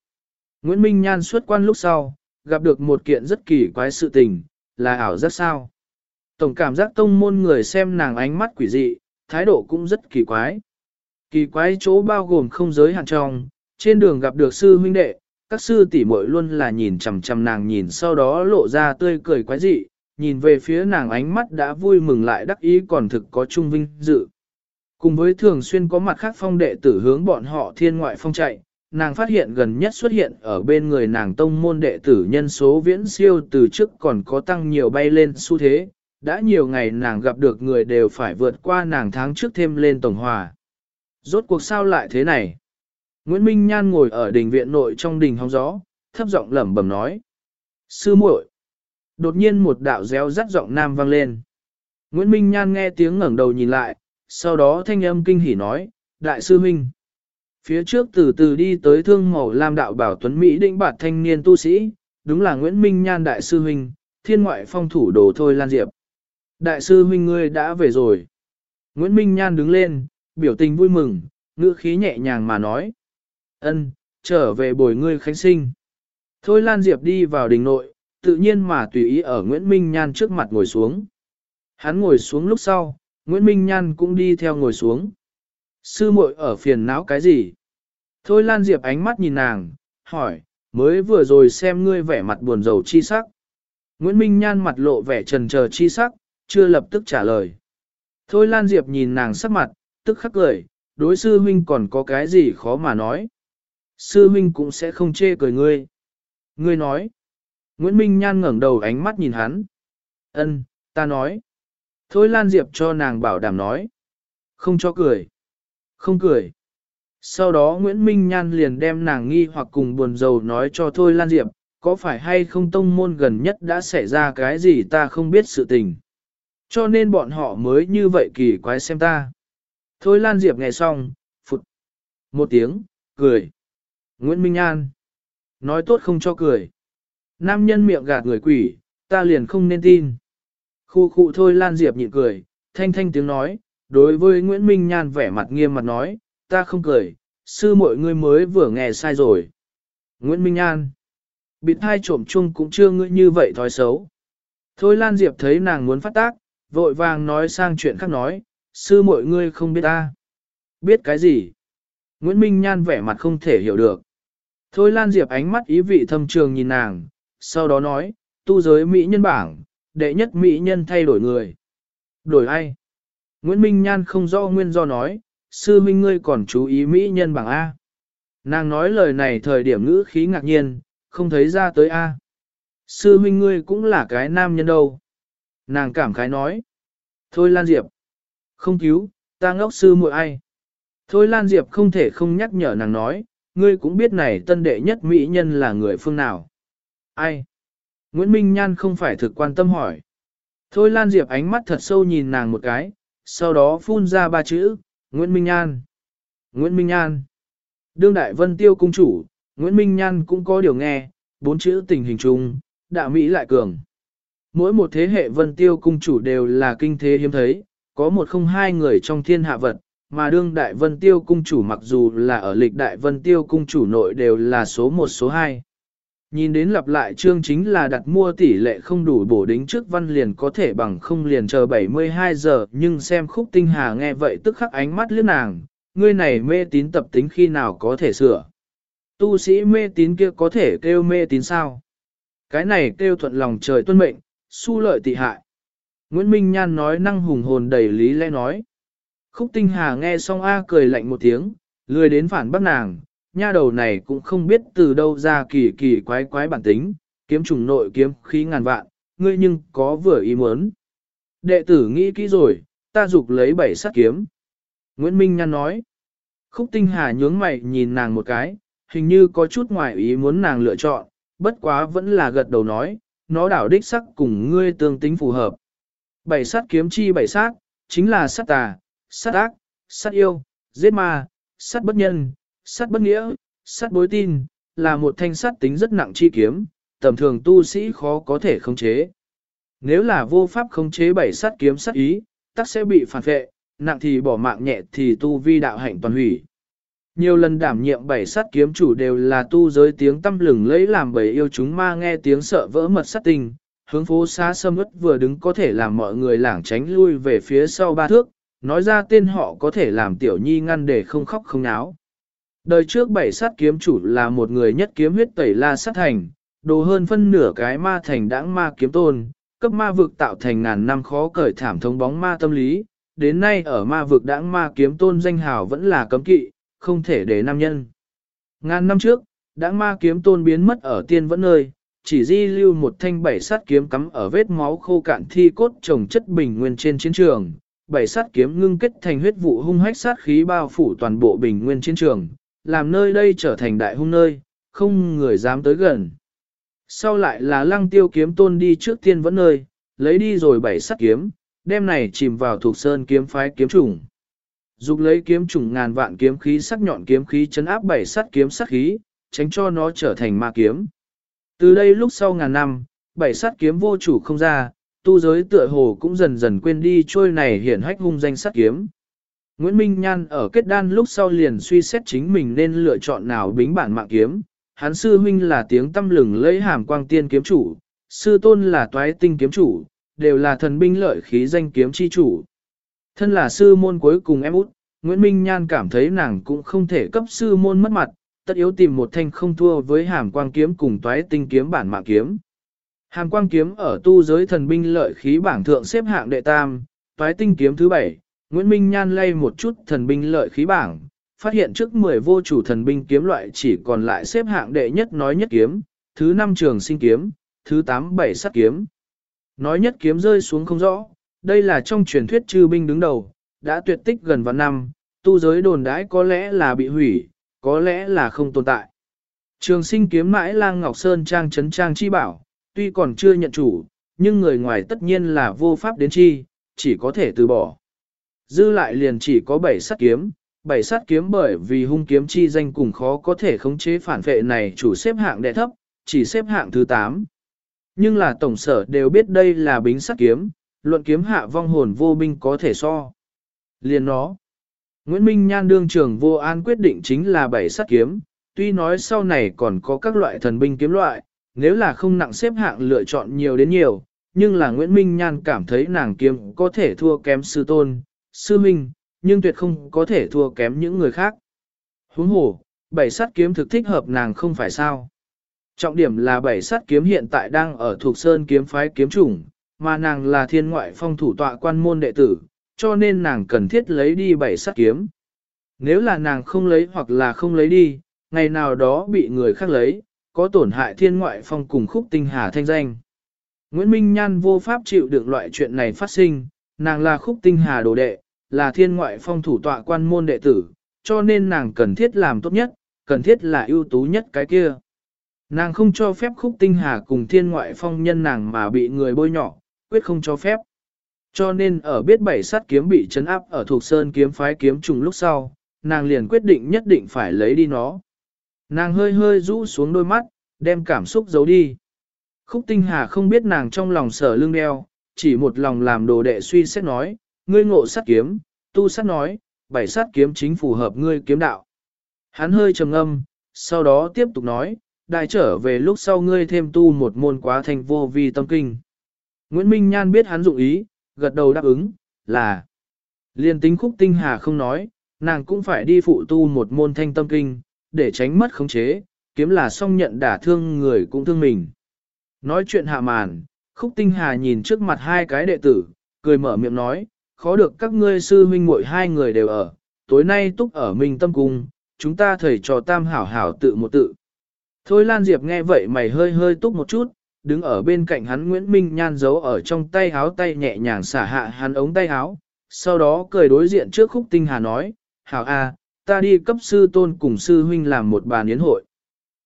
Nguyễn Minh Nhan xuất quan lúc sau, gặp được một kiện rất kỳ quái sự tình, là ảo rất sao. Tổng cảm giác tông môn người xem nàng ánh mắt quỷ dị, thái độ cũng rất kỳ quái. Kỳ quái chỗ bao gồm không giới hạn trong, trên đường gặp được sư huynh đệ, các sư tỷ muội luôn là nhìn chằm chằm nàng nhìn sau đó lộ ra tươi cười quái dị, nhìn về phía nàng ánh mắt đã vui mừng lại đắc ý còn thực có trung vinh dự. Cùng với thường xuyên có mặt khác phong đệ tử hướng bọn họ thiên ngoại phong chạy, nàng phát hiện gần nhất xuất hiện ở bên người nàng tông môn đệ tử nhân số viễn siêu từ trước còn có tăng nhiều bay lên xu thế, đã nhiều ngày nàng gặp được người đều phải vượt qua nàng tháng trước thêm lên tổng hòa. Rốt cuộc sao lại thế này? Nguyễn Minh Nhan ngồi ở đình viện nội trong đình hóng gió, thấp giọng lẩm bẩm nói. Sư muội. Đột nhiên một đạo réo rắt giọng nam vang lên. Nguyễn Minh Nhan nghe tiếng ngẩng đầu nhìn lại, sau đó thanh âm kinh hỉ nói, Đại sư Minh. Phía trước từ từ đi tới thương màu lam đạo bảo tuấn Mỹ định bạt thanh niên tu sĩ, đúng là Nguyễn Minh Nhan Đại sư Minh, thiên ngoại phong thủ đồ thôi lan diệp. Đại sư huynh ngươi đã về rồi. Nguyễn Minh Nhan đứng lên, biểu tình vui mừng, ngữ khí nhẹ nhàng mà nói ân trở về bồi ngươi khánh sinh. Thôi Lan Diệp đi vào đình nội, tự nhiên mà tùy ý ở Nguyễn Minh Nhan trước mặt ngồi xuống. Hắn ngồi xuống lúc sau, Nguyễn Minh Nhan cũng đi theo ngồi xuống. Sư muội ở phiền não cái gì? Thôi Lan Diệp ánh mắt nhìn nàng, hỏi, mới vừa rồi xem ngươi vẻ mặt buồn rầu chi sắc. Nguyễn Minh Nhan mặt lộ vẻ trần chờ chi sắc, chưa lập tức trả lời. Thôi Lan Diệp nhìn nàng sắc mặt, tức khắc cười, đối sư huynh còn có cái gì khó mà nói. Sư huynh cũng sẽ không chê cười ngươi. Ngươi nói. Nguyễn Minh Nhan ngẩng đầu ánh mắt nhìn hắn. Ân, ta nói. Thôi Lan Diệp cho nàng bảo đảm nói. Không cho cười. Không cười. Sau đó Nguyễn Minh Nhan liền đem nàng nghi hoặc cùng buồn rầu nói cho Thôi Lan Diệp, có phải hay không tông môn gần nhất đã xảy ra cái gì ta không biết sự tình. Cho nên bọn họ mới như vậy kỳ quái xem ta. Thôi Lan Diệp nghe xong, phụt. Một tiếng, cười. Nguyễn Minh An. Nói tốt không cho cười. Nam nhân miệng gạt người quỷ, ta liền không nên tin. Khu khu thôi Lan Diệp nhịn cười, thanh thanh tiếng nói, đối với Nguyễn Minh Nhan vẻ mặt nghiêm mặt nói, ta không cười, sư mọi người mới vừa nghe sai rồi. Nguyễn Minh Nhan. Bịt hai trộm chung cũng chưa ngươi như vậy thói xấu. Thôi Lan Diệp thấy nàng muốn phát tác, vội vàng nói sang chuyện khác nói, sư mọi ngươi không biết ta. Biết cái gì? Nguyễn Minh Nhan vẻ mặt không thể hiểu được. Thôi Lan Diệp ánh mắt ý vị thâm trường nhìn nàng, sau đó nói, tu giới Mỹ nhân bảng, đệ nhất Mỹ nhân thay đổi người. Đổi ai? Nguyễn Minh Nhan không rõ nguyên do nói, sư minh ngươi còn chú ý Mỹ nhân bảng A. Nàng nói lời này thời điểm ngữ khí ngạc nhiên, không thấy ra tới A. Sư huynh ngươi cũng là cái nam nhân đâu. Nàng cảm khái nói. Thôi Lan Diệp. Không cứu, ta ngốc sư muội ai. Thôi Lan Diệp không thể không nhắc nhở nàng nói, ngươi cũng biết này tân đệ nhất mỹ nhân là người phương nào. Ai? Nguyễn Minh Nhan không phải thực quan tâm hỏi. Thôi Lan Diệp ánh mắt thật sâu nhìn nàng một cái, sau đó phun ra ba chữ, Nguyễn Minh Nhan. Nguyễn Minh Nhan. Đương Đại Vân Tiêu Cung Chủ, Nguyễn Minh Nhan cũng có điều nghe, bốn chữ tình hình chung, đạo Mỹ lại cường. Mỗi một thế hệ Vân Tiêu Cung Chủ đều là kinh thế hiếm thấy, có một không hai người trong thiên hạ vật, mà đương Đại Vân Tiêu Cung Chủ mặc dù là ở lịch Đại Vân Tiêu Cung Chủ nội đều là số một số hai. Nhìn đến lặp lại chương chính là đặt mua tỷ lệ không đủ bổ đính trước văn liền có thể bằng không liền chờ 72 giờ nhưng xem khúc tinh hà nghe vậy tức khắc ánh mắt lướt nàng, ngươi này mê tín tập tính khi nào có thể sửa. Tu sĩ mê tín kia có thể kêu mê tín sao? Cái này kêu thuận lòng trời tuân mệnh, su lợi tị hại. Nguyễn Minh Nhan nói năng hùng hồn đầy lý lẽ nói. Khúc tinh hà nghe xong A cười lạnh một tiếng, lười đến phản bác nàng, nha đầu này cũng không biết từ đâu ra kỳ kỳ quái quái bản tính, kiếm trùng nội kiếm khí ngàn vạn, ngươi nhưng có vừa ý muốn. Đệ tử nghĩ kỹ rồi, ta dục lấy bảy sát kiếm. Nguyễn Minh Nhan nói. Khúc tinh hà nhướng mày nhìn nàng một cái, hình như có chút ngoài ý muốn nàng lựa chọn, bất quá vẫn là gật đầu nói, nó đảo đích sắc cùng ngươi tương tính phù hợp. Bảy sát kiếm chi bảy sát, chính là sát tà, sát ác, sát yêu, giết ma, sát bất nhân, sát bất nghĩa, sát bối tin, là một thanh sát tính rất nặng chi kiếm, tầm thường tu sĩ khó có thể khống chế. Nếu là vô pháp khống chế bảy sát kiếm sát ý, tắc sẽ bị phản vệ, nặng thì bỏ mạng nhẹ thì tu vi đạo hạnh toàn hủy. Nhiều lần đảm nhiệm bảy sát kiếm chủ đều là tu giới tiếng tâm lừng lấy làm bảy yêu chúng ma nghe tiếng sợ vỡ mật sát tình, hướng phố xa sâm ất vừa đứng có thể làm mọi người lảng tránh lui về phía sau ba thước, nói ra tên họ có thể làm tiểu nhi ngăn để không khóc không náo. Đời trước bảy sát kiếm chủ là một người nhất kiếm huyết tẩy la sát thành, đồ hơn phân nửa cái ma thành đãng ma kiếm tôn, cấp ma vực tạo thành ngàn năm khó cởi thảm thống bóng ma tâm lý, đến nay ở ma vực đãng ma kiếm tôn danh hào vẫn là cấm kỵ, không thể để nam nhân. Ngàn năm trước, đãng ma kiếm tôn biến mất ở tiên vẫn nơi, chỉ di lưu một thanh bảy sát kiếm cắm ở vết máu khô cạn thi cốt trồng chất bình nguyên trên chiến trường. Bảy sát kiếm ngưng kết thành huyết vụ hung hách sát khí bao phủ toàn bộ bình nguyên chiến trường, làm nơi đây trở thành đại hung nơi, không người dám tới gần. Sau lại là lăng tiêu kiếm tôn đi trước tiên vẫn nơi, lấy đi rồi bảy sát kiếm, đem này chìm vào thuộc sơn kiếm phái kiếm trùng. Dục lấy kiếm trùng ngàn vạn kiếm khí sắc nhọn kiếm khí chấn áp bảy sát kiếm sát khí, tránh cho nó trở thành ma kiếm. Từ đây lúc sau ngàn năm, bảy sát kiếm vô chủ không ra, tu giới tựa hồ cũng dần dần quên đi trôi này hiển hách hung danh sát kiếm. Nguyễn Minh Nhan ở kết đan lúc sau liền suy xét chính mình nên lựa chọn nào bính bản mạng kiếm. Hán sư huynh là tiếng tâm lừng lấy hàm quang tiên kiếm chủ, sư tôn là toái tinh kiếm chủ, đều là thần binh lợi khí danh kiếm chi chủ. Thân là sư môn cuối cùng em út, Nguyễn Minh Nhan cảm thấy nàng cũng không thể cấp sư môn mất mặt, tất yếu tìm một thanh không thua với hàm quang kiếm cùng toái tinh kiếm bản mạng kiếm. Hàm quang kiếm ở tu giới thần binh lợi khí bảng thượng xếp hạng đệ tam, toái tinh kiếm thứ bảy, Nguyễn Minh Nhan lay một chút thần binh lợi khí bảng, phát hiện trước 10 vô chủ thần binh kiếm loại chỉ còn lại xếp hạng đệ nhất nói nhất kiếm, thứ 5 trường sinh kiếm, thứ 8 bảy sát kiếm. Nói nhất kiếm rơi xuống không rõ, đây là trong truyền thuyết chư binh đứng đầu, đã tuyệt tích gần vạn năm, tu giới đồn đãi có lẽ là bị hủy, có lẽ là không tồn tại. Trường sinh kiếm mãi lang Ngọc Sơn trang trấn trang chi bảo, tuy còn chưa nhận chủ, nhưng người ngoài tất nhiên là vô pháp đến chi, chỉ có thể từ bỏ. Dư lại liền chỉ có bảy sát kiếm, bảy sát kiếm bởi vì hung kiếm chi danh cùng khó có thể khống chế phản vệ này chủ xếp hạng đệ thấp, chỉ xếp hạng thứ 8. Nhưng là tổng sở đều biết đây là bính sát kiếm, luận kiếm hạ vong hồn vô binh có thể so. Liền nó. Nguyễn Minh Nhan đương trưởng vô an quyết định chính là bảy sát kiếm, tuy nói sau này còn có các loại thần binh kiếm loại, nếu là không nặng xếp hạng lựa chọn nhiều đến nhiều, nhưng là Nguyễn Minh Nhan cảm thấy nàng kiếm có thể thua kém sư tôn, sư minh, nhưng tuyệt không có thể thua kém những người khác. Huống hồ, bảy sát kiếm thực thích hợp nàng không phải sao. Trọng điểm là bảy sát kiếm hiện tại đang ở thuộc sơn kiếm phái kiếm chủng, mà nàng là thiên ngoại phong thủ tọa quan môn đệ tử, cho nên nàng cần thiết lấy đi bảy sát kiếm. Nếu là nàng không lấy hoặc là không lấy đi, ngày nào đó bị người khác lấy, có tổn hại thiên ngoại phong cùng khúc tinh hà thanh danh. Nguyễn Minh Nhan vô pháp chịu được loại chuyện này phát sinh, nàng là khúc tinh hà đồ đệ, là thiên ngoại phong thủ tọa quan môn đệ tử, cho nên nàng cần thiết làm tốt nhất, cần thiết là ưu tú nhất cái kia. Nàng không cho phép khúc tinh hà cùng thiên ngoại phong nhân nàng mà bị người bôi nhỏ, quyết không cho phép. Cho nên ở biết bảy sát kiếm bị chấn áp ở thuộc sơn kiếm phái kiếm trùng lúc sau, nàng liền quyết định nhất định phải lấy đi nó. Nàng hơi hơi rũ xuống đôi mắt, đem cảm xúc giấu đi. Khúc tinh hà không biết nàng trong lòng sở lương đeo, chỉ một lòng làm đồ đệ suy xét nói, ngươi ngộ sát kiếm, tu sát nói, bảy sát kiếm chính phù hợp ngươi kiếm đạo. Hắn hơi trầm âm, sau đó tiếp tục nói, đại trở về lúc sau ngươi thêm tu một môn quá thành vô vi tâm kinh. Nguyễn Minh Nhan biết hắn dụng ý, gật đầu đáp ứng, là liên tính khúc tinh hà không nói, nàng cũng phải đi phụ tu một môn thanh tâm kinh, để tránh mất khống chế, kiếm là song nhận đả thương người cũng thương mình. Nói chuyện hạ màn, khúc tinh hà nhìn trước mặt hai cái đệ tử, cười mở miệng nói, khó được các ngươi sư huynh muội hai người đều ở, tối nay túc ở Minh Tâm Cung, chúng ta thầy trò tam hảo hảo tự một tự. Thôi Lan Diệp nghe vậy mày hơi hơi túc một chút, đứng ở bên cạnh hắn Nguyễn Minh Nhan giấu ở trong tay háo tay nhẹ nhàng xả hạ hắn ống tay háo, sau đó cười đối diện trước khúc tinh hà nói, hảo a, ta đi cấp sư tôn cùng sư huynh làm một bàn yến hội.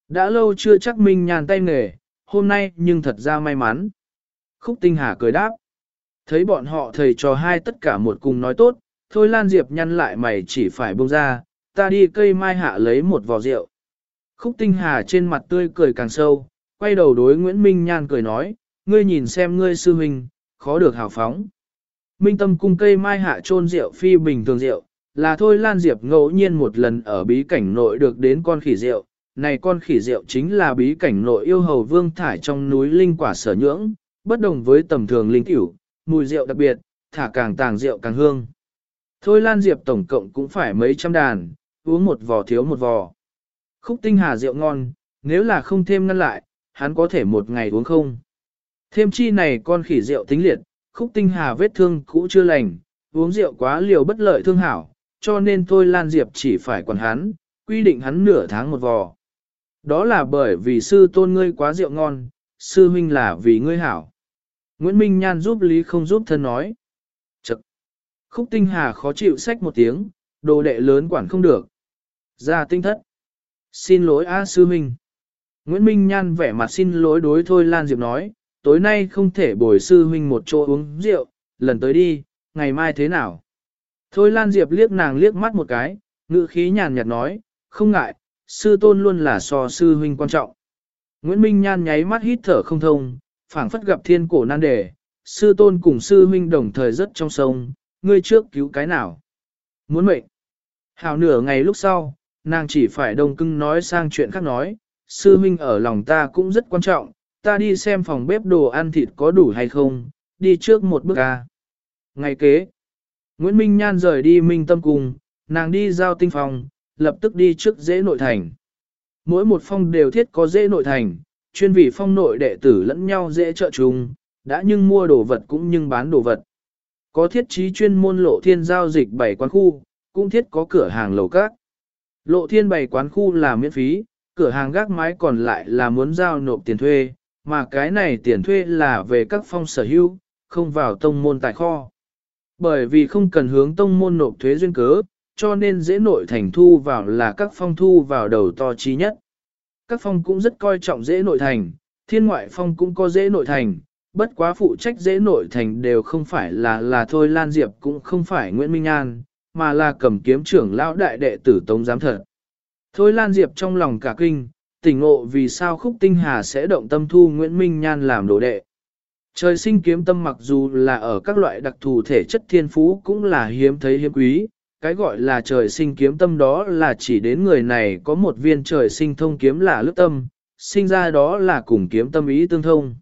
Đã lâu chưa chắc Minh nhàn tay nghề, hôm nay nhưng thật ra may mắn. Khúc tinh hà cười đáp. Thấy bọn họ thầy trò hai tất cả một cùng nói tốt, thôi Lan Diệp nhăn lại mày chỉ phải buông ra, ta đi cây mai hạ lấy một vò rượu. Khúc tinh hà trên mặt tươi cười càng sâu, quay đầu đối Nguyễn Minh Nhan cười nói, ngươi nhìn xem ngươi sư huynh, khó được hào phóng. Minh tâm cung cây mai hạ trôn rượu phi bình thường rượu, là thôi Lan Diệp ngẫu nhiên một lần ở bí cảnh nội được đến con khỉ rượu. Này con khỉ rượu chính là bí cảnh nội yêu hầu vương thải trong núi linh quả sở nhưỡng, bất đồng với tầm thường linh cửu, mùi rượu đặc biệt, thả càng tàng rượu càng hương. Thôi Lan Diệp tổng cộng cũng phải mấy trăm đàn, uống một vò thiếu một vò. Khúc tinh hà rượu ngon, nếu là không thêm ngăn lại, hắn có thể một ngày uống không. Thêm chi này con khỉ rượu tính liệt, khúc tinh hà vết thương cũ chưa lành, uống rượu quá liều bất lợi thương hảo, cho nên thôi Lan Diệp chỉ phải quản hắn, quy định hắn nửa tháng một vò. Đó là bởi vì sư tôn ngươi quá rượu ngon, sư huynh là vì ngươi hảo. Nguyễn Minh Nhan giúp Lý không giúp thân nói. Chật! Khúc tinh hà khó chịu sách một tiếng, đồ đệ lớn quản không được. Ra tinh thất. Xin lỗi A sư huynh. Nguyễn Minh Nhan vẻ mặt xin lỗi đối thôi Lan Diệp nói, tối nay không thể bồi sư huynh một chỗ uống rượu, lần tới đi, ngày mai thế nào? Thôi Lan Diệp liếc nàng liếc mắt một cái, ngữ khí nhàn nhạt nói, không ngại, sư tôn luôn là so sư huynh quan trọng. Nguyễn Minh Nhan nháy mắt hít thở không thông, phảng phất gặp thiên cổ nan đề, sư tôn cùng sư huynh đồng thời rất trong sông, ngươi trước cứu cái nào? Muốn mệnh. Hào nửa ngày lúc sau, nàng chỉ phải đông cưng nói sang chuyện khác nói, sư huynh ở lòng ta cũng rất quan trọng, ta đi xem phòng bếp đồ ăn thịt có đủ hay không, đi trước một bước ca. Ngày kế, Nguyễn Minh Nhan rời đi Minh Tâm Cung, nàng đi giao tinh phòng, lập tức đi trước dễ nội thành. Mỗi một phong đều thiết có dễ nội thành, chuyên vị phong nội đệ tử lẫn nhau dễ trợ chung, đã nhưng mua đồ vật cũng nhưng bán đồ vật. Có thiết trí chuyên môn lộ thiên giao dịch bảy quán khu, cũng thiết có cửa hàng lầu các. Lộ thiên bảy quán khu là miễn phí, cửa hàng gác mái còn lại là muốn giao nộp tiền thuê, mà cái này tiền thuê là về các phong sở hữu, không vào tông môn tài kho. Bởi vì không cần hướng tông môn nộp thuế duyên cớ, cho nên dễ nội thành thu vào là các phong thu vào đầu to chi nhất. Các phong cũng rất coi trọng dễ nội thành, thiên ngoại phong cũng có dễ nội thành, bất quá phụ trách dễ nội thành đều không phải là là thôi Lan Diệp cũng không phải Nguyễn Minh An, mà là cầm kiếm trưởng lão đại đệ tử Tống Giám Thật. Thôi Lan Diệp trong lòng cả kinh, tỉnh ngộ vì sao khúc tinh hà sẽ động tâm thu Nguyễn Minh Nhan làm đồ đệ. Trời sinh kiếm tâm mặc dù là ở các loại đặc thù thể chất thiên phú cũng là hiếm thấy hiếm quý, cái gọi là trời sinh kiếm tâm đó là chỉ đến người này có một viên trời sinh thông kiếm là lướt tâm, sinh ra đó là cùng kiếm tâm ý tương thông.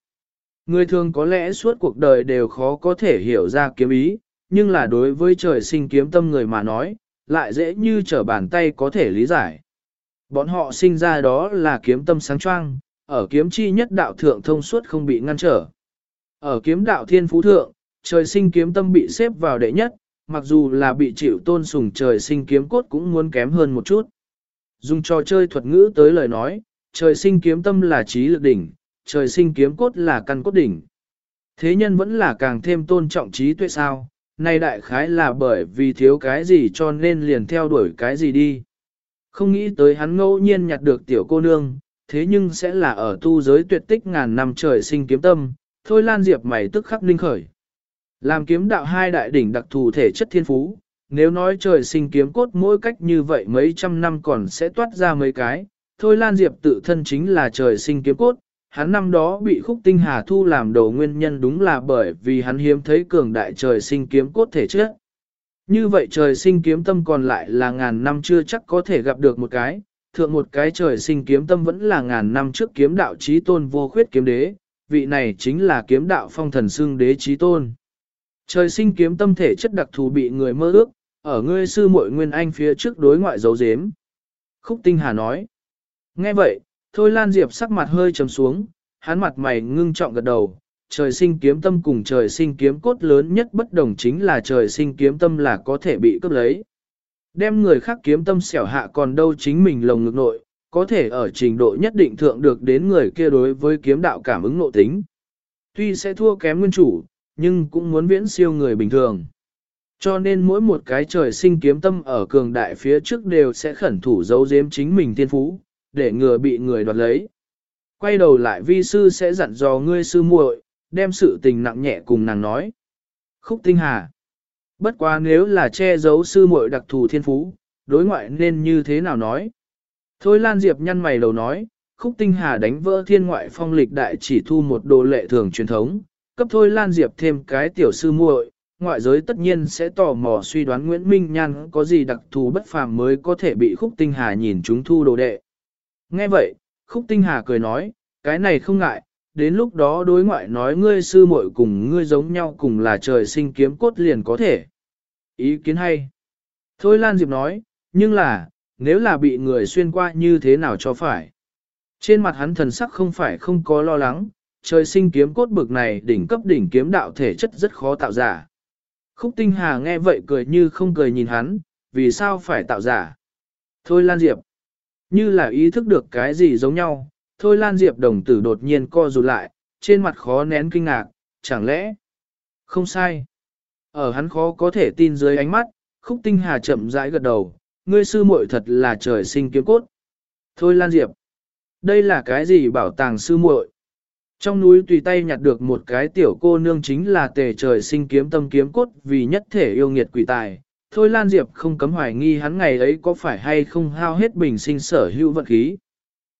Người thường có lẽ suốt cuộc đời đều khó có thể hiểu ra kiếm ý, nhưng là đối với trời sinh kiếm tâm người mà nói, lại dễ như trở bàn tay có thể lý giải. Bọn họ sinh ra đó là kiếm tâm sáng choang, ở kiếm chi nhất đạo thượng thông suốt không bị ngăn trở. Ở kiếm đạo thiên phú thượng, trời sinh kiếm tâm bị xếp vào đệ nhất, mặc dù là bị chịu tôn sùng trời sinh kiếm cốt cũng muốn kém hơn một chút. Dùng trò chơi thuật ngữ tới lời nói, trời sinh kiếm tâm là trí lực đỉnh, trời sinh kiếm cốt là căn cốt đỉnh. Thế nhân vẫn là càng thêm tôn trọng trí tuệ sao, nay đại khái là bởi vì thiếu cái gì cho nên liền theo đuổi cái gì đi. Không nghĩ tới hắn ngẫu nhiên nhặt được tiểu cô nương, thế nhưng sẽ là ở tu giới tuyệt tích ngàn năm trời sinh kiếm tâm, thôi lan diệp mày tức khắc ninh khởi. Làm kiếm đạo hai đại đỉnh đặc thù thể chất thiên phú, nếu nói trời sinh kiếm cốt mỗi cách như vậy mấy trăm năm còn sẽ toát ra mấy cái, thôi lan diệp tự thân chính là trời sinh kiếm cốt, hắn năm đó bị khúc tinh hà thu làm đầu nguyên nhân đúng là bởi vì hắn hiếm thấy cường đại trời sinh kiếm cốt thể chất. Như vậy trời sinh kiếm tâm còn lại là ngàn năm chưa chắc có thể gặp được một cái, thượng một cái trời sinh kiếm tâm vẫn là ngàn năm trước kiếm đạo trí tôn vô khuyết kiếm đế, vị này chính là kiếm đạo phong thần xưng đế trí tôn. Trời sinh kiếm tâm thể chất đặc thù bị người mơ ước, ở ngươi sư muội nguyên anh phía trước đối ngoại dấu dếm. Khúc tinh hà nói. Nghe vậy, thôi Lan Diệp sắc mặt hơi trầm xuống, hắn mặt mày ngưng trọng gật đầu, trời sinh kiếm tâm cùng trời sinh kiếm cốt lớn nhất bất đồng chính là trời sinh kiếm tâm là có thể bị cướp lấy. Đem người khác kiếm tâm xẻo hạ còn đâu chính mình lồng ngực nội, có thể ở trình độ nhất định thượng được đến người kia đối với kiếm đạo cảm ứng nội tính. Tuy sẽ thua kém nguyên chủ, nhưng cũng muốn viễn siêu người bình thường. Cho nên mỗi một cái trời sinh kiếm tâm ở cường đại phía trước đều sẽ khẩn thủ giấu giếm chính mình tiên phú, để ngừa bị người đoạt lấy. Quay đầu lại vi sư sẽ dặn dò ngươi sư muội, đem sự tình nặng nhẹ cùng nàng nói. Khúc tinh hà. Bất quá nếu là che giấu sư muội đặc thù thiên phú, đối ngoại nên như thế nào nói? Thôi Lan Diệp nhăn mày đầu nói, khúc tinh hà đánh vỡ thiên ngoại phong lịch đại chỉ thu một đồ lệ thường truyền thống, cấp thôi Lan Diệp thêm cái tiểu sư muội, ngoại giới tất nhiên sẽ tò mò suy đoán Nguyễn Minh Nhan có gì đặc thù bất phàm mới có thể bị khúc tinh hà nhìn chúng thu đồ đệ. Nghe vậy, khúc tinh hà cười nói, cái này không ngại, đến lúc đó đối ngoại nói ngươi sư muội cùng ngươi giống nhau cùng là trời sinh kiếm cốt liền có thể. Ý kiến hay. Thôi Lan Diệp nói, nhưng là, nếu là bị người xuyên qua như thế nào cho phải. Trên mặt hắn thần sắc không phải không có lo lắng, trời sinh kiếm cốt bực này đỉnh cấp đỉnh kiếm đạo thể chất rất khó tạo giả. Khúc tinh hà nghe vậy cười như không cười nhìn hắn, vì sao phải tạo giả. Thôi Lan Diệp, như là ý thức được cái gì giống nhau, thôi Lan Diệp đồng tử đột nhiên co rụt lại, trên mặt khó nén kinh ngạc, chẳng lẽ, không sai. Ở hắn khó có thể tin dưới ánh mắt, khúc tinh hà chậm rãi gật đầu, ngươi sư muội thật là trời sinh kiếm cốt. Thôi Lan Diệp, đây là cái gì bảo tàng sư muội? Trong núi tùy tay nhặt được một cái tiểu cô nương chính là tề trời sinh kiếm tâm kiếm cốt vì nhất thể yêu nghiệt quỷ tài. Thôi Lan Diệp không cấm hoài nghi hắn ngày ấy có phải hay không hao hết bình sinh sở hữu vận khí.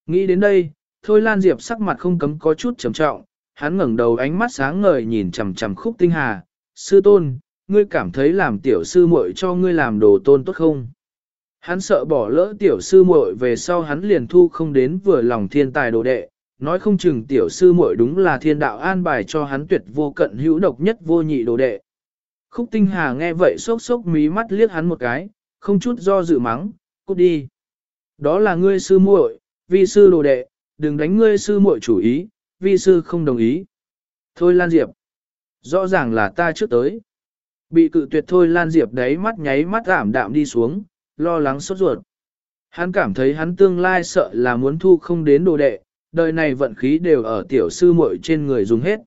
Nghĩ đến đây, Thôi Lan Diệp sắc mặt không cấm có chút trầm trọng, hắn ngẩng đầu ánh mắt sáng ngời nhìn chằm chằm khúc tinh hà. Sư tôn, ngươi cảm thấy làm tiểu sư muội cho ngươi làm đồ tôn tốt không? Hắn sợ bỏ lỡ tiểu sư muội về sau hắn liền thu không đến vừa lòng thiên tài đồ đệ, nói không chừng tiểu sư muội đúng là thiên đạo an bài cho hắn tuyệt vô cận hữu độc nhất vô nhị đồ đệ. Khúc tinh hà nghe vậy sốc sốc mí mắt liếc hắn một cái, không chút do dự mắng, cút đi. Đó là ngươi sư muội, vi sư đồ đệ, đừng đánh ngươi sư muội chủ ý, vi sư không đồng ý. Thôi Lan Diệp, rõ ràng là ta trước tới. Bị cự tuyệt thôi Lan Diệp đấy mắt nháy mắt ảm đạm đi xuống, lo lắng sốt ruột. Hắn cảm thấy hắn tương lai sợ là muốn thu không đến đồ đệ, đời này vận khí đều ở tiểu sư muội trên người dùng hết.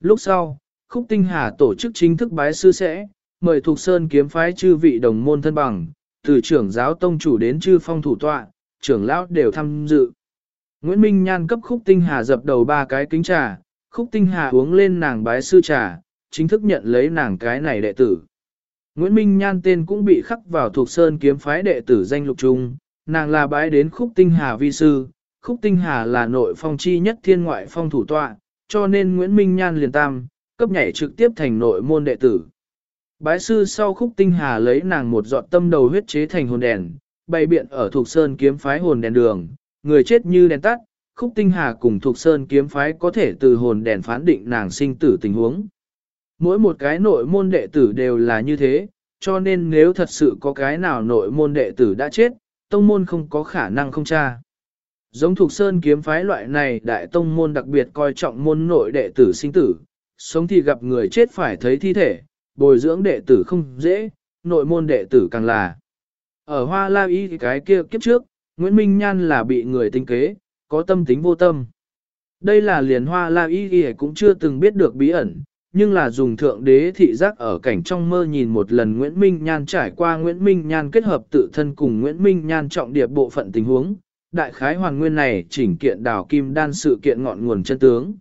Lúc sau, Khúc Tinh Hà tổ chức chính thức bái sư sẽ, mời Thục Sơn kiếm phái chư vị đồng môn thân bằng, từ trưởng giáo tông chủ đến chư phong thủ tọa, trưởng lão đều tham dự. Nguyễn Minh Nhan cấp Khúc Tinh Hà dập đầu ba cái kính trà, Khúc Tinh Hà uống lên nàng bái sư trà, chính thức nhận lấy nàng cái này đệ tử. Nguyễn Minh Nhan tên cũng bị khắc vào thuộc sơn kiếm phái đệ tử danh lục trung, nàng là bái đến khúc tinh hà vi sư, khúc tinh hà là nội phong chi nhất thiên ngoại phong thủ tọa, cho nên Nguyễn Minh Nhan liền tam, cấp nhảy trực tiếp thành nội môn đệ tử. Bái sư sau khúc tinh hà lấy nàng một giọt tâm đầu huyết chế thành hồn đèn, bày biện ở thuộc sơn kiếm phái hồn đèn đường, người chết như đèn tắt, khúc tinh hà cùng thuộc sơn kiếm phái có thể từ hồn đèn phán định nàng sinh tử tình huống. Mỗi một cái nội môn đệ tử đều là như thế, cho nên nếu thật sự có cái nào nội môn đệ tử đã chết, tông môn không có khả năng không tra. Giống thuộc sơn kiếm phái loại này đại tông môn đặc biệt coi trọng môn nội đệ tử sinh tử, sống thì gặp người chết phải thấy thi thể, bồi dưỡng đệ tử không dễ, nội môn đệ tử càng là. Ở Hoa La Y cái kia kiếp trước, Nguyễn Minh Nhan là bị người tinh kế, có tâm tính vô tâm. Đây là liền Hoa La Y cũng chưa từng biết được bí ẩn, nhưng là dùng thượng đế thị giác ở cảnh trong mơ nhìn một lần Nguyễn Minh Nhan trải qua Nguyễn Minh Nhan kết hợp tự thân cùng Nguyễn Minh Nhan trọng điệp bộ phận tình huống, đại khái hoàn nguyên này chỉnh kiện đào kim đan sự kiện ngọn nguồn chân tướng.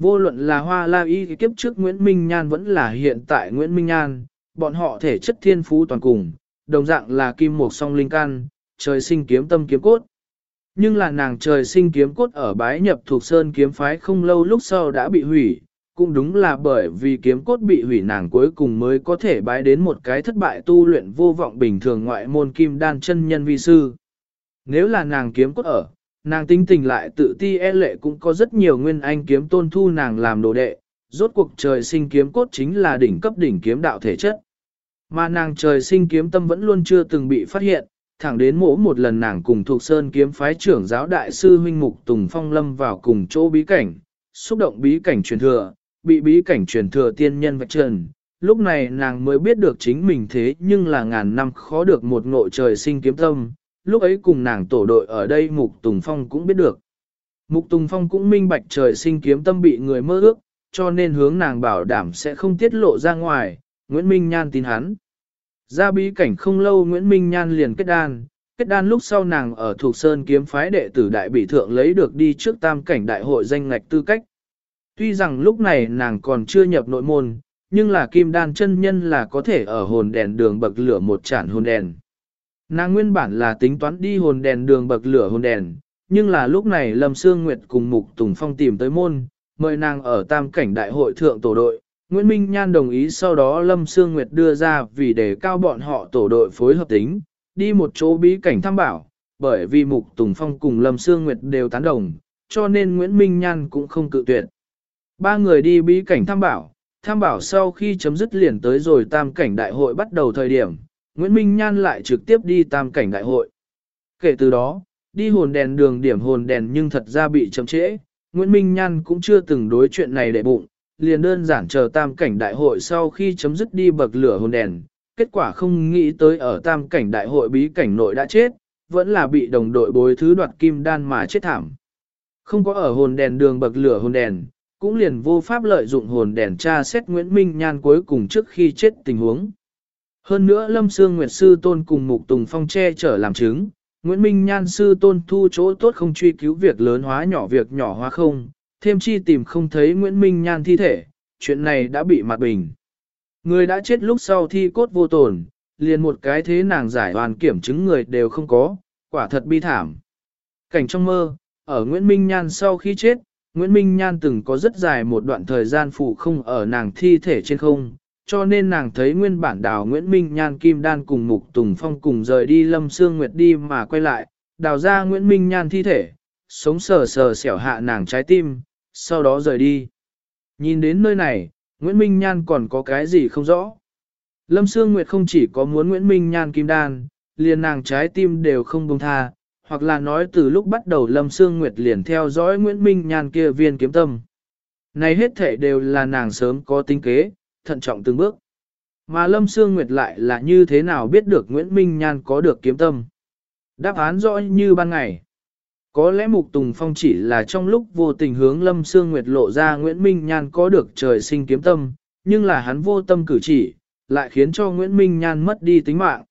Vô luận là hoa la y kiếp trước Nguyễn Minh Nhan vẫn là hiện tại Nguyễn Minh Nhan, bọn họ thể chất thiên phú toàn cùng, đồng dạng là kim mục song linh can, trời sinh kiếm tâm kiếm cốt. Nhưng là nàng trời sinh kiếm cốt ở bái nhập thuộc sơn kiếm phái không lâu lúc sau đã bị hủy, cũng đúng là bởi vì kiếm cốt bị hủy nàng cuối cùng mới có thể bái đến một cái thất bại tu luyện vô vọng bình thường ngoại môn kim đan chân nhân vi sư. Nếu là nàng kiếm cốt ở, nàng tinh tình lại tự ti e lệ cũng có rất nhiều nguyên anh kiếm tôn thu nàng làm đồ đệ, rốt cuộc trời sinh kiếm cốt chính là đỉnh cấp đỉnh kiếm đạo thể chất. Mà nàng trời sinh kiếm tâm vẫn luôn chưa từng bị phát hiện, thẳng đến mỗi một lần nàng cùng thuộc sơn kiếm phái trưởng giáo đại sư huynh mục Tùng Phong lâm vào cùng chỗ bí cảnh, xúc động bí cảnh truyền thừa, bị bí cảnh truyền thừa tiên nhân vạch trần. Lúc này nàng mới biết được chính mình thế nhưng là ngàn năm khó được một ngộ trời sinh kiếm tâm, lúc ấy cùng nàng tổ đội ở đây Mục Tùng Phong cũng biết được. Mục Tùng Phong cũng minh bạch trời sinh kiếm tâm bị người mơ ước, cho nên hướng nàng bảo đảm sẽ không tiết lộ ra ngoài, Nguyễn Minh Nhan tin hắn. Ra bí cảnh không lâu Nguyễn Minh Nhan liền kết đan, kết đan lúc sau nàng ở thuộc Sơn kiếm phái đệ tử đại bị thượng lấy được đi trước tam cảnh đại hội danh ngạch tư cách. Tuy rằng lúc này nàng còn chưa nhập nội môn, nhưng là kim đan chân nhân là có thể ở hồn đèn đường bậc lửa một chản hồn đèn. Nàng nguyên bản là tính toán đi hồn đèn đường bậc lửa hồn đèn, nhưng là lúc này Lâm Sương Nguyệt cùng Mục Tùng Phong tìm tới môn, mời nàng ở tam cảnh đại hội thượng tổ đội. Nguyễn Minh Nhan đồng ý sau đó Lâm Sương Nguyệt đưa ra vì để cao bọn họ tổ đội phối hợp tính, đi một chỗ bí cảnh thăm bảo, bởi vì Mục Tùng Phong cùng Lâm Sương Nguyệt đều tán đồng, cho nên Nguyễn Minh Nhan cũng không cự tuyệt. Ba người đi bí cảnh thăm bảo, Tham bảo sau khi chấm dứt liền tới rồi tam cảnh đại hội bắt đầu thời điểm, Nguyễn Minh Nhan lại trực tiếp đi tam cảnh đại hội. Kể từ đó, đi hồn đèn đường điểm hồn đèn nhưng thật ra bị chậm trễ, Nguyễn Minh Nhan cũng chưa từng đối chuyện này để bụng, liền đơn giản chờ tam cảnh đại hội sau khi chấm dứt đi bậc lửa hồn đèn, kết quả không nghĩ tới ở tam cảnh đại hội bí cảnh nội đã chết, vẫn là bị đồng đội bối thứ đoạt kim đan mà chết thảm. Không có ở hồn đèn đường bậc lửa hồn đèn, cũng liền vô pháp lợi dụng hồn đèn tra xét Nguyễn Minh Nhan cuối cùng trước khi chết tình huống. Hơn nữa Lâm Sương Nguyệt Sư Tôn cùng Mục Tùng Phong che chở làm chứng, Nguyễn Minh Nhan Sư Tôn thu chỗ tốt không truy cứu việc lớn hóa nhỏ việc nhỏ hóa không, thêm chi tìm không thấy Nguyễn Minh Nhan thi thể, chuyện này đã bị mặt bình. Người đã chết lúc sau thi cốt vô tổn, liền một cái thế nàng giải hoàn kiểm chứng người đều không có, quả thật bi thảm. Cảnh trong mơ, ở Nguyễn Minh Nhan sau khi chết, Nguyễn Minh Nhan từng có rất dài một đoạn thời gian phụ không ở nàng thi thể trên không, cho nên nàng thấy nguyên bản đào Nguyễn Minh Nhan Kim Đan cùng Mục Tùng Phong cùng rời đi Lâm Sương Nguyệt đi mà quay lại, đào ra Nguyễn Minh Nhan thi thể, sống sờ sờ xẻo hạ nàng trái tim, sau đó rời đi. Nhìn đến nơi này, Nguyễn Minh Nhan còn có cái gì không rõ. Lâm Sương Nguyệt không chỉ có muốn Nguyễn Minh Nhan Kim Đan, liền nàng trái tim đều không buông tha, hoặc là nói từ lúc bắt đầu Lâm Sương Nguyệt liền theo dõi Nguyễn Minh Nhan kia viên kiếm tâm. Này hết thể đều là nàng sớm có tính kế, thận trọng từng bước. Mà Lâm Sương Nguyệt lại là như thế nào biết được Nguyễn Minh Nhan có được kiếm tâm. Đáp án rõ như ban ngày. Có lẽ Mục Tùng Phong chỉ là trong lúc vô tình hướng Lâm Sương Nguyệt lộ ra Nguyễn Minh Nhan có được trời sinh kiếm tâm, nhưng là hắn vô tâm cử chỉ, lại khiến cho Nguyễn Minh Nhan mất đi tính mạng.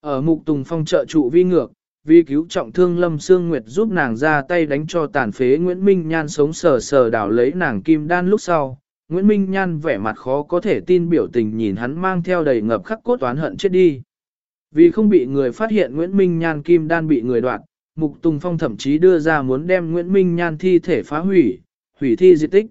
Ở Mục Tùng Phong trợ trụ vi ngược, vì cứu trọng thương Lâm Sương Nguyệt giúp nàng ra tay đánh cho tàn phế Nguyễn Minh Nhan sống sờ sờ đảo lấy nàng kim đan lúc sau, Nguyễn Minh Nhan vẻ mặt khó có thể tin biểu tình nhìn hắn mang theo đầy ngập khắc cốt toán hận chết đi. Vì không bị người phát hiện Nguyễn Minh Nhan kim đan bị người đoạt, Mục Tùng Phong thậm chí đưa ra muốn đem Nguyễn Minh Nhan thi thể phá hủy, hủy thi di tích.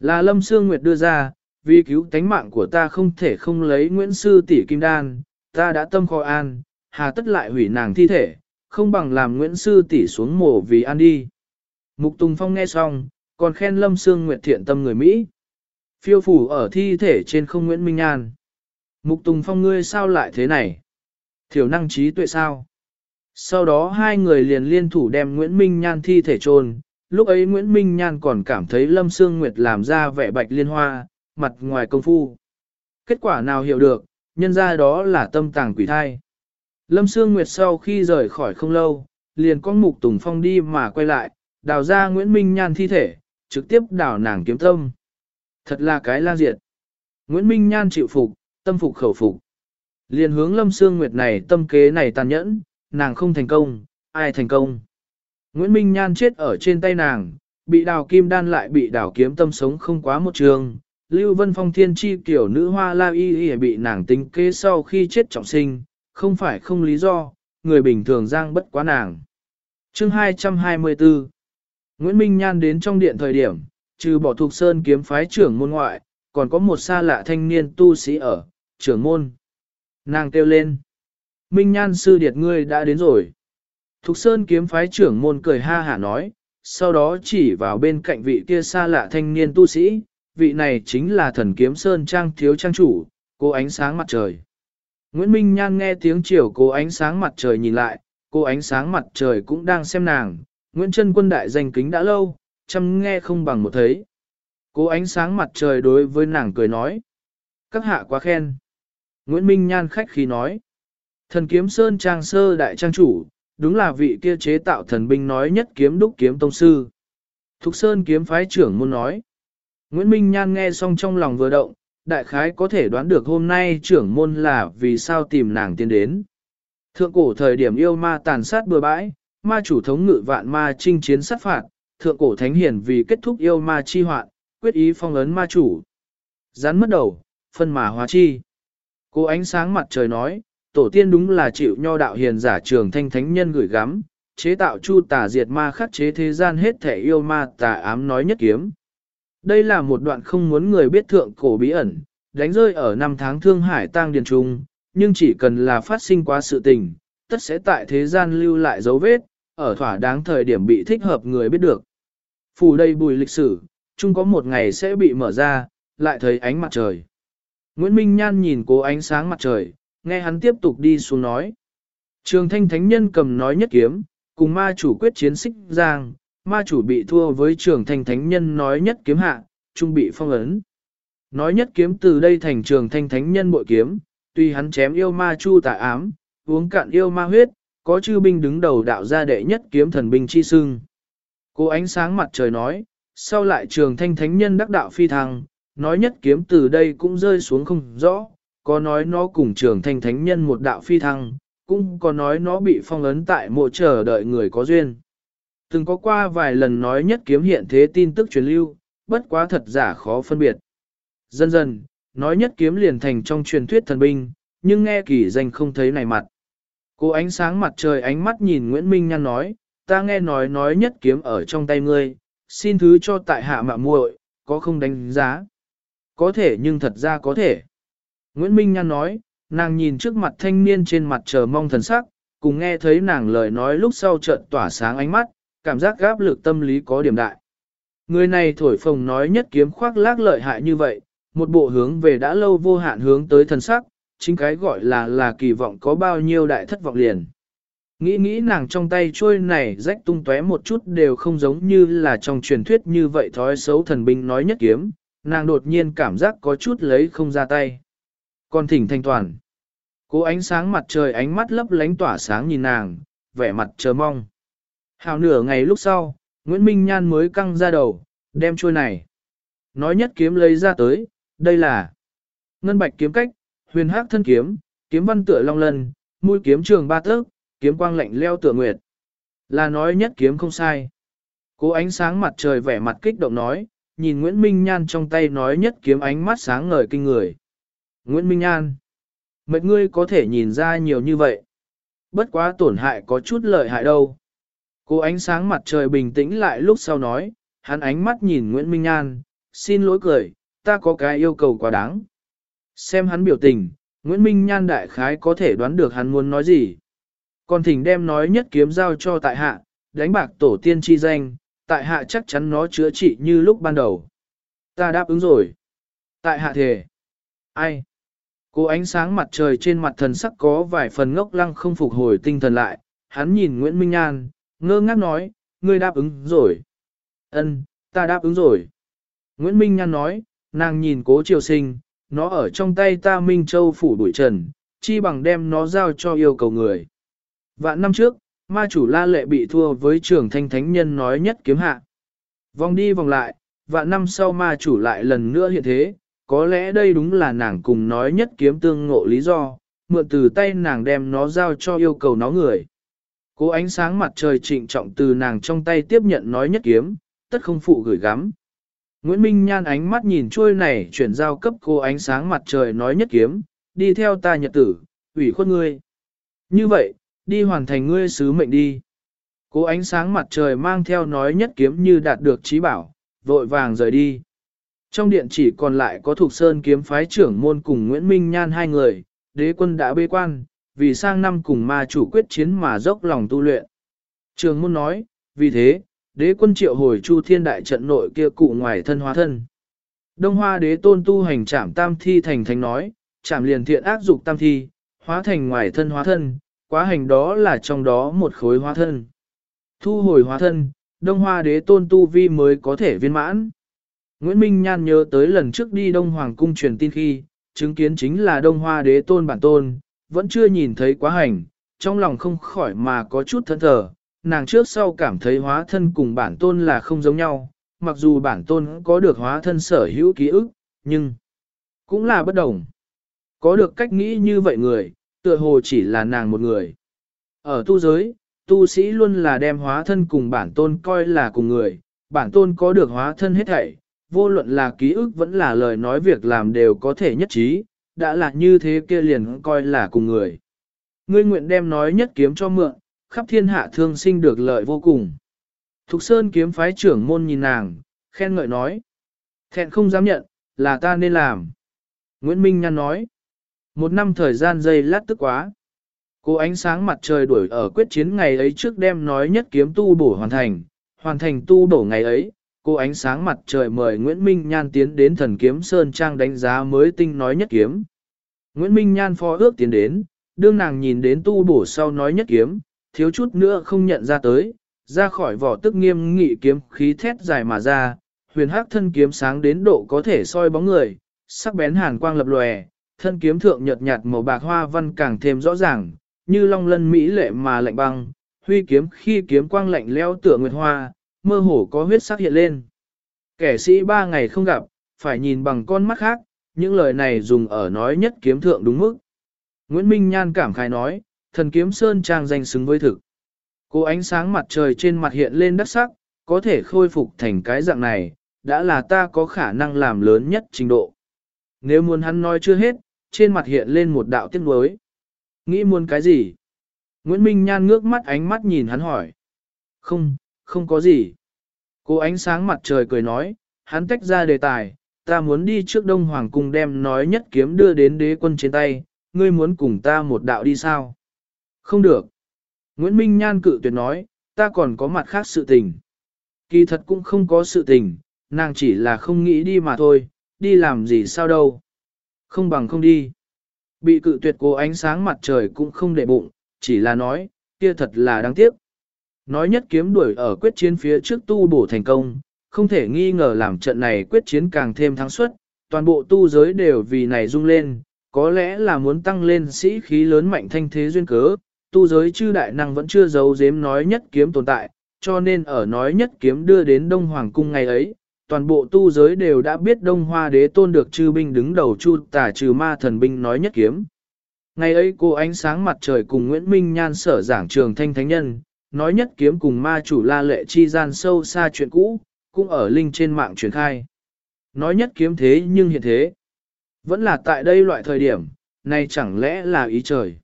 Là Lâm Sương Nguyệt đưa ra, vì cứu tánh mạng của ta không thể không lấy Nguyễn Sư tỷ kim đan, ta đã tâm khó an, hà tất lại hủy nàng thi thể, không bằng làm Nguyễn Sư tỷ xuống mổ vì ăn đi. Mục Tùng Phong nghe xong, còn khen Lâm Sương Nguyệt thiện tâm người Mỹ. Phiêu phủ ở thi thể trên không Nguyễn Minh An. Mục Tùng Phong ngươi sao lại thế này? Thiểu năng trí tuệ sao? Sau đó hai người liền liên thủ đem Nguyễn Minh Nhan thi thể chôn Lúc ấy Nguyễn Minh Nhan còn cảm thấy Lâm Sương Nguyệt làm ra vẻ bạch liên hoa, mặt ngoài công phu. Kết quả nào hiểu được, nhân ra đó là tâm tàng quỷ thai. Lâm Sương Nguyệt sau khi rời khỏi không lâu, liền có Mục Tùng Phong đi mà quay lại, đào ra Nguyễn Minh Nhan thi thể, trực tiếp đào nàng kiếm tâm. Thật là cái la diệt. Nguyễn Minh Nhan chịu phục, tâm phục khẩu phục. Liền hướng Lâm Sương Nguyệt này tâm kế này tàn nhẫn, nàng không thành công, ai thành công. Nguyễn Minh Nhan chết ở trên tay nàng, bị đào kim đan lại bị đào kiếm tâm sống không quá một trường. Lưu Vân Phong thiên chi kiểu nữ hoa la y y bị nàng tính kế sau khi chết trọng sinh, không phải không lý do, người bình thường giang bất quá nàng. chương 224 Nguyễn Minh Nhan đến trong điện thời điểm, trừ bỏ thuộc sơn kiếm phái trưởng môn ngoại, còn có một xa lạ thanh niên tu sĩ ở, trưởng môn. Nàng kêu lên. Minh Nhan sư điệt ngươi đã đến rồi. Thục Sơn kiếm phái trưởng môn cười ha hả nói, sau đó chỉ vào bên cạnh vị kia xa lạ thanh niên tu sĩ, vị này chính là thần kiếm Sơn Trang thiếu trang chủ, cô ánh sáng mặt trời. Nguyễn Minh Nhan nghe tiếng chiều cô ánh sáng mặt trời nhìn lại, cô ánh sáng mặt trời cũng đang xem nàng, Nguyễn Trân quân đại danh kính đã lâu, chăm nghe không bằng một thấy. Cô ánh sáng mặt trời đối với nàng cười nói. Các hạ quá khen. Nguyễn Minh Nhan khách khí nói. Thần kiếm sơn trang sơ đại trang chủ, đúng là vị kia chế tạo thần binh nói nhất kiếm đúc kiếm tông sư. Thục sơn kiếm phái trưởng muốn nói. Nguyễn Minh Nhan nghe xong trong lòng vừa động, đại khái có thể đoán được hôm nay trưởng môn là vì sao tìm nàng tiến đến. Thượng cổ thời điểm yêu ma tàn sát bừa bãi, ma chủ thống ngự vạn ma chinh chiến sát phạt, thượng cổ thánh hiển vì kết thúc yêu ma chi hoạn, quyết ý phong ấn ma chủ. Rắn mất đầu, phân mà hóa chi. Cô ánh sáng mặt trời nói, tổ tiên đúng là chịu nho đạo hiền giả trường thanh thánh nhân gửi gắm, chế tạo chu tà diệt ma khắc chế thế gian hết thể yêu ma tà ám nói nhất kiếm. Đây là một đoạn không muốn người biết thượng cổ bí ẩn, đánh rơi ở năm tháng thương hải tang điền trung, nhưng chỉ cần là phát sinh quá sự tình, tất sẽ tại thế gian lưu lại dấu vết, ở thỏa đáng thời điểm bị thích hợp người biết được. Phủ đây bùi lịch sử, chung có một ngày sẽ bị mở ra, lại thấy ánh mặt trời. Nguyễn Minh Nhan nhìn cố ánh sáng mặt trời, nghe hắn tiếp tục đi xuống nói. Trường thanh thánh nhân cầm nói nhất kiếm, cùng ma chủ quyết chiến xích giang, ma chủ bị thua với trường thanh thánh nhân nói nhất kiếm hạ, trung bị phong ấn. Nói nhất kiếm từ đây thành trường thanh thánh nhân bội kiếm, tuy hắn chém yêu ma chu tà ám, uống cạn yêu ma huyết, có chư binh đứng đầu đạo gia đệ nhất kiếm thần binh chi sưng. Cô ánh sáng mặt trời nói, sau lại trường thanh thánh nhân đắc đạo phi thăng, nói nhất kiếm từ đây cũng rơi xuống không rõ, có nói nó cùng trường thanh thánh nhân một đạo phi thăng, cũng có nói nó bị phong ấn tại mộ chờ đợi người có duyên. Từng có qua vài lần nói nhất kiếm hiện thế tin tức truyền lưu, bất quá thật giả khó phân biệt. Dần dần, nói nhất kiếm liền thành trong truyền thuyết thần binh, nhưng nghe kỳ danh không thấy này mặt. Cô ánh sáng mặt trời ánh mắt nhìn Nguyễn Minh Nhan nói, ta nghe nói nói nhất kiếm ở trong tay ngươi, xin thứ cho tại hạ mạ muội, có không đánh giá. Có thể nhưng thật ra có thể. Nguyễn Minh Nhan nói, nàng nhìn trước mặt thanh niên trên mặt chờ mong thần sắc, cùng nghe thấy nàng lời nói lúc sau chợt tỏa sáng ánh mắt, cảm giác gáp lực tâm lý có điểm đại. Người này thổi phồng nói nhất kiếm khoác lác lợi hại như vậy, một bộ hướng về đã lâu vô hạn hướng tới thần sắc, chính cái gọi là là kỳ vọng có bao nhiêu đại thất vọng liền. Nghĩ nghĩ nàng trong tay trôi này rách tung tóe một chút đều không giống như là trong truyền thuyết như vậy thói xấu thần binh nói nhất kiếm, nàng đột nhiên cảm giác có chút lấy không ra tay. Còn thỉnh thanh toàn. Cố ánh sáng mặt trời ánh mắt lấp lánh tỏa sáng nhìn nàng, vẻ mặt chờ mong. Hào nửa ngày lúc sau, Nguyễn Minh Nhan mới căng ra đầu, đem chuôi này. Nói nhất kiếm lấy ra tới, đây là ngân bạch kiếm cách, huyền hắc thân kiếm, kiếm văn tựa long lân, mũi kiếm trường ba tấc, kiếm quang lạnh leo tựa nguyệt. Là nói nhất kiếm không sai. Cố ánh sáng mặt trời vẻ mặt kích động nói, nhìn Nguyễn Minh Nhan trong tay nói nhất kiếm ánh mắt sáng ngời kinh người. Nguyễn Minh Nhan, mệt ngươi có thể nhìn ra nhiều như vậy. Bất quá tổn hại có chút lợi hại đâu. Cô ánh sáng mặt trời bình tĩnh lại lúc sau nói, hắn ánh mắt nhìn Nguyễn Minh Nhan, xin lỗi cười, ta có cái yêu cầu quá đáng. Xem hắn biểu tình, Nguyễn Minh Nhan đại khái có thể đoán được hắn muốn nói gì. Còn thỉnh đem nói nhất kiếm giao cho tại hạ, đánh bạc tổ tiên chi danh, tại hạ chắc chắn nó chữa trị như lúc ban đầu. Ta đáp ứng rồi. Tại hạ thề. Ai? Cô ánh sáng mặt trời trên mặt thần sắc có vài phần ngốc lăng không phục hồi tinh thần lại, hắn nhìn Nguyễn Minh Nhan, ngơ ngác nói, ngươi đáp ứng rồi. Ân, ta đáp ứng rồi. Nguyễn Minh Nhan nói, nàng nhìn cố triều sinh, nó ở trong tay ta Minh Châu phủ đuổi trần, chi bằng đem nó giao cho yêu cầu người. Vạn năm trước, ma chủ la lệ bị thua với trưởng thanh thánh nhân nói nhất kiếm hạ. Vòng đi vòng lại, vạn năm sau ma chủ lại lần nữa hiện thế, có lẽ đây đúng là nàng cùng nói nhất kiếm tương ngộ lý do, mượn từ tay nàng đem nó giao cho yêu cầu nó người. Cố ánh sáng mặt trời trịnh trọng từ nàng trong tay tiếp nhận nói nhất kiếm, tất không phụ gửi gắm. Nguyễn Minh Nhan ánh mắt nhìn trôi này chuyển giao cấp cô ánh sáng mặt trời nói nhất kiếm, đi theo ta nhật tử, ủy khuất ngươi. Như vậy, đi hoàn thành ngươi sứ mệnh đi. Cố ánh sáng mặt trời mang theo nói nhất kiếm như đạt được trí bảo, vội vàng rời đi. Trong điện chỉ còn lại có thuộc sơn kiếm phái trưởng môn cùng Nguyễn Minh Nhan hai người, đế quân đã bê quan, vì sang năm cùng ma chủ quyết chiến mà dốc lòng tu luyện. Trường môn nói, vì thế, đế quân triệu hồi chu thiên đại trận nội kia cụ ngoài thân hóa thân. Đông hoa đế tôn tu hành trảm tam thi thành thành nói, trảm liền thiện ác dục tam thi, hóa thành ngoài thân hóa thân, quá hành đó là trong đó một khối hóa thân. Thu hồi hóa thân, đông hoa đế tôn tu vi mới có thể viên mãn. Nguyễn Minh Nhan nhớ tới lần trước đi Đông Hoàng cung truyền tin khi, chứng kiến chính là Đông Hoa đế tôn bản tôn, vẫn chưa nhìn thấy quá hành, trong lòng không khỏi mà có chút thân thờ, nàng trước sau cảm thấy hóa thân cùng bản tôn là không giống nhau, mặc dù bản tôn có được hóa thân sở hữu ký ức, nhưng cũng là bất đồng. Có được cách nghĩ như vậy người, tựa hồ chỉ là nàng một người. Ở tu giới, tu sĩ luôn là đem hóa thân cùng bản tôn coi là cùng người, bản tôn có được hóa thân hết thảy, vô luận là ký ức vẫn là lời nói việc làm đều có thể nhất trí, đã là như thế kia liền coi là cùng người. Ngươi nguyện đem nói nhất kiếm cho mượn, khắp thiên hạ thương sinh được lợi vô cùng. Thục Sơn kiếm phái trưởng môn nhìn nàng, khen ngợi nói. Thẹn không dám nhận, là ta nên làm. Nguyễn Minh Nhăn nói. Một năm thời gian dây lát tức quá. Cô ánh sáng mặt trời đuổi ở quyết chiến ngày ấy trước đem nói nhất kiếm tu bổ hoàn thành. Hoàn thành tu bổ ngày ấy, cô ánh sáng mặt trời mời Nguyễn Minh Nhan tiến đến thần kiếm Sơn Trang đánh giá mới tinh nói nhất kiếm. Nguyễn Minh Nhan phó ước tiến đến, đương nàng nhìn đến tu bổ sau nói nhất kiếm, thiếu chút nữa không nhận ra tới, ra khỏi vỏ tức nghiêm nghị kiếm khí thét dài mà ra, huyền hắc thân kiếm sáng đến độ có thể soi bóng người, sắc bén hàn quang lập lòe, thân kiếm thượng nhợt nhạt màu bạc hoa văn càng thêm rõ ràng, như long lân mỹ lệ mà lạnh băng, huy kiếm khi kiếm quang lạnh leo tựa nguyệt hoa, mơ hồ có huyết sắc hiện lên. Kẻ sĩ ba ngày không gặp, phải nhìn bằng con mắt khác, những lời này dùng ở nói nhất kiếm thượng đúng mức. Nguyễn Minh Nhan cảm khái nói, thần kiếm sơn trang danh xứng với thực. Cô ánh sáng mặt trời trên mặt hiện lên đắc sắc, có thể khôi phục thành cái dạng này, đã là ta có khả năng làm lớn nhất trình độ. Nếu muốn hắn nói chưa hết, trên mặt hiện lên một đạo tiếc nuối. Nghĩ muốn cái gì? Nguyễn Minh Nhan ngước mắt ánh mắt nhìn hắn hỏi. Không, không có gì. Cô ánh sáng mặt trời cười nói, hắn tách ra đề tài, ta muốn đi trước Đông Hoàng Cung đem nói nhất kiếm đưa đến đế quân trên tay, ngươi muốn cùng ta một đạo đi sao? Không được. Nguyễn Minh Nhan cự tuyệt nói, ta còn có mặt khác sự tình. Kỳ thật cũng không có sự tình, nàng chỉ là không nghĩ đi mà thôi, đi làm gì sao đâu. Không bằng không đi. Bị cự tuyệt cô ánh sáng mặt trời cũng không để bụng, chỉ là nói, kia thật là đáng tiếc. Nói nhất kiếm đuổi ở quyết chiến phía trước tu bổ thành công, không thể nghi ngờ làm trận này quyết chiến càng thêm thắng suất, toàn bộ tu giới đều vì này rung lên, có lẽ là muốn tăng lên sĩ khí lớn mạnh thanh thế duyên cớ, tu giới chư đại năng vẫn chưa giấu giếm nói nhất kiếm tồn tại, cho nên ở nói nhất kiếm đưa đến Đông Hoàng cung ngày ấy, toàn bộ tu giới đều đã biết Đông Hoa đế tôn được chư binh đứng đầu chu tả trừ ma thần binh nói nhất kiếm. Ngày ấy cô ánh sáng mặt trời cùng Nguyễn Minh Nhan sở giảng trường thanh thánh nhân, nói nhất kiếm cùng ma chủ la lệ chi gian sâu xa chuyện cũ, cũng ở linh trên mạng truyền khai. Nói nhất kiếm thế nhưng hiện thế. Vẫn là tại đây loại thời điểm, này chẳng lẽ là ý trời.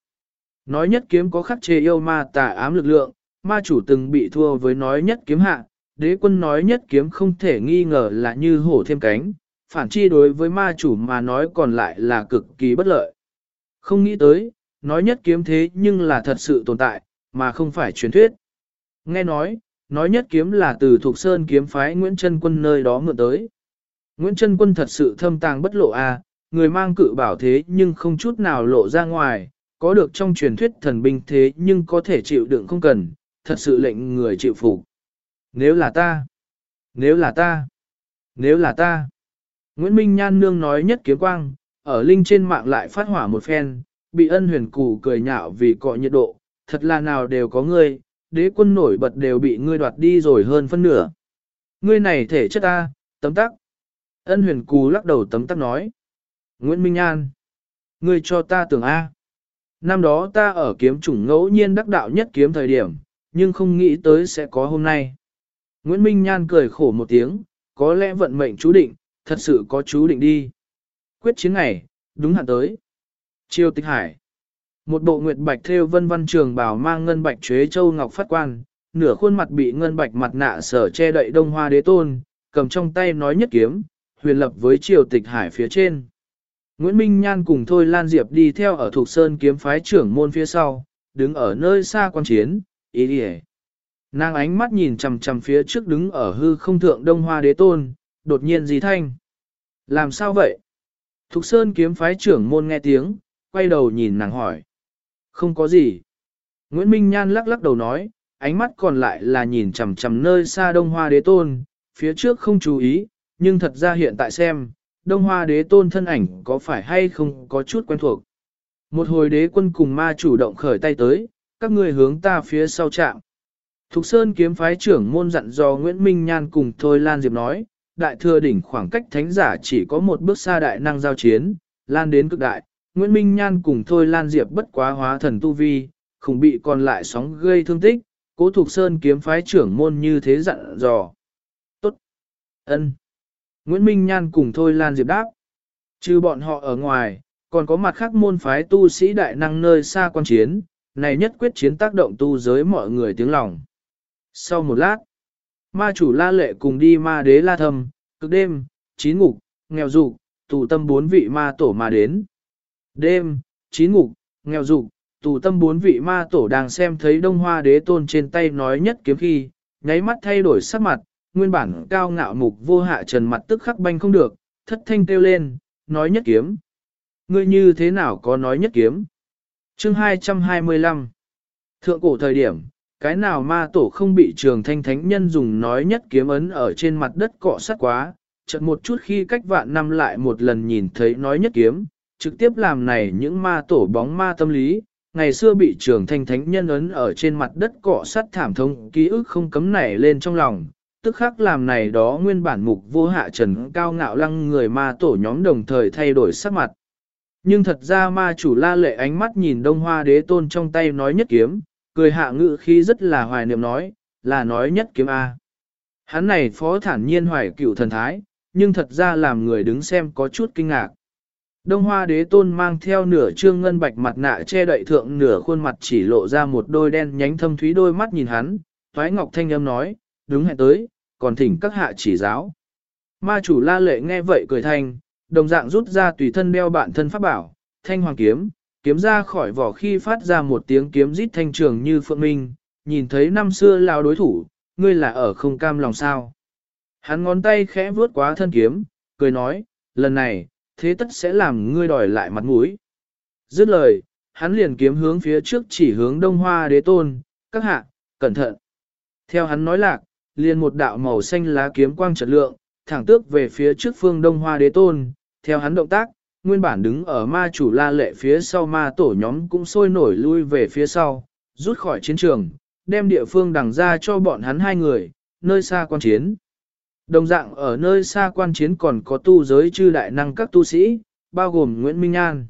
Nói nhất kiếm có khắc chế yêu ma tà ám lực lượng, ma chủ từng bị thua với nói nhất kiếm hạ, đế quân nói nhất kiếm không thể nghi ngờ là như hổ thêm cánh, phản chi đối với ma chủ mà nói còn lại là cực kỳ bất lợi. Không nghĩ tới, nói nhất kiếm thế nhưng là thật sự tồn tại, mà không phải truyền thuyết. Nghe nói, nói nhất kiếm là từ thuộc sơn kiếm phái Nguyễn Trân Quân nơi đó mượn tới. Nguyễn Trân Quân thật sự thâm tàng bất lộ a, người mang cự bảo thế nhưng không chút nào lộ ra ngoài, có được trong truyền thuyết thần binh thế nhưng có thể chịu đựng không cần, thật sự lệnh người chịu phục. Nếu là ta, nếu là ta, nếu là ta. Nguyễn Minh Nhan Nương nói nhất kiếm quang, ở linh trên mạng lại phát hỏa một phen, bị ân huyền củ cười nhạo vì cọ nhiệt độ, thật là nào đều có ngươi, đế quân nổi bật đều bị ngươi đoạt đi rồi hơn phân nửa. Ngươi này thể chất ta, tấm tắc. Ân huyền cù lắc đầu tấm tắc nói. Nguyễn Minh An. Ngươi cho ta tưởng A. Năm đó ta ở kiếm chủng ngẫu nhiên đắc đạo nhất kiếm thời điểm, nhưng không nghĩ tới sẽ có hôm nay. Nguyễn Minh Nhan cười khổ một tiếng, có lẽ vận mệnh chú định, thật sự có chú định đi. Quyết chiến ngày, đúng hạn tới. Triều tịch hải. Một bộ nguyệt bạch theo vân văn trường bảo mang ngân bạch chế châu ngọc phát quan, nửa khuôn mặt bị ngân bạch mặt nạ sở che đậy đông hoa đế tôn, cầm trong tay nói nhất kiếm, huyền lập với triều tịch hải phía trên. Nguyễn Minh Nhan cùng Thôi Lan Diệp đi theo ở thuộc sơn kiếm phái trưởng môn phía sau, đứng ở nơi xa quan chiến, ý đi Nàng ánh mắt nhìn chằm chằm phía trước đứng ở hư không thượng đông hoa đế tôn, đột nhiên gì thanh. Làm sao vậy? Thục sơn kiếm phái trưởng môn nghe tiếng, quay đầu nhìn nàng hỏi. Không có gì. Nguyễn Minh Nhan lắc lắc đầu nói, ánh mắt còn lại là nhìn chằm chằm nơi xa đông hoa đế tôn, phía trước không chú ý, nhưng thật ra hiện tại xem, đông hoa đế tôn thân ảnh có phải hay không có chút quen thuộc. Một hồi đế quân cùng ma chủ động khởi tay tới, các người hướng ta phía sau chạm. Thục Sơn kiếm phái trưởng môn dặn dò Nguyễn Minh Nhan cùng Thôi Lan Diệp nói, đại thừa đỉnh khoảng cách thánh giả chỉ có một bước xa đại năng giao chiến, lan đến cực đại, Nguyễn Minh Nhan cùng Thôi Lan Diệp bất quá hóa thần tu vi, không bị còn lại sóng gây thương tích, cố Thục Sơn kiếm phái trưởng môn như thế dặn dò. Tốt! ân. Nguyễn Minh Nhan cùng Thôi Lan Diệp đáp. Trừ bọn họ ở ngoài, còn có mặt khác môn phái tu sĩ đại năng nơi xa quan chiến, này nhất quyết chiến tác động tu giới mọi người tiếng lòng. Sau một lát, ma chủ la lệ cùng đi ma đế la Thầm, cực đêm, chín ngục, nghèo dục, tụ tâm bốn vị ma tổ mà đến. Đêm, chín ngục, nghèo dục, tù tâm bốn vị ma tổ đang xem thấy đông hoa đế tôn trên tay nói nhất kiếm khi, nháy mắt thay đổi sắc mặt, nguyên bản cao ngạo mục vô hạ trần mặt tức khắc banh không được, thất thanh kêu lên, nói nhất kiếm. Ngươi như thế nào có nói nhất kiếm? Chương 225 Thượng cổ thời điểm, cái nào ma tổ không bị trường thanh thánh nhân dùng nói nhất kiếm ấn ở trên mặt đất cọ sát quá, chợt một chút khi cách vạn năm lại một lần nhìn thấy nói nhất kiếm, trực tiếp làm này những ma tổ bóng ma tâm lý, ngày xưa bị trường thanh thánh nhân ấn ở trên mặt đất cọ sắt thảm thông ký ức không cấm nảy lên trong lòng, tức khắc làm này đó nguyên bản mục vô hạ trần cao ngạo lăng người ma tổ nhóm đồng thời thay đổi sắc mặt. Nhưng thật ra ma chủ la lệ ánh mắt nhìn đông hoa đế tôn trong tay nói nhất kiếm, cười hạ ngự khi rất là hoài niệm nói, là nói nhất kiếm A. Hắn này phó thản nhiên hoài cựu thần thái, nhưng thật ra làm người đứng xem có chút kinh ngạc. Đông hoa đế tôn mang theo nửa trương ngân bạch mặt nạ che đậy thượng nửa khuôn mặt chỉ lộ ra một đôi đen nhánh thâm thúy đôi mắt nhìn hắn, Thoái ngọc thanh âm nói, đúng hẹn tới, còn thỉnh các hạ chỉ giáo. Ma chủ la lệ nghe vậy cười thanh, đồng dạng rút ra tùy thân đeo bạn thân pháp bảo, thanh hoàng kiếm, kiếm ra khỏi vỏ khi phát ra một tiếng kiếm rít thanh trường như phượng minh, nhìn thấy năm xưa lao đối thủ, ngươi là ở không cam lòng sao. Hắn ngón tay khẽ vuốt quá thân kiếm, cười nói, lần này, thế tất sẽ làm ngươi đòi lại mặt mũi. Dứt lời, hắn liền kiếm hướng phía trước chỉ hướng đông hoa đế tôn, các hạ, cẩn thận. Theo hắn nói lạc, liền một đạo màu xanh lá kiếm quang trật lượng, thẳng tước về phía trước phương đông hoa đế tôn, theo hắn động tác, nguyên bản đứng ở ma chủ la lệ phía sau ma tổ nhóm cũng sôi nổi lui về phía sau, rút khỏi chiến trường, đem địa phương đằng ra cho bọn hắn hai người, nơi xa quan chiến. Đồng dạng ở nơi xa quan chiến còn có tu giới chư đại năng các tu sĩ, bao gồm Nguyễn Minh Nhan.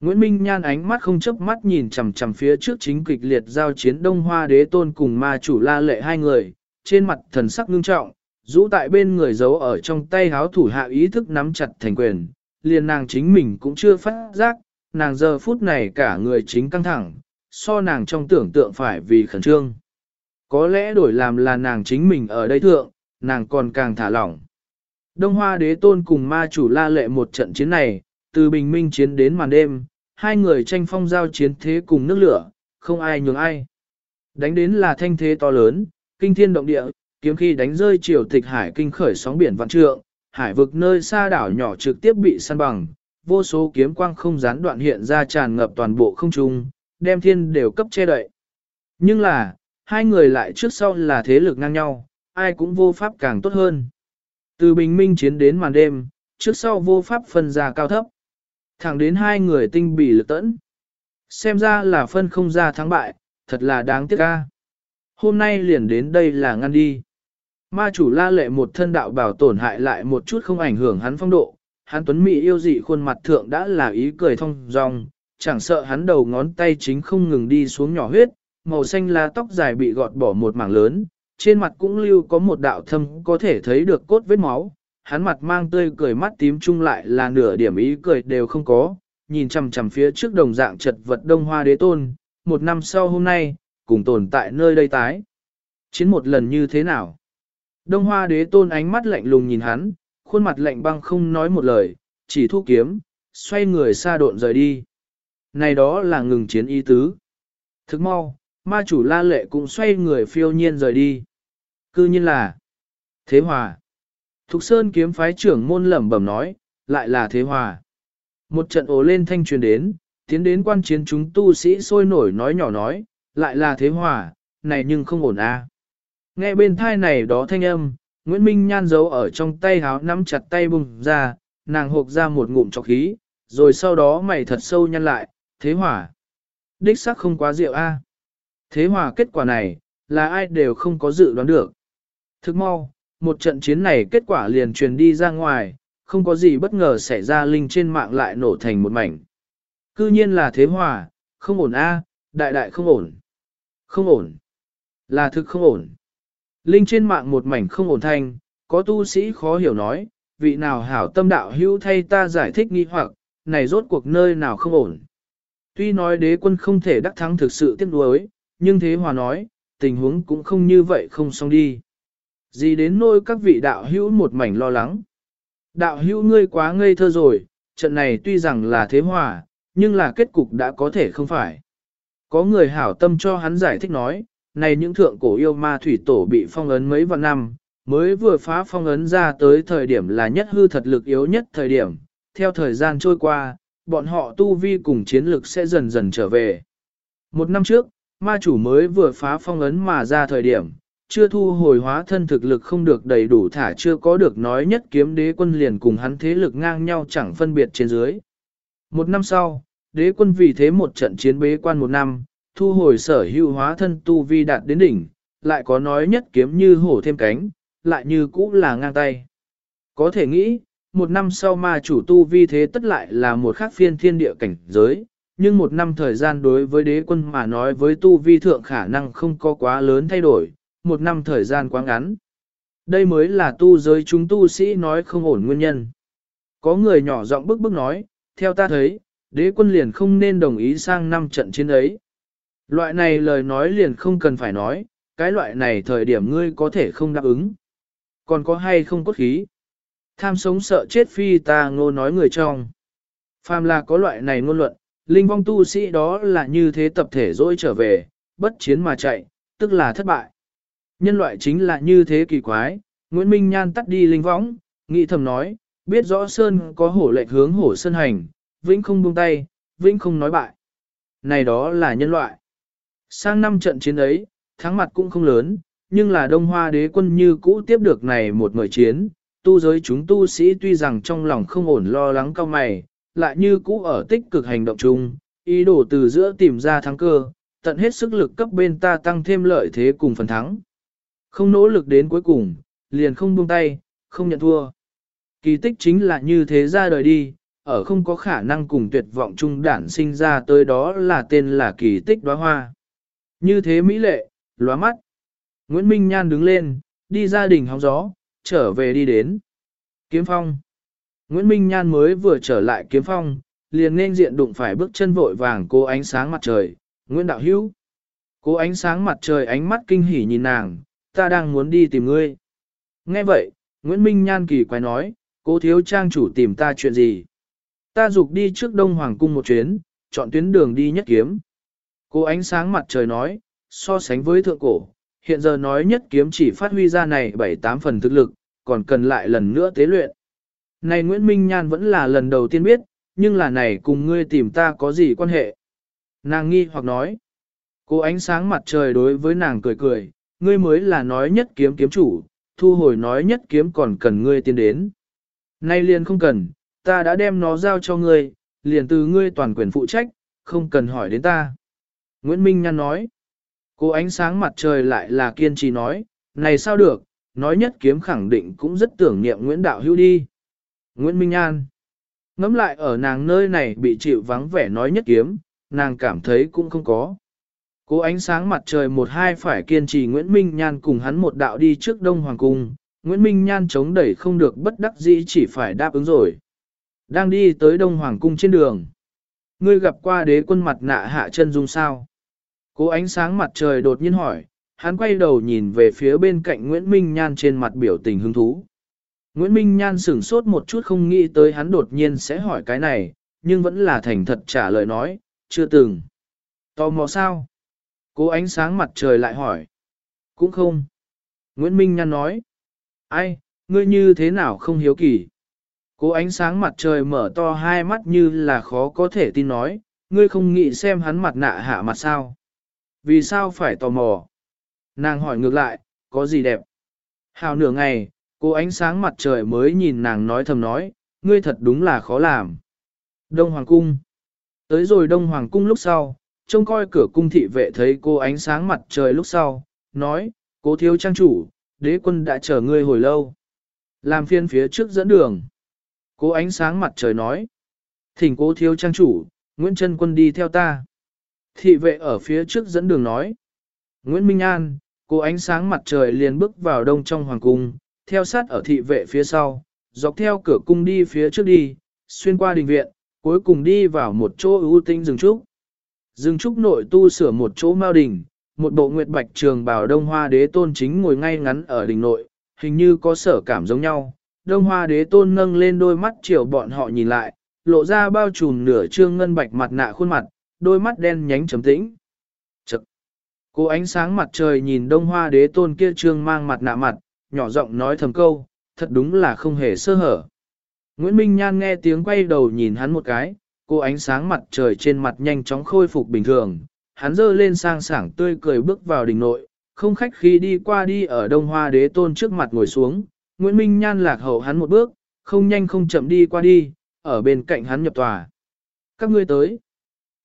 Nguyễn Minh Nhan ánh mắt không chớp mắt nhìn chằm chằm phía trước chính kịch liệt giao chiến Đông Hoa Đế Tôn cùng ma chủ la lệ hai người, trên mặt thần sắc ngưng trọng, rũ tại bên người giấu ở trong tay háo thủ hạ ý thức nắm chặt thành quyền, liền nàng chính mình cũng chưa phát giác, nàng giờ phút này cả người chính căng thẳng, so nàng trong tưởng tượng phải vì khẩn trương. Có lẽ đổi làm là nàng chính mình ở đây thượng, nàng còn càng thả lỏng. Đông Hoa đế tôn cùng ma chủ la lệ một trận chiến này, từ bình minh chiến đến màn đêm, hai người tranh phong giao chiến thế cùng nước lửa, không ai nhường ai. Đánh đến là thanh thế to lớn, kinh thiên động địa, kiếm khi đánh rơi triều tịch hải kinh khởi sóng biển vạn trượng, hải vực nơi xa đảo nhỏ trực tiếp bị săn bằng, vô số kiếm quang không gián đoạn hiện ra tràn ngập toàn bộ không trung, đem thiên đều cấp che đậy. Nhưng là, hai người lại trước sau là thế lực ngang nhau, ai cũng vô pháp càng tốt hơn. Từ bình minh chiến đến màn đêm, trước sau vô pháp phân ra cao thấp. Thẳng đến hai người tinh bị lực tẫn. Xem ra là phân không ra thắng bại, thật là đáng tiếc ca. Hôm nay liền đến đây là ngăn đi. Ma chủ la lệ một thân đạo bảo tổn hại lại một chút không ảnh hưởng hắn phong độ. Hắn tuấn mỹ yêu dị khuôn mặt thượng đã là ý cười thông dong, chẳng sợ hắn đầu ngón tay chính không ngừng đi xuống nhỏ huyết, màu xanh lá tóc dài bị gọt bỏ một mảng lớn, trên mặt cũng lưu có một đạo thâm có thể thấy được cốt vết máu, hắn mặt mang tươi cười mắt tím chung lại là nửa điểm ý cười đều không có, nhìn chằm chằm phía trước đồng dạng chật vật đông hoa đế tôn, một năm sau hôm nay, cùng tồn tại nơi đây tái. Chiến một lần như thế nào? Đông hoa đế tôn ánh mắt lạnh lùng nhìn hắn, khuôn mặt lạnh băng không nói một lời, chỉ thu kiếm, xoay người xa độn rời đi. Này đó là ngừng chiến ý tứ. Thức mau, ma chủ la lệ cũng xoay người phiêu nhiên rời đi. Cư nhiên là Thế Hòa. Thục Sơn kiếm phái trưởng môn lẩm bẩm nói, lại là Thế Hòa. Một trận ồ lên thanh truyền đến, tiến đến quan chiến chúng tu sĩ sôi nổi nói nhỏ nói, lại là Thế Hòa, này nhưng không ổn a. À. Nghe bên thai này đó thanh âm, Nguyễn Minh nhan giấu ở trong tay háo nắm chặt tay bùng ra, nàng hộp ra một ngụm trọc khí, rồi sau đó mày thật sâu nhăn lại, Thế Hòa. Đích sắc không quá rượu a. Thế Hòa kết quả này, là ai đều không có dự đoán được. Thức mau, một trận chiến này kết quả liền truyền đi ra ngoài, không có gì bất ngờ xảy ra linh trên mạng lại nổ thành một mảnh. Cư nhiên là thế hòa, không ổn a, đại đại không ổn. Không ổn. Là thực không ổn. Linh trên mạng một mảnh không ổn thanh, có tu sĩ khó hiểu nói, vị nào hảo tâm đạo hữu thay ta giải thích nghi hoặc, này rốt cuộc nơi nào không ổn. Tuy nói đế quân không thể đắc thắng thực sự tiếc nuối, nhưng thế hòa nói, tình huống cũng không như vậy không xong đi. Gì đến nôi các vị đạo hữu một mảnh lo lắng. Đạo hữu ngươi quá ngây thơ rồi, trận này tuy rằng là thế hòa, nhưng là kết cục đã có thể không phải. Có người hảo tâm cho hắn giải thích nói, này những thượng cổ yêu ma thủy tổ bị phong ấn mấy vạn năm, mới vừa phá phong ấn ra tới thời điểm là nhất hư thật lực yếu nhất thời điểm, theo thời gian trôi qua, bọn họ tu vi cùng chiến lực sẽ dần dần trở về. Một năm trước, ma chủ mới vừa phá phong ấn mà ra thời điểm, chưa thu hồi hóa thân thực lực không được đầy đủ thả chưa có được nói nhất kiếm đế quân liền cùng hắn thế lực ngang nhau chẳng phân biệt trên dưới. Một năm sau, đế quân vì thế một trận chiến bế quan một năm, thu hồi sở hữu hóa thân tu vi đạt đến đỉnh, lại có nói nhất kiếm như hổ thêm cánh, lại như cũ là ngang tay. Có thể nghĩ, một năm sau ma chủ tu vi thế tất lại là một khác phiên thiên địa cảnh giới, nhưng một năm thời gian đối với đế quân mà nói với tu vi thượng khả năng không có quá lớn thay đổi, một năm thời gian quá ngắn. Đây mới là tu giới chúng tu sĩ nói không ổn nguyên nhân. Có người nhỏ giọng bức bức nói, theo ta thấy, đế quân liền không nên đồng ý sang năm trận chiến ấy. Loại này lời nói liền không cần phải nói, cái loại này thời điểm ngươi có thể không đáp ứng. Còn có hay không cốt khí? Tham sống sợ chết phi ta ngô nói người trong. Phàm là có loại này ngôn luận, linh vong tu sĩ đó là như thế tập thể dỗi trở về, bất chiến mà chạy, tức là thất bại. Nhân loại chính là như thế kỳ quái, Nguyễn Minh Nhan tắt đi linh võng, nghĩ thầm nói, biết rõ Sơn có hổ lệnh hướng hổ sơn hành, vĩnh không buông tay, vĩnh không nói bại. Này đó là nhân loại. Sang năm trận chiến ấy, thắng mặt cũng không lớn, nhưng là Đông Hoa đế quân như cũ tiếp được này một mời chiến, tu giới chúng tu sĩ tuy rằng trong lòng không ổn lo lắng cao mày, lại như cũ ở tích cực hành động chung, ý đồ từ giữa tìm ra thắng cơ, tận hết sức lực cấp bên ta tăng thêm lợi thế cùng phần thắng. Không nỗ lực đến cuối cùng, liền không buông tay, không nhận thua. Kỳ tích chính là như thế ra đời đi, ở không có khả năng cùng tuyệt vọng chung đản sinh ra tới đó là tên là kỳ tích đóa hoa. Như thế mỹ lệ, lóa mắt. Nguyễn Minh Nhan đứng lên, đi ra đỉnh hóng gió, trở về đi đến. Kiếm phong. Nguyễn Minh Nhan mới vừa trở lại kiếm phong, liền nên diện đụng phải bước chân vội vàng cô ánh sáng mặt trời, Nguyễn Đạo Hữu. Cô ánh sáng mặt trời ánh mắt kinh hỉ nhìn nàng, ta đang muốn đi tìm ngươi. Nghe vậy, Nguyễn Minh Nhan kỳ quái nói, cố thiếu trang chủ tìm ta chuyện gì? Ta dục đi trước Đông Hoàng Cung một chuyến, chọn tuyến đường đi nhất kiếm. Cô ánh sáng mặt trời nói, so sánh với thượng cổ, hiện giờ nói nhất kiếm chỉ phát huy ra này 7-8 phần thực lực, còn cần lại lần nữa tế luyện. Này Nguyễn Minh Nhan vẫn là lần đầu tiên biết, nhưng là này cùng ngươi tìm ta có gì quan hệ? Nàng nghi hoặc nói. Cô ánh sáng mặt trời đối với nàng cười cười, ngươi mới là nói nhất kiếm kiếm chủ, thu hồi nói nhất kiếm còn cần ngươi tiến đến. Nay liền không cần, ta đã đem nó giao cho ngươi, liền từ ngươi toàn quyền phụ trách, không cần hỏi đến ta. Nguyễn Minh Nhan nói. Cô ánh sáng mặt trời lại là kiên trì nói, này sao được, nói nhất kiếm khẳng định cũng rất tưởng niệm Nguyễn Đạo Hữu đi. Nguyễn Minh An ngắm lại ở nàng nơi này bị chịu vắng vẻ nói nhất kiếm, nàng cảm thấy cũng không có. Cố ánh sáng mặt trời một hai phải kiên trì Nguyễn Minh Nhan cùng hắn một đạo đi trước Đông Hoàng Cung, Nguyễn Minh Nhan chống đẩy không được bất đắc dĩ chỉ phải đáp ứng rồi. Đang đi tới Đông Hoàng Cung trên đường. Ngươi gặp qua đế quân mặt nạ hạ chân dung sao? Cố ánh sáng mặt trời đột nhiên hỏi, hắn quay đầu nhìn về phía bên cạnh Nguyễn Minh Nhan trên mặt biểu tình hứng thú. Nguyễn Minh Nhan sửng sốt một chút không nghĩ tới hắn đột nhiên sẽ hỏi cái này, nhưng vẫn là thành thật trả lời nói, chưa từng. Tò mò sao? Cố ánh sáng mặt trời lại hỏi. Cũng không. Nguyễn Minh Nhan nói. Ai, ngươi như thế nào không hiếu kỳ? Cố ánh sáng mặt trời mở to hai mắt như là khó có thể tin nói, ngươi không nghĩ xem hắn mặt nạ hạ mặt sao? Vì sao phải tò mò? Nàng hỏi ngược lại, có gì đẹp? Hào nửa ngày, cô ánh sáng mặt trời mới nhìn nàng nói thầm nói, ngươi thật đúng là khó làm. Đông Hoàng Cung Tới rồi Đông Hoàng Cung lúc sau, trông coi cửa cung thị vệ thấy cô ánh sáng mặt trời lúc sau, nói, cố thiếu trang chủ, đế quân đã chờ ngươi hồi lâu. Làm phiên phía trước dẫn đường. Cố ánh sáng mặt trời nói, thỉnh cố thiếu trang chủ, Nguyễn Trân Quân đi theo ta. Thị vệ ở phía trước dẫn đường nói, Nguyễn Minh An, cô ánh sáng mặt trời liền bước vào đông trong hoàng cung, theo sát ở thị vệ phía sau, dọc theo cửa cung đi phía trước đi, xuyên qua đình viện, cuối cùng đi vào một chỗ ưu tinh rừng trúc. Dương trúc nội tu sửa một chỗ mao đình, một bộ nguyệt bạch trường bào đông hoa đế tôn chính ngồi ngay ngắn ở đỉnh nội, hình như có sở cảm giống nhau. Đông hoa đế tôn nâng lên đôi mắt chiều bọn họ nhìn lại, lộ ra bao trùm nửa trương ngân bạch mặt nạ khuôn mặt, đôi mắt đen nhánh trầm tĩnh. Chật! Cô ánh sáng mặt trời nhìn đông hoa đế tôn kia trương mang mặt nạ mặt, nhỏ giọng nói thầm câu, thật đúng là không hề sơ hở. Nguyễn Minh Nhan nghe tiếng quay đầu nhìn hắn một cái, cô ánh sáng mặt trời trên mặt nhanh chóng khôi phục bình thường, hắn dơ lên sang sảng tươi cười bước vào đình nội, không khách khi đi qua đi ở đông hoa đế tôn trước mặt ngồi xuống, Nguyễn Minh Nhan lạc hậu hắn một bước, không nhanh không chậm đi qua đi, ở bên cạnh hắn nhập tòa. Các ngươi tới.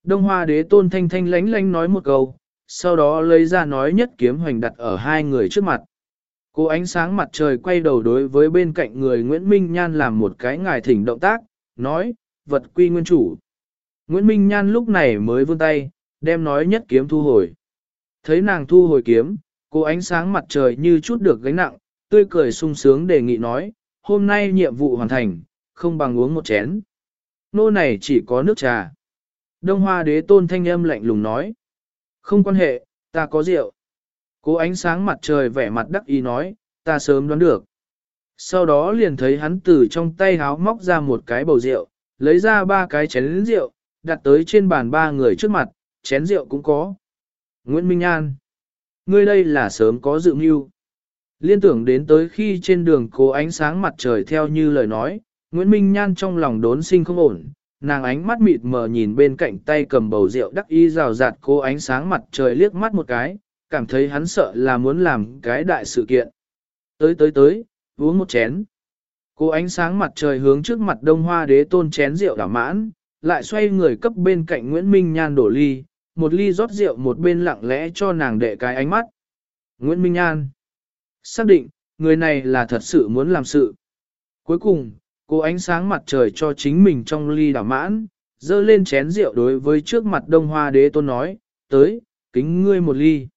Đông hoa đế tôn thanh thanh lánh lánh nói một câu, sau đó lấy ra nói nhất kiếm hoành đặt ở hai người trước mặt. Cô ánh sáng mặt trời quay đầu đối với bên cạnh người Nguyễn Minh Nhan làm một cái ngài thỉnh động tác, nói, vật quy nguyên chủ. Nguyễn Minh Nhan lúc này mới vươn tay, đem nói nhất kiếm thu hồi. Thấy nàng thu hồi kiếm, cô ánh sáng mặt trời như chút được gánh nặng, tươi cười sung sướng đề nghị nói, hôm nay nhiệm vụ hoàn thành, không bằng uống một chén. Nô này chỉ có nước trà. Đông Hoa đế tôn thanh âm lạnh lùng nói. Không quan hệ, ta có rượu. Cố ánh sáng mặt trời vẻ mặt đắc ý nói, ta sớm đoán được. Sau đó liền thấy hắn từ trong tay háo móc ra một cái bầu rượu, lấy ra ba cái chén rượu, đặt tới trên bàn ba người trước mặt, chén rượu cũng có. Nguyễn Minh An, ngươi đây là sớm có dự mưu. Liên tưởng đến tới khi trên đường cố ánh sáng mặt trời theo như lời nói, Nguyễn Minh Nhan trong lòng đốn sinh không ổn, nàng ánh mắt mịt mờ nhìn bên cạnh tay cầm bầu rượu đắc y rào rạt cô ánh sáng mặt trời liếc mắt một cái, cảm thấy hắn sợ là muốn làm cái đại sự kiện. Tới tới tới, uống một chén. Cô ánh sáng mặt trời hướng trước mặt đông hoa đế tôn chén rượu đảo mãn, lại xoay người cấp bên cạnh Nguyễn Minh Nhan đổ ly, một ly rót rượu một bên lặng lẽ cho nàng đệ cái ánh mắt. Nguyễn Minh Nhan xác định, người này là thật sự muốn làm sự. Cuối cùng, cô ánh sáng mặt trời cho chính mình trong ly đảo mãn, dơ lên chén rượu đối với trước mặt đông hoa đế tôn nói, tới, kính ngươi một ly.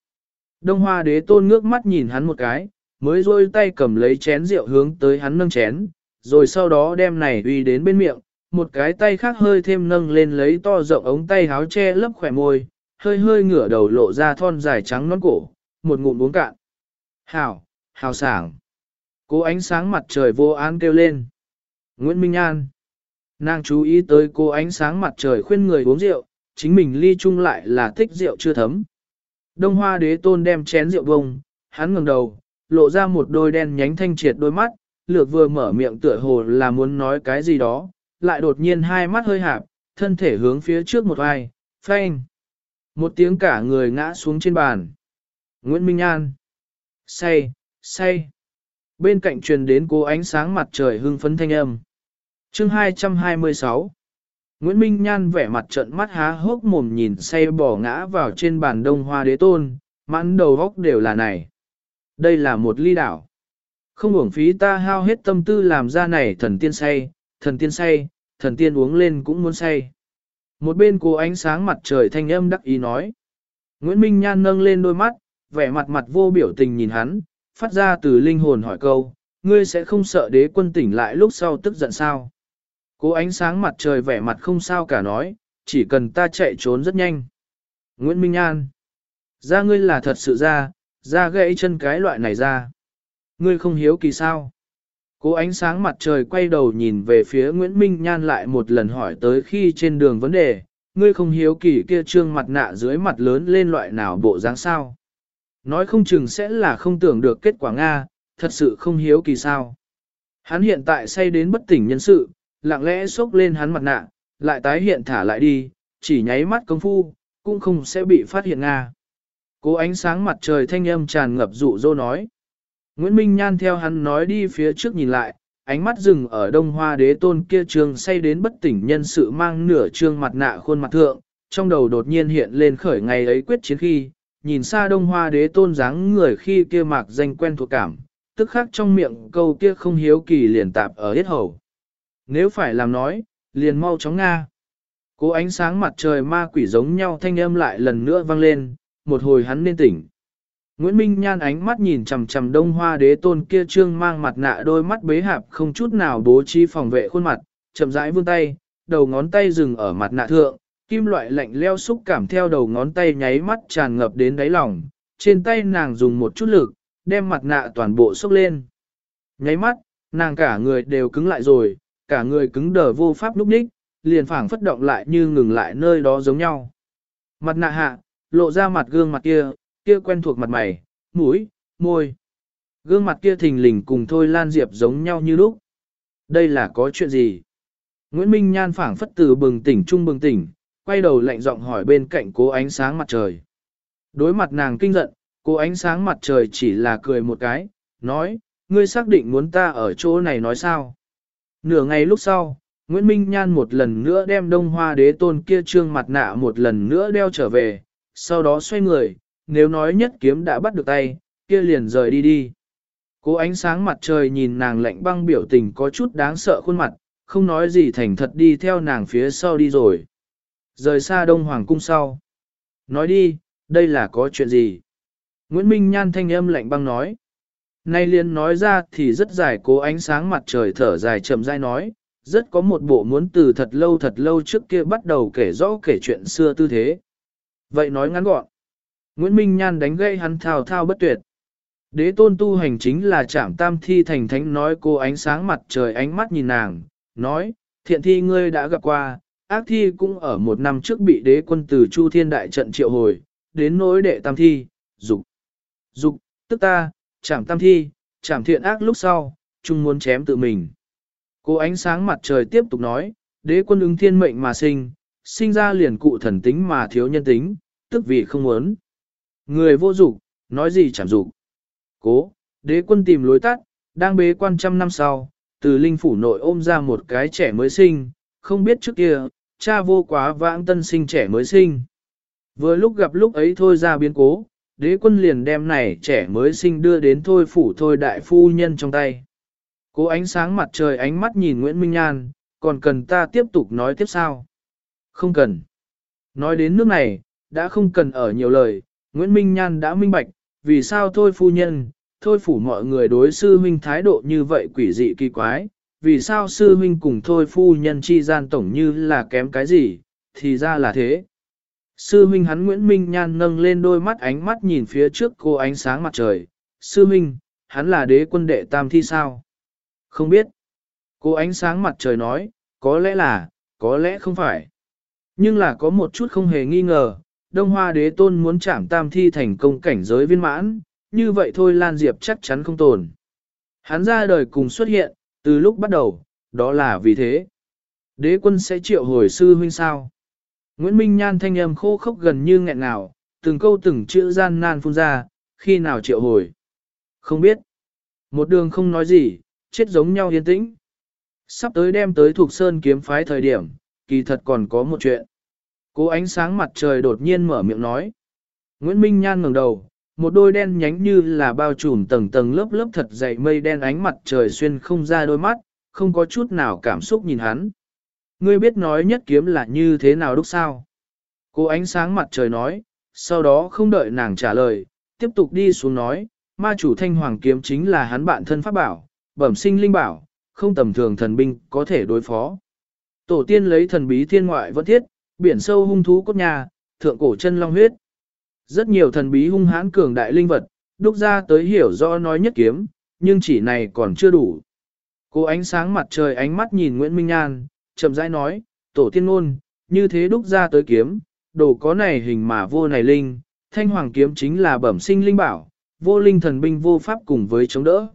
Đông hoa đế tôn ngước mắt nhìn hắn một cái, mới rôi tay cầm lấy chén rượu hướng tới hắn nâng chén, rồi sau đó đem này uy đến bên miệng, một cái tay khác hơi thêm nâng lên lấy to rộng ống tay háo che lấp khỏe môi, hơi hơi ngửa đầu lộ ra thon dài trắng non cổ, một ngụm uống cạn. Hảo, hào sảng. Cố ánh sáng mặt trời vô án kêu lên. Nguyễn Minh An. Nàng chú ý tới cô ánh sáng mặt trời khuyên người uống rượu, chính mình ly chung lại là thích rượu chưa thấm. Đông hoa đế tôn đem chén rượu bông, hắn ngẩng đầu, lộ ra một đôi đen nhánh thanh triệt đôi mắt, lược vừa mở miệng tựa hồ là muốn nói cái gì đó, lại đột nhiên hai mắt hơi hạp, thân thể hướng phía trước một ai, phanh. Một tiếng cả người ngã xuống trên bàn. Nguyễn Minh An. Say, say. Bên cạnh truyền đến cô ánh sáng mặt trời hưng phấn thanh âm. chương 226. Nguyễn Minh Nhan vẻ mặt trận mắt há hốc mồm nhìn say bỏ ngã vào trên bàn đông hoa đế tôn, mãn đầu góc đều là này. Đây là một ly đảo. Không uổng phí ta hao hết tâm tư làm ra này thần tiên say, thần tiên say, thần tiên uống lên cũng muốn say. Một bên cố ánh sáng mặt trời thanh âm đắc ý nói. Nguyễn Minh Nhan nâng lên đôi mắt, vẻ mặt mặt vô biểu tình nhìn hắn, phát ra từ linh hồn hỏi câu, ngươi sẽ không sợ đế quân tỉnh lại lúc sau tức giận sao? Cố ánh sáng mặt trời vẻ mặt không sao cả nói, chỉ cần ta chạy trốn rất nhanh. Nguyễn Minh Nhan. Ra ngươi là thật sự ra, ra gãy chân cái loại này ra. Ngươi không hiếu kỳ sao? Cố ánh sáng mặt trời quay đầu nhìn về phía Nguyễn Minh Nhan lại một lần hỏi tới khi trên đường vấn đề, ngươi không hiếu kỳ kia trương mặt nạ dưới mặt lớn lên loại nào bộ dáng sao? Nói không chừng sẽ là không tưởng được kết quả Nga, thật sự không hiếu kỳ sao. Hắn hiện tại say đến bất tỉnh nhân sự, lặng lẽ xốc lên hắn mặt nạ, lại tái hiện thả lại đi, chỉ nháy mắt công phu, cũng không sẽ bị phát hiện Nga. Cố ánh sáng mặt trời thanh âm tràn ngập dụ dỗ nói. Nguyễn Minh Nhan theo hắn nói đi phía trước nhìn lại, ánh mắt dừng ở đông hoa đế tôn kia trường say đến bất tỉnh nhân sự mang nửa trương mặt nạ khuôn mặt thượng, trong đầu đột nhiên hiện lên khởi ngày ấy quyết chiến khi, nhìn xa đông hoa đế tôn dáng người khi kia mạc danh quen thuộc cảm, tức khắc trong miệng câu kia không hiếu kỳ liền tạp ở hết hầu. Nếu phải làm nói, liền mau chóng Nga. Cố ánh sáng mặt trời ma quỷ giống nhau thanh âm lại lần nữa vang lên, một hồi hắn nên tỉnh. Nguyễn Minh Nhan ánh mắt nhìn chằm chằm đông hoa đế tôn kia trương mang mặt nạ đôi mắt bế hạp không chút nào bố trí phòng vệ khuôn mặt, chậm rãi vươn tay, đầu ngón tay dừng ở mặt nạ thượng, kim loại lạnh leo xúc cảm theo đầu ngón tay nháy mắt tràn ngập đến đáy lòng, trên tay nàng dùng một chút lực, đem mặt nạ toàn bộ xúc lên. Nháy mắt, nàng cả người đều cứng lại rồi, cả người cứng đờ vô pháp lúc ních, liền phảng phất động lại như ngừng lại nơi đó giống nhau. Mặt nạ hạ, lộ ra mặt gương mặt kia, kia quen thuộc mặt mày, mũi, môi. Gương mặt kia thình lình cùng Thôi Lan Diệp giống nhau như lúc. Đây là có chuyện gì? Nguyễn Minh Nhan phảng phất từ bừng tỉnh trung bừng tỉnh, quay đầu lạnh giọng hỏi bên cạnh cố ánh sáng mặt trời. Đối mặt nàng kinh giận, cố ánh sáng mặt trời chỉ là cười một cái, nói, ngươi xác định muốn ta ở chỗ này nói sao? Nửa ngày lúc sau, Nguyễn Minh Nhan một lần nữa đem đông hoa đế tôn kia trương mặt nạ một lần nữa đeo trở về, sau đó xoay người, nếu nói nhất kiếm đã bắt được tay, kia liền rời đi đi. Cố ánh sáng mặt trời nhìn nàng lạnh băng biểu tình có chút đáng sợ khuôn mặt, không nói gì thành thật đi theo nàng phía sau đi rồi. Rời xa đông hoàng cung sau. Nói đi, đây là có chuyện gì? Nguyễn Minh Nhan thanh âm lạnh băng nói. Nay liền nói ra thì rất dài cố ánh sáng mặt trời thở dài chậm rãi nói, rất có một bộ muốn từ thật lâu thật lâu trước kia bắt đầu kể rõ kể chuyện xưa tư thế. Vậy nói ngắn gọn. Nguyễn Minh Nhan đánh gây hắn thao thao bất tuyệt. Đế tôn tu hành chính là chạm tam thi thành thánh nói cô ánh sáng mặt trời ánh mắt nhìn nàng, nói, thiện thi ngươi đã gặp qua, ác thi cũng ở một năm trước bị đế quân từ Chu Thiên Đại trận triệu hồi, đến nỗi đệ tam thi, dục dục tức ta, chạm tam thi, chạm thiện ác lúc sau, chung muốn chém tự mình. Cô ánh sáng mặt trời tiếp tục nói, đế quân ứng thiên mệnh mà sinh, sinh ra liền cụ thần tính mà thiếu nhân tính, tức vì không muốn. Người vô dục, nói gì chẳng dục. Cố, đế quân tìm lối tắt, đang bế quan trăm năm sau, từ linh phủ nội ôm ra một cái trẻ mới sinh, không biết trước kia, cha vô quá vãng tân sinh trẻ mới sinh. Vừa lúc gặp lúc ấy thôi ra biến cố, đế quân liền đem này trẻ mới sinh đưa đến thôi phủ thôi đại phu nhân trong tay. Cố ánh sáng mặt trời ánh mắt nhìn Nguyễn Minh Nhan, còn cần ta tiếp tục nói tiếp sao? Không cần. Nói đến nước này, đã không cần ở nhiều lời, Nguyễn Minh Nhan đã minh bạch, vì sao thôi phu nhân, thôi phủ mọi người đối sư huynh thái độ như vậy quỷ dị kỳ quái, vì sao sư huynh cùng thôi phu nhân chi gian tổng như là kém cái gì, thì ra là thế. Sư huynh hắn Nguyễn Minh Nhan nâng lên đôi mắt ánh mắt nhìn phía trước cô ánh sáng mặt trời. Sư huynh, hắn là đế quân đệ tam thi sao? Không biết. Cô ánh sáng mặt trời nói, có lẽ là, có lẽ không phải. Nhưng là có một chút không hề nghi ngờ, Đông Hoa đế tôn muốn chạm tam thi thành công cảnh giới viên mãn, như vậy thôi Lan Diệp chắc chắn không tồn. Hắn ra đời cùng xuất hiện, từ lúc bắt đầu, đó là vì thế. Đế quân sẽ triệu hồi sư huynh sao? Nguyễn Minh Nhan thanh âm khô khốc gần như nghẹn ngào, từng câu từng chữ gian nan phun ra, khi nào triệu hồi? Không biết. Một đường không nói gì, chết giống nhau yên tĩnh. Sắp tới đem tới thuộc sơn kiếm phái thời điểm, kỳ thật còn có một chuyện. Cố ánh sáng mặt trời đột nhiên mở miệng nói. Nguyễn Minh Nhan ngẩng đầu, một đôi đen nhánh như là bao trùm tầng tầng lớp lớp thật dày mây đen ánh mặt trời xuyên không ra đôi mắt, không có chút nào cảm xúc nhìn hắn. Ngươi biết nói nhất kiếm là như thế nào đúc sao? Cố ánh sáng mặt trời nói, sau đó không đợi nàng trả lời, tiếp tục đi xuống nói, ma chủ thanh hoàng kiếm chính là hắn bạn thân pháp bảo, bẩm sinh linh bảo, không tầm thường thần binh có thể đối phó. Tổ tiên lấy thần bí thiên ngoại vẫn thiết, biển sâu hung thú cốt nhà, thượng cổ chân long huyết. Rất nhiều thần bí hung hãn cường đại linh vật, đúc ra tới hiểu rõ nói nhất kiếm, nhưng chỉ này còn chưa đủ. Cô ánh sáng mặt trời ánh mắt nhìn Nguyễn Minh Nhan, chậm rãi nói, tổ tiên ngôn, như thế đúc ra tới kiếm, đồ có này hình mà vô này linh, thanh hoàng kiếm chính là bẩm sinh linh bảo, vô linh thần binh vô pháp cùng với chống đỡ.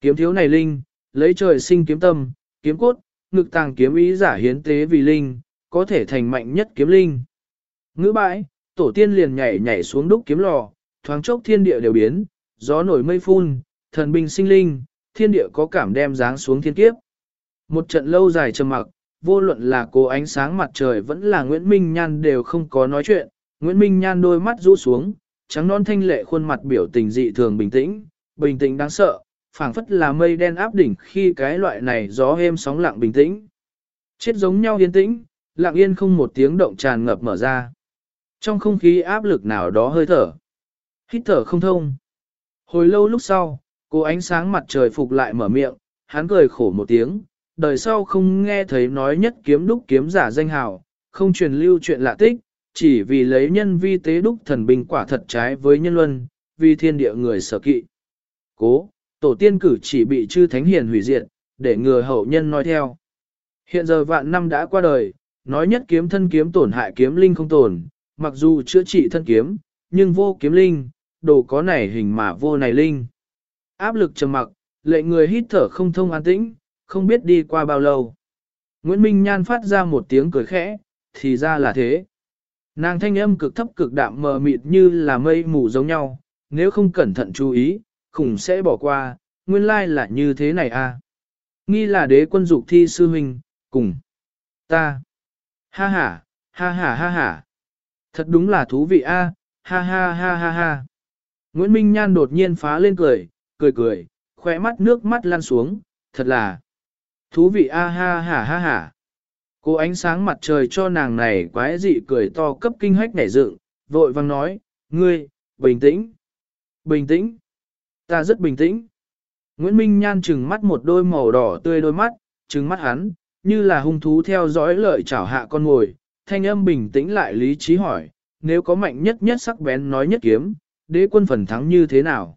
Kiếm thiếu này linh, lấy trời sinh kiếm tâm, kiếm cốt, ngực tàng kiếm ý giả hiến tế vì linh, có thể thành mạnh nhất kiếm linh. Ngữ bãi, tổ tiên liền nhảy nhảy xuống đúc kiếm lò, thoáng chốc thiên địa đều biến, gió nổi mây phun, thần binh sinh linh, thiên địa có cảm đem dáng xuống thiên kiếp. Một trận lâu dài trầm mặc, vô luận là cố ánh sáng mặt trời vẫn là Nguyễn Minh Nhan đều không có nói chuyện, Nguyễn Minh Nhan đôi mắt rũ xuống, trắng non thanh lệ khuôn mặt biểu tình dị thường bình tĩnh, bình tĩnh đáng sợ, phảng phất là mây đen áp đỉnh khi cái loại này gió êm sóng lặng bình tĩnh. Chết giống nhau yên tĩnh, lặng yên không một tiếng động tràn ngập mở ra. Trong không khí áp lực nào đó hơi thở. Hít thở không thông. Hồi lâu lúc sau, cô ánh sáng mặt trời phục lại mở miệng, hắn cười khổ một tiếng, đời sau không nghe thấy nói nhất kiếm đúc kiếm giả danh hào, không truyền lưu chuyện lạ tích, chỉ vì lấy nhân vi tế đúc thần binh quả thật trái với nhân luân, vì thiên địa người sở kỵ. Cố, tổ tiên cử chỉ bị chư thánh hiền hủy diệt, để ngừa hậu nhân nói theo. Hiện giờ vạn năm đã qua đời, nói nhất kiếm thân kiếm tổn hại kiếm linh không tổn, mặc dù chữa trị thân kiếm, nhưng vô kiếm linh, đồ có này hình mà vô này linh. Áp lực trầm mặc, lệ người hít thở không thông an tĩnh, không biết đi qua bao lâu. Nguyễn Minh Nhan phát ra một tiếng cười khẽ, thì ra là thế. Nàng thanh âm cực thấp cực đạm mờ mịt như là mây mù giống nhau, nếu không cẩn thận chú ý, khủng sẽ bỏ qua, nguyên lai là như thế này à. Nghi là đế quân dục thi sư huynh, cùng ta. Ha ha, ha ha ha ha. Thật đúng là thú vị a, ha ha ha ha ha. Nguyễn Minh Nhan đột nhiên phá lên cười, cười cười, khỏe mắt nước mắt lan xuống, thật là thú vị a ha ha ha ha. Cô ánh sáng mặt trời cho nàng này quái dị cười to cấp kinh hách nảy dựng, vội vang nói, ngươi, bình tĩnh, bình tĩnh, ta rất bình tĩnh. Nguyễn Minh Nhan trừng mắt một đôi màu đỏ tươi đôi mắt, trừng mắt hắn, như là hung thú theo dõi lợi chảo hạ con ngồi, thanh âm bình tĩnh lại lý trí hỏi, nếu có mạnh nhất nhất sắc bén nói nhất kiếm, đế quân phần thắng như thế nào?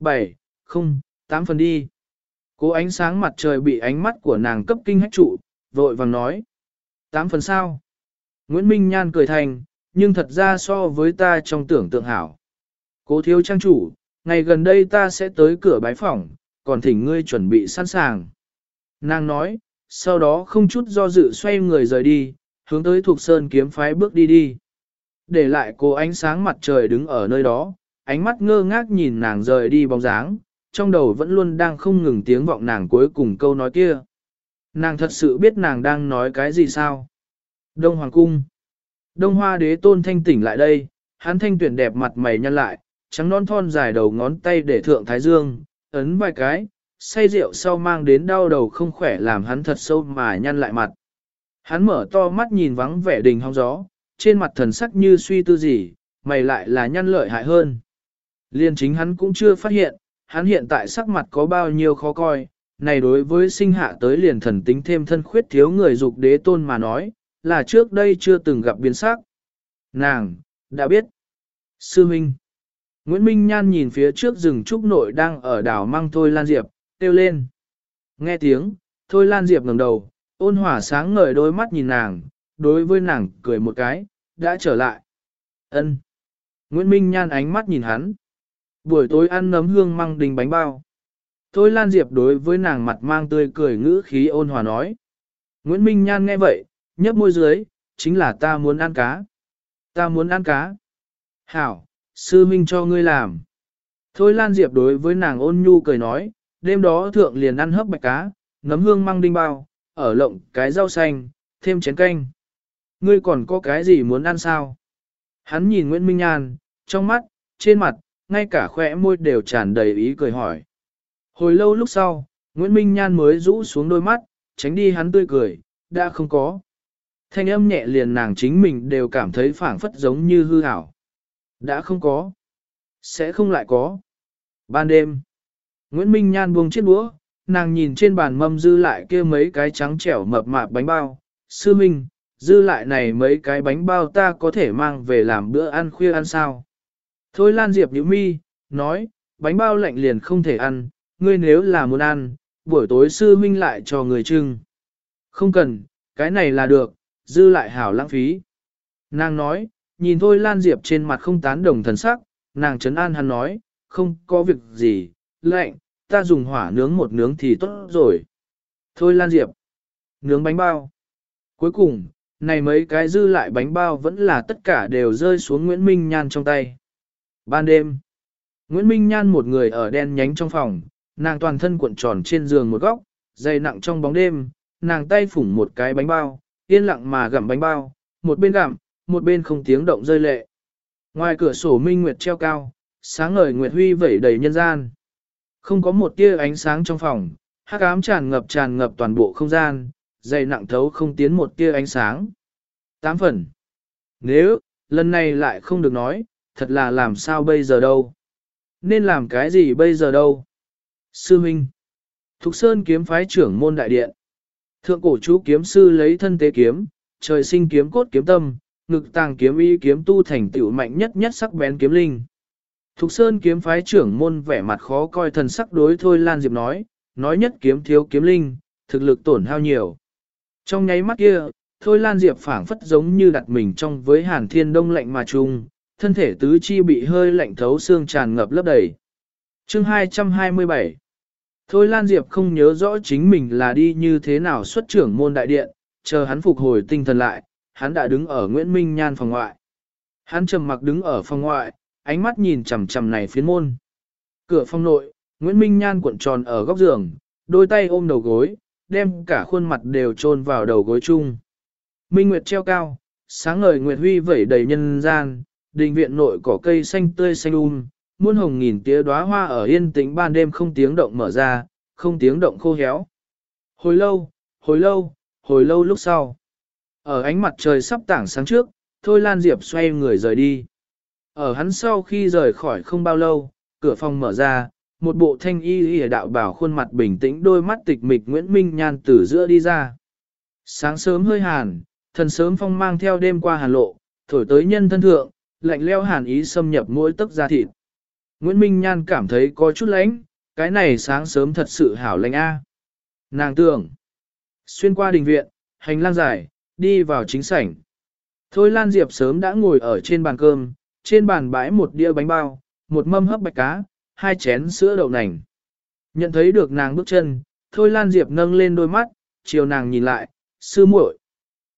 7, không, 8 phần đi. Cố ánh sáng mặt trời bị ánh mắt của nàng cấp kinh hách trụ, vội vàng nói. 8 phần sao? Nguyễn Minh Nhan cười thành, nhưng thật ra so với ta trong tưởng tượng hảo. Cố thiếu trang chủ, ngày gần đây ta sẽ tới cửa bái phỏng, còn thỉnh ngươi chuẩn bị sẵn sàng. Nàng nói, sau đó không chút do dự xoay người rời đi, hướng tới thuộc sơn kiếm phái bước đi đi. Để lại cô ánh sáng mặt trời đứng ở nơi đó, ánh mắt ngơ ngác nhìn nàng rời đi bóng dáng, trong đầu vẫn luôn đang không ngừng tiếng vọng nàng cuối cùng câu nói kia. Nàng thật sự biết nàng đang nói cái gì sao? Đông Hoàng Cung Đông Hoa đế tôn thanh tỉnh lại đây, hắn thanh tuyển đẹp mặt mày nhăn lại, trắng non thon dài đầu ngón tay để thượng thái dương, ấn vài cái, say rượu sau mang đến đau đầu không khỏe làm hắn thật sâu mà nhăn lại mặt. Hắn mở to mắt nhìn vắng vẻ đình hong gió, trên mặt thần sắc như suy tư gì, mày lại là nhăn lợi hại hơn. Liên chính hắn cũng chưa phát hiện, hắn hiện tại sắc mặt có bao nhiêu khó coi, này đối với sinh hạ tới liền thần tính thêm thân khuyết thiếu người dục đế tôn mà nói, là trước đây chưa từng gặp biến sắc. Nàng, đã biết. Sư Minh. Nguyễn Minh Nhan nhìn phía trước rừng trúc nội đang ở đảo mang Thôi Lan Diệp, kêu lên. Nghe tiếng, Thôi Lan Diệp ngẩng đầu, ôn hỏa sáng ngời đôi mắt nhìn nàng, đối với nàng cười một cái, đã trở lại. Ân. Nguyễn Minh Nhan ánh mắt nhìn hắn. Buổi tối ăn nấm hương măng đình bánh bao. Thôi Lan Diệp đối với nàng mặt mang tươi cười ngữ khí ôn hòa nói. Nguyễn Minh Nhan nghe vậy, nhấp môi dưới, chính là ta muốn ăn cá. Ta muốn ăn cá. Hảo, sư minh cho ngươi làm. Thôi Lan Diệp đối với nàng ôn nhu cười nói, đêm đó thượng liền ăn hấp bạch cá, nấm hương măng đinh bao, ở lộng cái rau xanh, thêm chén canh. Ngươi còn có cái gì muốn ăn sao? Hắn nhìn Nguyễn Minh Nhan, trong mắt, trên mặt, ngay cả khỏe môi đều tràn đầy ý cười hỏi. Hồi lâu lúc sau, Nguyễn Minh Nhan mới rũ xuống đôi mắt, tránh đi hắn tươi cười, đã không có. Thanh âm nhẹ liền nàng chính mình đều cảm thấy phảng phất giống như hư hảo. Đã không có. Sẽ không lại có. Ban đêm. Nguyễn Minh Nhan buông chiếc đũa, nàng nhìn trên bàn mâm dư lại kia mấy cái trắng trẻo mập mạp bánh bao. Sư Minh, dư lại này mấy cái bánh bao ta có thể mang về làm bữa ăn khuya ăn sao? Thôi Lan Diệp nhíu mi, nói, bánh bao lạnh liền không thể ăn, ngươi nếu là muốn ăn, buổi tối sư Minh lại cho người trưng. Không cần, cái này là được, dư lại hảo lãng phí. Nàng nói, nhìn Thôi Lan Diệp trên mặt không tán đồng thần sắc, nàng trấn an hắn nói, không có việc gì, lạnh, ta dùng hỏa nướng một nướng thì tốt rồi. Thôi Lan Diệp, nướng bánh bao. Cuối cùng, này mấy cái dư lại bánh bao vẫn là tất cả đều rơi xuống Nguyễn Minh Nhan trong tay. Ban đêm, Nguyễn Minh Nhan một người ở đen nhánh trong phòng, nàng toàn thân cuộn tròn trên giường một góc, dày nặng trong bóng đêm, nàng tay phủng một cái bánh bao, yên lặng mà gặm bánh bao, một bên gặm, một bên không tiếng động rơi lệ. Ngoài cửa sổ minh nguyệt treo cao, sáng ngời nguyệt huy vẩy đầy nhân gian. Không có một tia ánh sáng trong phòng, hắc ám tràn ngập tràn ngập toàn bộ không gian, dày nặng thấu không tiến một tia ánh sáng. Tám phần. Nếu, lần này lại không được nói, thật là làm sao bây giờ đâu. Nên làm cái gì bây giờ đâu. Sư Minh. Thục Sơn kiếm phái trưởng môn đại điện. Thượng cổ chú kiếm sư lấy thân tế kiếm, trời sinh kiếm cốt kiếm tâm, ngực tàng kiếm y kiếm tu thành tựu mạnh nhất nhất sắc bén kiếm linh. Thục Sơn kiếm phái trưởng môn vẻ mặt khó coi thần sắc đối thôi Lan Diệp nói, nói nhất kiếm thiếu kiếm linh, thực lực tổn hao nhiều. Trong nháy mắt kia, thôi Lan Diệp phảng phất giống như đặt mình trong với hàn thiên đông lạnh mà chung, thân thể tứ chi bị hơi lạnh thấu xương tràn ngập lấp đầy. Chương 227 Thôi Lan Diệp không nhớ rõ chính mình là đi như thế nào xuất trưởng môn đại điện, chờ hắn phục hồi tinh thần lại, hắn đã đứng ở Nguyễn Minh Nhan phòng ngoại. Hắn trầm mặc đứng ở phòng ngoại, ánh mắt nhìn chằm chằm này phiến môn. Cửa phòng nội, Nguyễn Minh Nhan cuộn tròn ở góc giường, đôi tay ôm đầu gối, đem cả khuôn mặt đều chôn vào đầu gối chung. Minh Nguyệt treo cao, sáng ngời Nguyệt Huy vẩy đầy nhân gian, đình viện nội cỏ cây xanh tươi xanh um, muôn hồng nghìn tía đóa hoa ở yên tĩnh ban đêm không tiếng động mở ra, không tiếng động khô héo. Hồi lâu, hồi lâu, hồi lâu lúc sau. Ở ánh mặt trời sắp tảng sáng trước, Thôi Lan Diệp xoay người rời đi. Ở hắn sau khi rời khỏi không bao lâu, cửa phòng mở ra, một bộ thanh y y đạo bảo khuôn mặt bình tĩnh đôi mắt tịch mịch Nguyễn Minh Nhan từ giữa đi ra. Sáng sớm hơi hàn, thần sớm phong mang theo đêm qua hàn lộ, thổi tới nhân thân thượng, lạnh leo hàn ý xâm nhập mỗi tấc da thịt. Nguyễn Minh Nhan cảm thấy có chút lạnh, cái này sáng sớm thật sự hảo lạnh a. Nàng tưởng, xuyên qua đình viện, hành lang dài, đi vào chính sảnh. Thôi Lan Diệp sớm đã ngồi ở trên bàn cơm, trên bàn bãi một đĩa bánh bao, một mâm hấp bạch cá, hai chén sữa đậu nành. Nhận thấy được nàng bước chân, Thôi Lan Diệp nâng lên đôi mắt, chiều nàng nhìn lại, sư muội.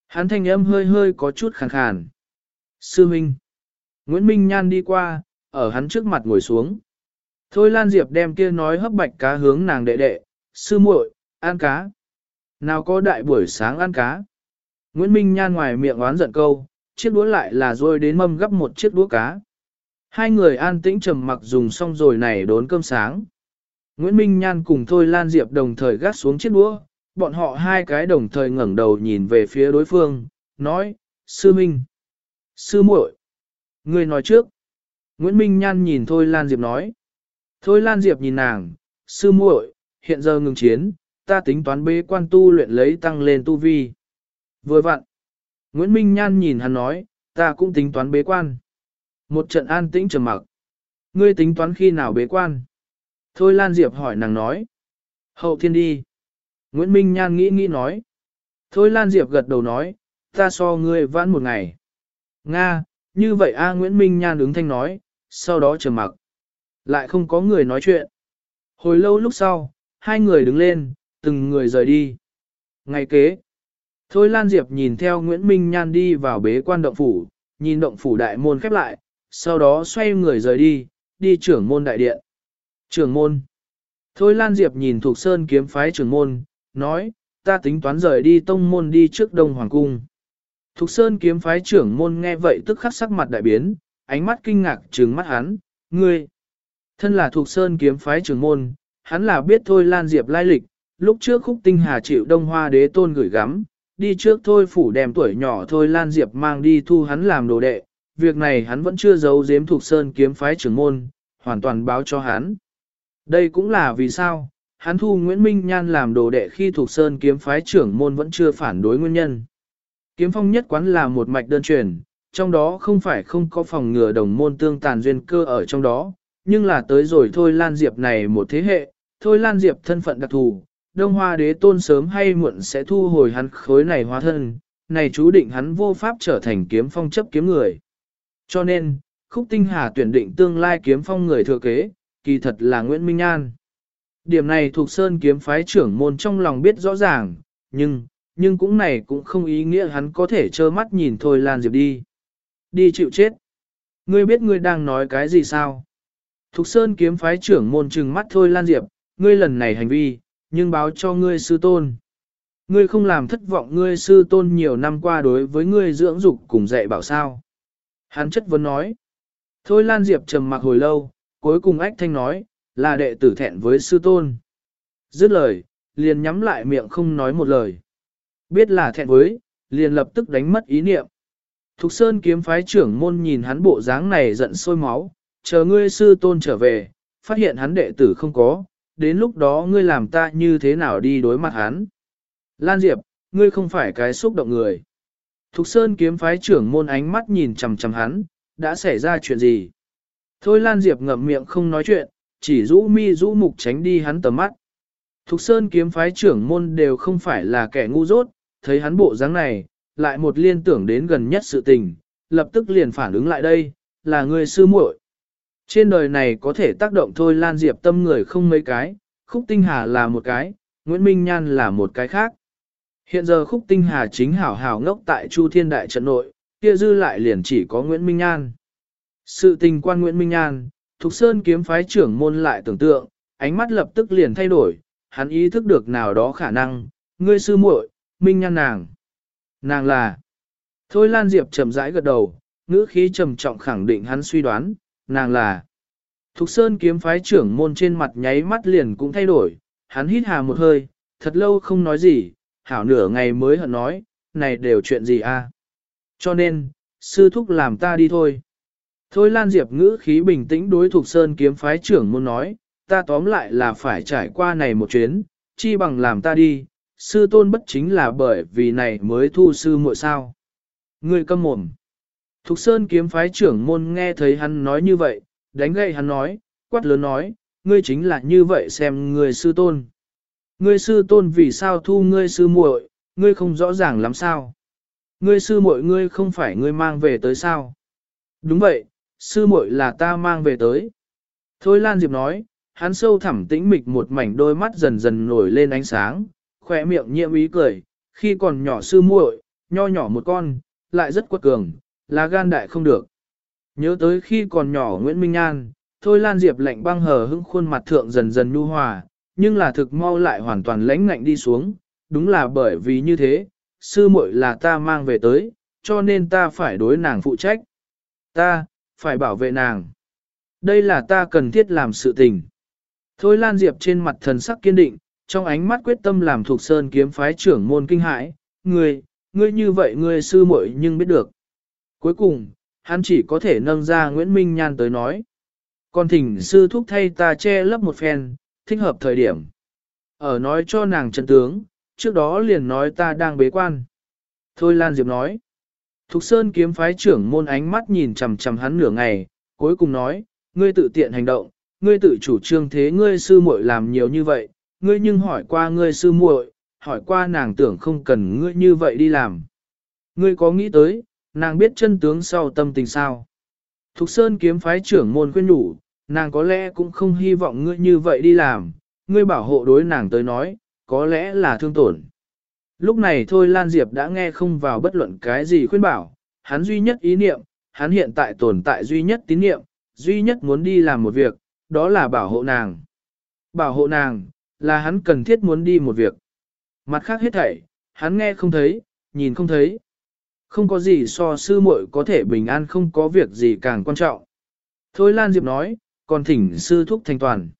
Hắn thanh âm hơi hơi có chút khàn khàn. Sư Minh. Nguyễn Minh Nhan đi qua, ở hắn trước mặt ngồi xuống. Thôi Lan Diệp đem kia nói hấp bạch cá hướng nàng đệ đệ, sư muội, ăn cá. Nào có đại buổi sáng ăn cá. Nguyễn Minh Nhan ngoài miệng oán giận câu, chiếc đũa lại là rôi đến mâm gấp một chiếc đũa cá. Hai người an tĩnh trầm mặc dùng xong rồi này đốn cơm sáng. Nguyễn Minh Nhan cùng Thôi Lan Diệp đồng thời gác xuống chiếc đũa, bọn họ hai cái đồng thời ngẩng đầu nhìn về phía đối phương, nói, Sư Minh, Sư muội, Người nói trước. Nguyễn Minh Nhan nhìn Thôi Lan Diệp nói. Thôi Lan Diệp nhìn nàng, Sư muội, hiện giờ ngừng chiến, ta tính toán bế quan tu luyện lấy tăng lên tu vi. Vừa vặn. Nguyễn Minh Nhan nhìn hắn nói, ta cũng tính toán bế quan. Một trận an tĩnh trầm mặc. Ngươi tính toán khi nào bế quan? Thôi Lan Diệp hỏi nàng nói. Hậu thiên đi. Nguyễn Minh Nhan nghĩ nghĩ nói. Thôi Lan Diệp gật đầu nói, ta so ngươi vãn một ngày. Nga, như vậy A Nguyễn Minh Nhan ứng thanh nói, sau đó trầm mặc. Lại không có người nói chuyện. Hồi lâu lúc sau, hai người đứng lên, từng người rời đi. Ngày kế, Thôi Lan Diệp nhìn theo Nguyễn Minh Nhan đi vào bế quan động phủ, nhìn động phủ đại môn khép lại, sau đó xoay người rời đi, đi trưởng môn đại điện. Trưởng môn. Thôi Lan Diệp nhìn Thục Sơn kiếm phái trưởng môn, nói, ta tính toán rời đi tông môn đi trước Đông Hoàng Cung. Thục Sơn kiếm phái trưởng môn nghe vậy tức khắc sắc mặt đại biến, ánh mắt kinh ngạc trừng mắt hắn, ngươi. Thân là Thục Sơn kiếm phái trưởng môn, hắn là biết thôi Lan Diệp lai lịch, lúc trước khúc tinh hà chịu Đông Hoa đế tôn gửi gắm, đi trước thôi phủ đem tuổi nhỏ thôi Lan Diệp mang đi thu hắn làm đồ đệ, việc này hắn vẫn chưa giấu giếm Thục Sơn kiếm phái trưởng môn, hoàn toàn báo cho hắn. Đây cũng là vì sao, hắn thu Nguyễn Minh Nhan làm đồ đệ khi Thục Sơn kiếm phái trưởng môn vẫn chưa phản đối nguyên nhân. Kiếm phong nhất quán là một mạch đơn truyền, trong đó không phải không có phòng ngừa đồng môn tương tàn duyên cơ ở trong đó, nhưng là tới rồi thôi Lan Diệp này một thế hệ, thôi Lan Diệp thân phận đặc thù, Đông Hoa đế tôn sớm hay muộn sẽ thu hồi hắn khối này hóa thân, này chú định hắn vô pháp trở thành kiếm phong chấp kiếm người. Cho nên, Khúc Tinh Hà tuyển định tương lai kiếm phong người thừa kế, kỳ thật là Nguyễn Minh An. Điểm này thuộc Sơn kiếm phái trưởng môn trong lòng biết rõ ràng, nhưng, nhưng cũng này cũng không ý nghĩa hắn có thể trơ mắt nhìn Thôi Lan Diệp đi. Đi chịu chết. Ngươi biết ngươi đang nói cái gì sao? Thục Sơn kiếm phái trưởng môn trừng mắt Thôi Lan Diệp, ngươi lần này hành vi, nhưng báo cho ngươi sư tôn. Ngươi không làm thất vọng ngươi sư tôn nhiều năm qua đối với ngươi dưỡng dục cùng dạy bảo sao. Hắn chất vấn nói. Thôi Lan Diệp trầm mặc hồi lâu, cuối cùng ách thanh nói, là đệ tử thẹn với sư tôn. Dứt lời, liền nhắm lại miệng không nói một lời. Biết là thẹn với, liền lập tức đánh mất ý niệm. Thục Sơn kiếm phái trưởng môn nhìn hắn bộ dáng này giận sôi máu, chờ ngươi sư tôn trở về, phát hiện hắn đệ tử không có, đến lúc đó ngươi làm ta như thế nào đi đối mặt hắn. Lan Diệp, ngươi không phải cái xúc động người. Thục Sơn kiếm phái trưởng môn ánh mắt nhìn chằm chằm hắn, đã xảy ra chuyện gì? Thôi Lan Diệp ngậm miệng không nói chuyện, chỉ rũ mi rũ mục tránh đi hắn tầm mắt. Thục Sơn kiếm phái trưởng môn đều không phải là kẻ ngu dốt, thấy hắn bộ dáng này, lại một liên tưởng đến gần nhất sự tình, lập tức liền phản ứng lại đây, là người sư muội. Trên đời này có thể tác động thôi Lan Diệp tâm người không mấy cái, Khúc Tinh Hà là một cái, Nguyễn Minh Nhan là một cái khác. Hiện giờ Khúc Tinh Hà chính hảo hảo ngốc tại Chu Thiên Đại trận nội, kia dư lại liền chỉ có Nguyễn Minh Nhan. Sự tình quan Nguyễn Minh Nhan, Thục Sơn kiếm phái trưởng môn lại tưởng tượng, ánh mắt lập tức liền thay đổi, hắn ý thức được nào đó khả năng, ngươi sư muội, Minh Nhan nàng. Nàng là. Thôi Lan Diệp chậm rãi gật đầu, ngữ khí trầm trọng khẳng định hắn suy đoán, nàng là. Thục Sơn kiếm phái trưởng môn trên mặt nháy mắt liền cũng thay đổi, hắn hít hà một hơi, thật lâu không nói gì, hảo nửa ngày mới hận nói, này đều chuyện gì a? Cho nên, sư thúc làm ta đi thôi. Thôi Lan Diệp ngữ khí bình tĩnh đối Thục Sơn kiếm phái trưởng môn nói, ta tóm lại là phải trải qua này một chuyến, chi bằng làm ta đi, sư tôn bất chính là bởi vì này mới thu sư muội sao. Ngươi câm mồm. Thục Sơn kiếm phái trưởng môn nghe thấy hắn nói như vậy, đánh gậy hắn nói, quát lớn nói, ngươi chính là như vậy xem người sư tôn. Ngươi sư tôn vì sao thu ngươi sư muội, ngươi không rõ ràng lắm sao. Ngươi sư muội ngươi không phải ngươi mang về tới sao. Đúng vậy, sư muội là ta mang về tới. Thôi Lan Diệp nói, hắn sâu thẳm tĩnh mịch một mảnh đôi mắt dần dần nổi lên ánh sáng, khỏe miệng nhiễm ý cười, khi còn nhỏ sư muội, nho nhỏ một con, lại rất quật cường, là gan đại không được. Nhớ tới khi còn nhỏ Nguyễn Minh An, thôi Lan Diệp lạnh băng hờ hững khuôn mặt thượng dần dần nhu hòa, nhưng là thực mau lại hoàn toàn lãnh ngạnh đi xuống, đúng là bởi vì như thế, sư muội là ta mang về tới, cho nên ta phải đối nàng phụ trách. Ta, phải bảo vệ nàng. Đây là ta cần thiết làm sự tình. Thôi Lan Diệp trên mặt thần sắc kiên định, trong ánh mắt quyết tâm làm thuộc sơn kiếm phái trưởng môn kinh hãi, ngươi, ngươi như vậy ngươi sư muội nhưng biết được. Cuối cùng, hắn chỉ có thể nâng ra Nguyễn Minh Nhan tới nói. Còn thỉnh sư thúc thay ta che lấp một phen, thích hợp thời điểm. Ở nói cho nàng chân tướng, trước đó liền nói ta đang bế quan. Thôi Lan Diệp nói. Thục Sơn kiếm phái trưởng môn ánh mắt nhìn chằm chằm hắn nửa ngày, cuối cùng nói, ngươi tự tiện hành động, ngươi tự chủ trương thế ngươi sư muội làm nhiều như vậy, ngươi nhưng hỏi qua ngươi sư muội, hỏi qua nàng tưởng không cần ngươi như vậy đi làm. Ngươi có nghĩ tới, nàng biết chân tướng sau tâm tình sao? Thục Sơn kiếm phái trưởng môn khuyên nhủ, Nàng có lẽ cũng không hy vọng ngươi như vậy đi làm, ngươi bảo hộ đối nàng tới nói, có lẽ là thương tổn. Lúc này thôi Lan Diệp đã nghe không vào bất luận cái gì khuyên bảo, hắn duy nhất ý niệm, hắn hiện tại tồn tại duy nhất tín niệm, duy nhất muốn đi làm một việc, đó là bảo hộ nàng. Bảo hộ nàng, là hắn cần thiết muốn đi một việc. Mặt khác hết thảy, hắn nghe không thấy, nhìn không thấy. Không có gì so sư muội có thể bình an không có việc gì càng quan trọng. Thôi Lan Diệp nói, còn thỉnh sư thúc thành toàn.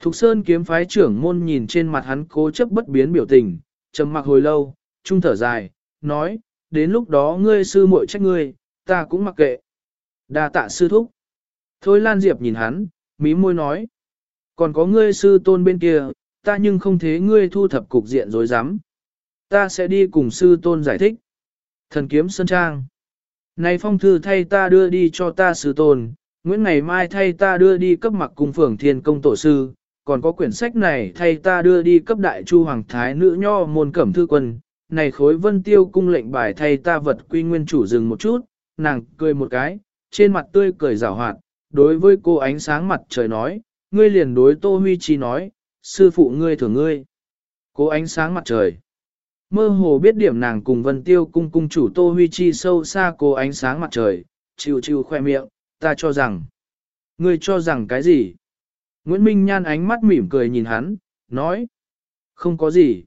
Thục Sơn kiếm phái trưởng môn nhìn trên mặt hắn cố chấp bất biến biểu tình, trầm mặc hồi lâu, trung thở dài, nói, đến lúc đó ngươi sư muội trách ngươi, ta cũng mặc kệ. đa tạ sư thúc. Thôi Lan Diệp nhìn hắn, mí môi nói, còn có ngươi sư tôn bên kia, ta nhưng không thế ngươi thu thập cục diện dối rắm Ta sẽ đi cùng sư tôn giải thích. Thần kiếm Sơn Trang. Này phong thư thay ta đưa đi cho ta sư tôn, Nguyễn ngày mai thay ta đưa đi cấp mặc cung phường thiên công tổ sư, còn có quyển sách này thay ta đưa đi cấp đại chu hoàng thái nữ nho môn cẩm thư quân, này khối vân tiêu cung lệnh bài thay ta vật quy nguyên chủ dừng một chút, nàng cười một cái, trên mặt tươi cười rào hoạt, đối với cô ánh sáng mặt trời nói, ngươi liền đối Tô Huy Chi nói, sư phụ ngươi thưởng ngươi. Cô ánh sáng mặt trời. Mơ hồ biết điểm nàng cùng vân tiêu cung cung chủ Tô Huy Chi sâu xa cô ánh sáng mặt trời, chiều chiều khoe miệng, ta cho rằng. Ngươi cho rằng cái gì? Nguyễn Minh Nhan ánh mắt mỉm cười nhìn hắn, nói. Không có gì.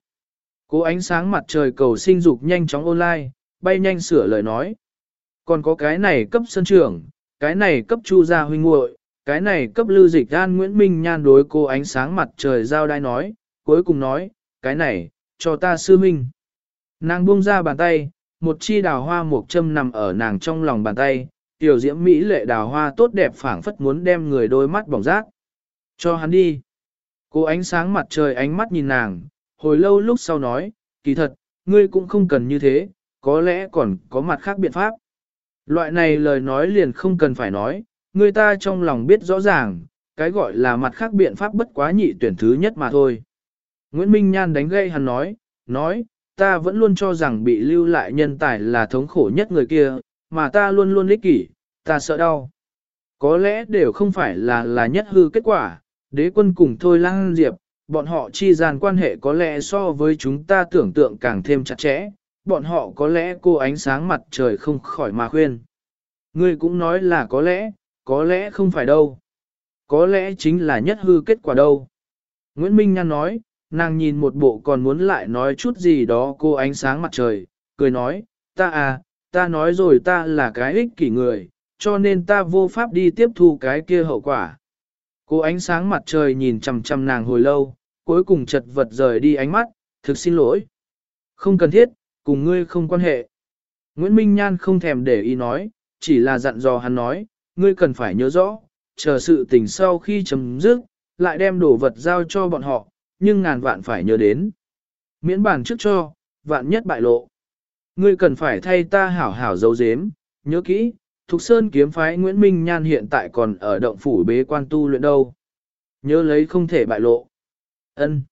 Cố ánh sáng mặt trời cầu sinh dục nhanh chóng online, bay nhanh sửa lời nói. Còn có cái này cấp sân trưởng, cái này cấp chu gia huynh muội, cái này cấp lưu dịch an Nguyễn Minh Nhan đối cô ánh sáng mặt trời giao đai nói, cuối cùng nói, cái này, cho ta sư minh. Nàng buông ra bàn tay, một chi đào hoa một châm nằm ở nàng trong lòng bàn tay, tiểu diễm mỹ lệ đào hoa tốt đẹp phảng phất muốn đem người đôi mắt bỏng rác. Cho hắn đi. Cô ánh sáng mặt trời ánh mắt nhìn nàng, hồi lâu lúc sau nói, kỳ thật, ngươi cũng không cần như thế, có lẽ còn có mặt khác biện pháp. Loại này lời nói liền không cần phải nói, người ta trong lòng biết rõ ràng, cái gọi là mặt khác biện pháp bất quá nhị tuyển thứ nhất mà thôi. Nguyễn Minh Nhan đánh gây hắn nói, nói, ta vẫn luôn cho rằng bị lưu lại nhân tài là thống khổ nhất người kia, mà ta luôn luôn ích kỷ, ta sợ đau. Có lẽ đều không phải là là nhất hư kết quả, đế quân cùng thôi lang diệp, bọn họ chi gian quan hệ có lẽ so với chúng ta tưởng tượng càng thêm chặt chẽ, bọn họ có lẽ cô ánh sáng mặt trời không khỏi mà khuyên. Ngươi cũng nói là có lẽ, có lẽ không phải đâu. Có lẽ chính là nhất hư kết quả đâu. Nguyễn Minh Nhan nói, nàng nhìn một bộ còn muốn lại nói chút gì đó cô ánh sáng mặt trời, cười nói, ta à, ta nói rồi ta là cái ích kỷ người, cho nên ta vô pháp đi tiếp thu cái kia hậu quả. Cô ánh sáng mặt trời nhìn chằm chằm nàng hồi lâu, cuối cùng chật vật rời đi ánh mắt, thực xin lỗi. Không cần thiết, cùng ngươi không quan hệ. Nguyễn Minh Nhan không thèm để ý nói, chỉ là dặn dò hắn nói, ngươi cần phải nhớ rõ, chờ sự tình sau khi chấm dứt, lại đem đồ vật giao cho bọn họ, nhưng ngàn vạn phải nhớ đến. Miễn bản trước cho, vạn nhất bại lộ. Ngươi cần phải thay ta hảo hảo dấu dếm, nhớ kỹ, Thục Sơn kiếm phái Nguyễn Minh Nhan hiện tại còn ở động phủ bế quan tu luyện đâu. Nhớ lấy không thể bại lộ. Ân.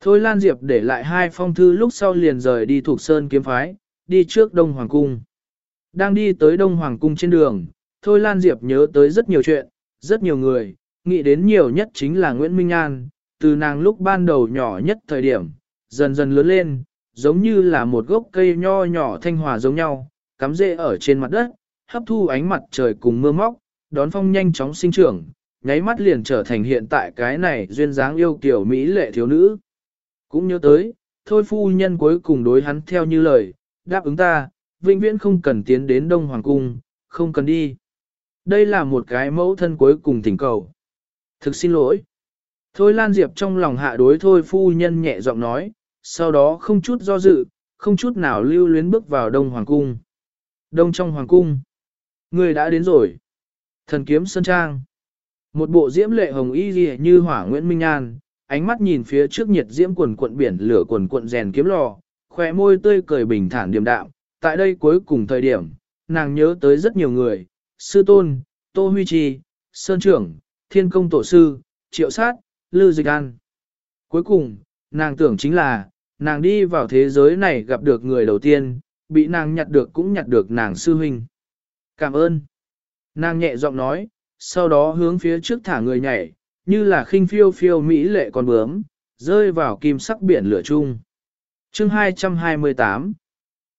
Thôi Lan Diệp để lại hai phong thư lúc sau liền rời đi Thục Sơn kiếm phái, đi trước Đông Hoàng Cung. Đang đi tới Đông Hoàng Cung trên đường, Thôi Lan Diệp nhớ tới rất nhiều chuyện, rất nhiều người, nghĩ đến nhiều nhất chính là Nguyễn Minh Nhan, từ nàng lúc ban đầu nhỏ nhất thời điểm, dần dần lớn lên, giống như là một gốc cây nho nhỏ thanh hòa giống nhau, cắm rễ ở trên mặt đất, hấp thu ánh mặt trời cùng mưa móc, đón phong nhanh chóng sinh trưởng, nháy mắt liền trở thành hiện tại cái này duyên dáng yêu kiểu Mỹ lệ thiếu nữ. Cũng nhớ tới, thôi phu nhân cuối cùng đối hắn theo như lời, đáp ứng ta, vĩnh viễn không cần tiến đến Đông Hoàng Cung, không cần đi. Đây là một cái mẫu thân cuối cùng thỉnh cầu. Thực xin lỗi. Thôi Lan Diệp trong lòng hạ đối thôi phu nhân nhẹ giọng nói, sau đó không chút do dự, không chút nào lưu luyến bước vào Đông Hoàng Cung. Đông trong Hoàng Cung. Người đã đến rồi. Thần kiếm Sơn Trang. Một bộ diễm lệ hồng y ghi như hỏa Nguyễn Minh An, ánh mắt nhìn phía trước nhiệt diễm quần cuộn biển lửa quần cuộn rèn kiếm lò, khỏe môi tươi cười bình thản điềm đạm. Tại đây cuối cùng thời điểm, nàng nhớ tới rất nhiều người, sư tôn, tô huy trì, sơn trưởng, thiên công tổ sư, triệu sát, lư dịch an. Cuối cùng, nàng tưởng chính là, nàng đi vào thế giới này gặp được người đầu tiên, bị nàng nhặt được cũng nhặt được nàng sư huynh. Cảm ơn. Nàng nhẹ giọng nói, sau đó hướng phía trước thả người nhảy, như là khinh phiêu phiêu mỹ lệ con bướm, rơi vào kim sắc biển lửa chung. Chương 228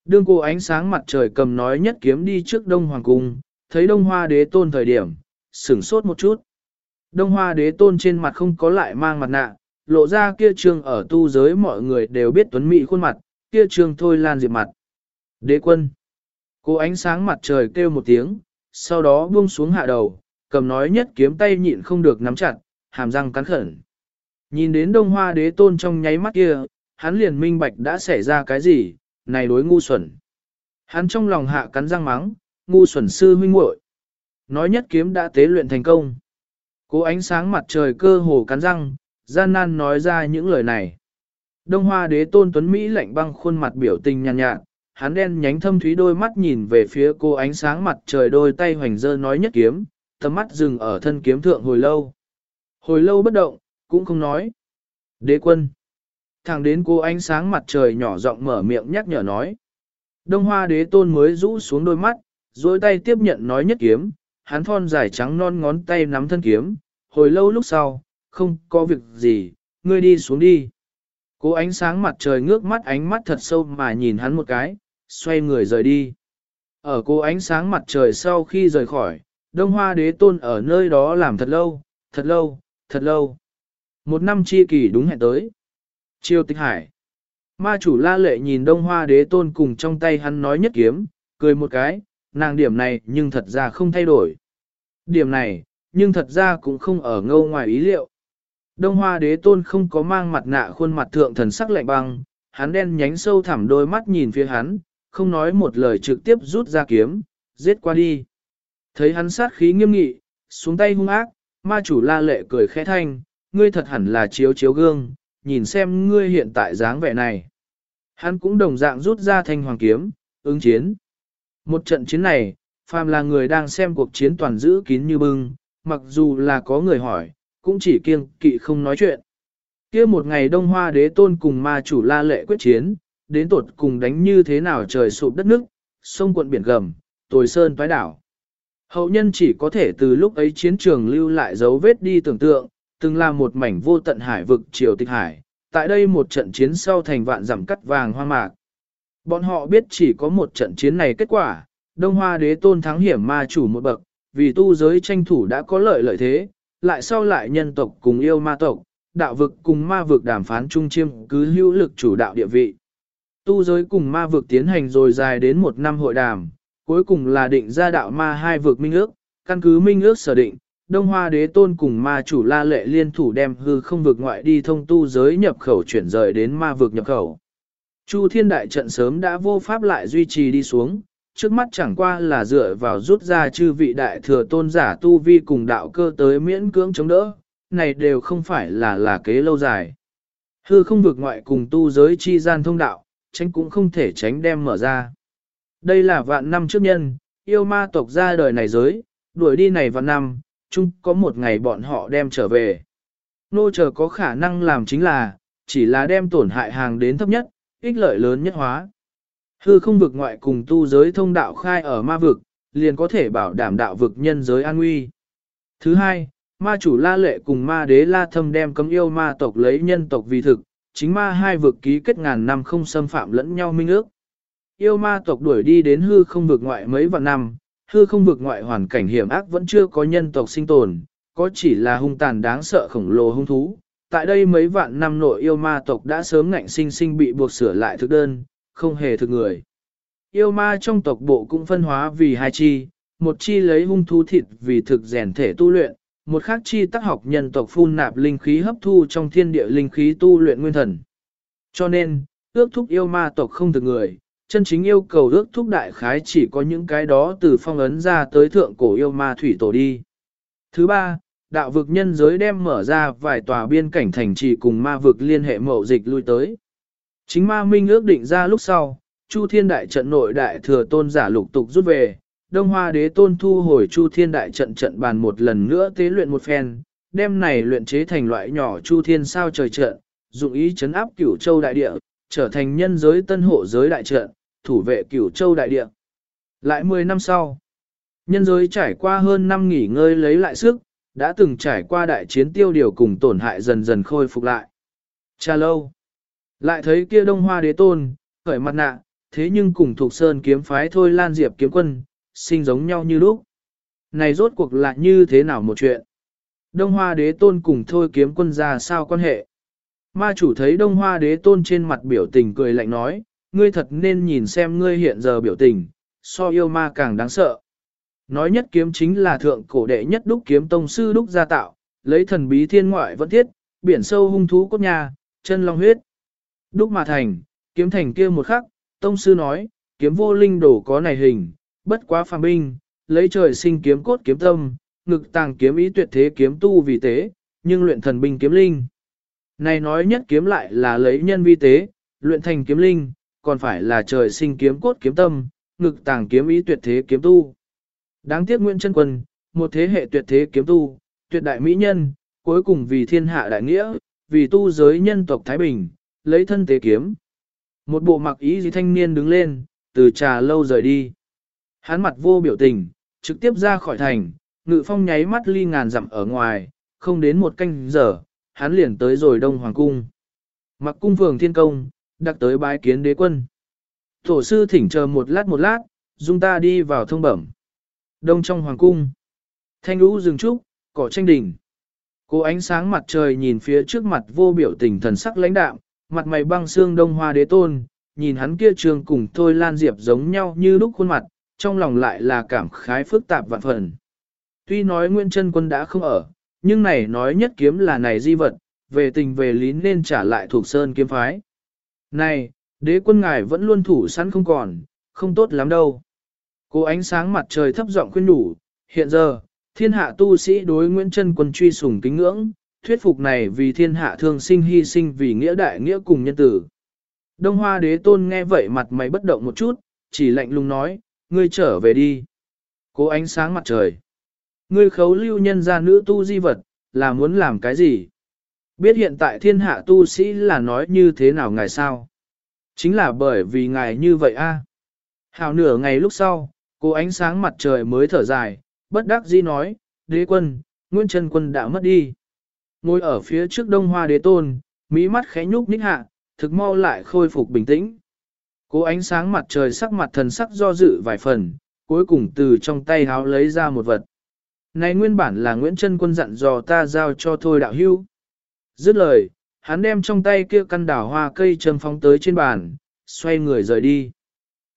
Đương cô ánh sáng mặt trời cầm nói nhất kiếm đi trước Đông Hoàng Cung, thấy Đông Hoa đế tôn thời điểm, sửng sốt một chút. Đông Hoa đế tôn trên mặt không có lại mang mặt nạ, lộ ra kia trương ở tu giới mọi người đều biết tuấn mỹ khuôn mặt, kia trương thôi lan diệp mặt. Đế quân. Cô ánh sáng mặt trời kêu một tiếng, sau đó buông xuống hạ đầu, cầm nói nhất kiếm tay nhịn không được nắm chặt, hàm răng cắn khẩn. Nhìn đến đông hoa đế tôn trong nháy mắt kia, hắn liền minh bạch đã xảy ra cái gì, này đối ngu xuẩn. Hắn trong lòng hạ cắn răng mắng, ngu xuẩn sư huynh muội. Nói nhất kiếm đã tế luyện thành công. Cố ánh sáng mặt trời cơ hồ cắn răng, gian nan nói ra những lời này. Đông hoa đế tôn tuấn Mỹ lạnh băng khuôn mặt biểu tình nhàn nhạt, nhạt, hắn đen nhánh thâm thúy đôi mắt nhìn về phía cô ánh sáng mặt trời đôi tay hoành dơ nói nhất kiếm, tầm mắt dừng ở thân kiếm thượng hồi lâu. Hồi lâu bất động, cũng không nói. Đế quân. Thẳng đến cô ánh sáng mặt trời nhỏ giọng mở miệng nhắc nhở nói. Đông hoa đế tôn mới rũ xuống đôi mắt, dối tay tiếp nhận nói nhất kiếm, hắn thon dài trắng non ngón tay nắm thân kiếm, hồi lâu lúc sau, không có việc gì, ngươi đi xuống đi. Cô ánh sáng mặt trời ngước mắt ánh mắt thật sâu mà nhìn hắn một cái, xoay người rời đi. Ở cô ánh sáng mặt trời sau khi rời khỏi, đông hoa đế tôn ở nơi đó làm thật lâu, thật lâu, thật lâu. Một năm chi kỳ đúng hẹn tới. Chiêu tịch hải. Ma chủ la lệ nhìn đông hoa đế tôn cùng trong tay hắn nói nhất kiếm, cười một cái, nàng điểm này nhưng thật ra không thay đổi. Điểm này, nhưng thật ra cũng không ở ngâu ngoài ý liệu. Đông hoa đế tôn không có mang mặt nạ khuôn mặt thượng thần sắc lạnh băng, hắn đen nhánh sâu thẳm đôi mắt nhìn phía hắn, không nói một lời trực tiếp rút ra kiếm, giết qua đi. Thấy hắn sát khí nghiêm nghị, xuống tay hung ác, ma chủ la lệ cười khẽ thanh, ngươi thật hẳn là chiếu chiếu gương, nhìn xem ngươi hiện tại dáng vẻ này. Hắn cũng đồng dạng rút ra thanh hoàng kiếm, ứng chiến. Một trận chiến này, phàm là người đang xem cuộc chiến toàn giữ kín như bưng, mặc dù là có người hỏi, cũng chỉ kiêng kỵ không nói chuyện. kia một ngày Đông Hoa đế tôn cùng ma chủ la lệ quyết chiến, đến tột cùng đánh như thế nào trời sụp đất nước, sông quận biển gầm, tồi sơn toái đảo. Hậu nhân chỉ có thể từ lúc ấy chiến trường lưu lại dấu vết đi tưởng tượng, từng là một mảnh vô tận hải vực triều tịch hải, tại đây một trận chiến sau thành vạn giảm cắt vàng hoa mạc. Bọn họ biết chỉ có một trận chiến này kết quả, Đông Hoa đế tôn thắng hiểm ma chủ một bậc, vì tu giới tranh thủ đã có lợi lợi thế, lại sau lại nhân tộc cùng yêu ma tộc, đạo vực cùng ma vực đàm phán chung chiêm cứ hữu lực chủ đạo địa vị. Tu giới cùng ma vực tiến hành rồi dài đến một năm hội đàm, cuối cùng là định ra đạo ma hai vực minh ước, căn cứ minh ước sở định, Đông Hoa đế tôn cùng ma chủ la lệ liên thủ đem hư không vực ngoại đi thông tu giới nhập khẩu chuyển rời đến ma vực nhập khẩu. Chu thiên đại trận sớm đã vô pháp lại duy trì đi xuống, trước mắt chẳng qua là dựa vào rút ra chư vị đại thừa tôn giả tu vi cùng đạo cơ tới miễn cưỡng chống đỡ, này đều không phải là là kế lâu dài. Hư không vực ngoại cùng tu giới chi gian thông đạo, tránh cũng không thể tránh đem mở ra. Đây là vạn năm trước nhân, yêu ma tộc ra đời này giới, đuổi đi này vạn năm, chung có một ngày bọn họ đem trở về. Nô chờ có khả năng làm chính là, chỉ là đem tổn hại hàng đến thấp nhất, ích lợi lớn nhất hóa. Hư không vực ngoại cùng tu giới thông đạo khai ở ma vực, liền có thể bảo đảm đạo vực nhân giới an nguy. Thứ hai, ma chủ la lệ cùng ma đế la thâm đem cấm yêu ma tộc lấy nhân tộc vì thực, chính ma hai vực ký kết ngàn năm không xâm phạm lẫn nhau minh ước. Yêu ma tộc đuổi đi đến hư không vực ngoại mấy vạn năm, hư không vực ngoại hoàn cảnh hiểm ác vẫn chưa có nhân tộc sinh tồn, có chỉ là hung tàn đáng sợ khổng lồ hung thú. Tại đây mấy vạn năm nội yêu ma tộc đã sớm ngạnh sinh sinh bị buộc sửa lại thực đơn, không hề thực người. Yêu ma trong tộc bộ cũng phân hóa vì hai chi, một chi lấy hung thú thịt vì thực rèn thể tu luyện, một khác chi tác học nhân tộc phun nạp linh khí hấp thu trong thiên địa linh khí tu luyện nguyên thần. Cho nên, ước thúc yêu ma tộc không thực người, chân chính yêu cầu ước thúc đại khái chỉ có những cái đó từ phong ấn ra tới thượng cổ yêu ma thủy tổ đi. Thứ ba, đạo vực nhân giới đem mở ra vài tòa biên cảnh thành trì cùng ma vực liên hệ mậu dịch lui tới. Chính ma minh ước định ra lúc sau, Chu Thiên Đại trận nội đại thừa tôn giả lục tục rút về, Đông Hoa đế tôn thu hồi Chu Thiên Đại trận trận bàn một lần nữa tế luyện một phen, đem này luyện chế thành loại nhỏ Chu Thiên sao trời trận, dụng ý chấn áp cửu châu đại địa, trở thành nhân giới tân hộ giới đại trận, thủ vệ cửu châu đại địa. Lại 10 năm sau, Nhân giới trải qua hơn năm nghỉ ngơi lấy lại sức, đã từng trải qua đại chiến tiêu điều cùng tổn hại dần dần khôi phục lại. Cha lâu. Lại thấy kia đông hoa đế tôn, khởi mặt nạ, thế nhưng cùng thuộc sơn kiếm phái thôi lan diệp kiếm quân, sinh giống nhau như lúc. Này rốt cuộc là như thế nào một chuyện? Đông hoa đế tôn cùng thôi kiếm quân ra sao quan hệ? Ma chủ thấy đông hoa đế tôn trên mặt biểu tình cười lạnh nói, ngươi thật nên nhìn xem ngươi hiện giờ biểu tình, so yêu ma càng đáng sợ. Nói nhất kiếm chính là thượng cổ đệ nhất đúc kiếm tông sư đúc gia tạo, lấy thần bí thiên ngoại vẫn thiết, biển sâu hung thú cốt nhà, chân long huyết. Đúc mà thành, kiếm thành kia một khắc, tông sư nói, kiếm vô linh đổ có này hình, bất quá phàm binh, lấy trời sinh kiếm cốt kiếm tâm, ngực tàng kiếm ý tuyệt thế kiếm tu vì tế, nhưng luyện thần binh kiếm linh. Này nói nhất kiếm lại là lấy nhân vi tế, luyện thành kiếm linh, còn phải là trời sinh kiếm cốt kiếm tâm, ngực tàng kiếm ý tuyệt thế kiếm tu. Đáng tiếc Nguyễn Trân Quân, một thế hệ tuyệt thế kiếm tu, tuyệt đại mỹ nhân, cuối cùng vì thiên hạ đại nghĩa, vì tu giới nhân tộc Thái Bình, lấy thân tế kiếm. Một bộ mặc ý gì thanh niên đứng lên, từ trà lâu rời đi. Hắn mặt vô biểu tình, trực tiếp ra khỏi thành, ngự phong nháy mắt ly ngàn dặm ở ngoài, không đến một canh giờ, hắn liền tới rồi Đông Hoàng Cung. Mặc cung phường thiên công, đặc tới bái kiến đế quân. Tổ sư thỉnh chờ một lát một lát, dung ta đi vào thông bẩm. Đông trong Hoàng Cung. Thanh lũ rừng trúc, cỏ tranh đỉnh. Cô ánh sáng mặt trời nhìn phía trước mặt vô biểu tình thần sắc lãnh đạm, mặt mày băng xương đông hoa đế tôn, nhìn hắn kia trường cùng thôi lan diệp giống nhau như lúc khuôn mặt, trong lòng lại là cảm khái phức tạp vạn phần. Tuy nói Nguyễn Trân Quân đã không ở, nhưng này nói nhất kiếm là này di vật, về tình về lý nên trả lại thuộc sơn kiếm phái. Này, đế quân ngài vẫn luôn thủ sẵn không còn, không tốt lắm đâu. Cô ánh sáng mặt trời thấp giọng khuyên đủ, hiện giờ, thiên hạ tu sĩ đối Nguyễn Trân Quân truy sùng kính ngưỡng, thuyết phục này vì thiên hạ thương sinh hy sinh vì nghĩa đại nghĩa cùng nhân tử. Đông Hoa đế tôn nghe vậy mặt mày bất động một chút, chỉ lạnh lùng nói, ngươi trở về đi. Cố ánh sáng mặt trời. Ngươi khấu lưu nhân ra nữ tu di vật, là muốn làm cái gì? Biết hiện tại thiên hạ tu sĩ là nói như thế nào ngài sao? Chính là bởi vì ngài như vậy a. Hào nửa ngày lúc sau, cô ánh sáng mặt trời mới thở dài, bất đắc dĩ nói, đế quân, Nguyễn Trân Quân đã mất đi. Ngồi ở phía trước đông hoa đế tôn, mỹ mắt khẽ nhúc nhích hạ, thực mau lại khôi phục bình tĩnh. Cô ánh sáng mặt trời sắc mặt thần sắc do dự vài phần, cuối cùng từ trong tay háo lấy ra một vật. Này nguyên bản là Nguyễn Trân Quân dặn dò ta giao cho thôi đạo hưu. Dứt lời, hắn đem trong tay kia căn đảo hoa cây châm phóng tới trên bàn, xoay người rời đi.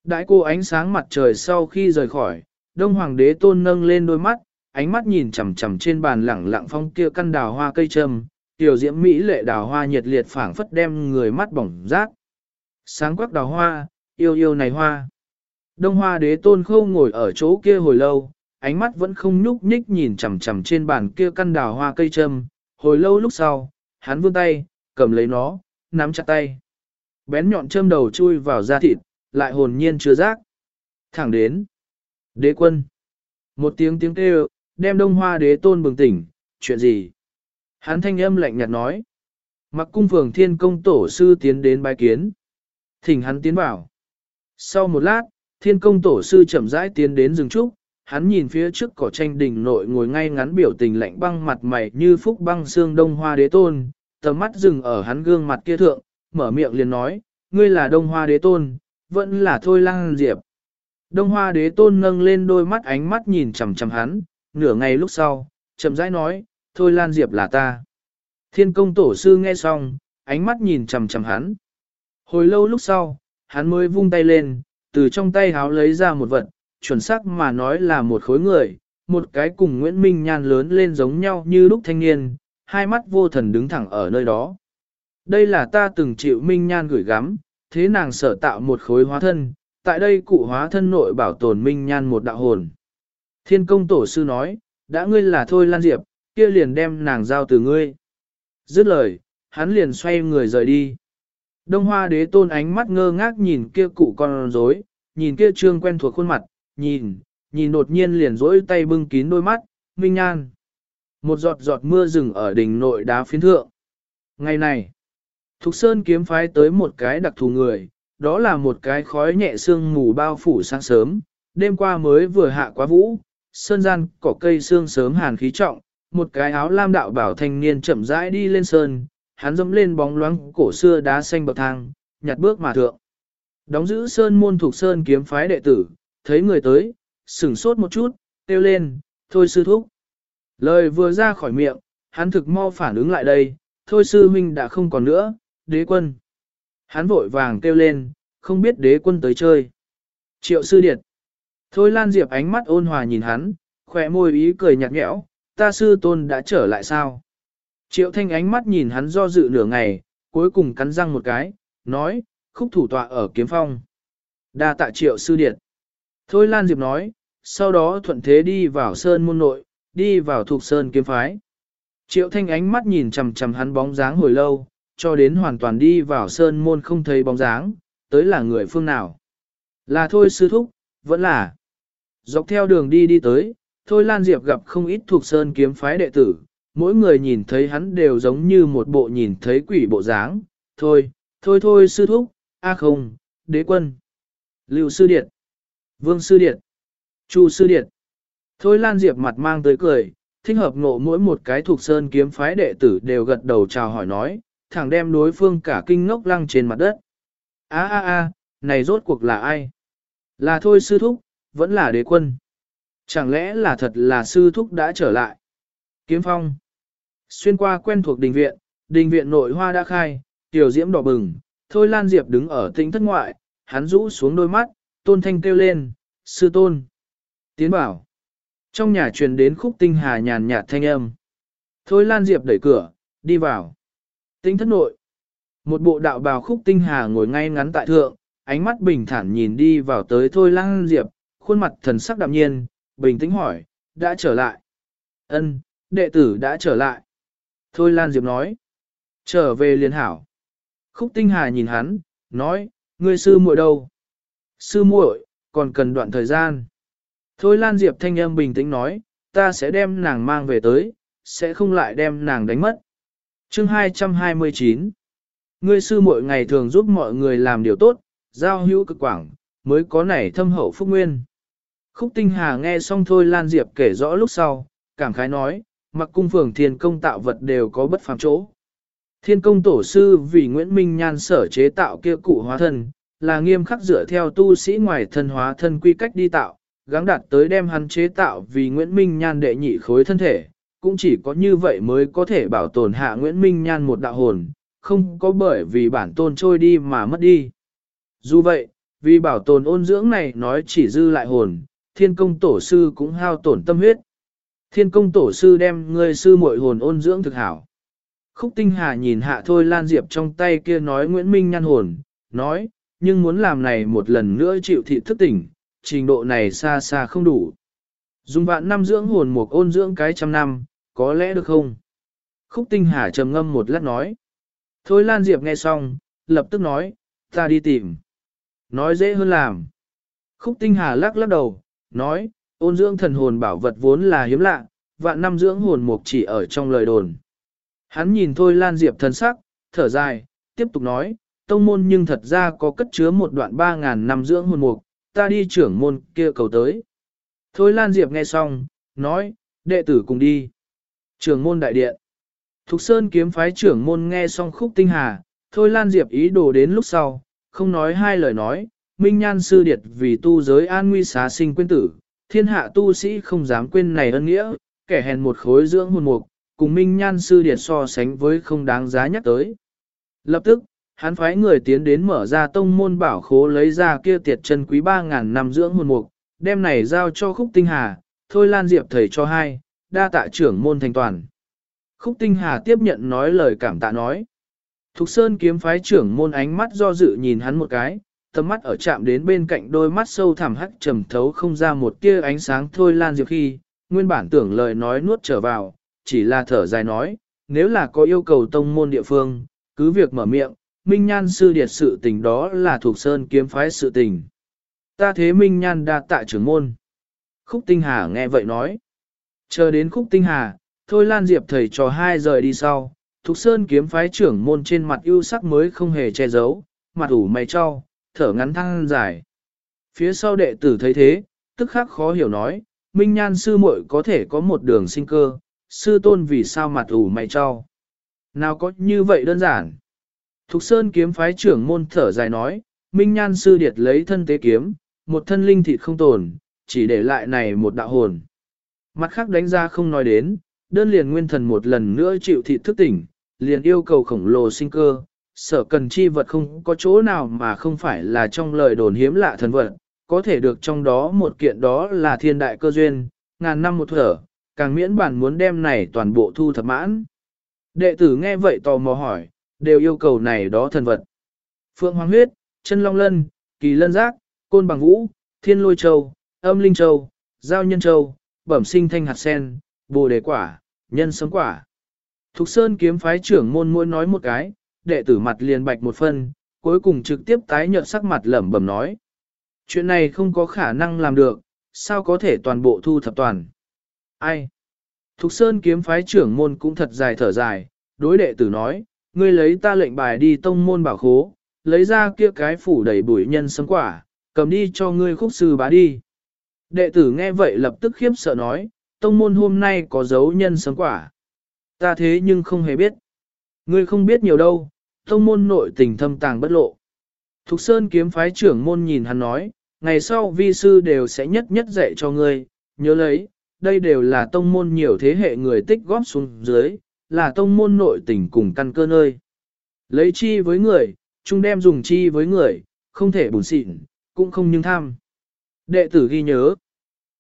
Đại cô ánh sáng mặt trời sau khi rời khỏi, Đông Hoàng đế tôn nâng lên đôi mắt, ánh mắt nhìn chằm chằm trên bàn lẳng lặng phong kia căn đào hoa cây trầm, tiểu diễm mỹ lệ đào hoa nhiệt liệt phảng phất đem người mắt bỏng rát. Sáng quắc đào hoa, yêu yêu này hoa. Đông hoa đế tôn khâu ngồi ở chỗ kia hồi lâu, ánh mắt vẫn không nhúc nhích nhìn chằm chằm trên bàn kia căn đào hoa cây trầm, hồi lâu lúc sau, hắn vươn tay, cầm lấy nó, nắm chặt tay. Bén nhọn châm đầu chui vào da thịt, lại hồn nhiên chưa giác. Thẳng đến. Đế quân. Một tiếng tiếng kêu, đem đông hoa đế tôn bừng tỉnh, chuyện gì? Hắn thanh âm lạnh nhạt nói. Mặc cung phường thiên công tổ sư tiến đến bái kiến. Thỉnh hắn tiến vào. Sau một lát, thiên công tổ sư chậm rãi tiến đến rừng trúc, hắn nhìn phía trước cỏ tranh đỉnh nội ngồi ngay ngắn biểu tình lạnh băng mặt mày như phúc băng xương đông hoa đế tôn, tầm mắt dừng ở hắn gương mặt kia thượng, mở miệng liền nói, ngươi là đông hoa đế tôn, vẫn là thôi lang diệp. Đông hoa đế tôn nâng lên đôi mắt ánh mắt nhìn chằm chằm hắn, nửa ngày lúc sau, chậm rãi nói, thôi lan diệp là ta. Thiên công tổ sư nghe xong, ánh mắt nhìn chằm chằm hắn. Hồi lâu lúc sau, hắn mới vung tay lên, từ trong tay háo lấy ra một vật, chuẩn xác mà nói là một khối người, một cái cùng Nguyễn Minh Nhan lớn lên giống nhau như lúc thanh niên, hai mắt vô thần đứng thẳng ở nơi đó. Đây là ta từng chịu Minh Nhan gửi gắm, thế nàng sở tạo một khối hóa thân, tại đây cụ hóa thân nội bảo tồn Minh Nhan một đạo hồn. Thiên công tổ sư nói, đã ngươi là thôi lan diệp, kia liền đem nàng giao từ ngươi. Dứt lời, hắn liền xoay người rời đi. Đông hoa đế tôn ánh mắt ngơ ngác nhìn kia cụ con rối, nhìn kia trương quen thuộc khuôn mặt, nhìn, nhìn đột nhiên liền rỗi tay bưng kín đôi mắt, minh nhan. Một giọt giọt mưa rừng ở đỉnh nội đá phiến thượng. Ngày này, Thục Sơn kiếm phái tới một cái đặc thù người, đó là một cái khói nhẹ sương mù bao phủ sáng sớm, đêm qua mới vừa hạ quá vũ, sơn gian cỏ cây sương sớm hàn khí trọng, một cái áo lam đạo bảo thanh niên chậm rãi đi lên sơn, hắn dẫm lên bóng loáng cổ xưa đá xanh bậc thang, nhặt bước mà thượng. Đóng giữ sơn môn thuộc sơn kiếm phái đệ tử, thấy người tới, sửng sốt một chút, kêu lên, thôi sư thúc. Lời vừa ra khỏi miệng, hắn thực mau phản ứng lại đây, thôi sư huynh đã không còn nữa, đế quân. Hắn vội vàng kêu lên, không biết đế quân tới chơi. Triệu sư điệt. Thôi Lan Diệp ánh mắt ôn hòa nhìn hắn, khỏe môi ý cười nhạt nhẽo, ta sư tôn đã trở lại sao? Triệu thanh ánh mắt nhìn hắn do dự nửa ngày, cuối cùng cắn răng một cái, nói, khúc thủ tọa ở kiếm phong. đa tạ triệu sư điệt. Thôi Lan Diệp nói, sau đó thuận thế đi vào sơn môn nội, đi vào thuộc sơn kiếm phái. Triệu thanh ánh mắt nhìn chầm chầm hắn bóng dáng hồi lâu, cho đến hoàn toàn đi vào sơn môn không thấy bóng dáng, tới là người phương nào. Là thôi sư thúc, vẫn là. Dọc theo đường đi đi tới, thôi Lan Diệp gặp không ít thuộc sơn kiếm phái đệ tử, mỗi người nhìn thấy hắn đều giống như một bộ nhìn thấy quỷ bộ dáng. Thôi, thôi thôi sư thúc, a à không, đế quân, lưu sư điện, vương sư điện, chu sư điện. Thôi Lan Diệp mặt mang tới cười, thích hợp ngộ mỗi một cái thuộc sơn kiếm phái đệ tử đều gật đầu chào hỏi nói, thẳng đem đối phương cả kinh ngốc lăng trên mặt đất. A a a, này rốt cuộc là ai? Là thôi sư thúc, vẫn là đế quân. Chẳng lẽ là thật là sư thúc đã trở lại? Kiếm phong. Xuyên qua quen thuộc đình viện, đình viện nội hoa đã khai, tiểu diễm đỏ bừng, thôi Lan Diệp đứng ở tĩnh thất ngoại, hắn rũ xuống đôi mắt, tôn thanh kêu lên, sư tôn. Tiến bảo. Trong nhà truyền đến khúc tinh hà nhàn nhạt thanh âm. Thôi Lan Diệp đẩy cửa, đi vào. Tinh thất nội. Một bộ đạo bào khúc tinh hà ngồi ngay ngắn tại thượng, ánh mắt bình thản nhìn đi vào tới Thôi Lan Diệp, khuôn mặt thần sắc đạm nhiên, bình tĩnh hỏi, đã trở lại. Ân, đệ tử đã trở lại. Thôi Lan Diệp nói, trở về liền hảo. Khúc Tinh Hà nhìn hắn, nói, ngươi sư muội đâu? Sư muội, còn cần đoạn thời gian. Thôi Lan Diệp thanh âm bình tĩnh nói, ta sẽ đem nàng mang về tới, sẽ không lại đem nàng đánh mất. Chương 229 Ngươi sư muội ngày thường giúp mọi người làm điều tốt, giao hữu cực quảng, mới có nảy thâm hậu phúc nguyên. Khúc Tinh Hà nghe xong thôi Lan Diệp kể rõ lúc sau, cảm khái nói, mặc cung phường thiên công tạo vật đều có bất phàm chỗ. Thiên công tổ sư vì Nguyễn Minh Nhan sở chế tạo kia cụ hóa thân, là nghiêm khắc dựa theo tu sĩ ngoài thân hóa thân quy cách đi tạo, gắng đạt tới đem hắn chế tạo vì Nguyễn Minh Nhan đệ nhị khối thân thể, cũng chỉ có như vậy mới có thể bảo tồn hạ Nguyễn Minh Nhan một đạo hồn, không có bởi vì bản tôn trôi đi mà mất đi. Dù vậy, vì bảo tồn ôn dưỡng này nói chỉ dư lại hồn, thiên công tổ sư cũng hao tổn tâm huyết. Thiên công tổ sư đem ngươi sư muội hồn ôn dưỡng thực hảo. Khúc tinh hà nhìn hạ thôi Lan Diệp trong tay kia nói Nguyễn Minh Nhan hồn, nói, nhưng muốn làm này một lần nữa chịu thị thức tỉnh, trình độ này xa xa không đủ. Dùng vạn năm dưỡng hồn một ôn dưỡng cái trăm năm, có lẽ được không? Khúc tinh hà trầm ngâm một lát nói. Thôi Lan Diệp nghe xong, lập tức nói, ta đi tìm. Nói dễ hơn làm. Khúc tinh hà lắc lắc đầu, nói, ôn dưỡng thần hồn bảo vật vốn là hiếm lạ, vạn năm dưỡng hồn mục chỉ ở trong lời đồn. Hắn nhìn thôi Lan Diệp thần sắc, thở dài, tiếp tục nói, tông môn nhưng thật ra có cất chứa một đoạn ba ngàn năm dưỡng hồn mục, ta đi trưởng môn kia cầu tới. Thôi Lan Diệp nghe xong, nói, đệ tử cùng đi. Trưởng môn đại điện. Thục Sơn kiếm phái trưởng môn nghe xong khúc tinh hà, thôi Lan Diệp ý đồ đến lúc sau, không nói hai lời nói, Minh Nhan sư điệt vì tu giới an nguy xá sinh quên tử, thiên hạ tu sĩ không dám quên này ân nghĩa, kẻ hèn một khối dưỡng hồn mục, cùng Minh Nhan sư điệt so sánh với không đáng giá nhắc tới. Lập tức, hắn phái người tiến đến mở ra tông môn bảo khố lấy ra kia tiệt chân quý 3.000 năm dưỡng hồn mục, đem này giao cho khúc tinh hà, thôi lan diệp thầy cho hai, đa tạ trưởng môn thành toàn. Khúc tinh hà tiếp nhận nói lời cảm tạ nói. Thục Sơn kiếm phái trưởng môn ánh mắt do dự nhìn hắn một cái, tầm mắt ở chạm đến bên cạnh đôi mắt sâu thẳm hắc trầm thấu không ra một tia ánh sáng thôi lan diệp khi, nguyên bản tưởng lời nói nuốt trở vào, chỉ là thở dài nói, nếu là có yêu cầu tông môn địa phương, cứ việc mở miệng, Minh Nhan sư điệt sự tình đó là thuộc sơn kiếm phái sự tình. Ta thế Minh Nhan đa tạ trưởng môn. Khúc Tinh Hà nghe vậy nói. Chờ đến Khúc Tinh Hà, thôi Lan Diệp thầy trò hai rời đi sau, Thục sơn kiếm phái trưởng môn trên mặt ưu sắc mới không hề che giấu, mặt ủ mày cho, thở ngắn thăng dài. Phía sau đệ tử thấy thế, tức khắc khó hiểu nói, Minh Nhan sư muội có thể có một đường sinh cơ, sư tôn vì sao mặt ủ mày cho. Nào có như vậy đơn giản. Thục Sơn kiếm phái trưởng môn thở dài nói, Minh Nhan sư điệt lấy thân tế kiếm, một thân linh thịt không tồn, chỉ để lại này một đạo hồn. Mặt khác đánh ra không nói đến, đơn liền nguyên thần một lần nữa chịu thị thức tỉnh, liền yêu cầu khổng lồ sinh cơ, sở cần chi vật không có chỗ nào mà không phải là trong lời đồn hiếm lạ thần vật, có thể được trong đó một kiện đó là thiên đại cơ duyên, ngàn năm một thở, càng miễn bản muốn đem này toàn bộ thu thập mãn. Đệ tử nghe vậy tò mò hỏi, đều yêu cầu này đó thần vật. Phượng Hoàng huyết, chân long lân, kỳ lân giác, côn bằng vũ, thiên lôi châu, âm linh châu, giao nhân châu, bẩm sinh thanh hạt sen, bồ đề quả, nhân sấm quả. Thục Sơn kiếm phái trưởng môn mỗi nói một cái, đệ tử mặt liền bạch một phân, cuối cùng trực tiếp tái nhợt sắc mặt lẩm bẩm nói. Chuyện này không có khả năng làm được, sao có thể toàn bộ thu thập toàn. Ai? Thục Sơn kiếm phái trưởng môn cũng thật dài thở dài, đối đệ tử nói, ngươi lấy ta lệnh bài đi tông môn bảo khố, lấy ra kia cái phủ đầy bụi nhân sấm quả, cầm đi cho ngươi khúc sư bá đi. Đệ tử nghe vậy lập tức khiếp sợ nói, tông môn hôm nay có dấu nhân sấm quả. Ta thế nhưng không hề biết. Ngươi không biết nhiều đâu, tông môn nội tình thâm tàng bất lộ. Thục Sơn kiếm phái trưởng môn nhìn hắn nói, ngày sau vi sư đều sẽ nhất nhất dạy cho ngươi, nhớ lấy, đây đều là tông môn nhiều thế hệ người tích góp xuống dưới, là tông môn nội tình cùng căn cơ nơi. Lấy chi với người, chúng đem dùng chi với người, không thể bùn xịn, cũng không nhưng tham. Đệ tử ghi nhớ.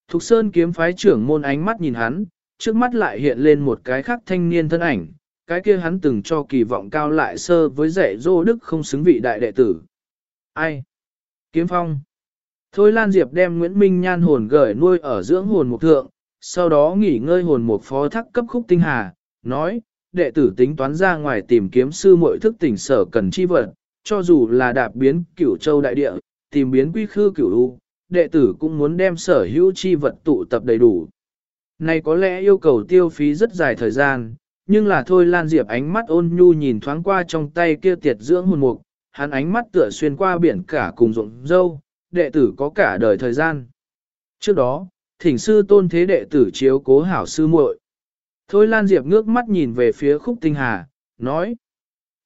Thục Sơn kiếm phái trưởng môn ánh mắt nhìn hắn, trước mắt lại hiện lên một cái khác thanh niên thân ảnh, cái kia hắn từng cho kỳ vọng cao lại sơ với dạy dô đức không xứng vị đại đệ tử. Ai? Kiếm phong. Thôi Lan Diệp đem Nguyễn Minh Nhan hồn gửi nuôi ở dưỡng hồn mục thượng, sau đó nghỉ ngơi hồn mục phó thắc cấp khúc tinh hà, nói, đệ tử tính toán ra ngoài tìm kiếm sư muội thức tỉnh sở cần chi vật, cho dù là đạp biến cửu châu đại địa, tìm biến quy khư cửu u, đệ tử cũng muốn đem sở hữu chi vật tụ tập đầy đủ. Này có lẽ yêu cầu tiêu phí rất dài thời gian, nhưng là thôi Lan Diệp ánh mắt ôn nhu nhìn thoáng qua trong tay kia tiệt dưỡng hồn mục, hắn ánh mắt tựa xuyên qua biển cả cùng rộng dâu, đệ tử có cả đời thời gian. Trước đó, thỉnh sư tôn thế đệ tử chiếu cố hảo sư muội. Thôi Lan Diệp ngước mắt nhìn về phía Khúc Tinh Hà, nói.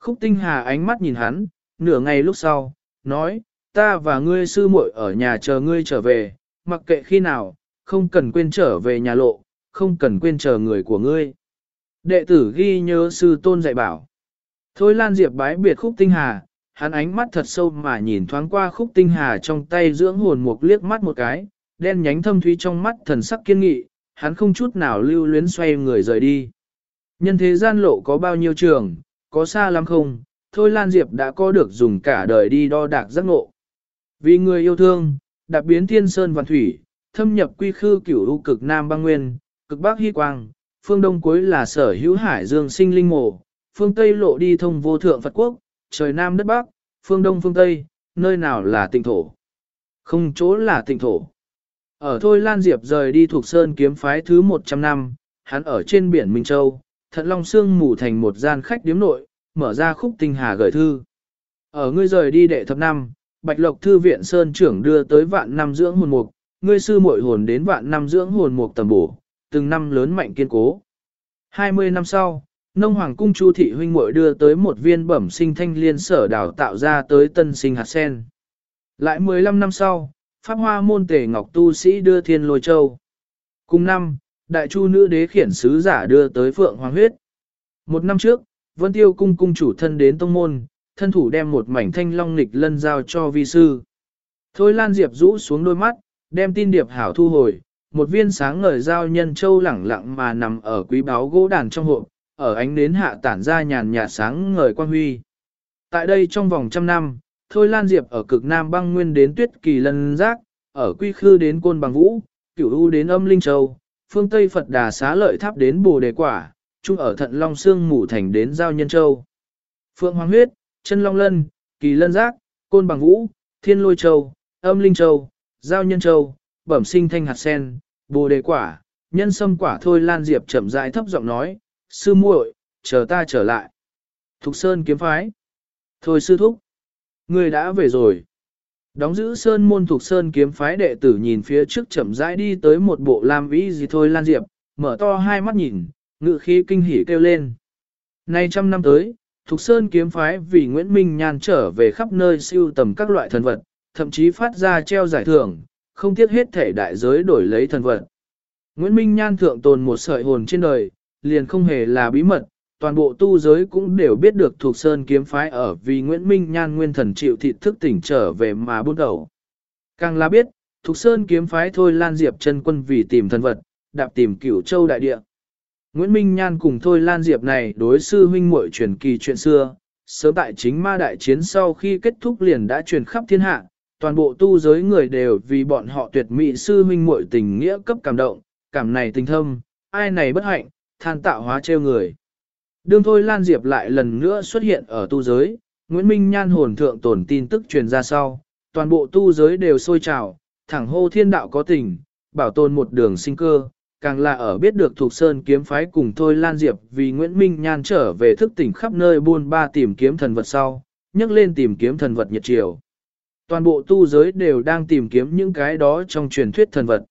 Khúc Tinh Hà ánh mắt nhìn hắn, nửa ngày lúc sau, nói, ta và ngươi sư muội ở nhà chờ ngươi trở về, mặc kệ khi nào, không cần quên trở về nhà lộ, không cần quên chờ người của ngươi. Đệ tử ghi nhớ sư tôn dạy bảo. Thôi Lan Diệp bái biệt Khúc Tinh Hà, hắn ánh mắt thật sâu mà nhìn thoáng qua Khúc Tinh Hà trong tay dưỡng hồn mục liếc mắt một cái, đen nhánh thâm thúy trong mắt thần sắc kiên nghị, hắn không chút nào lưu luyến xoay người rời đi. Nhân thế gian lộ có bao nhiêu trường, có xa lắm không, thôi Lan Diệp đã có được dùng cả đời đi đo đạc giác ngộ. Vì người yêu thương, đạp biến thiên sơn vạn thủy, thâm nhập quy khư cửu u cực nam băng nguyên, cực bắc hy quang, phương đông cuối là sở hữu hải dương sinh linh mộ, phương tây lộ đi thông vô thượng Phật quốc, trời nam đất bắc, phương đông phương tây, nơi nào là tịnh thổ. Không chỗ là tịnh thổ. Ở Thôi Lan Diệp rời đi thuộc Sơn kiếm phái thứ 100 năm, hắn ở trên biển Minh Châu, thận long xương mù thành một gian khách điếm nội, mở ra khúc tinh hà gửi thư. Ở ngươi rời đi đệ thập năm, Bạch Lộc Thư viện Sơn trưởng đưa tới vạn năm dưỡng hồn mục, ngươi sư muội hồn đến vạn năm dưỡng hồn mục tầm bổ, từng năm lớn mạnh kiên cố. 20 năm sau, Nông Hoàng Cung Chu Thị Huynh muội đưa tới một viên bẩm sinh thanh liên sở đào tạo ra tới tân sinh hạt sen. Lại 15 năm sau, Pháp Hoa môn tề ngọc tu sĩ đưa thiên lôi châu. Cùng năm, đại chu nữ đế khiển sứ giả đưa tới phượng hoàng huyết. Một năm trước, Vân Tiêu cung cung chủ thân đến tông môn, thân thủ đem một mảnh thanh long lịch lân giao cho vi sư. Thôi Lan Diệp rũ xuống đôi mắt, đem tin điệp hảo thu hồi, một viên sáng ngời giao nhân châu lẳng lặng mà nằm ở quý báo gỗ đàn trong hộp, ở ánh nến hạ tản ra nhàn nhạt sáng ngời quang huy. Tại đây trong vòng trăm năm, Thôi Lan Diệp ở cực Nam băng nguyên đến tuyết kỳ lân giác, ở quy khư đến côn bằng vũ, cửu u đến âm linh châu, phương Tây Phật đà xá lợi tháp đến bồ đề quả, chung ở thận long xương mù thành đến giao nhân châu. Phượng Hoàng huyết, chân long lân, kỳ lân giác, côn bằng vũ, thiên lôi châu, âm linh châu, giao nhân châu, bẩm sinh thanh hạt sen, bồ đề quả, nhân sâm quả thôi Lan Diệp chậm rãi thấp giọng nói, sư muội, chờ ta trở lại. Thục Sơn kiếm phái. Thôi sư thúc. Người đã về rồi. Đóng giữ sơn môn thuộc sơn kiếm phái đệ tử nhìn phía trước chậm rãi đi tới một bộ lam vĩ gì thôi lan diệp, mở to hai mắt nhìn, ngự khí kinh hỉ kêu lên. Nay trăm năm tới, Thục Sơn kiếm phái vì Nguyễn Minh Nhan trở về khắp nơi siêu tầm các loại thần vật, thậm chí phát ra treo giải thưởng, không tiếc hết thể đại giới đổi lấy thần vật. Nguyễn Minh Nhan thượng tồn một sợi hồn trên đời, liền không hề là bí mật, toàn bộ tu giới cũng đều biết được thuộc Sơn kiếm phái ở vì Nguyễn Minh Nhan nguyên thần chịu thịt thức tỉnh trở về mà buôn đầu. Càng là biết, thuộc Sơn kiếm phái thôi Lan Diệp chân quân vì tìm thần vật, đạp tìm cửu châu đại địa. Nguyễn Minh Nhan cùng Thôi Lan Diệp này đối sư huynh muội truyền kỳ chuyện xưa, sớm tại chính ma đại chiến sau khi kết thúc liền đã truyền khắp thiên hạ, toàn bộ tu giới người đều vì bọn họ tuyệt mỹ sư huynh muội tình nghĩa cấp cảm động, cảm này tình thâm, ai này bất hạnh, than tạo hóa trêu người. Đương Thôi Lan Diệp lại lần nữa xuất hiện ở tu giới, Nguyễn Minh Nhan hồn thượng tổn tin tức truyền ra sau, toàn bộ tu giới đều sôi trào, thẳng hô thiên đạo có tình, bảo tồn một đường sinh cơ, càng là ở biết được thuộc sơn kiếm phái cùng Thôi Lan Diệp vì Nguyễn Minh Nhan trở về thức tỉnh khắp nơi buôn ba tìm kiếm thần vật sau, nhấc lên tìm kiếm thần vật nhiệt triều. Toàn bộ tu giới đều đang tìm kiếm những cái đó trong truyền thuyết thần vật.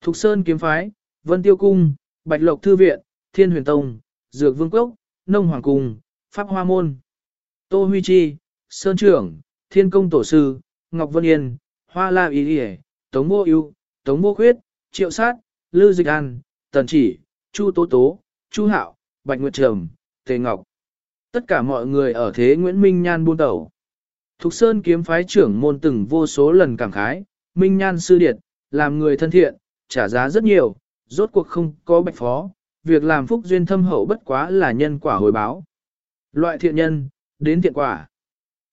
Thục Sơn kiếm phái, Vân Tiêu Cung, Bạch Lộc Thư Viện, Thiên Huyền Tông, Dược Vương Quốc, Nông Hoàng Cung, Pháp Hoa Môn, Tô Huy Chi, Sơn Trưởng, Thiên Công Tổ Sư, Ngọc Vân Yên, Hoa La Ý Điề, Tống Mô Yêu, Tống Mô Khuyết, Triệu Sát, Lư Dịch An, Tần Chỉ, Chu Tố Tố, Chu Hạo, Bạch Nguyệt Trầm, Tề Ngọc. Tất cả mọi người ở thế Nguyễn Minh Nhan buôn đầu. Thục Sơn kiếm phái trưởng môn từng vô số lần cảm khái, Minh Nhan sư điệt, làm người thân thiện, trả giá rất nhiều, rốt cuộc không có bạch phó, việc làm phúc duyên thâm hậu bất quá là nhân quả hồi báo. Loại thiện nhân, đến thiện quả.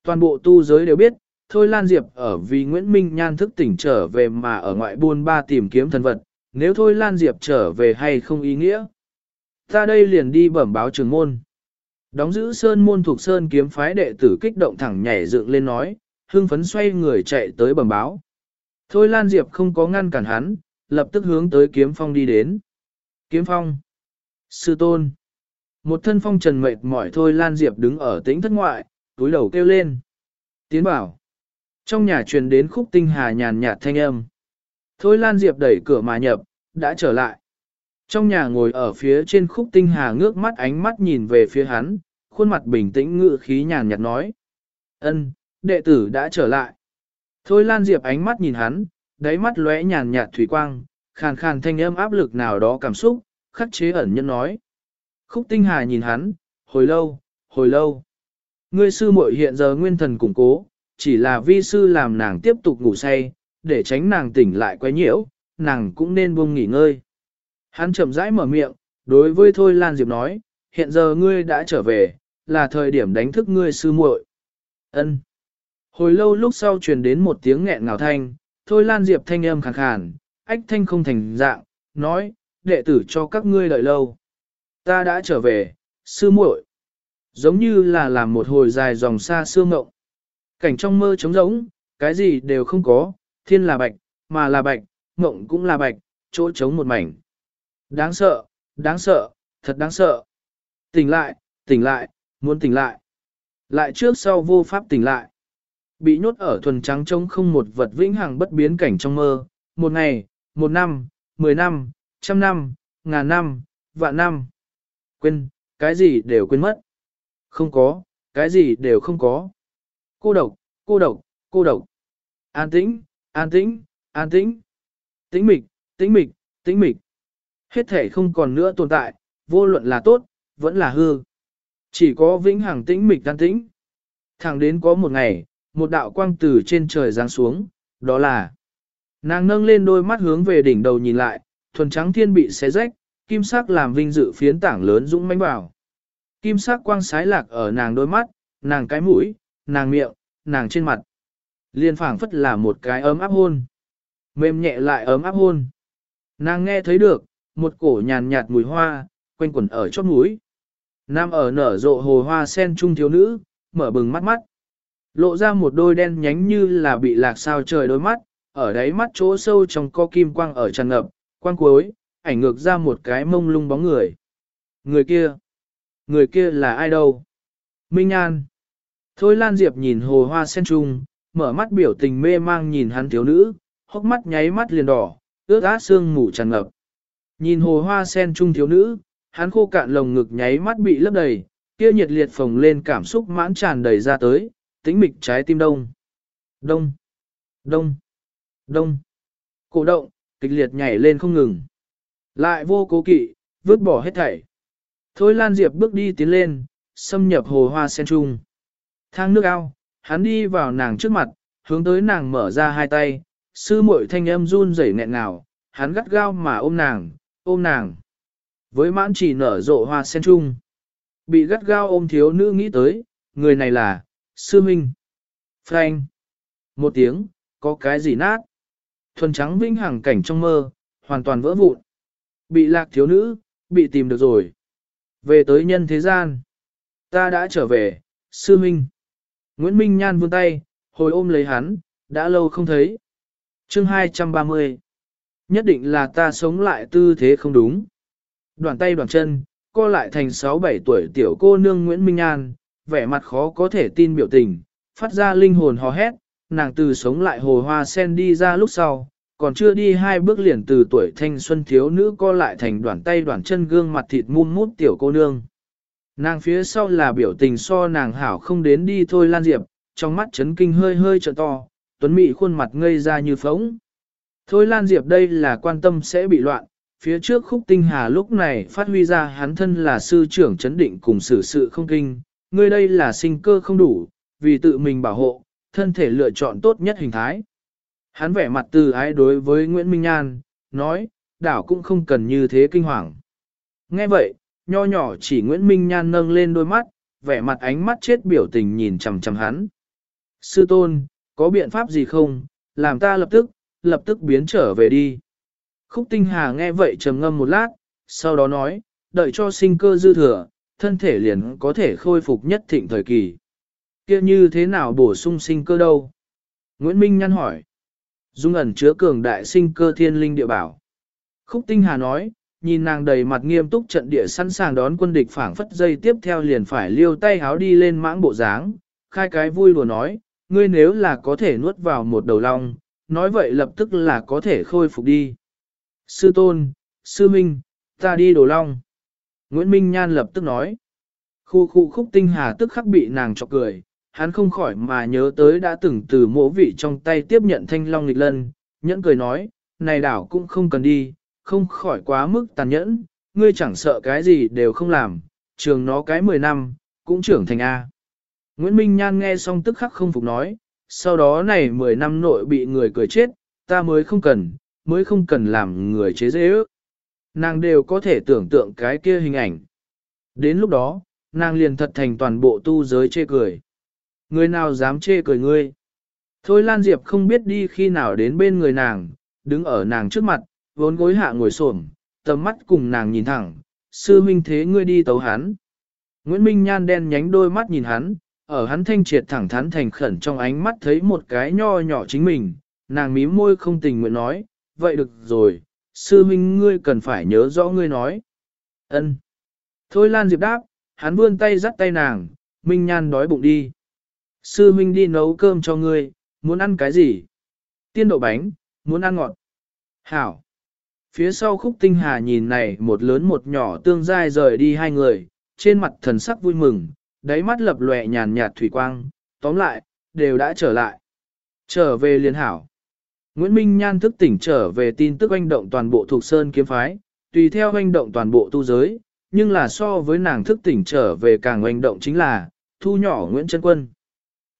Toàn bộ tu giới đều biết, Thôi Lan Diệp ở vì Nguyễn Minh Nhan thức tỉnh trở về mà ở ngoại buôn ba tìm kiếm thần vật, nếu thôi Lan Diệp trở về hay không ý nghĩa. Ta đây liền đi bẩm báo trường môn. Đóng giữ sơn môn thuộc sơn kiếm phái đệ tử kích động thẳng nhảy dựng lên nói, hưng phấn xoay người chạy tới bẩm báo. Thôi Lan Diệp không có ngăn cản hắn, lập tức hướng tới kiếm phong đi đến. Kiếm phong. Sư tôn. Một thân phong trần mệt mỏi thôi Lan Diệp đứng ở tĩnh thất ngoại, túi đầu kêu lên. Tiến bảo. Trong nhà truyền đến khúc tinh hà nhàn nhạt thanh âm. Thôi Lan Diệp đẩy cửa mà nhập, đã trở lại. Trong nhà ngồi ở phía trên khúc tinh hà ngước mắt ánh mắt nhìn về phía hắn, khuôn mặt bình tĩnh ngự khí nhàn nhạt nói. ân đệ tử đã trở lại. Thôi Lan Diệp ánh mắt nhìn hắn, đáy mắt lóe nhàn nhạt thủy quang, khàn khàn thanh âm áp lực nào đó cảm xúc, khắc chế ẩn nhân nói. Khúc tinh hà nhìn hắn, hồi lâu, hồi lâu. Ngươi sư muội hiện giờ nguyên thần củng cố, chỉ là vi sư làm nàng tiếp tục ngủ say, để tránh nàng tỉnh lại quấy nhiễu, nàng cũng nên buông nghỉ ngơi. Hắn chậm rãi mở miệng, đối với Thôi Lan Diệp nói, hiện giờ ngươi đã trở về, là thời điểm đánh thức ngươi sư muội. Ân. Hồi lâu lúc sau truyền đến một tiếng nghẹn ngào thanh, Thôi Lan Diệp thanh âm khàn khàn, ách thanh không thành dạng, nói, đệ tử cho các ngươi đợi lâu. Ta đã trở về, sư muội. Giống như là làm một hồi dài dòng xa xưa ngộng. Cảnh trong mơ trống rỗng, cái gì đều không có, thiên là bạch, mà là bạch, mộng cũng là bạch, chỗ trống một mảnh. Đáng sợ, đáng sợ, thật đáng sợ. Tỉnh lại, tỉnh lại, muốn tỉnh lại. Lại trước sau vô pháp tỉnh lại. Bị nhốt ở thuần trắng trống không một vật vĩnh hằng bất biến cảnh trong mơ. Một ngày, một năm, mười năm, trăm năm, ngàn năm, vạn năm. Quên, cái gì đều quên mất. Không có, cái gì đều không có. Cô độc, cô độc, cô độc. An tĩnh, an tĩnh, an tĩnh. Tĩnh mịch, tĩnh mịch, tĩnh mịch. Hết thể không còn nữa tồn tại, vô luận là tốt, vẫn là hư. Chỉ có vĩnh hằng tĩnh mịch tan tĩnh. Thẳng đến có một ngày, một đạo quang từ trên trời giáng xuống, đó là nàng nâng lên đôi mắt hướng về đỉnh đầu nhìn lại, thuần trắng thiên bị xé rách, kim sắc làm vinh dự phiến tảng lớn dũng mãnh bảo. Kim sắc quang sái lạc ở nàng đôi mắt, nàng cái mũi, nàng miệng, nàng trên mặt. Liên phảng phất là một cái ấm áp hôn. Mềm nhẹ lại ấm áp hôn. Nàng nghe thấy được, một cổ nhàn nhạt mùi hoa, quanh quẩn ở chót mũi. Nam ở nở rộ hồ hoa sen trung thiếu nữ, mở bừng mắt mắt. Lộ ra một đôi đen nhánh như là bị lạc sao trời đôi mắt, ở đáy mắt chỗ sâu trong co kim quang ở tràn ngập, quang cuối, ảnh ngược ra một cái mông lung bóng người. Người kia, người kia là ai đâu? Minh An. Thôi Lan Diệp nhìn hồ hoa sen trung, mở mắt biểu tình mê mang nhìn hắn thiếu nữ, hốc mắt nháy mắt liền đỏ, ướt át sương mù tràn ngập. Nhìn hồ hoa sen trung thiếu nữ, hắn khô cạn lồng ngực nháy mắt bị lấp đầy, kia nhiệt liệt phồng lên cảm xúc mãn tràn đầy ra tới, tĩnh mịch trái tim đông. Đông, đông, đông. Cổ động, kịch liệt nhảy lên không ngừng. Lại vô cố kỵ, vứt bỏ hết thảy. Thôi Lan Diệp bước đi tiến lên, xâm nhập hồ hoa sen trung. Thang nước ao, hắn đi vào nàng trước mặt, hướng tới nàng mở ra hai tay, sư muội thanh âm run rẩy nghẹn ngào, hắn gắt gao mà ôm nàng, ôm nàng. Với mãn chỉ nở rộ hoa sen trung. Bị gắt gao ôm thiếu nữ nghĩ tới, người này là, sư minh. Frank. Một tiếng, có cái gì nát. Thuần trắng vinh hằng cảnh trong mơ, hoàn toàn vỡ vụn. Bị lạc thiếu nữ, bị tìm được rồi. Về tới nhân thế gian. Ta đã trở về, sư minh. Nguyễn Minh Nhan vươn tay, hồi ôm lấy hắn, đã lâu không thấy chương 230. Nhất định là ta sống lại tư thế không đúng. Đoàn tay đoàn chân, co lại thành 6-7 tuổi tiểu cô nương Nguyễn Minh An, vẻ mặt khó có thể tin biểu tình, phát ra linh hồn hò hét, nàng từ sống lại hồ hoa sen đi ra lúc sau, còn chưa đi hai bước liền từ tuổi thanh xuân thiếu nữ co lại thành đoàn tay đoàn chân gương mặt thịt mum mút tiểu cô nương. Nàng phía sau là biểu tình so nàng hảo không đến đi thôi Lan Diệp, trong mắt chấn kinh hơi hơi trợ to, tuấn Mỹ khuôn mặt ngây ra như phóng. Thôi Lan Diệp đây là quan tâm sẽ bị loạn, phía trước khúc tinh hà lúc này phát huy ra hắn thân là sư trưởng chấn định cùng xử sự không kinh, ngươi đây là sinh cơ không đủ, vì tự mình bảo hộ, thân thể lựa chọn tốt nhất hình thái. Hắn vẻ mặt từ ái đối với Nguyễn Minh Nhan, nói, đảo cũng không cần như thế kinh hoàng. Nghe vậy, nho nhỏ chỉ Nguyễn Minh Nhan nâng lên đôi mắt, vẻ mặt ánh mắt chết biểu tình nhìn chằm chằm hắn. Sư tôn, có biện pháp gì không, làm ta lập tức, lập tức biến trở về đi. Khúc tinh hà nghe vậy trầm ngâm một lát, sau đó nói, đợi cho sinh cơ dư thừa, thân thể liền có thể khôi phục nhất thịnh thời kỳ. kia như thế nào bổ sung sinh cơ đâu? Nguyễn Minh nhăn hỏi. Dung ẩn chứa cường đại sinh cơ thiên linh địa bảo. Khúc tinh hà nói, nhìn nàng đầy mặt nghiêm túc trận địa sẵn sàng đón quân địch phảng phất dây tiếp theo liền phải liêu tay háo đi lên mãng bộ dáng, khai cái vui đùa nói, ngươi nếu là có thể nuốt vào một đầu long, nói vậy lập tức là có thể khôi phục đi. Sư tôn, sư minh, ta đi đồ long. Nguyễn Minh Nhan lập tức nói. Khu khu khúc tinh hà tức khắc bị nàng chọc cười, hắn không khỏi mà nhớ tới đã từng từ mỗ vị trong tay tiếp nhận thanh long nghịch lân, nhẫn cười nói, này đảo cũng không cần đi, không khỏi quá mức tàn nhẫn, ngươi chẳng sợ cái gì đều không làm, trường nó cái 10 năm, cũng trưởng thành A. Nguyễn Minh Nhan nghe xong tức khắc không phục nói, sau đó này 10 năm nội bị người cười chết, ta mới không cần, mới không cần làm người chế dễ ước. Nàng đều có thể tưởng tượng cái kia hình ảnh. Đến lúc đó, nàng liền thật thành toàn bộ tu giới chê cười. Người nào dám chê cười ngươi? Thôi Lan Diệp không biết đi khi nào đến bên người nàng, đứng ở nàng trước mặt, vốn gối hạ ngồi xổm, tầm mắt cùng nàng nhìn thẳng, sư huynh thế ngươi đi tấu hắn. Nguyễn Minh Nhan đen nhánh đôi mắt nhìn hắn, ở hắn thanh triệt thẳng thắn thành khẩn trong ánh mắt thấy một cái nho nhỏ chính mình, nàng mím môi không tình nguyện nói, vậy được rồi, sư huynh ngươi cần phải nhớ rõ ngươi nói. ân Thôi Lan Diệp đáp, hắn vươn tay dắt tay nàng, Minh Nhan đói bụng đi. Sư huynh đi nấu cơm cho ngươi, muốn ăn cái gì? Tiên đậu bánh, muốn ăn ngọt. Hảo. Phía sau khúc tinh hà nhìn này một lớn một nhỏ tương giai rời đi hai người, trên mặt thần sắc vui mừng, đáy mắt lập lòe nhàn nhạt thủy quang, tóm lại, đều đã trở lại. Trở về liên hảo. Nguyễn Minh Nhan thức tỉnh trở về tin tức oanh động toàn bộ thuộc sơn kiếm phái, tùy theo oanh động toàn bộ tu giới, nhưng là so với nàng thức tỉnh trở về càng oanh động chính là, thu nhỏ Nguyễn Trân Quân.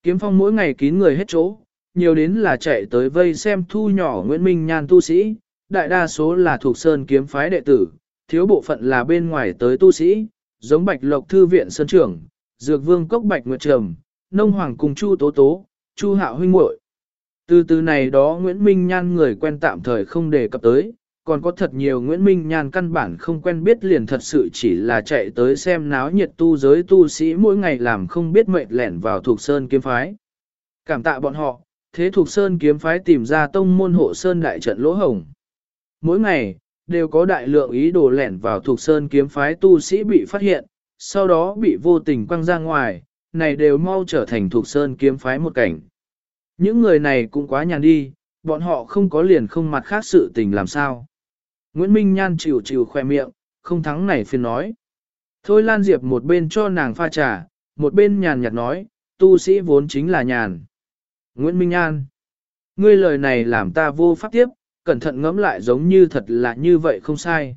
Kiếm phong mỗi ngày kín người hết chỗ, nhiều đến là chạy tới vây xem thu nhỏ Nguyễn Minh Nhan tu sĩ, đại đa số là thuộc sơn kiếm phái đệ tử, thiếu bộ phận là bên ngoài tới tu sĩ, giống Bạch Lộc Thư viện Sơn Trưởng, Dược Vương Cốc Bạch Nguyệt Trầm, Nông Hoàng cùng Chu Tố Tố, Chu Hạo huynh muội. Từ từ này đó Nguyễn Minh Nhan người quen tạm thời không đề cập tới, còn có thật nhiều Nguyễn Minh Nhan căn bản không quen biết liền thật sự chỉ là chạy tới xem náo nhiệt tu giới tu sĩ mỗi ngày làm không biết mệt lẻn vào thuộc sơn kiếm phái. Cảm tạ bọn họ, thế thuộc sơn kiếm phái tìm ra tông môn hộ sơn đại trận lỗ hồng. Mỗi ngày, đều có đại lượng ý đồ lẻn vào thuộc sơn kiếm phái tu sĩ bị phát hiện, sau đó bị vô tình quăng ra ngoài, này đều mau trở thành thuộc sơn kiếm phái một cảnh. Những người này cũng quá nhàn đi, bọn họ không có liền không mặt khác sự tình làm sao. Nguyễn Minh Nhan chịu chịu khoe miệng, không thắng này phiền nói. Thôi Lan Diệp một bên cho nàng pha trà, một bên nhàn nhạt nói, tu sĩ vốn chính là nhàn. Nguyễn Minh Nhan, ngươi lời này làm ta vô pháp tiếp, cẩn thận ngẫm lại giống như thật là như vậy không sai.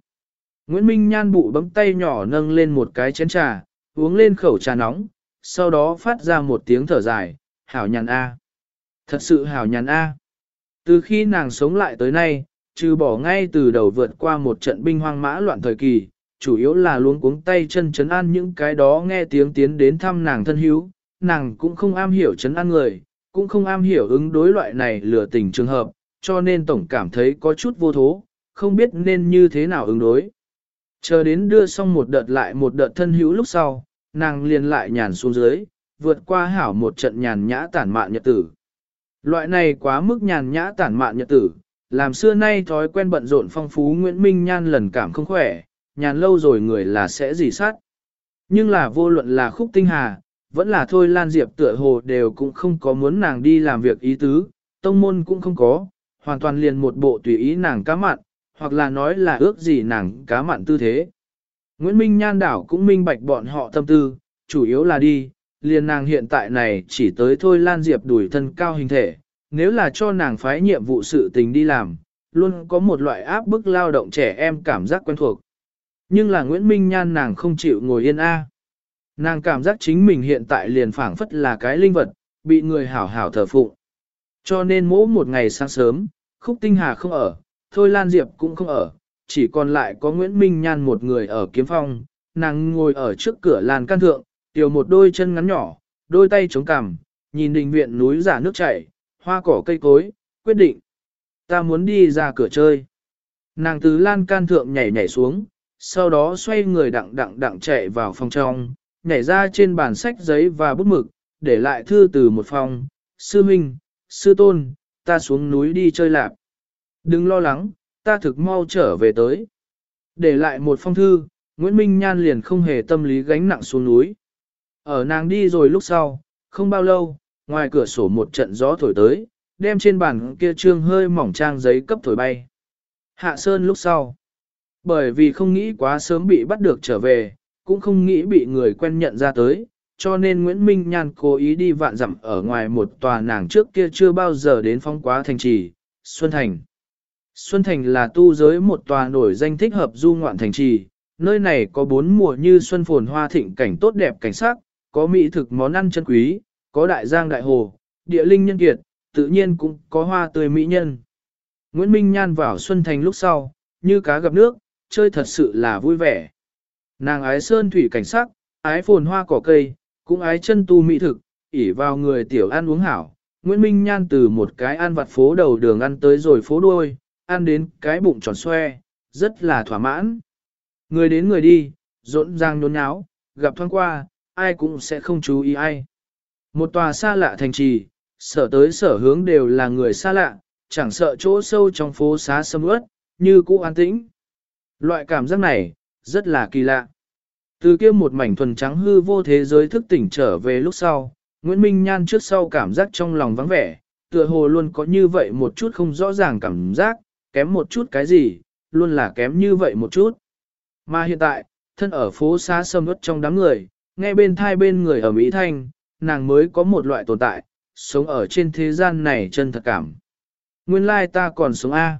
Nguyễn Minh Nhan bụ bấm tay nhỏ nâng lên một cái chén trà, uống lên khẩu trà nóng, sau đó phát ra một tiếng thở dài, hảo nhàn A. Thật sự hảo nhàn A. Từ khi nàng sống lại tới nay, trừ bỏ ngay từ đầu vượt qua một trận binh hoang mã loạn thời kỳ, chủ yếu là luống cuống tay chân chấn an những cái đó nghe tiếng tiến đến thăm nàng thân hữu, nàng cũng không am hiểu chấn an người, cũng không am hiểu ứng đối loại này lừa tình trường hợp, cho nên tổng cảm thấy có chút vô thố, không biết nên như thế nào ứng đối. Chờ đến đưa xong một đợt lại một đợt thân hữu lúc sau, nàng liền lại nhàn xuống dưới, vượt qua hảo một trận nhàn nhã tản mạn nhật tử. Loại này quá mức nhàn nhã tản mạn nhật tử, làm xưa nay thói quen bận rộn phong phú Nguyễn Minh Nhan lần cảm không khỏe, nhàn lâu rồi người là sẽ gì sát. Nhưng là vô luận là khúc tinh hà, vẫn là thôi Lan Diệp tựa hồ đều cũng không có muốn nàng đi làm việc ý tứ, tông môn cũng không có, hoàn toàn liền một bộ tùy ý nàng cá mặn, hoặc là nói là ước gì nàng cá mặn tư thế. Nguyễn Minh Nhan đảo cũng minh bạch bọn họ tâm tư, chủ yếu là đi, liền nàng hiện tại này chỉ tới thôi Lan Diệp đuổi thân cao hình thể, nếu là cho nàng phái nhiệm vụ sự tình đi làm, luôn có một loại áp bức lao động trẻ em cảm giác quen thuộc. Nhưng là Nguyễn Minh Nhan nàng không chịu ngồi yên A. Nàng cảm giác chính mình hiện tại liền phảng phất là cái linh vật, bị người hảo hảo thờ phụng. Cho nên mỗi một ngày sáng sớm, Khúc Tinh Hà không ở, Thôi Lan Diệp cũng không ở, chỉ còn lại có Nguyễn Minh Nhan một người ở kiếm phong, nàng ngồi ở trước cửa lan can thượng, tiểu một đôi chân ngắn nhỏ, đôi tay chống cằm, nhìn đình viện núi giả nước chảy, hoa cỏ cây cối, quyết định. Ta muốn đi ra cửa chơi. Nàng từ lan can thượng nhảy nhảy xuống, sau đó xoay người đặng đặng đặng chạy vào phòng trong, nhảy ra trên bàn sách giấy và bút mực, để lại thư từ một phòng, sư minh, sư tôn, ta xuống núi đi chơi lạp. Đừng lo lắng, ta thực mau trở về tới. Để lại một phong thư, Nguyễn Minh Nhan liền không hề tâm lý gánh nặng xuống núi. Ở nàng đi rồi lúc sau, không bao lâu, ngoài cửa sổ một trận gió thổi tới, đem trên bàn kia trương hơi mỏng trang giấy cấp thổi bay. Hạ Sơn lúc sau, bởi vì không nghĩ quá sớm bị bắt được trở về, cũng không nghĩ bị người quen nhận ra tới, cho nên Nguyễn Minh Nhan cố ý đi vạn dặm ở ngoài một tòa nàng trước kia chưa bao giờ đến phong quá thành trì, Xuân Thành. Xuân Thành là tu giới một tòa nổi danh thích hợp du ngoạn thành trì, nơi này có bốn mùa như xuân phồn hoa thịnh cảnh tốt đẹp cảnh sắc, có mỹ thực món ăn chân quý, có đại giang đại hồ, địa linh nhân kiệt, tự nhiên cũng có hoa tươi mỹ nhân. Nguyễn Minh Nhan vào Xuân Thành lúc sau, như cá gặp nước, chơi thật sự là vui vẻ. Nàng ái sơn thủy cảnh sắc, ái phồn hoa cỏ cây, cũng ái chân tu mỹ thực, ỉ vào người tiểu ăn uống hảo. Nguyễn Minh Nhan từ một cái ăn vặt phố đầu đường ăn tới rồi phố đuôi, ăn đến cái bụng tròn xoe, rất là thỏa mãn. Người đến người đi, rộn ràng nhốn nháo, gặp thoáng qua, ai cũng sẽ không chú ý ai. Một tòa xa lạ thành trì, sở tới sở hướng đều là người xa lạ, chẳng sợ chỗ sâu trong phố xá sâm ướt, như cũ an tĩnh. Loại cảm giác này, rất là kỳ lạ. Từ kia một mảnh thuần trắng hư vô thế giới thức tỉnh trở về lúc sau, Nguyễn Minh Nhan trước sau cảm giác trong lòng vắng vẻ, tựa hồ luôn có như vậy một chút không rõ ràng cảm giác, kém một chút cái gì, luôn là kém như vậy một chút. Mà hiện tại, thân ở phố xa sâm ướt trong đám người, nghe bên thai bên người ở Mỹ Thanh, nàng mới có một loại tồn tại, sống ở trên thế gian này chân thật cảm. Nguyên lai ta còn sống A.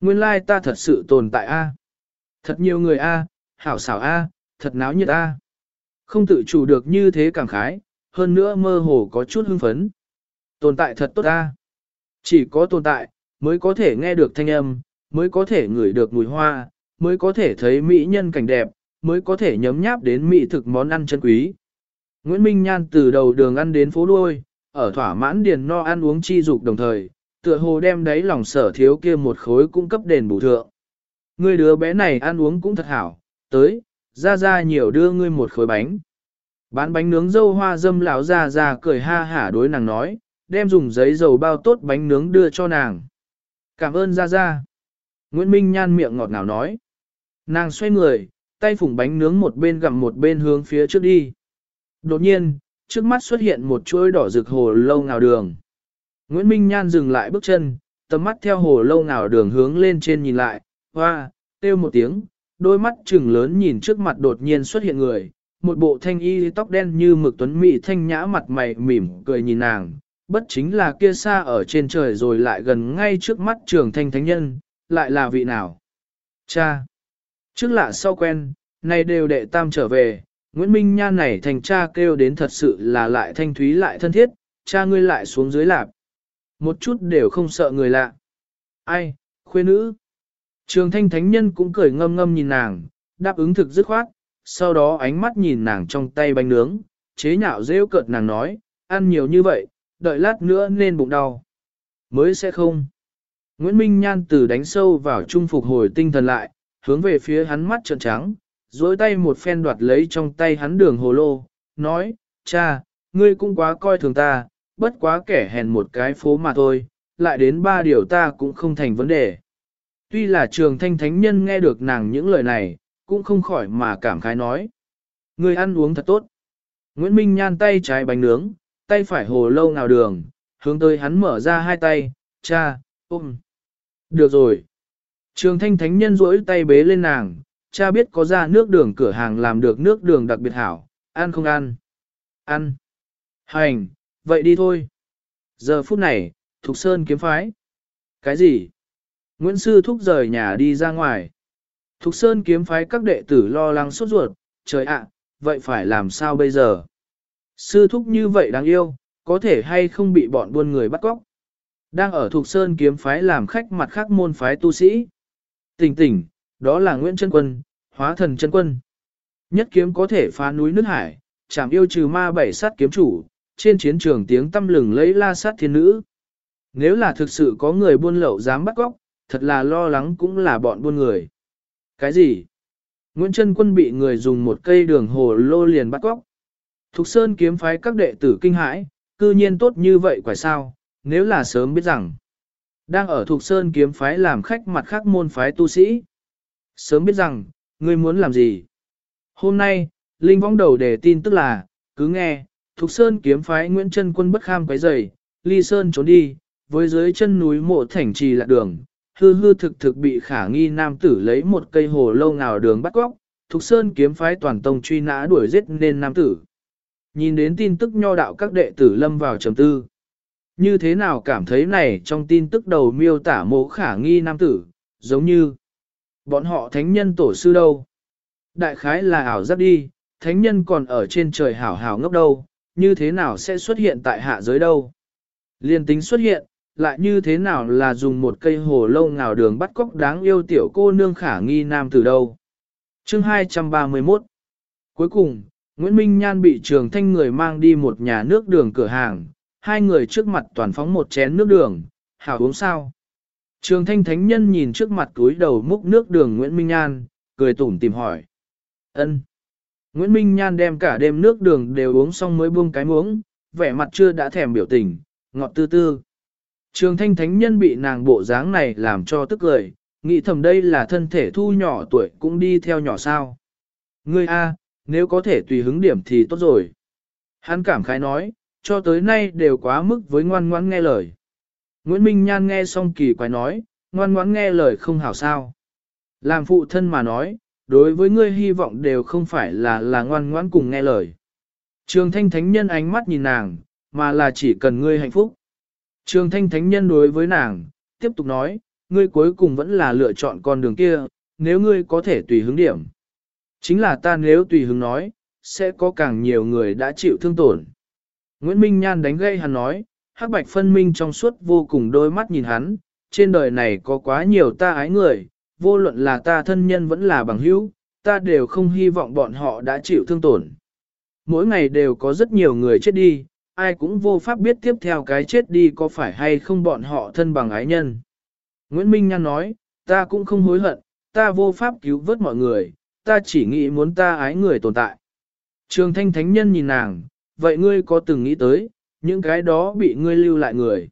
Nguyên lai ta thật sự tồn tại A. Thật nhiều người A, hảo xảo A, thật náo nhiệt A. Không tự chủ được như thế cảm khái, hơn nữa mơ hồ có chút hưng phấn. Tồn tại thật tốt A. Chỉ có tồn tại, mới có thể nghe được thanh âm, mới có thể ngửi được mùi hoa, mới có thể thấy mỹ nhân cảnh đẹp, mới có thể nhấm nháp đến mỹ thực món ăn chân quý. Nguyễn Minh Nhan từ đầu đường ăn đến phố đuôi, ở thỏa mãn điền no ăn uống chi dục đồng thời, tựa hồ đem đấy lòng sở thiếu kia một khối cung cấp đền bù thượng. Ngươi đứa bé này ăn uống cũng thật hảo, tới, ra ra nhiều đưa ngươi một khối bánh. Bán bánh nướng dâu hoa dâm lão ra ra cười ha hả đối nàng nói, đem dùng giấy dầu bao tốt bánh nướng đưa cho nàng. Cảm ơn ra ra. Nguyễn Minh nhan miệng ngọt ngào nói. Nàng xoay người, tay phủng bánh nướng một bên gặm một bên hướng phía trước đi. Đột nhiên, trước mắt xuất hiện một chuỗi đỏ rực hồ lâu ngào đường. Nguyễn Minh Nhan dừng lại bước chân, tầm mắt theo hồ lâu nào đường hướng lên trên nhìn lại, hoa, kêu một tiếng, đôi mắt trừng lớn nhìn trước mặt đột nhiên xuất hiện người, một bộ thanh y tóc đen như mực tuấn mỹ thanh nhã mặt mày mỉm cười nhìn nàng, bất chính là kia xa ở trên trời rồi lại gần ngay trước mắt trường thanh thánh nhân, lại là vị nào? Cha! Trước lạ sau quen, nay đều đệ tam trở về, Nguyễn Minh Nhan này thành cha kêu đến thật sự là lại thanh thúy lại thân thiết, cha ngươi lại xuống dưới lạp. Một chút đều không sợ người lạ. Ai, khuê nữ? Trường thanh thánh nhân cũng cười ngâm ngâm nhìn nàng, đáp ứng thực dứt khoát, sau đó ánh mắt nhìn nàng trong tay bánh nướng, chế nhạo rêu cợt nàng nói, ăn nhiều như vậy, đợi lát nữa nên bụng đau. Mới sẽ không. Nguyễn Minh Nhan từ đánh sâu vào trung phục hồi tinh thần lại, hướng về phía hắn mắt trợn trắng, duỗi tay một phen đoạt lấy trong tay hắn đường hồ lô, nói, cha, ngươi cũng quá coi thường ta, bất quá kẻ hèn một cái phố mà thôi, lại đến ba điều ta cũng không thành vấn đề. Tuy là trường thanh thánh nhân nghe được nàng những lời này, cũng không khỏi mà cảm khái nói. Ngươi ăn uống thật tốt. Nguyễn Minh nhan tay trái bánh nướng, tay phải hồ lâu nào đường, hướng tới hắn mở ra hai tay, cha, ôm. Được rồi. Trường thanh thánh nhân rỗi tay bế lên nàng, cha biết có ra nước đường cửa hàng làm được nước đường đặc biệt hảo, ăn không ăn? Ăn. Hành, vậy đi thôi. Giờ phút này, Thục Sơn kiếm phái. Cái gì? Nguyễn Sư thúc rời nhà đi ra ngoài. Thục Sơn kiếm phái các đệ tử lo lắng sốt ruột, trời ạ, vậy phải làm sao bây giờ? Sư thúc như vậy đáng yêu, có thể hay không bị bọn buôn người bắt cóc? Đang ở Thục Sơn kiếm phái làm khách mặt khác môn phái tu sĩ. Tỉnh tỉnh, đó là Nguyễn Trân Quân, hóa thần Trân quân. Nhất kiếm có thể phá núi nước hải, chạm yêu trừ ma bảy sát kiếm chủ, trên chiến trường tiếng tâm lừng lấy la sát thiên nữ. Nếu là thực sự có người buôn lậu dám bắt cóc, thật là lo lắng cũng là bọn buôn người. Cái gì? Nguyễn Trân Quân bị người dùng một cây đường hồ lô liền bắt cóc. Thục Sơn kiếm phái các đệ tử kinh hãi, cư nhiên tốt như vậy quả sao, nếu là sớm biết rằng. Đang ở Thục Sơn kiếm phái làm khách mặt khác môn phái tu sĩ. Sớm biết rằng, ngươi muốn làm gì? Hôm nay, Linh võng đầu để tin tức là, cứ nghe, Thục Sơn kiếm phái Nguyễn Trân Quân bất kham quấy rầy, Ly Sơn trốn đi, với dưới chân núi mộ thành trì lạc đường, hư hư thực thực bị khả nghi nam tử lấy một cây hồ lâu nào đường bắt góc, Thục Sơn kiếm phái toàn tông truy nã đuổi giết nên nam tử. Nhìn đến tin tức nho đạo các đệ tử lâm vào trầm tư. Như thế nào cảm thấy này trong tin tức đầu miêu tả mộ khả nghi nam tử, giống như bọn họ thánh nhân tổ sư đâu. Đại khái là ảo giác đi, thánh nhân còn ở trên trời hảo hảo ngốc đâu, như thế nào sẽ xuất hiện tại hạ giới đâu. Liên tính xuất hiện, lại như thế nào là dùng một cây hồ lâu ngào đường bắt cóc đáng yêu tiểu cô nương khả nghi nam từ đâu. Chương 231 Cuối cùng, Nguyễn Minh Nhan bị trường thanh người mang đi một nhà nước đường cửa hàng, hai người trước mặt toàn phóng một chén nước đường, hảo uống sao. Trường thanh thánh nhân nhìn trước mặt túi đầu múc nước đường Nguyễn Minh Nhan, cười tủm tìm hỏi. ân Nguyễn Minh Nhan đem cả đêm nước đường đều uống xong mới buông cái muỗng, vẻ mặt chưa đã thèm biểu tình, ngọt tư tư. Trường thanh thánh nhân bị nàng bộ dáng này làm cho tức cười, nghĩ thầm đây là thân thể thu nhỏ tuổi cũng đi theo nhỏ sao. Ngươi A, nếu có thể tùy hứng điểm thì tốt rồi. Hắn cảm khái nói, cho tới nay đều quá mức với ngoan ngoãn nghe lời. Nguyễn Minh Nhan nghe xong kỳ quái nói, ngoan ngoãn nghe lời không hảo sao. Làm phụ thân mà nói, đối với ngươi hy vọng đều không phải là là ngoan ngoãn cùng nghe lời. Trường thanh thánh nhân ánh mắt nhìn nàng, mà là chỉ cần ngươi hạnh phúc. Trường thanh thánh nhân đối với nàng, tiếp tục nói, ngươi cuối cùng vẫn là lựa chọn con đường kia, nếu ngươi có thể tùy hứng điểm. Chính là ta nếu tùy hứng nói, sẽ có càng nhiều người đã chịu thương tổn. Nguyễn Minh Nhan đánh gây hắn nói, hắc bạch phân minh trong suốt vô cùng đôi mắt nhìn hắn, trên đời này có quá nhiều ta ái người, vô luận là ta thân nhân vẫn là bằng hữu, ta đều không hy vọng bọn họ đã chịu thương tổn. Mỗi ngày đều có rất nhiều người chết đi, ai cũng vô pháp biết tiếp theo cái chết đi có phải hay không bọn họ thân bằng ái nhân. Nguyễn Minh Nhan nói, ta cũng không hối hận, ta vô pháp cứu vớt mọi người, ta chỉ nghĩ muốn ta ái người tồn tại. Trường thanh thánh nhân nhìn nàng, vậy ngươi có từng nghĩ tới, những cái đó bị ngươi lưu lại người.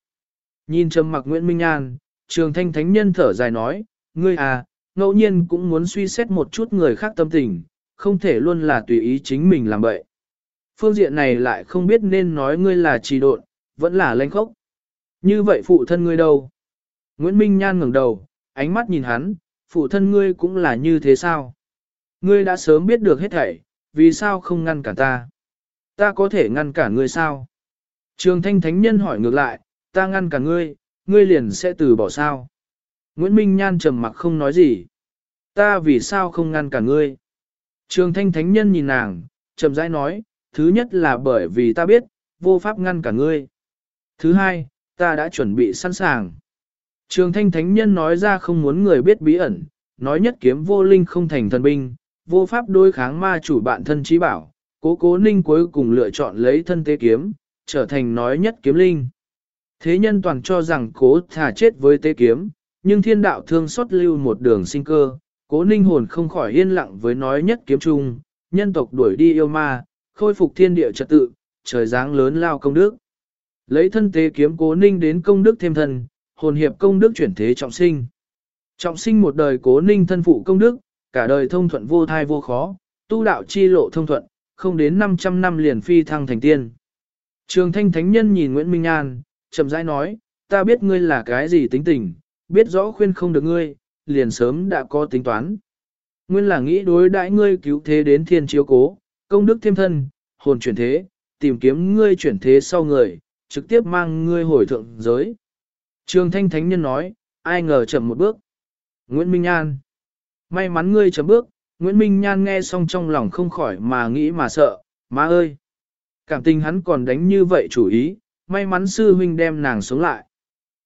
Nhìn trầm mặc Nguyễn Minh Nhan, trường thanh thánh nhân thở dài nói, ngươi à, ngẫu nhiên cũng muốn suy xét một chút người khác tâm tình, không thể luôn là tùy ý chính mình làm vậy. Phương diện này lại không biết nên nói ngươi là trì độn, vẫn là lanh khốc. Như vậy phụ thân ngươi đâu? Nguyễn Minh Nhan ngẩng đầu, ánh mắt nhìn hắn, phụ thân ngươi cũng là như thế sao? Ngươi đã sớm biết được hết thảy, vì sao không ngăn cản ta? Ta có thể ngăn cản ngươi sao? Trường thanh thánh nhân hỏi ngược lại, ta ngăn cản ngươi, ngươi liền sẽ từ bỏ sao? Nguyễn Minh Nhan trầm mặc không nói gì. Ta vì sao không ngăn cản ngươi? Trường thanh thánh nhân nhìn nàng, chậm rãi nói, thứ nhất là bởi vì ta biết, vô pháp ngăn cản ngươi. Thứ hai, ta đã chuẩn bị sẵn sàng. Trường thanh thánh nhân nói ra không muốn người biết bí ẩn, nói nhất kiếm vô linh không thành thần binh, vô pháp đối kháng ma chủ bạn thân trí bảo, cố cố ninh cuối cùng lựa chọn lấy thân tế kiếm, trở thành nói nhất kiếm linh. Thế nhân toàn cho rằng cố thả chết với tế kiếm, nhưng thiên đạo thương xót lưu một đường sinh cơ, cố ninh hồn không khỏi yên lặng với nói nhất kiếm chung, nhân tộc đuổi đi yêu ma, khôi phục thiên địa trật tự, trời dáng lớn lao công đức. Lấy thân tế kiếm cố ninh đến công đức thêm thân, hồn hiệp công đức chuyển thế trọng sinh. Trọng sinh một đời cố ninh thân phụ công đức, cả đời thông thuận vô thai vô khó, tu đạo chi lộ thông thuận, không đến 500 năm liền phi thăng thành tiên. Trường thanh thánh nhân nhìn Nguyễn Minh An, chậm rãi nói, ta biết ngươi là cái gì tính tình, biết rõ khuyên không được ngươi, liền sớm đã có tính toán. Nguyên là nghĩ đối đãi ngươi cứu thế đến thiên chiếu cố, công đức thêm thân, hồn chuyển thế, tìm kiếm ngươi chuyển thế sau người, trực tiếp mang ngươi hồi thượng giới. Trường thanh thánh nhân nói, ai ngờ chậm một bước. Nguyễn Minh An. May mắn ngươi chấm bước, Nguyễn Minh Nhan nghe xong trong lòng không khỏi mà nghĩ mà sợ, má ơi. Cảm tình hắn còn đánh như vậy chủ ý, may mắn sư huynh đem nàng sống lại.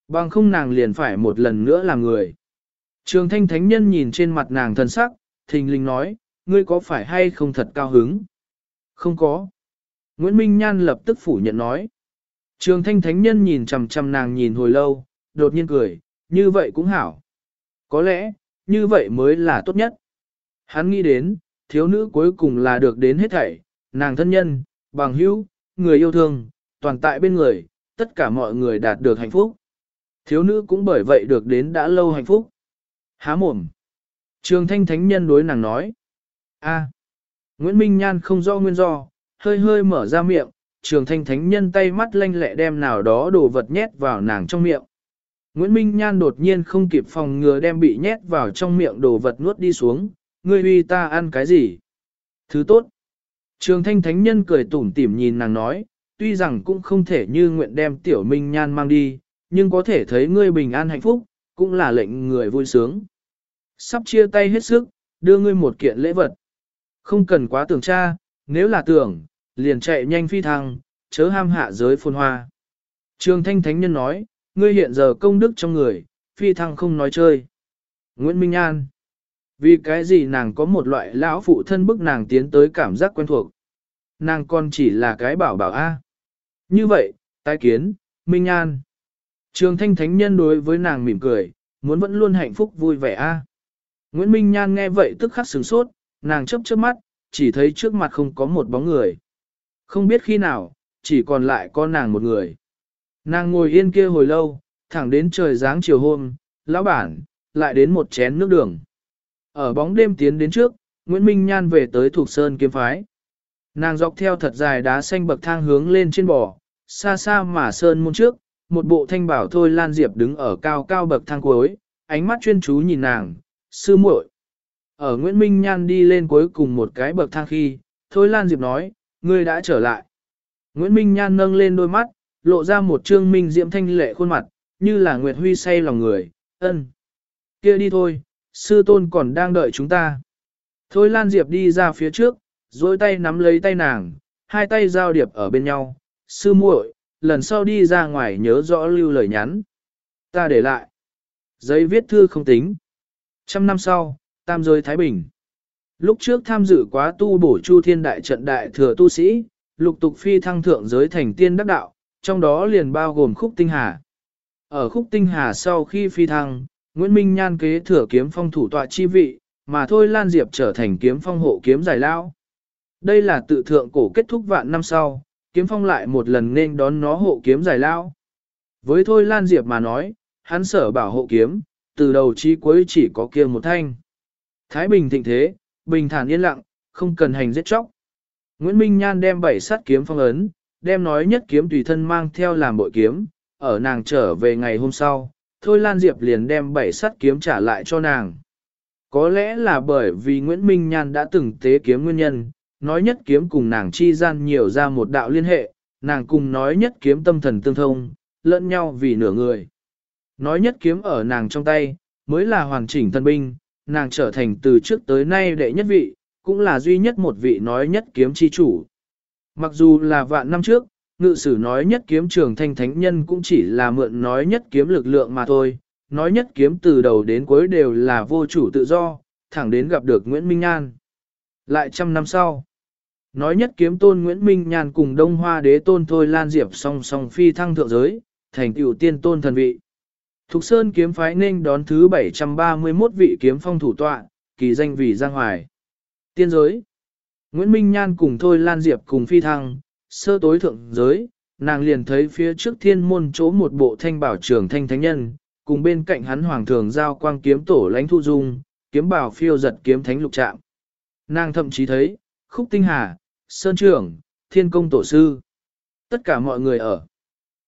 Bằng không nàng liền phải một lần nữa làm người. Trường thanh thánh nhân nhìn trên mặt nàng thân sắc, thình linh nói, ngươi có phải hay không thật cao hứng? Không có. Nguyễn Minh Nhan lập tức phủ nhận nói. Trường thanh thánh nhân nhìn chằm chằm nàng nhìn hồi lâu, đột nhiên cười, như vậy cũng hảo. Có lẽ, như vậy mới là tốt nhất. Hắn nghĩ đến, thiếu nữ cuối cùng là được đến hết thảy, nàng thân nhân, bằng hữu, người yêu thương, toàn tại bên người, tất cả mọi người đạt được hạnh phúc. Thiếu nữ cũng bởi vậy được đến đã lâu hạnh phúc. Há mồm. Trường thanh thánh nhân đối nàng nói. a Nguyễn Minh Nhan không rõ nguyên do, hơi hơi mở ra miệng, trường thanh thánh nhân tay mắt lanh lẹ đem nào đó đồ vật nhét vào nàng trong miệng. Nguyễn Minh Nhan đột nhiên không kịp phòng ngừa đem bị nhét vào trong miệng đồ vật nuốt đi xuống, ngươi uy ta ăn cái gì? Thứ tốt. Trường thanh thánh nhân cười tủm tỉm nhìn nàng nói, tuy rằng cũng không thể như nguyện đem tiểu Minh Nhan mang đi, nhưng có thể thấy ngươi bình an hạnh phúc, cũng là lệnh người vui sướng. Sắp chia tay hết sức, đưa ngươi một kiện lễ vật. Không cần quá tưởng tra, nếu là tưởng, liền chạy nhanh phi thăng, chớ ham hạ giới phôn hoa. Trường thanh thánh nhân nói, ngươi hiện giờ công đức trong người, phi thăng không nói chơi. Nguyễn Minh An Vì cái gì nàng có một loại lão phụ thân bức nàng tiến tới cảm giác quen thuộc. Nàng còn chỉ là cái bảo bảo A. Như vậy, tái kiến, Minh An. Trường thanh thánh nhân đối với nàng mỉm cười, muốn vẫn luôn hạnh phúc vui vẻ A. Nguyễn Minh Nhan nghe vậy tức khắc sửng sốt, nàng chấp chớp mắt, chỉ thấy trước mặt không có một bóng người. Không biết khi nào, chỉ còn lại con nàng một người. Nàng ngồi yên kia hồi lâu, thẳng đến trời dáng chiều hôm, lão bản, lại đến một chén nước đường. Ở bóng đêm tiến đến trước, Nguyễn Minh Nhan về tới thuộc sơn kiếm phái. Nàng dọc theo thật dài đá xanh bậc thang hướng lên trên bò, xa xa mà sơn môn trước, một bộ thanh bảo thôi Lan Diệp đứng ở cao cao bậc thang cuối, ánh mắt chuyên chú nhìn nàng, sư muội. Ở Nguyễn Minh Nhan đi lên cuối cùng một cái bậc thang khi, thôi Lan Diệp nói, ngươi đã trở lại. Nguyễn Minh Nhan nâng lên đôi mắt, lộ ra một trương minh diễm thanh lệ khuôn mặt, như là Nguyệt Huy say lòng người, ân. kia đi thôi, sư tôn còn đang đợi chúng ta. Thôi Lan Diệp đi ra phía trước, dối tay nắm lấy tay nàng, hai tay giao điệp ở bên nhau, sư muội, lần sau đi ra ngoài nhớ rõ lưu lời nhắn. Ta để lại. Giấy viết thư không tính. Trăm năm sau, tam giới Thái Bình. Lúc trước tham dự quá tu bổ chu thiên đại trận đại thừa tu sĩ, lục tục phi thăng thượng giới thành tiên đắc đạo, trong đó liền bao gồm khúc tinh hà. Ở khúc tinh hà sau khi phi thăng, Nguyễn Minh Nhan kế thừa kiếm phong thủ tọa chi vị, mà thôi Lan Diệp trở thành kiếm phong hộ kiếm giải lao. Đây là tự thượng cổ kết thúc vạn năm sau, kiếm phong lại một lần nên đón nó hộ kiếm giải lao. Với thôi Lan Diệp mà nói, hắn sở bảo hộ kiếm, từ đầu chí cuối chỉ có kia một thanh. Thái Bình thịnh thế, bình thản yên lặng, không cần hành giết chóc. Nguyễn Minh Nhan đem bảy sát kiếm phong ấn, đem nói nhất kiếm tùy thân mang theo làm bội kiếm, ở nàng trở về ngày hôm sau, Thôi Lan Diệp liền đem bảy sắt kiếm trả lại cho nàng. Có lẽ là bởi vì Nguyễn Minh Nhan đã từng tế kiếm nguyên nhân, nói nhất kiếm cùng nàng chi gian nhiều ra một đạo liên hệ, nàng cùng nói nhất kiếm tâm thần tương thông, lẫn nhau vì nửa người. Nói nhất kiếm ở nàng trong tay, mới là hoàn chỉnh thân binh, nàng trở thành từ trước tới nay đệ nhất vị, cũng là duy nhất một vị nói nhất kiếm chi chủ. Mặc dù là vạn năm trước, ngự sử nói nhất kiếm trường thanh thánh nhân cũng chỉ là mượn nói nhất kiếm lực lượng mà thôi, nói nhất kiếm từ đầu đến cuối đều là vô chủ tự do, thẳng đến gặp được Nguyễn Minh An. Lại trăm năm sau, nói nhất kiếm tôn Nguyễn Minh Nhan cùng Đông Hoa đế tôn Thôi Lan Diệp song song phi thăng thượng giới, thành Tiểu tiên tôn thần vị. Thục Sơn kiếm phái nên đón thứ 731 vị kiếm phong thủ tọa, kỳ danh vì Giang Hoài. Tiên giới Nguyễn Minh Nhan cùng Thôi Lan Diệp cùng phi thăng, sơ tối thượng giới, nàng liền thấy phía trước thiên môn chỗ một bộ thanh bảo trưởng thanh thánh nhân, cùng bên cạnh hắn hoàng thường giao quang kiếm tổ lãnh thu dung, kiếm bảo phiêu giật kiếm thánh lục trạm. Nàng thậm chí thấy, khúc tinh hà, sơn trưởng, thiên công tổ sư. Tất cả mọi người ở.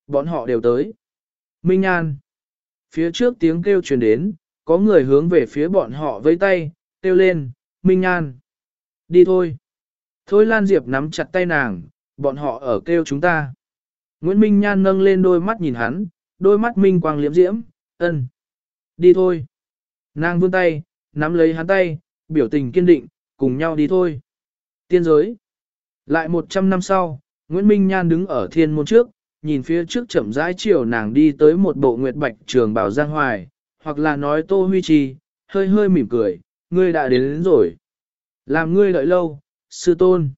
Bọn họ đều tới. Minh Nhan. Phía trước tiếng kêu truyền đến, có người hướng về phía bọn họ với tay, kêu lên, Minh Nhan. Đi thôi. Thôi Lan Diệp nắm chặt tay nàng, bọn họ ở kêu chúng ta. Nguyễn Minh Nhan nâng lên đôi mắt nhìn hắn, đôi mắt minh quang liễm diễm, ân. Đi thôi. Nàng vươn tay, nắm lấy hắn tay, biểu tình kiên định, cùng nhau đi thôi. Tiên giới. Lại một trăm năm sau, Nguyễn Minh Nhan đứng ở thiên môn trước, nhìn phía trước chậm rãi chiều nàng đi tới một bộ nguyệt bạch trường bảo giang hoài, hoặc là nói tô huy trì, hơi hơi mỉm cười, ngươi đã đến, đến rồi. Làm ngươi đợi lâu, sư tôn.